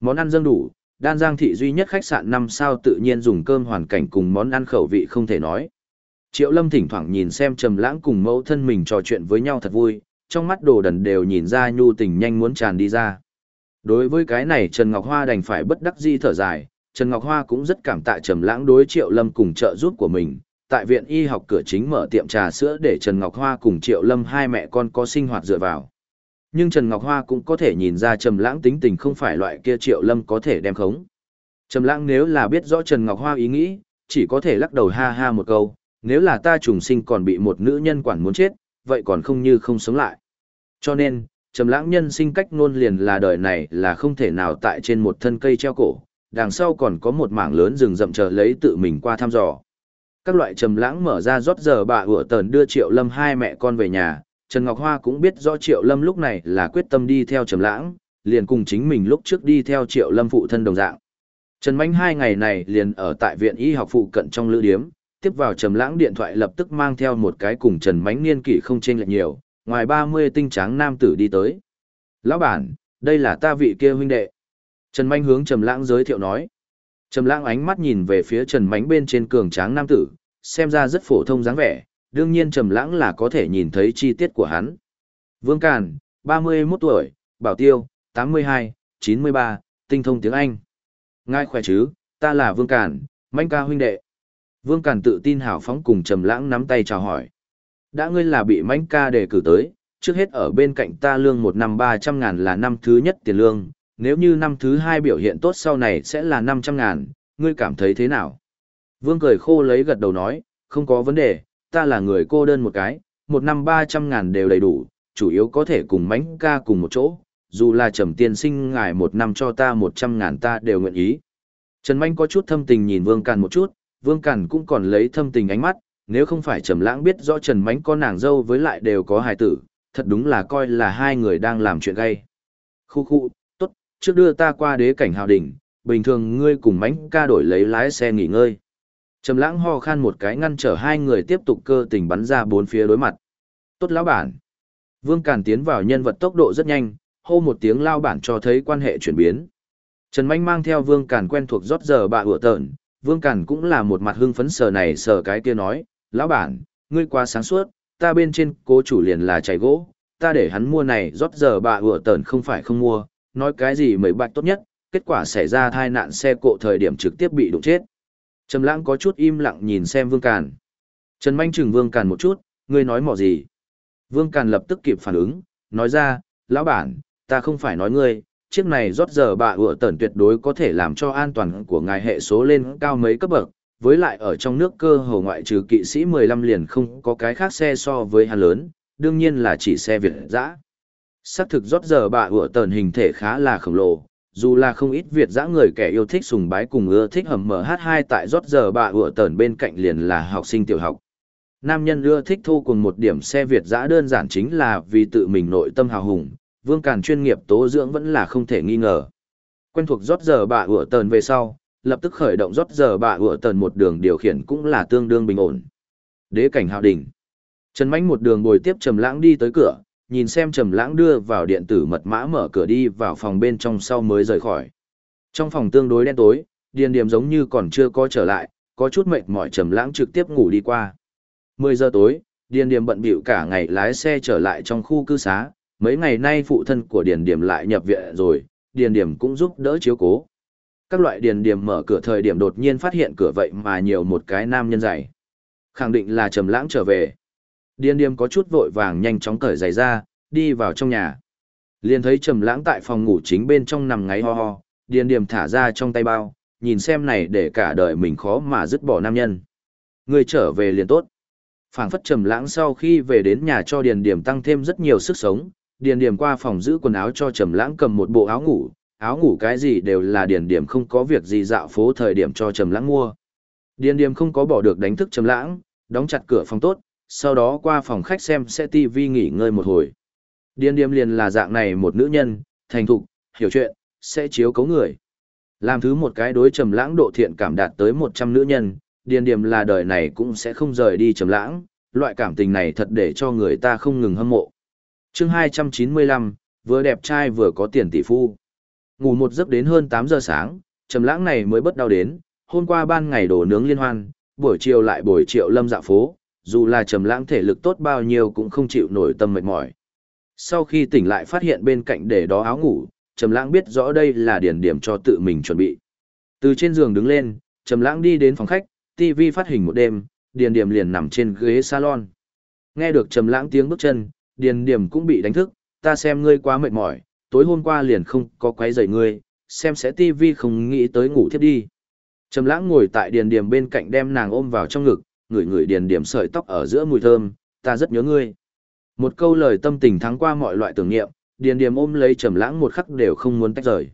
Món ăn dâng đủ, đan giang thị duy nhất khách sạn 5 sao tự nhiên dùng cơm hoàn cảnh cùng món ăn khẩu vị không thể nói. Triệu Lâm thỉnh thoảng nhìn xem Trầm Lãng cùng mẫu thân mình trò chuyện với nhau thật vui, trong mắt đồ đần đều nhìn ra nhu tình nhanh muốn tràn đi ra. Đối với cái này Trần Ngọc Hoa đành phải bất đắc dĩ thở dài, Trần Ngọc Hoa cũng rất cảm tạ Trầm Lãng đối Triệu Lâm cùng trợ giúp của mình, tại viện y học cửa chính mở tiệm trà sữa để Trần Ngọc Hoa cùng Triệu Lâm hai mẹ con có sinh hoạt dựa vào. Nhưng Trần Ngọc Hoa cũng có thể nhìn ra Trầm Lãng tính tình không phải loại kia Triệu Lâm có thể đem khống. Trầm Lãng nếu là biết rõ Trần Ngọc Hoa ý nghĩ, chỉ có thể lắc đầu ha ha một câu, nếu là ta trùng sinh còn bị một nữ nhân quản muốn chết, vậy còn không như không sống lại. Cho nên, Trầm Lãng nhân sinh cách ngôn liền là đời này là không thể nào tại trên một thân cây treo cổ, đằng sau còn có một mảng lớn rừng rậm chờ lấy tự mình qua thăm dò. Các loại Trầm Lãng mở ra rót giờ bà ủa tờn đưa Triệu Lâm hai mẹ con về nhà, Trần Ngọc Hoa cũng biết rõ Triệu Lâm lúc này là quyết tâm đi theo Trầm Lãng, liền cùng chính mình lúc trước đi theo Triệu Lâm phụ thân đồng dạng. Trần Mạnh hai ngày này liền ở tại viện y học phụ cận trong lữ điếm, tiếp vào Trầm Lãng điện thoại lập tức mang theo một cái cùng Trần Mạnh niên kỷ không chênh lệch nhiều, ngoài 30 tinh tráng nam tử đi tới. "Lão bản, đây là ta vị kia huynh đệ." Trần Mạnh hướng Trầm Lãng giới thiệu nói. Trầm Lãng ánh mắt nhìn về phía Trần Mạnh bên trên cường tráng nam tử, xem ra rất phổ thông dáng vẻ, đương nhiên trầm lãng là có thể nhìn thấy chi tiết của hắn. Vương Càn, 31 tuổi, Bảo Tiêu, 82, 93, tinh thông tiếng Anh. Ngài khỏe chứ, ta là Vương Càn, manh ca huynh đệ. Vương Càn tự tin hào phóng cùng trầm lãng nắm tay chào hỏi. Đã ngươi là bị mãnh ca đề cử tới, trước hết ở bên cạnh ta lương một năm 300 ngàn là năm thứ nhất tiền lương, nếu như năm thứ hai biểu hiện tốt sau này sẽ là 500 ngàn, ngươi cảm thấy thế nào? Vương cười khô lấy gật đầu nói, không có vấn đề, ta là người cô đơn một cái, một năm ba trăm ngàn đều đầy đủ, chủ yếu có thể cùng mãnh ca cùng một chỗ, dù là trầm tiên sinh ngài một năm cho ta một trăm ngàn ta đều nguyện ý. Trần Manh có chút thâm tình nhìn Vương Càn một chút, Vương Càn cũng còn lấy thâm tình ánh mắt, nếu không phải Trầm Lãng biết rõ Trần Mánh có nàng dâu với lại đều có hài tử, thật đúng là coi là hai người đang làm chuyện gay. Khu khu, tốt, trước đưa ta qua đế cảnh hào đỉnh, bình thường ngươi cùng Mánh ca đổi lấy lái xe nghỉ ngơi. Trầm lãng ho khan một cái ngăn trở hai người tiếp tục cơ tình bắn ra bốn phía đối mặt. Tốt lão bản. Vương Càn tiến vào nhân vật tốc độ rất nhanh, hô một tiếng lao bản cho thấy quan hệ chuyển biến. Trần Mạnh mang theo Vương Càn quen thuộc rót giờ bà ủa tợn, Vương Càn cũng là một mặt hưng phấn sờ này sờ cái kia nói, lão bản, ngươi quá sáng suốt, ta bên trên cố chủ liền là chảy gỗ, ta để hắn mua này rót giờ bà ủa tợn không phải không mua, nói cái gì mấy bạch tốt nhất, kết quả xảy ra tai nạn xe cộ thời điểm trực tiếp bị đụng chết. Trầm lãng có chút im lặng nhìn xem Vương Càn. Trần Manh chừng Vương Càn một chút, ngươi nói mỏ gì? Vương Càn lập tức kịp phản ứng, nói ra, lão bản, ta không phải nói ngươi, chiếc này rót giờ bà ủa tẩn tuyệt đối có thể làm cho an toàn của ngài hệ số lên cao mấy cấp bậc, với lại ở trong nước cơ hồ ngoại trừ kỵ sĩ 15 liền không có cái khác xe so với hắn lớn, đương nhiên là chỉ xe Việt dã. Sắc thực rót giờ bà ủa tờn hình thể khá là khổng lồ, dù là không ít Việt dã người kẻ yêu thích sùng bái cùng ưa thích hầm MH2 tại rót giờ bà ủa tờn bên cạnh liền là học sinh tiểu học. Nam nhân ưa thích thu cùng một điểm xe Việt dã đơn giản chính là vì tự mình nội tâm hào hùng, vương càn chuyên nghiệp tố dưỡng vẫn là không thể nghi ngờ. Quen thuộc rót giờ bà ủa tờn về sau, lập tức khởi động rót giờ bà ủa tần một đường điều khiển cũng là tương đương bình ổn. Đế cảnh hào đỉnh. Trần Mánh một đường bồi tiếp Trầm Lãng đi tới cửa, nhìn xem trầm lãng đưa vào điện tử mật mã mở cửa đi vào phòng bên trong sau mới rời khỏi. Trong phòng tương đối đen tối, điền điểm giống như còn chưa có trở lại, có chút mệt mỏi trầm lãng trực tiếp ngủ đi qua. 10 giờ tối, điền điểm bận bịu cả ngày lái xe trở lại trong khu cư xá, mấy ngày nay phụ thân của điền điểm lại nhập viện rồi, điền điểm cũng giúp đỡ chiếu cố. Các loại điền điểm mở cửa thời điểm đột nhiên phát hiện cửa vậy mà nhiều một cái nam nhân dày. Khẳng định là trầm lãng trở về. Điền điềm có chút vội vàng nhanh chóng cởi giày ra, đi vào trong nhà. Liền thấy trầm lãng tại phòng ngủ chính bên trong nằm ngáy ho ho, điền điềm thả ra trong tay bao, nhìn xem này để cả đời mình khó mà dứt bỏ nam nhân. Người trở về liền tốt. Phảng phất trầm lãng sau khi về đến nhà cho điền điềm tăng thêm rất nhiều sức sống, điền điềm qua phòng giữ quần áo cho trầm lãng cầm một bộ áo ngủ, áo ngủ cái gì đều là điền điềm không có việc gì dạo phố thời điểm cho trầm lãng mua. Điền điềm không có bỏ được đánh thức trầm lãng, đóng chặt cửa phòng tốt, sau đó qua phòng khách xem sẽ TV nghỉ ngơi một hồi. Điền điềm liền là dạng này một nữ nhân, thành thục, hiểu chuyện, sẽ chiếu cấu người. Làm thứ một cái đối trầm lãng độ thiện cảm đạt tới 100 nữ nhân, điền điềm là đời này cũng sẽ không rời đi trầm lãng, loại cảm tình này thật để cho người ta không ngừng hâm mộ. chương 295, vừa đẹp trai vừa có tiền tỷ phu. Ngủ một giấc đến hơn 8 giờ sáng, trầm lãng này mới bất đau đến, hôm qua ban ngày đổ nướng liên hoan, buổi chiều lại buổi triệu lâm dạ phố, dù là trầm lãng thể lực tốt bao nhiêu cũng không chịu nổi tâm mệt mỏi. Sau khi tỉnh lại phát hiện bên cạnh để đó áo ngủ, trầm lãng biết rõ đây là điển điểm cho tự mình chuẩn bị. Từ trên giường đứng lên, trầm lãng đi đến phòng khách, TV phát hình một đêm, điền điểm liền nằm trên ghế salon. Nghe được trầm lãng tiếng bước chân, điền điểm cũng bị đánh thức, ta xem ngươi quá mệt mỏi, tối hôm qua liền không có quấy rầy ngươi, xem sẽ TV không nghĩ tới ngủ thiếp đi. Trầm lãng ngồi tại điền điểm bên cạnh đem nàng ôm vào trong ngực, ngửi ngửi điền điểm sợi tóc ở giữa mùi thơm, ta rất nhớ ngươi. Một câu lời tâm tình thắng qua mọi loại tưởng niệm, điền điểm ôm lấy trầm lãng một khắc đều không muốn tách rời.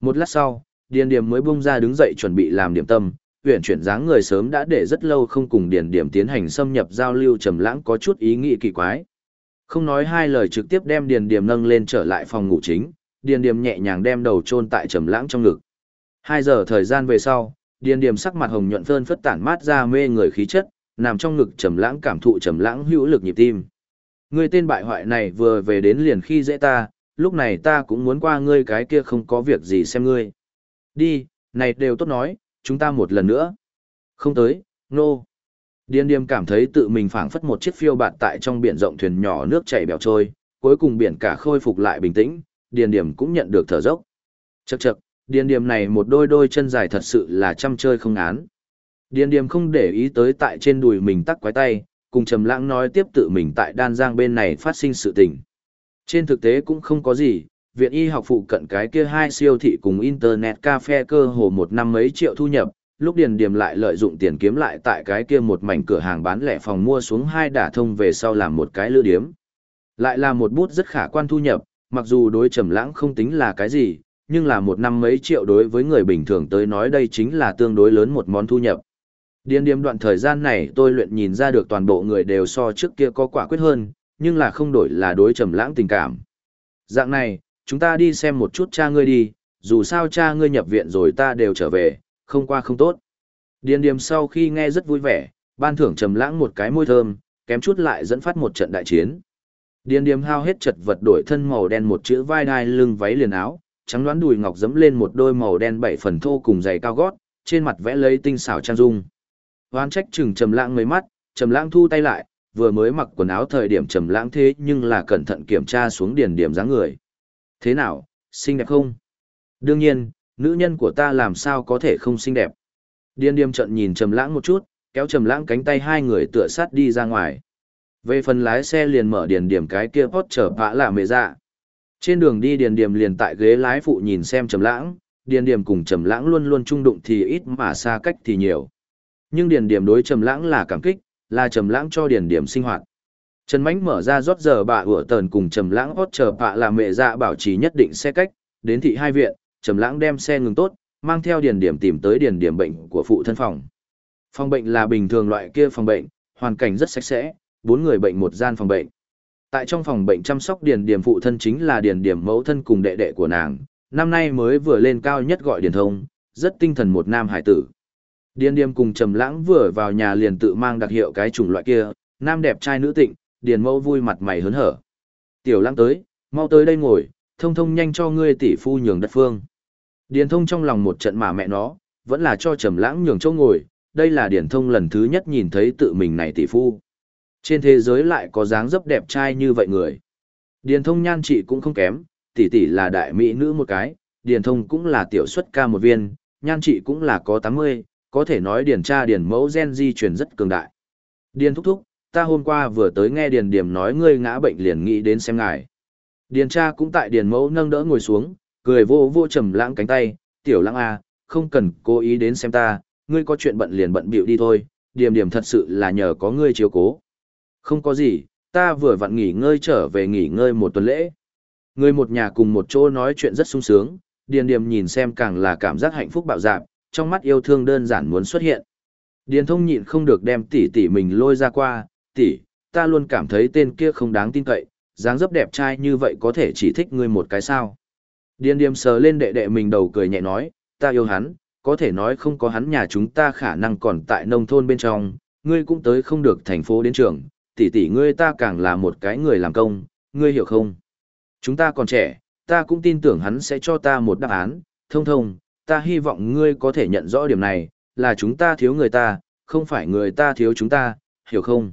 Một lát sau, điền điểm mới bung ra đứng dậy chuẩn bị làm điểm tâm, huyện chuyển dáng người sớm đã để rất lâu không cùng điền điểm tiến hành xâm nhập giao lưu trầm lãng có chút ý nghĩ kỳ quái. Không nói hai lời trực tiếp đem điền Điềm nâng lên trở lại phòng ngủ chính, điền Điềm nhẹ nhàng đem đầu chôn tại trầm lãng trong ngực. Hai giờ thời gian về sau, điền Điềm sắc mặt hồng nhuận phơn phất tản mát ra mê người khí chất, nằm trong ngực trầm lãng cảm thụ trầm lãng hữu lực nhịp tim. Ngươi tên bại hoại này vừa về đến liền khi dễ ta, lúc này ta cũng muốn qua ngươi cái kia không có việc gì xem ngươi. Đi, này đều tốt nói, chúng ta một lần nữa. Không tới, nô. No. Điên điềm cảm thấy tự mình phảng phất một chiếc phiêu bạt tại trong biển rộng thuyền nhỏ nước chảy bèo trôi, cuối cùng biển cả khôi phục lại bình tĩnh, điền điểm cũng nhận được thở dốc. Chậc chậc, điền điểm này một đôi đôi chân dài thật sự là chăm chơi không án. Điền điểm không để ý tới tại trên đùi mình tắc quái tay, cùng trầm lãng nói tiếp tự mình tại đan giang bên này phát sinh sự tình. Trên thực tế cũng không có gì, viện y học phụ cận cái kia hai siêu thị cùng internet cafe cơ hồ một năm mấy triệu thu nhập, lúc điền điểm lại lợi dụng tiền kiếm lại tại cái kia một mảnh cửa hàng bán lẻ phòng mua xuống hai đả thông về sau làm một cái lữ điếm. Lại là một bút rất khả quan thu nhập, mặc dù đối trầm lãng không tính là cái gì, nhưng là một năm mấy triệu đối với người bình thường tới nói đây chính là tương đối lớn một món thu nhập. Điền điếm đoạn thời gian này tôi luyện nhìn ra được toàn bộ người đều so trước kia có quả quyết hơn, nhưng là không đổi là đối trầm lãng tình cảm. Dạng này, chúng ta đi xem một chút cha ngươi đi, dù sao cha ngươi nhập viện rồi ta đều trở về, không qua không tốt. Điền điểm sau khi nghe rất vui vẻ, ban thưởng trầm lãng một cái môi thơm, kém chút lại dẫn phát một trận đại chiến. Điền điểm hao hết chật vật đổi thân màu đen một chữ vai đai lưng váy liền áo, trắng đoán đùi ngọc dẫm lên một đôi màu đen bảy phần thô cùng giày cao gót, trên mặt vẽ lấy tinh xảo trang dung. Hoan trách chừng trầm lãng mấy mắt, trầm lãng thu tay lại, vừa mới mặc quần áo thời điểm trầm lãng thế nhưng là cẩn thận kiểm tra xuống điền điểm dáng người. Thế nào, xinh đẹp không? Đương nhiên, nữ nhân của ta làm sao có thể không xinh đẹp. Điền Điềm trận nhìn trầm lãng một chút, kéo trầm lãng cánh tay hai người tựa sát đi ra ngoài. Về phần lái xe liền mở điền điểm cái kia hót trở vã là mề dạ. Trên đường đi điền điểm liền tại ghế lái phụ nhìn xem trầm lãng, điền điểm cùng trầm lãng luôn luôn trung đụng thì ít mà xa cách thì nhiều. Nhưng điền điểm đối trầm lãng là cảm kích, là trầm lãng cho điền điểm sinh hoạt. Trần Mánh mở ra rót giờ bà ủa tờn cùng trầm lãng hót chờ bạ là mẹ dạ bảo trì nhất định xe cách, đến thị hai viện, trầm lãng đem xe ngừng tốt, mang theo điền điểm tìm tới điền điểm bệnh của phụ thân phòng. Phòng bệnh là bình thường loại kia phòng bệnh, hoàn cảnh rất sạch sẽ, bốn người bệnh một gian phòng bệnh. Tại trong phòng bệnh chăm sóc điền điểm phụ thân chính là điền điểm mẫu thân cùng đệ đệ của nàng, năm nay mới vừa lên cao nhất gọi điền thông, rất tinh thần một nam hải tử. Điền điềm cùng trầm lãng vừa vào nhà liền tự mang đặc hiệu cái chủng loại kia, nam đẹp trai nữ tịnh, điền mẫu vui mặt mày hớn hở. Tiểu lãng tới, mau tới đây ngồi, thông thông nhanh cho ngươi tỷ phu nhường đất phương. Điền thông trong lòng một trận mà mẹ nó, vẫn là cho trầm lãng nhường chỗ ngồi, đây là điền thông lần thứ nhất nhìn thấy tự mình này tỷ phu. Trên thế giới lại có dáng dấp đẹp trai như vậy người. Điền thông nhan trị cũng không kém, tỷ tỷ là đại mỹ nữ một cái, điền thông cũng là tiểu xuất ca một viên, nhan trị cũng là có 80, có thể nói điền Cha điền mẫu gen di truyền rất cường đại. Điền thúc thúc, ta hôm qua vừa tới nghe điền điểm nói ngươi ngã bệnh liền nghĩ đến xem ngài. Điền Cha cũng tại điền mẫu nâng đỡ ngồi xuống, cười vô vô trầm lãng cánh tay, tiểu lãng a, à, không cần cố ý đến xem ta, ngươi có chuyện bận liền bận bịu đi thôi, điểm điểm thật sự là nhờ có ngươi chiếu cố. Không có gì, ta vừa vặn nghỉ ngơi trở về nghỉ ngơi một tuần lễ. Ngươi một nhà cùng một chỗ nói chuyện rất sung sướng, điền điềm nhìn xem càng là cảm giác hạnh phúc bạo dạn trong mắt yêu thương đơn giản muốn xuất hiện. Điền thông nhịn không được đem tỷ tỷ mình lôi ra qua, tỷ, ta luôn cảm thấy tên kia không đáng tin cậy, dáng dấp đẹp trai như vậy có thể chỉ thích ngươi một cái sao. Điền điềm sờ lên đệ đệ mình đầu cười nhẹ nói, ta yêu hắn, có thể nói không có hắn nhà chúng ta khả năng còn tại nông thôn bên trong, ngươi cũng tới không được thành phố đến trường, tỷ tỷ ngươi ta càng là một cái người làm công, ngươi hiểu không? Chúng ta còn trẻ, ta cũng tin tưởng hắn sẽ cho ta một đáp án, thông thông, ta hy vọng ngươi có thể nhận rõ điểm này, là chúng ta thiếu người ta, không phải người ta thiếu chúng ta, hiểu không?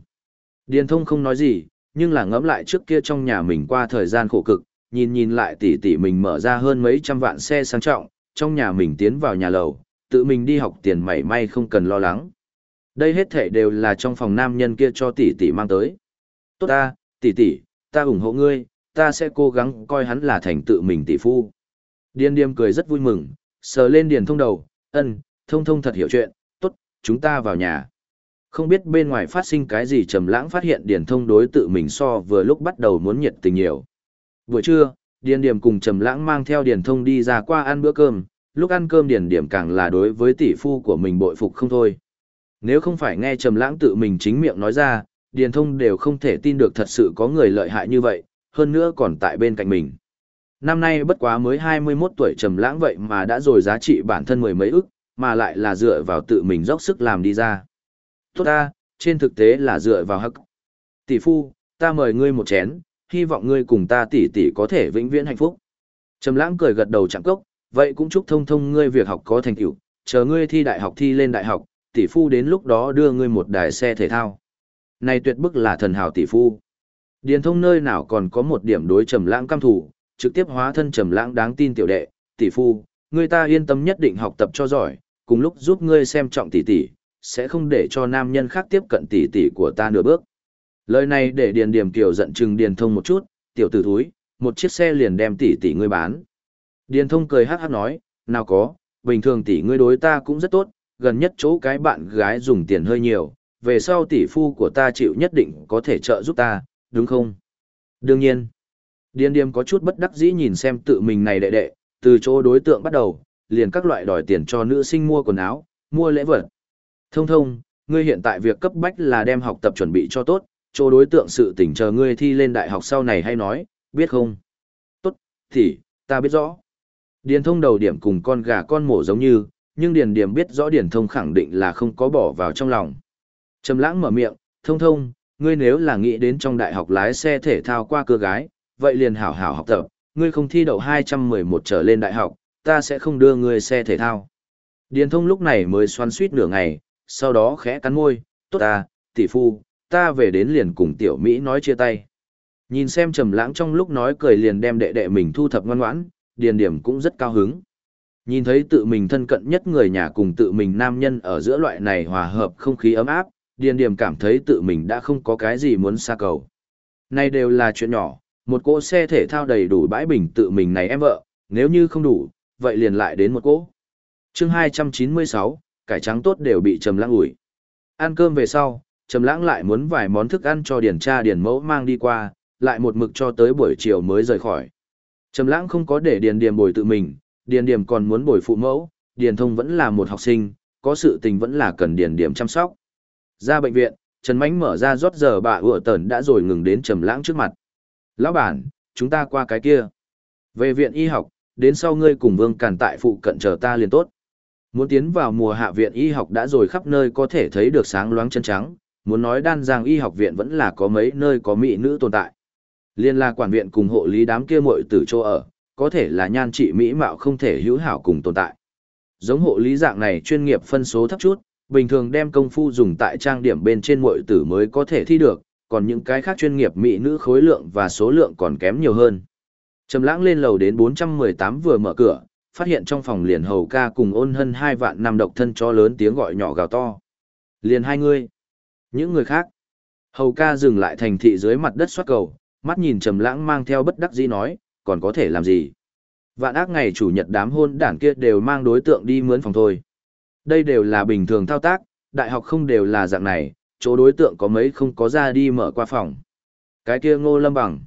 Điền thông không nói gì, nhưng là ngẫm lại trước kia trong nhà mình qua thời gian khổ cực, nhìn nhìn lại tỷ tỷ mình mở ra hơn mấy trăm vạn xe sang trọng, trong nhà mình tiến vào nhà lầu, tự mình đi học tiền mảy may không cần lo lắng. Đây hết thể đều là trong phòng nam nhân kia cho tỷ tỷ mang tới. Tốt ta, tỷ tỷ, ta ủng hộ ngươi, ta sẽ cố gắng coi hắn là thành tự mình tỷ phu. Điên điềm cười rất vui mừng, sờ lên điền thông đầu, ân, thông thông thật hiểu chuyện, tốt, chúng ta vào nhà. Không biết bên ngoài phát sinh cái gì trầm lãng phát hiện điền thông đối tự mình so vừa lúc bắt đầu muốn nhiệt tình nhiều. Buổi trưa, điền điểm cùng trầm lãng mang theo điền thông đi ra qua ăn bữa cơm, lúc ăn cơm điền điểm càng là đối với tỷ phu của mình bội phục không thôi. Nếu không phải nghe trầm lãng tự mình chính miệng nói ra, điền thông đều không thể tin được thật sự có người lợi hại như vậy, hơn nữa còn tại bên cạnh mình. Năm nay bất quá mới 21 tuổi trầm lãng vậy mà đã rồi giá trị bản thân mười mấy ức, mà lại là dựa vào tự mình dốc sức làm đi ra. Tốt ta, trên thực tế là dựa vào hắc. Tỷ phu, ta mời ngươi một chén, hy vọng ngươi cùng ta tỷ tỷ có thể vĩnh viễn hạnh phúc. Trầm lãng cười gật đầu chạm cốc, vậy cũng chúc thông thông ngươi việc học có thành tựu, chờ ngươi thi đại học thi lên đại học, tỷ phu đến lúc đó đưa ngươi một đài xe thể thao. Này tuyệt bức là thần hào tỷ phu. Điền thông nơi nào còn có một điểm đối trầm lãng cam thủ, trực tiếp hóa thân trầm lãng đáng tin tiểu đệ, tỷ phu, ngươi ta yên tâm nhất định học tập cho giỏi, cùng lúc giúp ngươi xem trọng tỷ tỷ, sẽ không để cho nam nhân khác tiếp cận tỷ tỷ của ta nửa bước. Lời này để Điền Điểm Kiều giận chừng Điền Thông một chút, tiểu tử thúi, một chiếc xe liền đem tỷ tỷ ngươi bán. Điền Thông cười hát hát nói, nào có, bình thường tỷ ngươi đối ta cũng rất tốt, gần nhất chỗ cái bạn gái dùng tiền hơi nhiều, về sau tỷ phu của ta chịu nhất định có thể trợ giúp ta, đúng không? Đương nhiên. Điền Điềm có chút bất đắc dĩ nhìn xem tự mình này đệ đệ, từ chỗ đối tượng bắt đầu, liền các loại đòi tiền cho nữ sinh mua quần áo, mua lễ vật. Thông thông, ngươi hiện tại việc cấp bách là đem học tập chuẩn bị cho tốt, chỗ đối tượng sự tỉnh chờ ngươi thi lên đại học sau này hay nói, biết không? Tốt, thì, ta biết rõ. Điền thông đầu điểm cùng con gà con mổ giống như, nhưng Điền Điểm biết rõ Điền thông khẳng định là không có bỏ vào trong lòng. Trầm lãng mở miệng, thông thông, ngươi nếu là nghĩ đến trong đại học lái xe thể thao qua cơ gái, vậy liền hảo hảo học tập, ngươi không thi đậu 211 trở lên đại học, ta sẽ không đưa ngươi xe thể thao. Điền thông lúc này mới xoắn suýt nửa ngày, sau đó khẽ cắn môi, tốt ta, tỷ phu, ta về đến liền cùng tiểu Mỹ nói chia tay. Nhìn xem trầm lãng trong lúc nói cười liền đem đệ đệ mình thu thập ngoan ngoãn, điền điểm cũng rất cao hứng. Nhìn thấy tự mình thân cận nhất người nhà cùng tự mình nam nhân ở giữa loại này hòa hợp không khí ấm áp, điền điểm cảm thấy tự mình đã không có cái gì muốn xa cầu. Này đều là chuyện nhỏ, một cỗ xe thể thao đầy đủ bãi bình tự mình này em vợ, nếu như không đủ, vậy liền lại đến một cỗ. chương 296, cải trắng tốt đều bị trầm lãng ủi. Ăn cơm về sau, trầm lãng lại muốn vài món thức ăn cho điển cha điển mẫu mang đi qua, lại một mực cho tới buổi chiều mới rời khỏi. Trầm lãng không có để điền điềm bồi tự mình, điền điềm còn muốn bồi phụ mẫu, điền thông vẫn là một học sinh, có sự tình vẫn là cần điền điểm chăm sóc. Ra bệnh viện, Trần Mánh mở ra rót giờ bà ủa tẩn đã rồi ngừng đến trầm lãng trước mặt. Lão bản, chúng ta qua cái kia. Về viện y học, đến sau ngươi cùng Vương Càn tại phụ cận chờ ta liền tốt. Muốn tiến vào mùa hạ viện y học đã rồi khắp nơi có thể thấy được sáng loáng chân trắng, muốn nói đan giang y học viện vẫn là có mấy nơi có mỹ nữ tồn tại. Liên la quản viện cùng hộ lý đám kia muội tử chỗ ở, có thể là nhan trị mỹ mạo không thể hữu hảo cùng tồn tại. Giống hộ lý dạng này chuyên nghiệp phân số thấp chút, bình thường đem công phu dùng tại trang điểm bên trên muội tử mới có thể thi được, còn những cái khác chuyên nghiệp mỹ nữ khối lượng và số lượng còn kém nhiều hơn. Trầm lãng lên lầu đến 418 vừa mở cửa, phát hiện trong phòng liền hầu ca cùng ôn hân hai vạn năm độc thân cho lớn tiếng gọi nhỏ gào to. Liền hai người. Những người khác. Hầu ca dừng lại thành thị dưới mặt đất xoát cầu, mắt nhìn trầm lãng mang theo bất đắc dĩ nói, còn có thể làm gì? Vạn ác ngày chủ nhật đám hôn đảng kia đều mang đối tượng đi mướn phòng thôi. Đây đều là bình thường thao tác, đại học không đều là dạng này, chỗ đối tượng có mấy không có ra đi mở qua phòng. Cái kia ngô lâm bằng.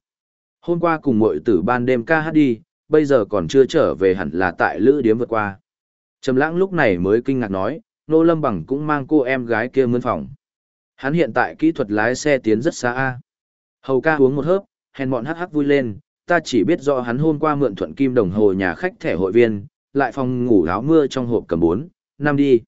Hôm qua cùng mội tử ban đêm ca hát đi, bây giờ còn chưa trở về hẳn là tại lữ điếm vượt qua. Trầm lãng lúc này mới kinh ngạc nói, ngô lâm bằng cũng mang cô em gái kia mướn phòng. Hắn hiện tại kỹ thuật lái xe tiến rất xa a. Hầu ca uống một hớp, hèn bọn hắc hắc vui lên, ta chỉ biết rõ hắn hôm qua mượn thuận kim đồng hồ nhà khách thẻ hội viên, lại phòng ngủ áo mưa trong hộp cầm bốn, năm đi.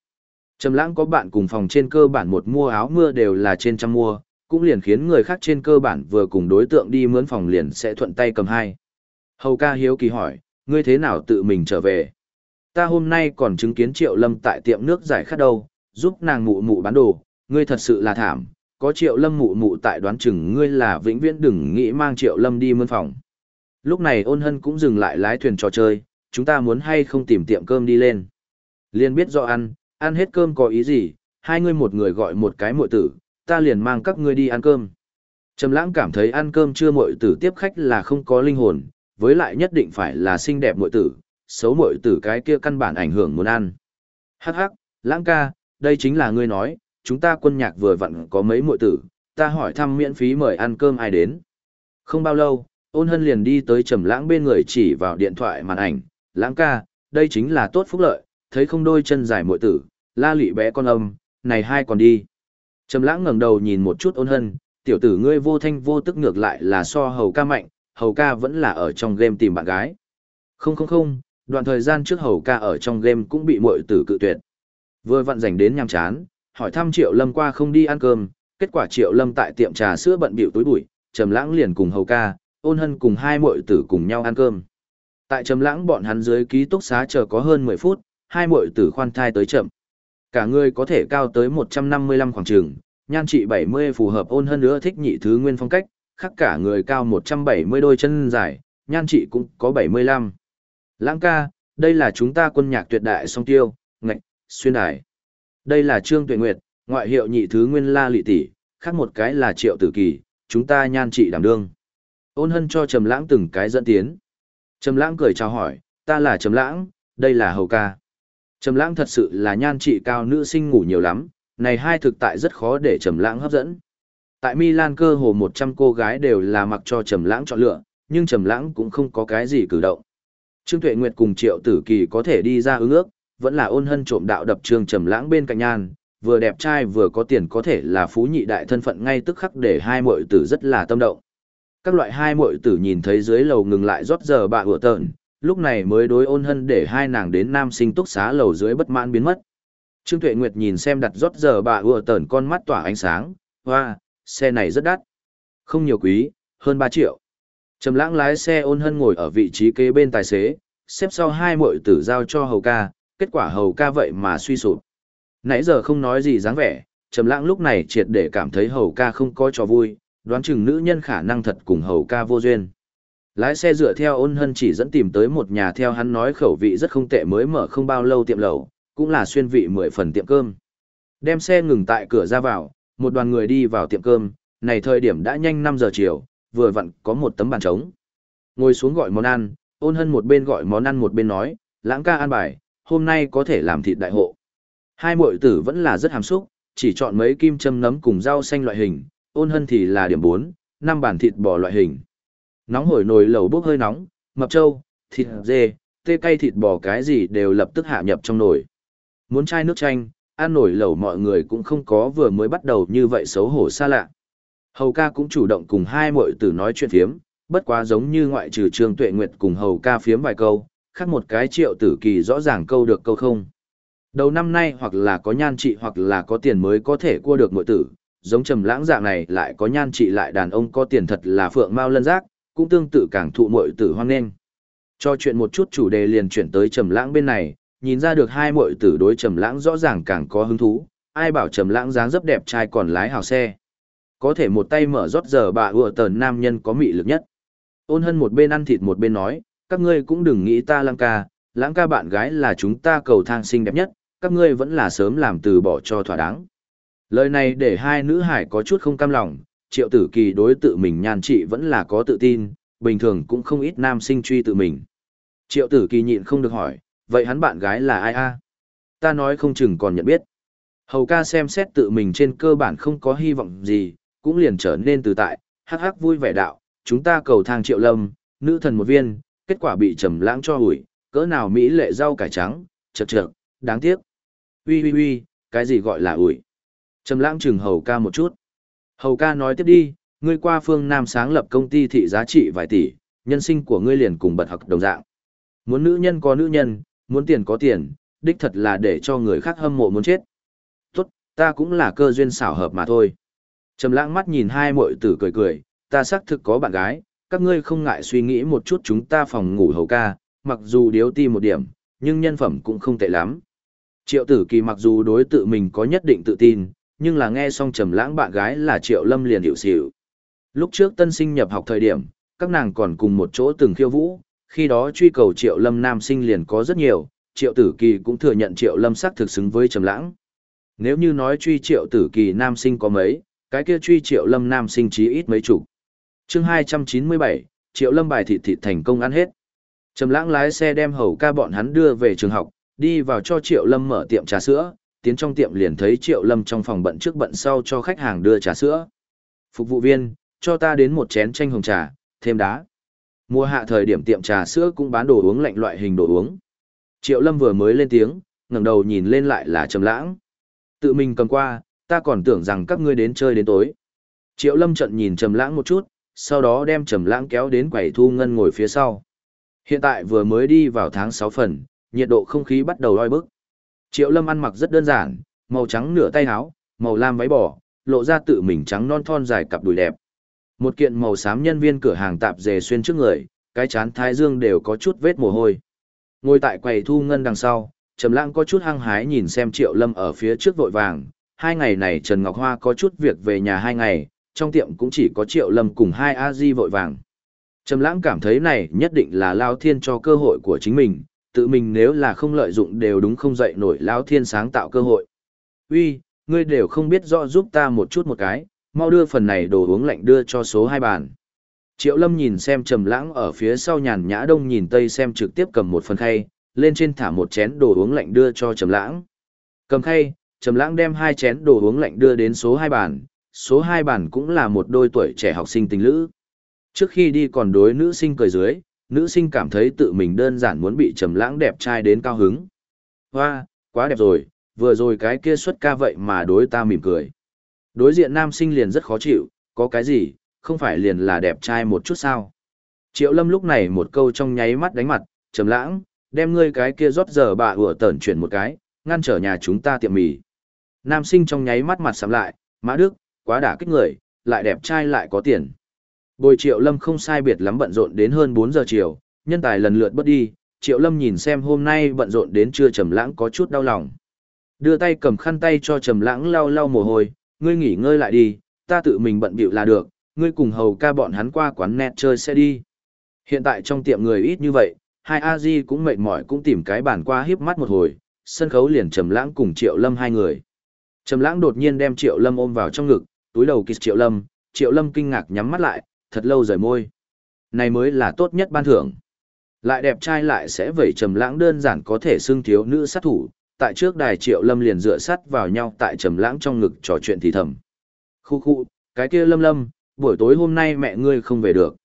Trầm lãng có bạn cùng phòng trên cơ bản một mua áo mưa đều là trên trăm mua, cũng liền khiến người khác trên cơ bản vừa cùng đối tượng đi mướn phòng liền sẽ thuận tay cầm hai. Hầu ca hiếu kỳ hỏi, ngươi thế nào tự mình trở về? Ta hôm nay còn chứng kiến Triệu Lâm tại tiệm nước giải khát đâu, giúp nàng mụ mụ bán đồ, ngươi thật sự là thảm, có Triệu Lâm mụ mụ tại đoán chừng ngươi là vĩnh viễn đừng nghĩ mang Triệu Lâm đi mươn phòng. Lúc này ôn hân cũng dừng lại lái thuyền trò chơi, chúng ta muốn hay không tìm tiệm cơm đi lên. Liên biết do ăn, ăn hết cơm có ý gì, hai ngươi một người gọi một cái muội tử, ta liền mang các ngươi đi ăn cơm. Trầm lãng cảm thấy ăn cơm chưa muội tử tiếp khách là không có linh hồn, với lại nhất định phải là xinh đẹp muội tử, xấu muội tử cái kia căn bản ảnh hưởng muốn ăn. Hắc hắc, lãng ca, đây chính là ngươi nói, chúng ta quân nhạc vừa vặn có mấy muội tử, ta hỏi thăm miễn phí mời ăn cơm ai đến. Không bao lâu, ôn hân liền đi tới trầm lãng bên người chỉ vào điện thoại màn ảnh, lãng ca, đây chính là tốt phúc lợi, thấy không đôi chân dài muội tử, la lị bé con âm, này hai còn đi. Trầm lãng ngẩng đầu nhìn một chút ôn hân, tiểu tử ngươi vô thanh vô tức ngược lại là so hầu ca mạnh, hầu ca vẫn là ở trong game tìm bạn gái. Không không không, đoạn thời gian trước hầu ca ở trong game cũng bị muội tử cự tuyệt. Vừa vặn rảnh đến nhàm chán, hỏi thăm Triệu Lâm qua không đi ăn cơm, kết quả Triệu Lâm tại tiệm trà sữa bận bịu túi bụi, Trầm Lãng liền cùng hầu ca, ôn hân cùng hai muội tử cùng nhau ăn cơm. Tại Trầm Lãng bọn hắn dưới ký túc xá chờ có hơn 10 phút, hai muội tử khoan thai tới chậm. Cả người có thể cao tới 155 khoảng chừng, nhan trị 70 phù hợp ôn hân nữa thích nhị thứ nguyên phong cách, khác cả người cao 170 đôi chân dài, nhan trị cũng có 75. Lãng ca, đây là chúng ta quân nhạc tuyệt đại song tiêu, ngạch, xuyên đài. Đây là Trương Tuệ Nguyệt, ngoại hiệu nhị thứ nguyên la lị tỷ, khác một cái là triệu tử kỳ, chúng ta nhan trị đảm đương. Ôn hân cho Trầm Lãng từng cái dẫn tiến. Trầm Lãng cười chào hỏi, ta là Trầm Lãng, đây là Hầu ca. Trầm lãng thật sự là nhan trị cao nữ sinh ngủ nhiều lắm, này hai thực tại rất khó để trầm lãng hấp dẫn. Tại Milan cơ hồ 100 cô gái đều là mặc cho trầm lãng chọn lựa, nhưng trầm lãng cũng không có cái gì cử động. Trương Tuệ Nguyệt cùng Triệu Tử Kỳ có thể đi ra ứng ước, vẫn là ôn hân trộm đạo đập trương trầm lãng bên cạnh nhan, vừa đẹp trai vừa có tiền có thể là phú nhị đại thân phận ngay tức khắc để hai muội tử rất là tâm động. Các loại hai muội tử nhìn thấy dưới lầu ngừng lại rót giờ bà ủa tợn, lúc này mới đối ôn hân để hai nàng đến nam sinh túc xá lầu dưới bất mãn biến mất. Trương Tuệ Nguyệt nhìn xem đặt rót giờ bà ủa tợn con mắt tỏa ánh sáng, hoa, xe này rất đắt. Không nhiều quý, hơn 3 triệu. Trầm lãng lái xe ôn hân ngồi ở vị trí kế bên tài xế, xếp sau hai muội tử giao cho hầu ca, kết quả hầu ca vậy mà suy sụp. Nãy giờ không nói gì dáng vẻ, Trầm lãng lúc này triệt để cảm thấy hầu ca không có trò vui, đoán chừng nữ nhân khả năng thật cùng hầu ca vô duyên. Lái xe dựa theo ôn hân chỉ dẫn tìm tới một nhà theo hắn nói khẩu vị rất không tệ mới mở không bao lâu tiệm lẩu, cũng là xuyên vị mười phần tiệm cơm. Đem xe ngừng tại cửa ra vào, một đoàn người đi vào tiệm cơm, này thời điểm đã nhanh 5 giờ chiều, vừa vặn có một tấm bàn trống. Ngồi xuống gọi món ăn, ôn hân một bên gọi món ăn một bên nói, lãng ca ăn bài, hôm nay có thể làm thịt đại hộ. Hai muội tử vẫn là rất hàm xúc, chỉ chọn mấy kim châm nấm cùng rau xanh loại hình, ôn hân thì là điểm 4, năm bản thịt bò loại hình. Nóng hổi nồi lẩu bốc hơi nóng, mập trâu, thịt dê, tê cay thịt bò cái gì đều lập tức hạ nhập trong nồi. Muốn chai nước chanh, ăn nổi lẩu mọi người cũng không có vừa mới bắt đầu như vậy xấu hổ xa lạ. Hầu ca cũng chủ động cùng hai muội tử nói chuyện phiếm, bất quá giống như ngoại trừ Trương Tuệ Nguyệt cùng hầu ca phiếm vài câu, khác một cái triệu tử kỳ rõ ràng câu được câu không. Đầu năm nay hoặc là có nhan trị hoặc là có tiền mới có thể cua được muội tử, giống trầm lãng dạng này lại có nhan trị lại đàn ông có tiền thật là phượng mau lân giác, cũng tương tự càng thụ muội tử hoang nên. Cho chuyện một chút chủ đề liền chuyển tới Trầm Lãng bên này, nhìn ra được hai muội tử đối Trầm Lãng rõ ràng càng có hứng thú, ai bảo Trầm Lãng dáng dấp đẹp trai còn lái hào xe. Có thể một tay mở rót giờ bà ùa tờn nam nhân có mị lực nhất. Ôn Hân một bên ăn thịt một bên nói, các ngươi cũng đừng nghĩ ta Lãng ca, Lãng ca bạn gái là chúng ta cầu thang xinh đẹp nhất, các ngươi vẫn là sớm làm từ bỏ cho thỏa đáng. Lời này để hai nữ hải có chút không cam lòng, triệu tử kỳ đối tự mình nhan trị vẫn là có tự tin, bình thường cũng không ít nam sinh truy tự mình. Triệu tử kỳ nhịn không được hỏi, vậy hắn bạn gái là ai a? Ta nói không chừng còn nhận biết. Hầu ca xem xét tự mình trên cơ bản không có hy vọng gì, cũng liền trở nên từ tại, hắc hắc vui vẻ đạo, chúng ta cầu thang triệu lâm, nữ thần một viên, kết quả bị trầm lãng cho hủi, cỡ nào mỹ lệ rau cải trắng, chậc chậc, đáng tiếc. Ui ui ui, cái gì gọi là ủi? Trầm lãng chừng hầu ca một chút. Hầu ca nói tiếp đi, ngươi qua phương Nam sáng lập công ty thị giá trị vài tỷ, nhân sinh của ngươi liền cùng bật học đồng dạng. Muốn nữ nhân có nữ nhân, muốn tiền có tiền, đích thật là để cho người khác hâm mộ muốn chết. Tốt, Ta cũng là cơ duyên xảo hợp mà thôi. Trầm lãng mắt nhìn hai muội tử cười cười, ta xác thực có bạn gái, các ngươi không ngại suy nghĩ một chút chúng ta phòng ngủ hầu ca, mặc dù điếu ti một điểm, nhưng nhân phẩm cũng không tệ lắm. Triệu tử kỳ mặc dù đối tự mình có nhất định tự tin, nhưng là nghe xong trầm lãng bạn gái là triệu lâm liền hiểu xỉu. Lúc trước tân sinh nhập học thời điểm, các nàng còn cùng một chỗ từng khiêu vũ, khi đó truy cầu triệu lâm nam sinh liền có rất nhiều, triệu tử kỳ cũng thừa nhận triệu lâm sắc thực xứng với trầm lãng. Nếu như nói truy triệu tử kỳ nam sinh có mấy, cái kia truy triệu lâm nam sinh chí ít mấy chục. Chương 297, triệu lâm bài thịt thịt thành công ăn hết. Trầm lãng lái xe đem hầu ca bọn hắn đưa về trường học, đi vào cho triệu lâm mở tiệm trà sữa, tiến trong tiệm liền thấy triệu lâm trong phòng bận trước bận sau cho khách hàng đưa trà sữa. Phục vụ viên, cho ta đến một chén chanh hồng trà, thêm đá. Mùa hạ thời điểm tiệm trà sữa cũng bán đồ uống lạnh loại hình đồ uống. Triệu lâm vừa mới lên tiếng, ngẩng đầu nhìn lên lại là trầm lãng. Tự mình cầm qua, ta còn tưởng rằng các ngươi đến chơi đến tối. Triệu lâm trận nhìn trầm lãng một chút, sau đó đem trầm lãng kéo đến quầy thu ngân ngồi phía sau. Hiện tại vừa mới đi vào tháng 6 phần, nhiệt độ không khí bắt đầu oi bức. Triệu lâm ăn mặc rất đơn giản, màu trắng nửa tay áo, màu lam váy bò, lộ ra tự mình trắng non thon dài cặp đùi đẹp. Một kiện màu xám nhân viên cửa hàng tạp dề xuyên trước người, cái chán thái dương đều có chút vết mồ hôi. Ngồi tại quầy thu ngân đằng sau, Trầm Lãng có chút hăng hái nhìn xem Triệu Lâm ở phía trước vội vàng, hai ngày này Trần Ngọc Hoa có chút việc về nhà hai ngày, trong tiệm cũng chỉ có Triệu Lâm cùng hai a di vội vàng. Trầm Lãng cảm thấy này nhất định là Lão Thiên cho cơ hội của chính mình, tự mình nếu là không lợi dụng đều đúng không dậy nổi Lão Thiên sáng tạo cơ hội. "Uy, ngươi đều không biết rõ giúp ta một chút một cái, mau đưa phần này đồ uống lạnh đưa cho số hai bàn." Triệu Lâm nhìn xem Trầm Lãng ở phía sau nhàn nhã đông nhìn tây xem trực tiếp cầm một phần khay, lên trên thả một chén đồ uống lạnh đưa cho Trầm Lãng. Cầm khay, Trầm Lãng đem hai chén đồ uống lạnh đưa đến số hai bàn, số hai bản cũng là một đôi tuổi trẻ học sinh tình lữ. Trước khi đi còn đối nữ sinh cười dưới, nữ sinh cảm thấy tự mình đơn giản muốn bị Trầm Lãng đẹp trai đến cao hứng. Hoa, quá đẹp rồi, vừa rồi cái kia xuất ca vậy mà đối ta mỉm cười. Đối diện nam sinh liền rất khó chịu, có cái gì, không phải liền là đẹp trai một chút sao. Triệu Lâm lúc này một câu trong nháy mắt đánh mặt, Trầm Lãng, đem ngươi cái kia rót giờ bà ủa tẩn chuyển một cái, ngăn trở nhà chúng ta tiệm mì. Nam sinh trong nháy mắt mặt sầm lại, Mã Đức, quá đả kích người, lại đẹp trai lại có tiền. Bồi Triệu Lâm không sai biệt lắm bận rộn đến hơn 4 giờ chiều, nhân tài lần lượt bất đi, Triệu Lâm nhìn xem hôm nay bận rộn đến chưa Trầm Lãng có chút đau lòng. Đưa tay cầm khăn tay cho Trầm Lãng lau lau mồ hôi, ngươi nghỉ ngơi lại đi, ta tự mình bận bịu là được, ngươi cùng hầu ca bọn hắn qua quán net chơi sẽ đi. Hiện tại trong tiệm người ít như vậy, hai a di cũng mệt mỏi cũng tìm cái bàn qua hiếp mắt một hồi sân khấu liền trầm lãng cùng triệu lâm hai người trầm lãng đột nhiên đem triệu lâm ôm vào trong ngực túi đầu kịch triệu lâm triệu lâm kinh ngạc nhắm mắt lại thật lâu rời môi này mới là tốt nhất ban thưởng lại đẹp trai lại sẽ vẩy trầm lãng đơn giản có thể xưng thiếu nữ sát thủ tại trước đài triệu lâm liền dựa sát vào nhau tại trầm lãng trong ngực trò chuyện thì thầm khu khu cái kia lâm lâm buổi tối hôm nay mẹ ngươi không về được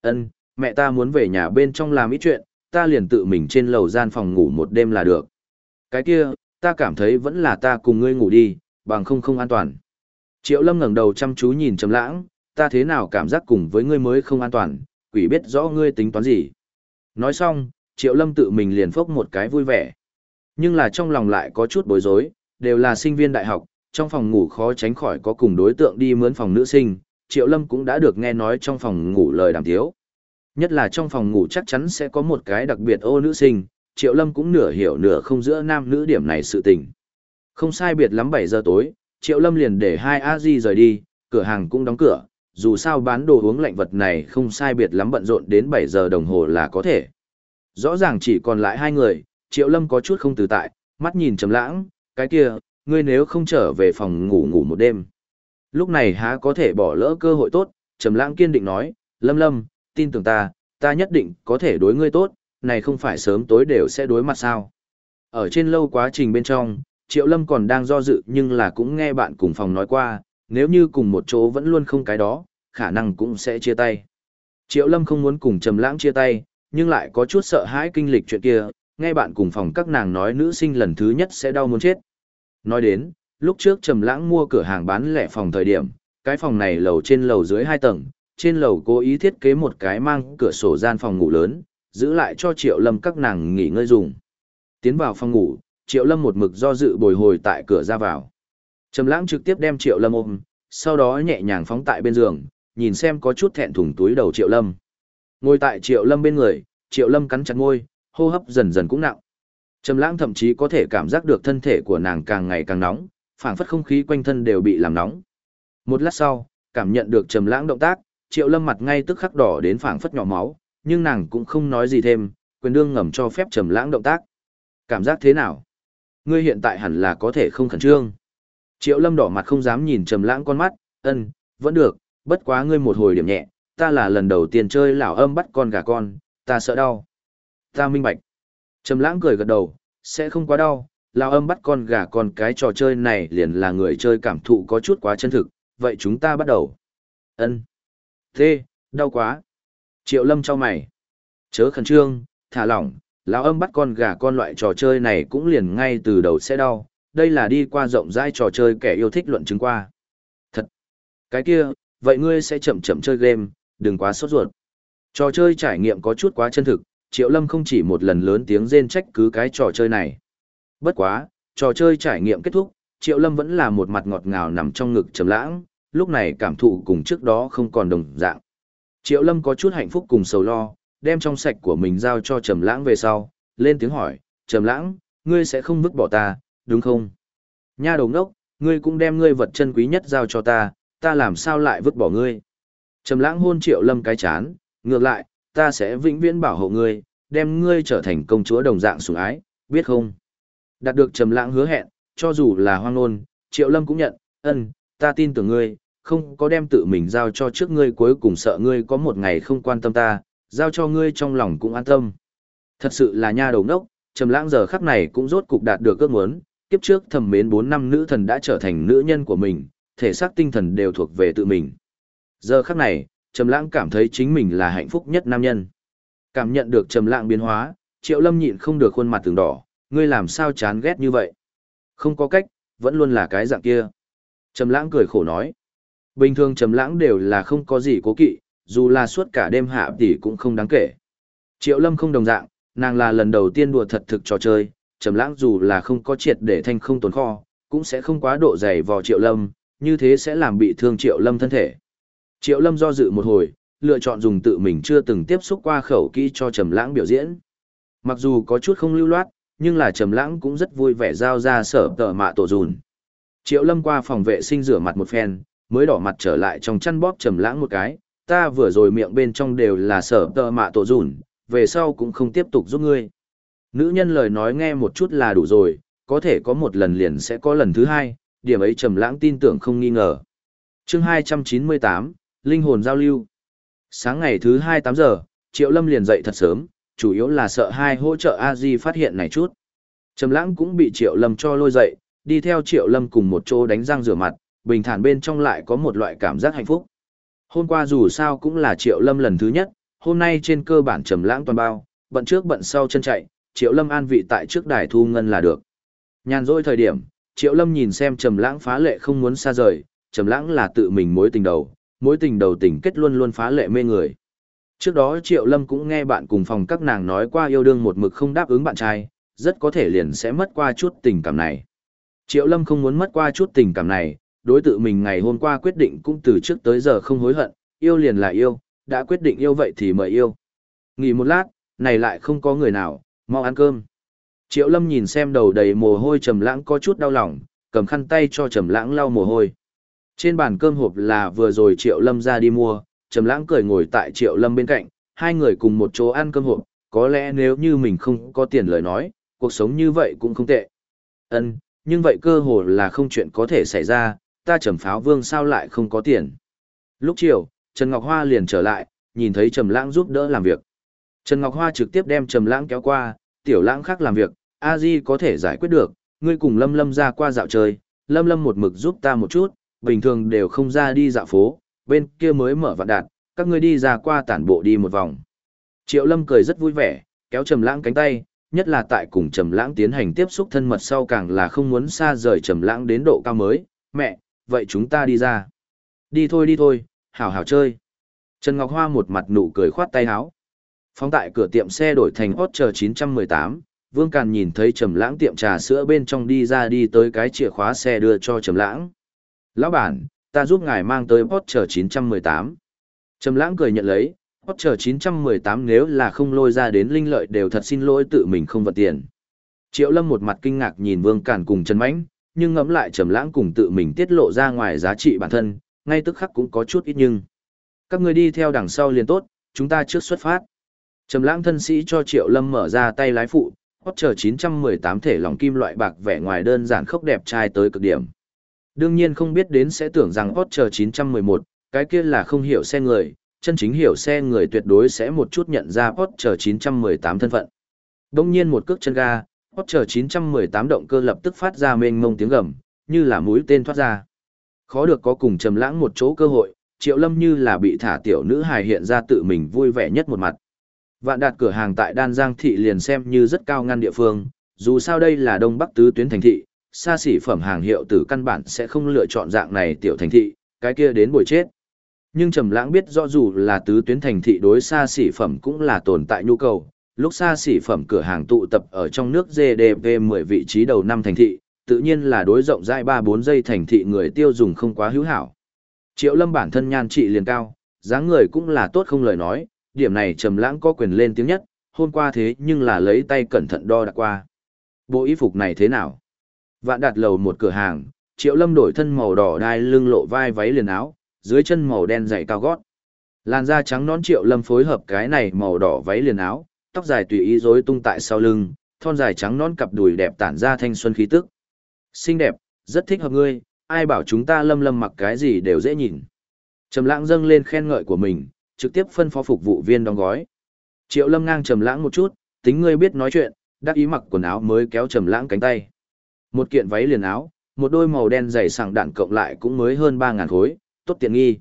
ân mẹ ta muốn về nhà bên trong làm ít chuyện ta liền tự mình trên lầu gian phòng ngủ một đêm là được. Cái kia, ta cảm thấy vẫn là ta cùng ngươi ngủ đi, bằng không không an toàn. Triệu Lâm ngẩng đầu chăm chú nhìn Trầm Lãng, ta thế nào cảm giác cùng với ngươi mới không an toàn, quỷ biết rõ ngươi tính toán gì. Nói xong, Triệu Lâm tự mình liền phốc một cái vui vẻ. Nhưng là trong lòng lại có chút bối rối, đều là sinh viên đại học, trong phòng ngủ khó tránh khỏi có cùng đối tượng đi mướn phòng nữ sinh, Triệu Lâm cũng đã được nghe nói trong phòng ngủ lời đàm thiếu. Nhất là trong phòng ngủ chắc chắn sẽ có một cái đặc biệt ô nữ sinh, Triệu Lâm cũng nửa hiểu nửa không giữa nam nữ điểm này sự tình. Không sai biệt lắm 7 giờ tối, Triệu Lâm liền để hai a di rời đi, cửa hàng cũng đóng cửa, dù sao bán đồ uống lạnh vật này không sai biệt lắm bận rộn đến 7 giờ đồng hồ là có thể. Rõ ràng chỉ còn lại hai người, Triệu Lâm có chút không từ tại, mắt nhìn trầm lãng, cái kia, ngươi nếu không trở về phòng ngủ ngủ một đêm. Lúc này há có thể bỏ lỡ cơ hội tốt, trầm lãng kiên định nói, Lâm Lâm, tin tưởng ta, ta nhất định có thể đối ngươi tốt, này không phải sớm tối đều sẽ đối mặt sao. Ở trên lâu quá trình bên trong, Triệu Lâm còn đang do dự nhưng là cũng nghe bạn cùng phòng nói qua, nếu như cùng một chỗ vẫn luôn không cái đó, khả năng cũng sẽ chia tay. Triệu Lâm không muốn cùng Trầm Lãng chia tay, nhưng lại có chút sợ hãi kinh lịch chuyện kia, nghe bạn cùng phòng các nàng nói nữ sinh lần thứ nhất sẽ đau muốn chết. Nói đến, lúc trước Trầm Lãng mua cửa hàng bán lẻ phòng thời điểm, cái phòng này lầu trên lầu dưới hai tầng, trên lầu cố ý thiết kế một cái mang cửa sổ gian phòng ngủ lớn, giữ lại cho Triệu Lâm các nàng nghỉ ngơi dùng. Tiến vào phòng ngủ, Triệu Lâm một mực do dự bồi hồi tại cửa ra vào. Trầm lãng trực tiếp đem Triệu Lâm ôm, sau đó nhẹ nhàng phóng tại bên giường, nhìn xem có chút thẹn thùng túi đầu Triệu Lâm. Ngồi tại Triệu Lâm bên người, Triệu Lâm cắn chặt môi, hô hấp dần dần cũng nặng. Trầm lãng thậm chí có thể cảm giác được thân thể của nàng càng ngày càng nóng, phảng phất không khí quanh thân đều bị làm nóng. Một lát sau, cảm nhận được Trầm lãng động tác, Triệu Lâm mặt ngay tức khắc đỏ đến phảng phất nhỏ máu, nhưng nàng cũng không nói gì thêm, quyền đương ngầm cho phép Trầm lãng động tác. Cảm giác thế nào? Ngươi hiện tại hẳn là có thể không khẩn trương. Triệu Lâm đỏ mặt không dám nhìn Trầm lãng con mắt, "Ân, vẫn được, bất quá ngươi một hồi điểm nhẹ, ta là lần đầu tiên chơi lão âm bắt con gà con, ta sợ đau." Ta minh bạch. Trầm lãng cười gật đầu, sẽ không quá đau, Lão âm bắt con gà con cái trò chơi này liền là người chơi cảm thụ có chút quá chân thực, vậy chúng ta bắt đầu. Ân. Thế, đau quá. Triệu lâm cho mày. Chớ khẩn trương, thả lỏng, lão âm bắt con gà con loại trò chơi này cũng liền ngay từ đầu sẽ đau, đây là đi qua rộng rãi trò chơi kẻ yêu thích luận chứng qua. Thật. Cái kia, vậy ngươi sẽ chậm chậm chơi game, đừng quá sốt ruột. Trò chơi trải nghiệm có chút quá chân thực, Triệu Lâm không chỉ một lần lớn tiếng rên trách cứ cái trò chơi này. Bất quá, trò chơi trải nghiệm kết thúc, Triệu Lâm vẫn là một mặt ngọt ngào nằm trong ngực trầm lãng, lúc này cảm thụ cùng trước đó không còn đồng dạng. Triệu Lâm có chút hạnh phúc cùng sầu lo, đem trong sạch của mình giao cho Trầm Lãng về sau, lên tiếng hỏi, "Trầm Lãng, ngươi sẽ không vứt bỏ ta, đúng không?" "Nha đầu ngốc, ngươi cũng đem ngươi vật chân quý nhất giao cho ta, ta làm sao lại vứt bỏ ngươi?" Trầm Lãng hôn Triệu Lâm cái chán, ngược lại, ta sẽ vĩnh viễn bảo hộ ngươi, đem ngươi trở thành công chúa đồng dạng sủng ái, biết không? Đạt được trầm lãng hứa hẹn, cho dù là hoang nôn, Triệu Lâm cũng nhận, "Ừm, ta tin tưởng ngươi, không có đem tự mình giao cho trước ngươi cuối cùng sợ ngươi có một ngày không quan tâm ta, giao cho ngươi trong lòng cũng an tâm. Thật sự là nha đầu nốc, trầm lãng giờ khắc này cũng rốt cục đạt được ước muốn, kiếp trước thầm mến 4 năm nữ thần đã trở thành nữ nhân của mình, thể xác tinh thần đều thuộc về tự mình. Giờ khắc này, Trầm Lãng cảm thấy chính mình là hạnh phúc nhất nam nhân. Cảm nhận được Trầm Lãng biến hóa, Triệu Lâm nhịn không được khuôn mặt từng đỏ, ngươi làm sao chán ghét như vậy? Không có cách, vẫn luôn là cái dạng kia. Trầm Lãng cười khổ nói. Bình thường Trầm Lãng đều là không có gì cố kỵ, dù là suốt cả đêm hạ tỷ cũng không đáng kể. Triệu Lâm không đồng dạng, nàng là lần đầu tiên đùa thật thực trò chơi, Trầm Lãng dù là không có triệt để thanh không tồn kho, cũng sẽ không quá độ dày vò Triệu Lâm, như thế sẽ làm bị thương Triệu Lâm thân thể. Triệu Lâm do dự một hồi, lựa chọn dùng tự mình chưa từng tiếp xúc qua khẩu kỹ cho Trầm Lãng biểu diễn. Mặc dù có chút không lưu loát, nhưng là Trầm Lãng cũng rất vui vẻ giao ra sở tợ mạ tổ dùn. Triệu Lâm qua phòng vệ sinh rửa mặt một phen, mới đỏ mặt trở lại trong chăn bóp Trầm Lãng một cái, ta vừa rồi miệng bên trong đều là sở tợ mạ tổ dùn, về sau cũng không tiếp tục giúp ngươi. Nữ nhân lời nói nghe một chút là đủ rồi, có thể có một lần liền sẽ có lần thứ hai, điểm ấy Trầm Lãng tin tưởng không nghi ngờ. Chương 298, linh hồn giao lưu. Sáng ngày thứ hai tám giờ, Triệu Lâm liền dậy thật sớm, chủ yếu là sợ hai hỗ trợ a di phát hiện này chút. Trầm lãng cũng bị Triệu Lâm cho lôi dậy, đi theo Triệu Lâm cùng một chỗ đánh răng rửa mặt, bình thản bên trong lại có một loại cảm giác hạnh phúc. Hôm qua dù sao cũng là Triệu Lâm lần thứ nhất, hôm nay trên cơ bản trầm lãng toàn bao, bận trước bận sau chân chạy, Triệu Lâm an vị tại trước đài thu ngân là được. Nhàn rỗi thời điểm, Triệu Lâm nhìn xem Trầm Lãng phá lệ không muốn xa rời, Trầm Lãng là tự mình mối tình đầu, mối tình đầu tình kết luôn luôn phá lệ mê người. Trước đó Triệu Lâm cũng nghe bạn cùng phòng các nàng nói qua yêu đương một mực không đáp ứng bạn trai, rất có thể liền sẽ mất qua chút tình cảm này. Triệu Lâm không muốn mất qua chút tình cảm này, đối tự mình ngày hôm qua quyết định cũng từ trước tới giờ không hối hận, yêu liền là yêu, đã quyết định yêu vậy thì mời yêu. Nghỉ một lát, này lại không có người nào, mau ăn cơm. Triệu Lâm nhìn xem đầu đầy mồ hôi trầm lãng có chút đau lòng, cầm khăn tay cho trầm lãng lau mồ hôi. Trên bàn cơm hộp là vừa rồi Triệu Lâm ra đi mua, Trầm Lãng cười ngồi tại Triệu Lâm bên cạnh, hai người cùng một chỗ ăn cơm hộp, có lẽ nếu như mình không có tiền lời nói, cuộc sống như vậy cũng không tệ. Ân, nhưng vậy cơ hồ là không chuyện có thể xảy ra, ta Trầm Pháo Vương sao lại không có tiền. Lúc chiều, Trần Ngọc Hoa liền trở lại, nhìn thấy Trầm Lãng giúp đỡ làm việc. Trần Ngọc Hoa trực tiếp đem Trầm Lãng kéo qua, "Tiểu Lãng khác làm việc, A Di có thể giải quyết được, ngươi cùng Lâm Lâm ra qua dạo chơi, Lâm Lâm một mực giúp ta một chút, bình thường đều không ra đi dạo phố, bên kia mới mở vạn đạt, các ngươi đi ra qua tản bộ đi một vòng. Triệu Lâm cười rất vui vẻ, kéo Trầm Lãng cánh tay, nhất là tại cùng Trầm Lãng tiến hành tiếp xúc thân mật sau càng là không muốn xa rời Trầm Lãng đến độ cao mới, "Mẹ, vậy chúng ta đi ra." "Đi thôi đi thôi, hảo hảo chơi." Trần Ngọc Hoa một mặt nụ cười khoát tay áo. Phóng tại cửa tiệm xe đổi thành Hot chờ 918, Vương Càn nhìn thấy Trầm Lãng tiệm trà sữa bên trong đi ra đi tới cái chìa khóa xe đưa cho Trầm Lãng. "Lão bản, ta giúp ngài mang tới hot chờ 918." Trầm Lãng cười nhận lấy, Porsche 918 nếu là không lôi ra đến linh lợi đều thật xin lỗi tự mình không vật tiền. Triệu Lâm một mặt kinh ngạc nhìn Vương Càn cùng Trần Mãnh, nhưng ngẫm lại Trầm Lãng cùng tự mình tiết lộ ra ngoài giá trị bản thân, ngay tức khắc cũng có chút ít nhưng. Các ngươi đi theo đằng sau liền tốt, chúng ta trước xuất phát. Trầm Lãng thân sĩ cho Triệu Lâm mở ra tay lái phụ, Porsche 918 thể lỏng kim loại bạc vẻ ngoài đơn giản khốc đẹp trai tới cực điểm. Đương nhiên không biết đến sẽ tưởng rằng Porsche 911, cái kia là không hiểu xe người, chân chính hiểu xe người tuyệt đối sẽ một chút nhận ra Porsche 918 thân phận. Đông nhiên một cước chân ga, Porsche 918 động cơ lập tức phát ra mênh mông tiếng gầm, như là mũi tên thoát ra. Khó được có cùng trầm lãng một chỗ cơ hội, Triệu Lâm như là bị thả tiểu nữ hài hiện ra tự mình vui vẻ nhất một mặt. Vạn đạt cửa hàng tại Đan Giang thị liền xem như rất cao ngăn địa phương, dù sao đây là đông bắc tứ tuyến thành thị, xa xỉ phẩm hàng hiệu từ căn bản sẽ không lựa chọn dạng này tiểu thành thị, cái kia đến buổi chết. Nhưng Trầm Lãng biết rõ dù là tứ tuyến thành thị đối xa xỉ phẩm cũng là tồn tại nhu cầu, lúc xa xỉ phẩm cửa hàng tụ tập ở trong nước GDP 10 vị trí đầu năm thành thị, tự nhiên là đối rộng rãi 3-4 giây thành thị người tiêu dùng không quá hữu hảo. Triệu Lâm bản thân nhan trị liền cao, dáng người cũng là tốt không lời nói, điểm này Trầm Lãng có quyền lên tiếng nhất, hôm qua thế nhưng là lấy tay cẩn thận đo đạc qua. Bộ y phục này thế nào? Vạn đạt lầu một cửa hàng, Triệu Lâm đổi thân màu đỏ đai lưng lộ vai váy liền áo, dưới chân màu đen dày cao gót. Làn da trắng nón Triệu Lâm phối hợp cái này màu đỏ váy liền áo, tóc dài tùy ý rối tung tại sau lưng, thon dài trắng nón cặp đùi đẹp tản ra thanh xuân khí tức. Xinh đẹp, rất thích hợp ngươi, ai bảo chúng ta Lâm Lâm mặc cái gì đều dễ nhìn. Trầm Lãng dâng lên khen ngợi của mình, trực tiếp phân phó phục vụ viên đóng gói. Triệu Lâm ngang Trầm Lãng một chút, tính ngươi biết nói chuyện, đắc ý mặc quần áo mới kéo Trầm Lãng cánh tay. Một kiện váy liền áo, một đôi màu đen dày sảng đạn cộng lại cũng mới hơn 3000 khối, tốt tiện nghi.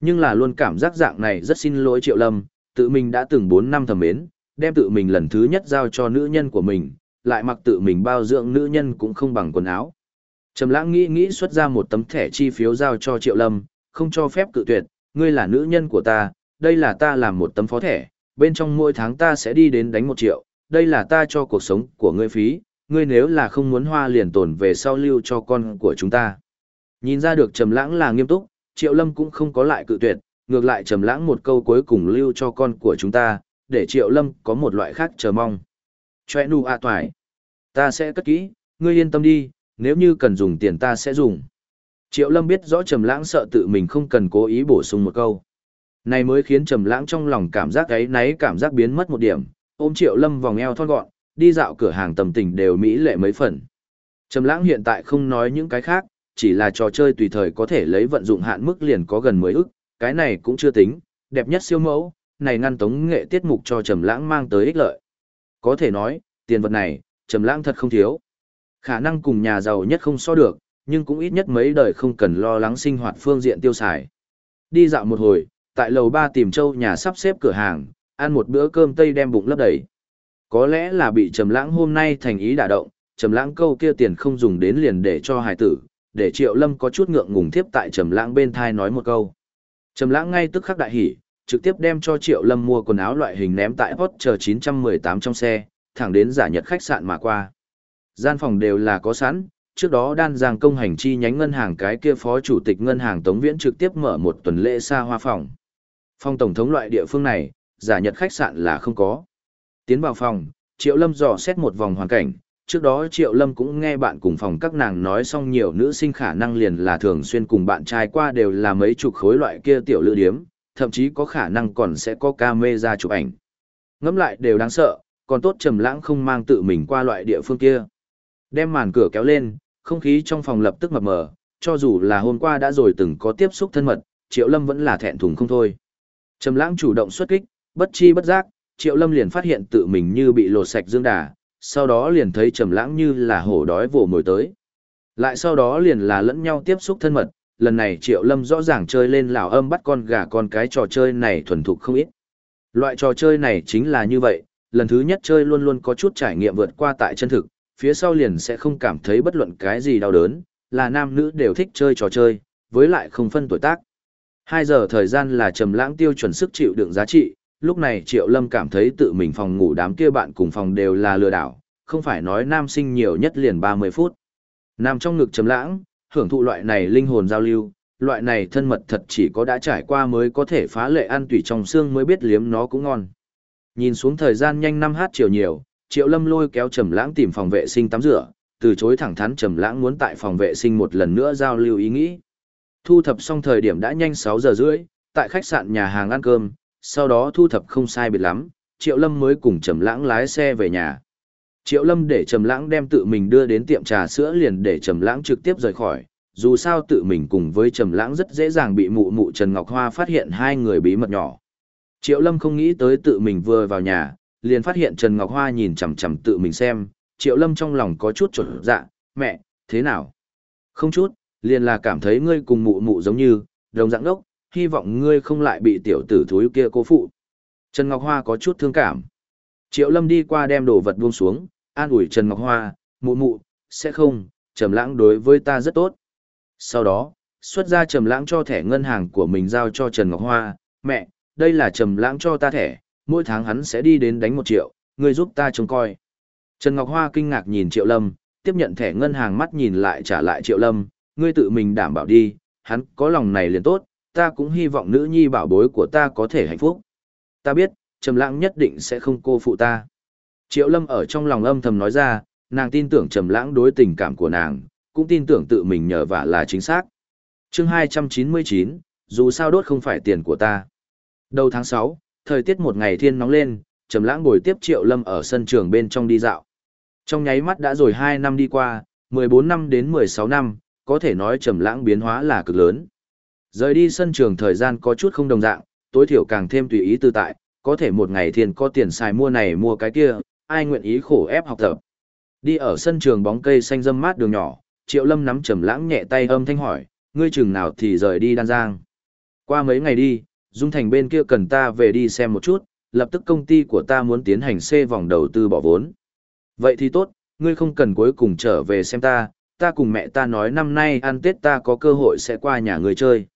Nhưng là luôn cảm giác dạng này rất xin lỗi Triệu Lâm, tự mình đã từng 4 năm thầm mến, đem tự mình lần thứ nhất giao cho nữ nhân của mình, lại mặc tự mình bao dưỡng nữ nhân cũng không bằng quần áo. Trầm lãng nghĩ nghĩ xuất ra một tấm thẻ chi phiếu giao cho Triệu Lâm, không cho phép cự tuyệt, ngươi là nữ nhân của ta, đây là ta làm một tấm phó thẻ, bên trong mỗi tháng ta sẽ đi đến đánh một triệu, đây là ta cho cuộc sống của ngươi phí, ngươi nếu là không muốn hoa liền tổn về sau lưu cho con của chúng ta. Nhìn ra được Trầm lãng là nghiêm túc, Triệu Lâm cũng không có lại cự tuyệt, ngược lại Trầm lãng một câu cuối cùng lưu cho con của chúng ta, để Triệu Lâm có một loại khác chờ mong. Chòe nụ à toài. Ta sẽ cất kỹ, ngươi yên tâm đi, nếu như cần dùng tiền ta sẽ dùng. Triệu Lâm biết rõ Trầm Lãng sợ tự mình không cần cố ý bổ sung một câu. Này mới khiến Trầm Lãng trong lòng cảm giác ấy náy cảm giác biến mất một điểm, ôm Triệu Lâm vòng eo thon gọn, đi dạo cửa hàng tầm tình đều mỹ lệ mấy phần. Trầm Lãng hiện tại không nói những cái khác, chỉ là trò chơi tùy thời có thể lấy vận dụng hạn mức liền có gần 10 ức, cái này cũng chưa tính, đẹp nhất siêu mẫu, này ngăn tống nghệ tiết mục cho Trầm Lãng mang tới ích lợi. Có thể nói, tiền vật này, Trầm Lãng thật không thiếu. Khả năng cùng nhà giàu nhất không so được, nhưng cũng ít nhất mấy đời không cần lo lắng sinh hoạt phương diện tiêu xài. Đi dạo một hồi, tại lầu 3 tìm châu nhà sắp xếp cửa hàng, ăn một bữa cơm tây đem bụng lấp đầy. Có lẽ là bị Trầm Lãng hôm nay thành ý đả động, Trầm Lãng câu kia tiền không dùng đến liền để cho hải tử, để Triệu Lâm có chút ngượng ngùng tiếp tại Trầm Lãng bên thai nói một câu. Trầm Lãng ngay tức khắc đại hỉ, trực tiếp đem cho Triệu Lâm mua quần áo loại hình ném tại Porsche 918 trong xe, thẳng đến giả nhật khách sạn mà qua. Gian phòng đều là có sẵn, trước đó đan giang công hành chi nhánh ngân hàng cái kia phó chủ tịch ngân hàng Tống Viễn trực tiếp mở một tuần lễ xa hoa phòng. Phòng tổng thống loại địa phương này, giả nhật khách sạn là không có. Tiến vào phòng, Triệu Lâm dò xét một vòng hoàn cảnh, trước đó Triệu Lâm cũng nghe bạn cùng phòng các nàng nói xong nhiều nữ sinh khả năng liền là thường xuyên cùng bạn trai qua đều là mấy chục khối loại kia tiểu lữ điếm, thậm chí có khả năng còn sẽ có camera chụp ảnh. Ngẫm lại đều đáng sợ, còn tốt Trầm Lãng không mang tự mình qua loại địa phương kia. Đem màn cửa kéo lên, không khí trong phòng lập tức mập mờ, cho dù là hôm qua đã rồi từng có tiếp xúc thân mật, Triệu Lâm vẫn là thẹn thùng không thôi. Trầm Lãng chủ động xuất kích, bất chi bất giác, Triệu Lâm liền phát hiện tự mình như bị lột sạch dương đà, sau đó liền thấy Trầm Lãng như là hổ đói vồ mồi tới. Lại sau đó liền là lẫn nhau tiếp xúc thân mật, lần này Triệu Lâm rõ ràng chơi lên lào âm bắt con gà con cái trò chơi này thuần thục không ít. Loại trò chơi này chính là như vậy, lần thứ nhất chơi luôn luôn có chút trải nghiệm vượt qua tại chân thực, phía sau liền sẽ không cảm thấy bất luận cái gì đau đớn, là nam nữ đều thích chơi trò chơi, với lại không phân tuổi tác. 2 giờ thời gian là trầm lãng tiêu chuẩn sức chịu đựng giá trị, lúc này Triệu Lâm cảm thấy tự mình phòng ngủ đám kia bạn cùng phòng đều là lừa đảo, không phải nói nam sinh nhiều nhất liền 30 phút. Nằm trong ngực trầm lãng, hưởng thụ loại này linh hồn giao lưu, loại này thân mật thật chỉ có đã trải qua mới có thể phá lệ ăn tủy trong xương mới biết liếm nó cũng ngon. Nhìn xuống thời gian nhanh năm h chiều nhiều, Triệu Lâm lôi kéo Trầm Lãng tìm phòng vệ sinh tắm rửa, từ chối thẳng thắn Trầm Lãng muốn tại phòng vệ sinh một lần nữa giao lưu ý nghĩ. Thu thập xong thời điểm đã nhanh 6 giờ rưỡi, tại khách sạn nhà hàng ăn cơm, sau đó thu thập không sai biệt lắm, Triệu Lâm mới cùng Trầm Lãng lái xe về nhà. Triệu Lâm để Trầm Lãng đem tự mình đưa đến tiệm trà sữa liền để Trầm Lãng trực tiếp rời khỏi, dù sao tự mình cùng với Trầm Lãng rất dễ dàng bị mụ mụ Trần Ngọc Hoa phát hiện hai người bí mật nhỏ. Triệu Lâm không nghĩ tới tự mình vừa vào nhà, liền phát hiện Trần Ngọc Hoa nhìn chằm chằm tự mình xem, Triệu Lâm trong lòng có chút chột dạ, mẹ, thế nào? Không chút, liền là cảm thấy ngươi cùng mụ mụ giống như, đồng dạng đốc, hy vọng ngươi không lại bị tiểu tử thối kia cố phụ. Trần Ngọc Hoa có chút thương cảm. Triệu Lâm đi qua đem đồ vật buông xuống, an ủi Trần Ngọc Hoa, mụ mụ, sẽ không, trầm lãng đối với ta rất tốt. Sau đó, xuất ra trầm lãng cho thẻ ngân hàng của mình giao cho Trần Ngọc Hoa, mẹ, đây là trầm lãng cho ta thẻ, mỗi tháng hắn sẽ đi đến đánh một triệu, ngươi giúp ta trông coi. Trần Ngọc Hoa kinh ngạc nhìn Triệu Lâm, tiếp nhận thẻ ngân hàng mắt nhìn lại trả lại Triệu Lâm, ngươi tự mình đảm bảo đi, hắn có lòng này liền tốt, ta cũng hy vọng nữ nhi bảo bối của ta có thể hạnh phúc. Ta biết, Trầm Lãng nhất định sẽ không cô phụ ta. Triệu Lâm ở trong lòng âm thầm nói ra, nàng tin tưởng Trầm Lãng đối tình cảm của nàng, cũng tin tưởng tự mình nhờ vả là chính xác. Chương 299, dù sao đốt không phải tiền của ta. Đầu tháng 6, thời tiết một ngày thiên nóng lên, Trầm Lãng ngồi tiếp Triệu Lâm ở sân trường bên trong đi dạo. Trong nháy mắt đã rồi 2 năm đi qua, 14 năm đến 16 năm, có thể nói Trầm Lãng biến hóa là cực lớn. Rời đi sân trường thời gian có chút không đồng dạng, tối thiểu càng thêm tùy ý tự tại, có thể một ngày thiên có tiền xài mua này mua cái kia, ai nguyện ý khổ ép học tập. Đi ở sân trường bóng cây xanh râm mát đường nhỏ, Triệu Lâm nắm Trầm Lãng nhẹ tay âm thanh hỏi, ngươi chừng nào thì rời đi Đan Giang? Qua mấy ngày đi, Dung Thành bên kia cần ta về đi xem một chút, lập tức công ty của ta muốn tiến hành C vòng đầu tư bỏ vốn. Vậy thì tốt, ngươi không cần cuối cùng trở về xem ta, ta cùng mẹ ta nói năm nay ăn Tết ta có cơ hội sẽ qua nhà ngươi chơi.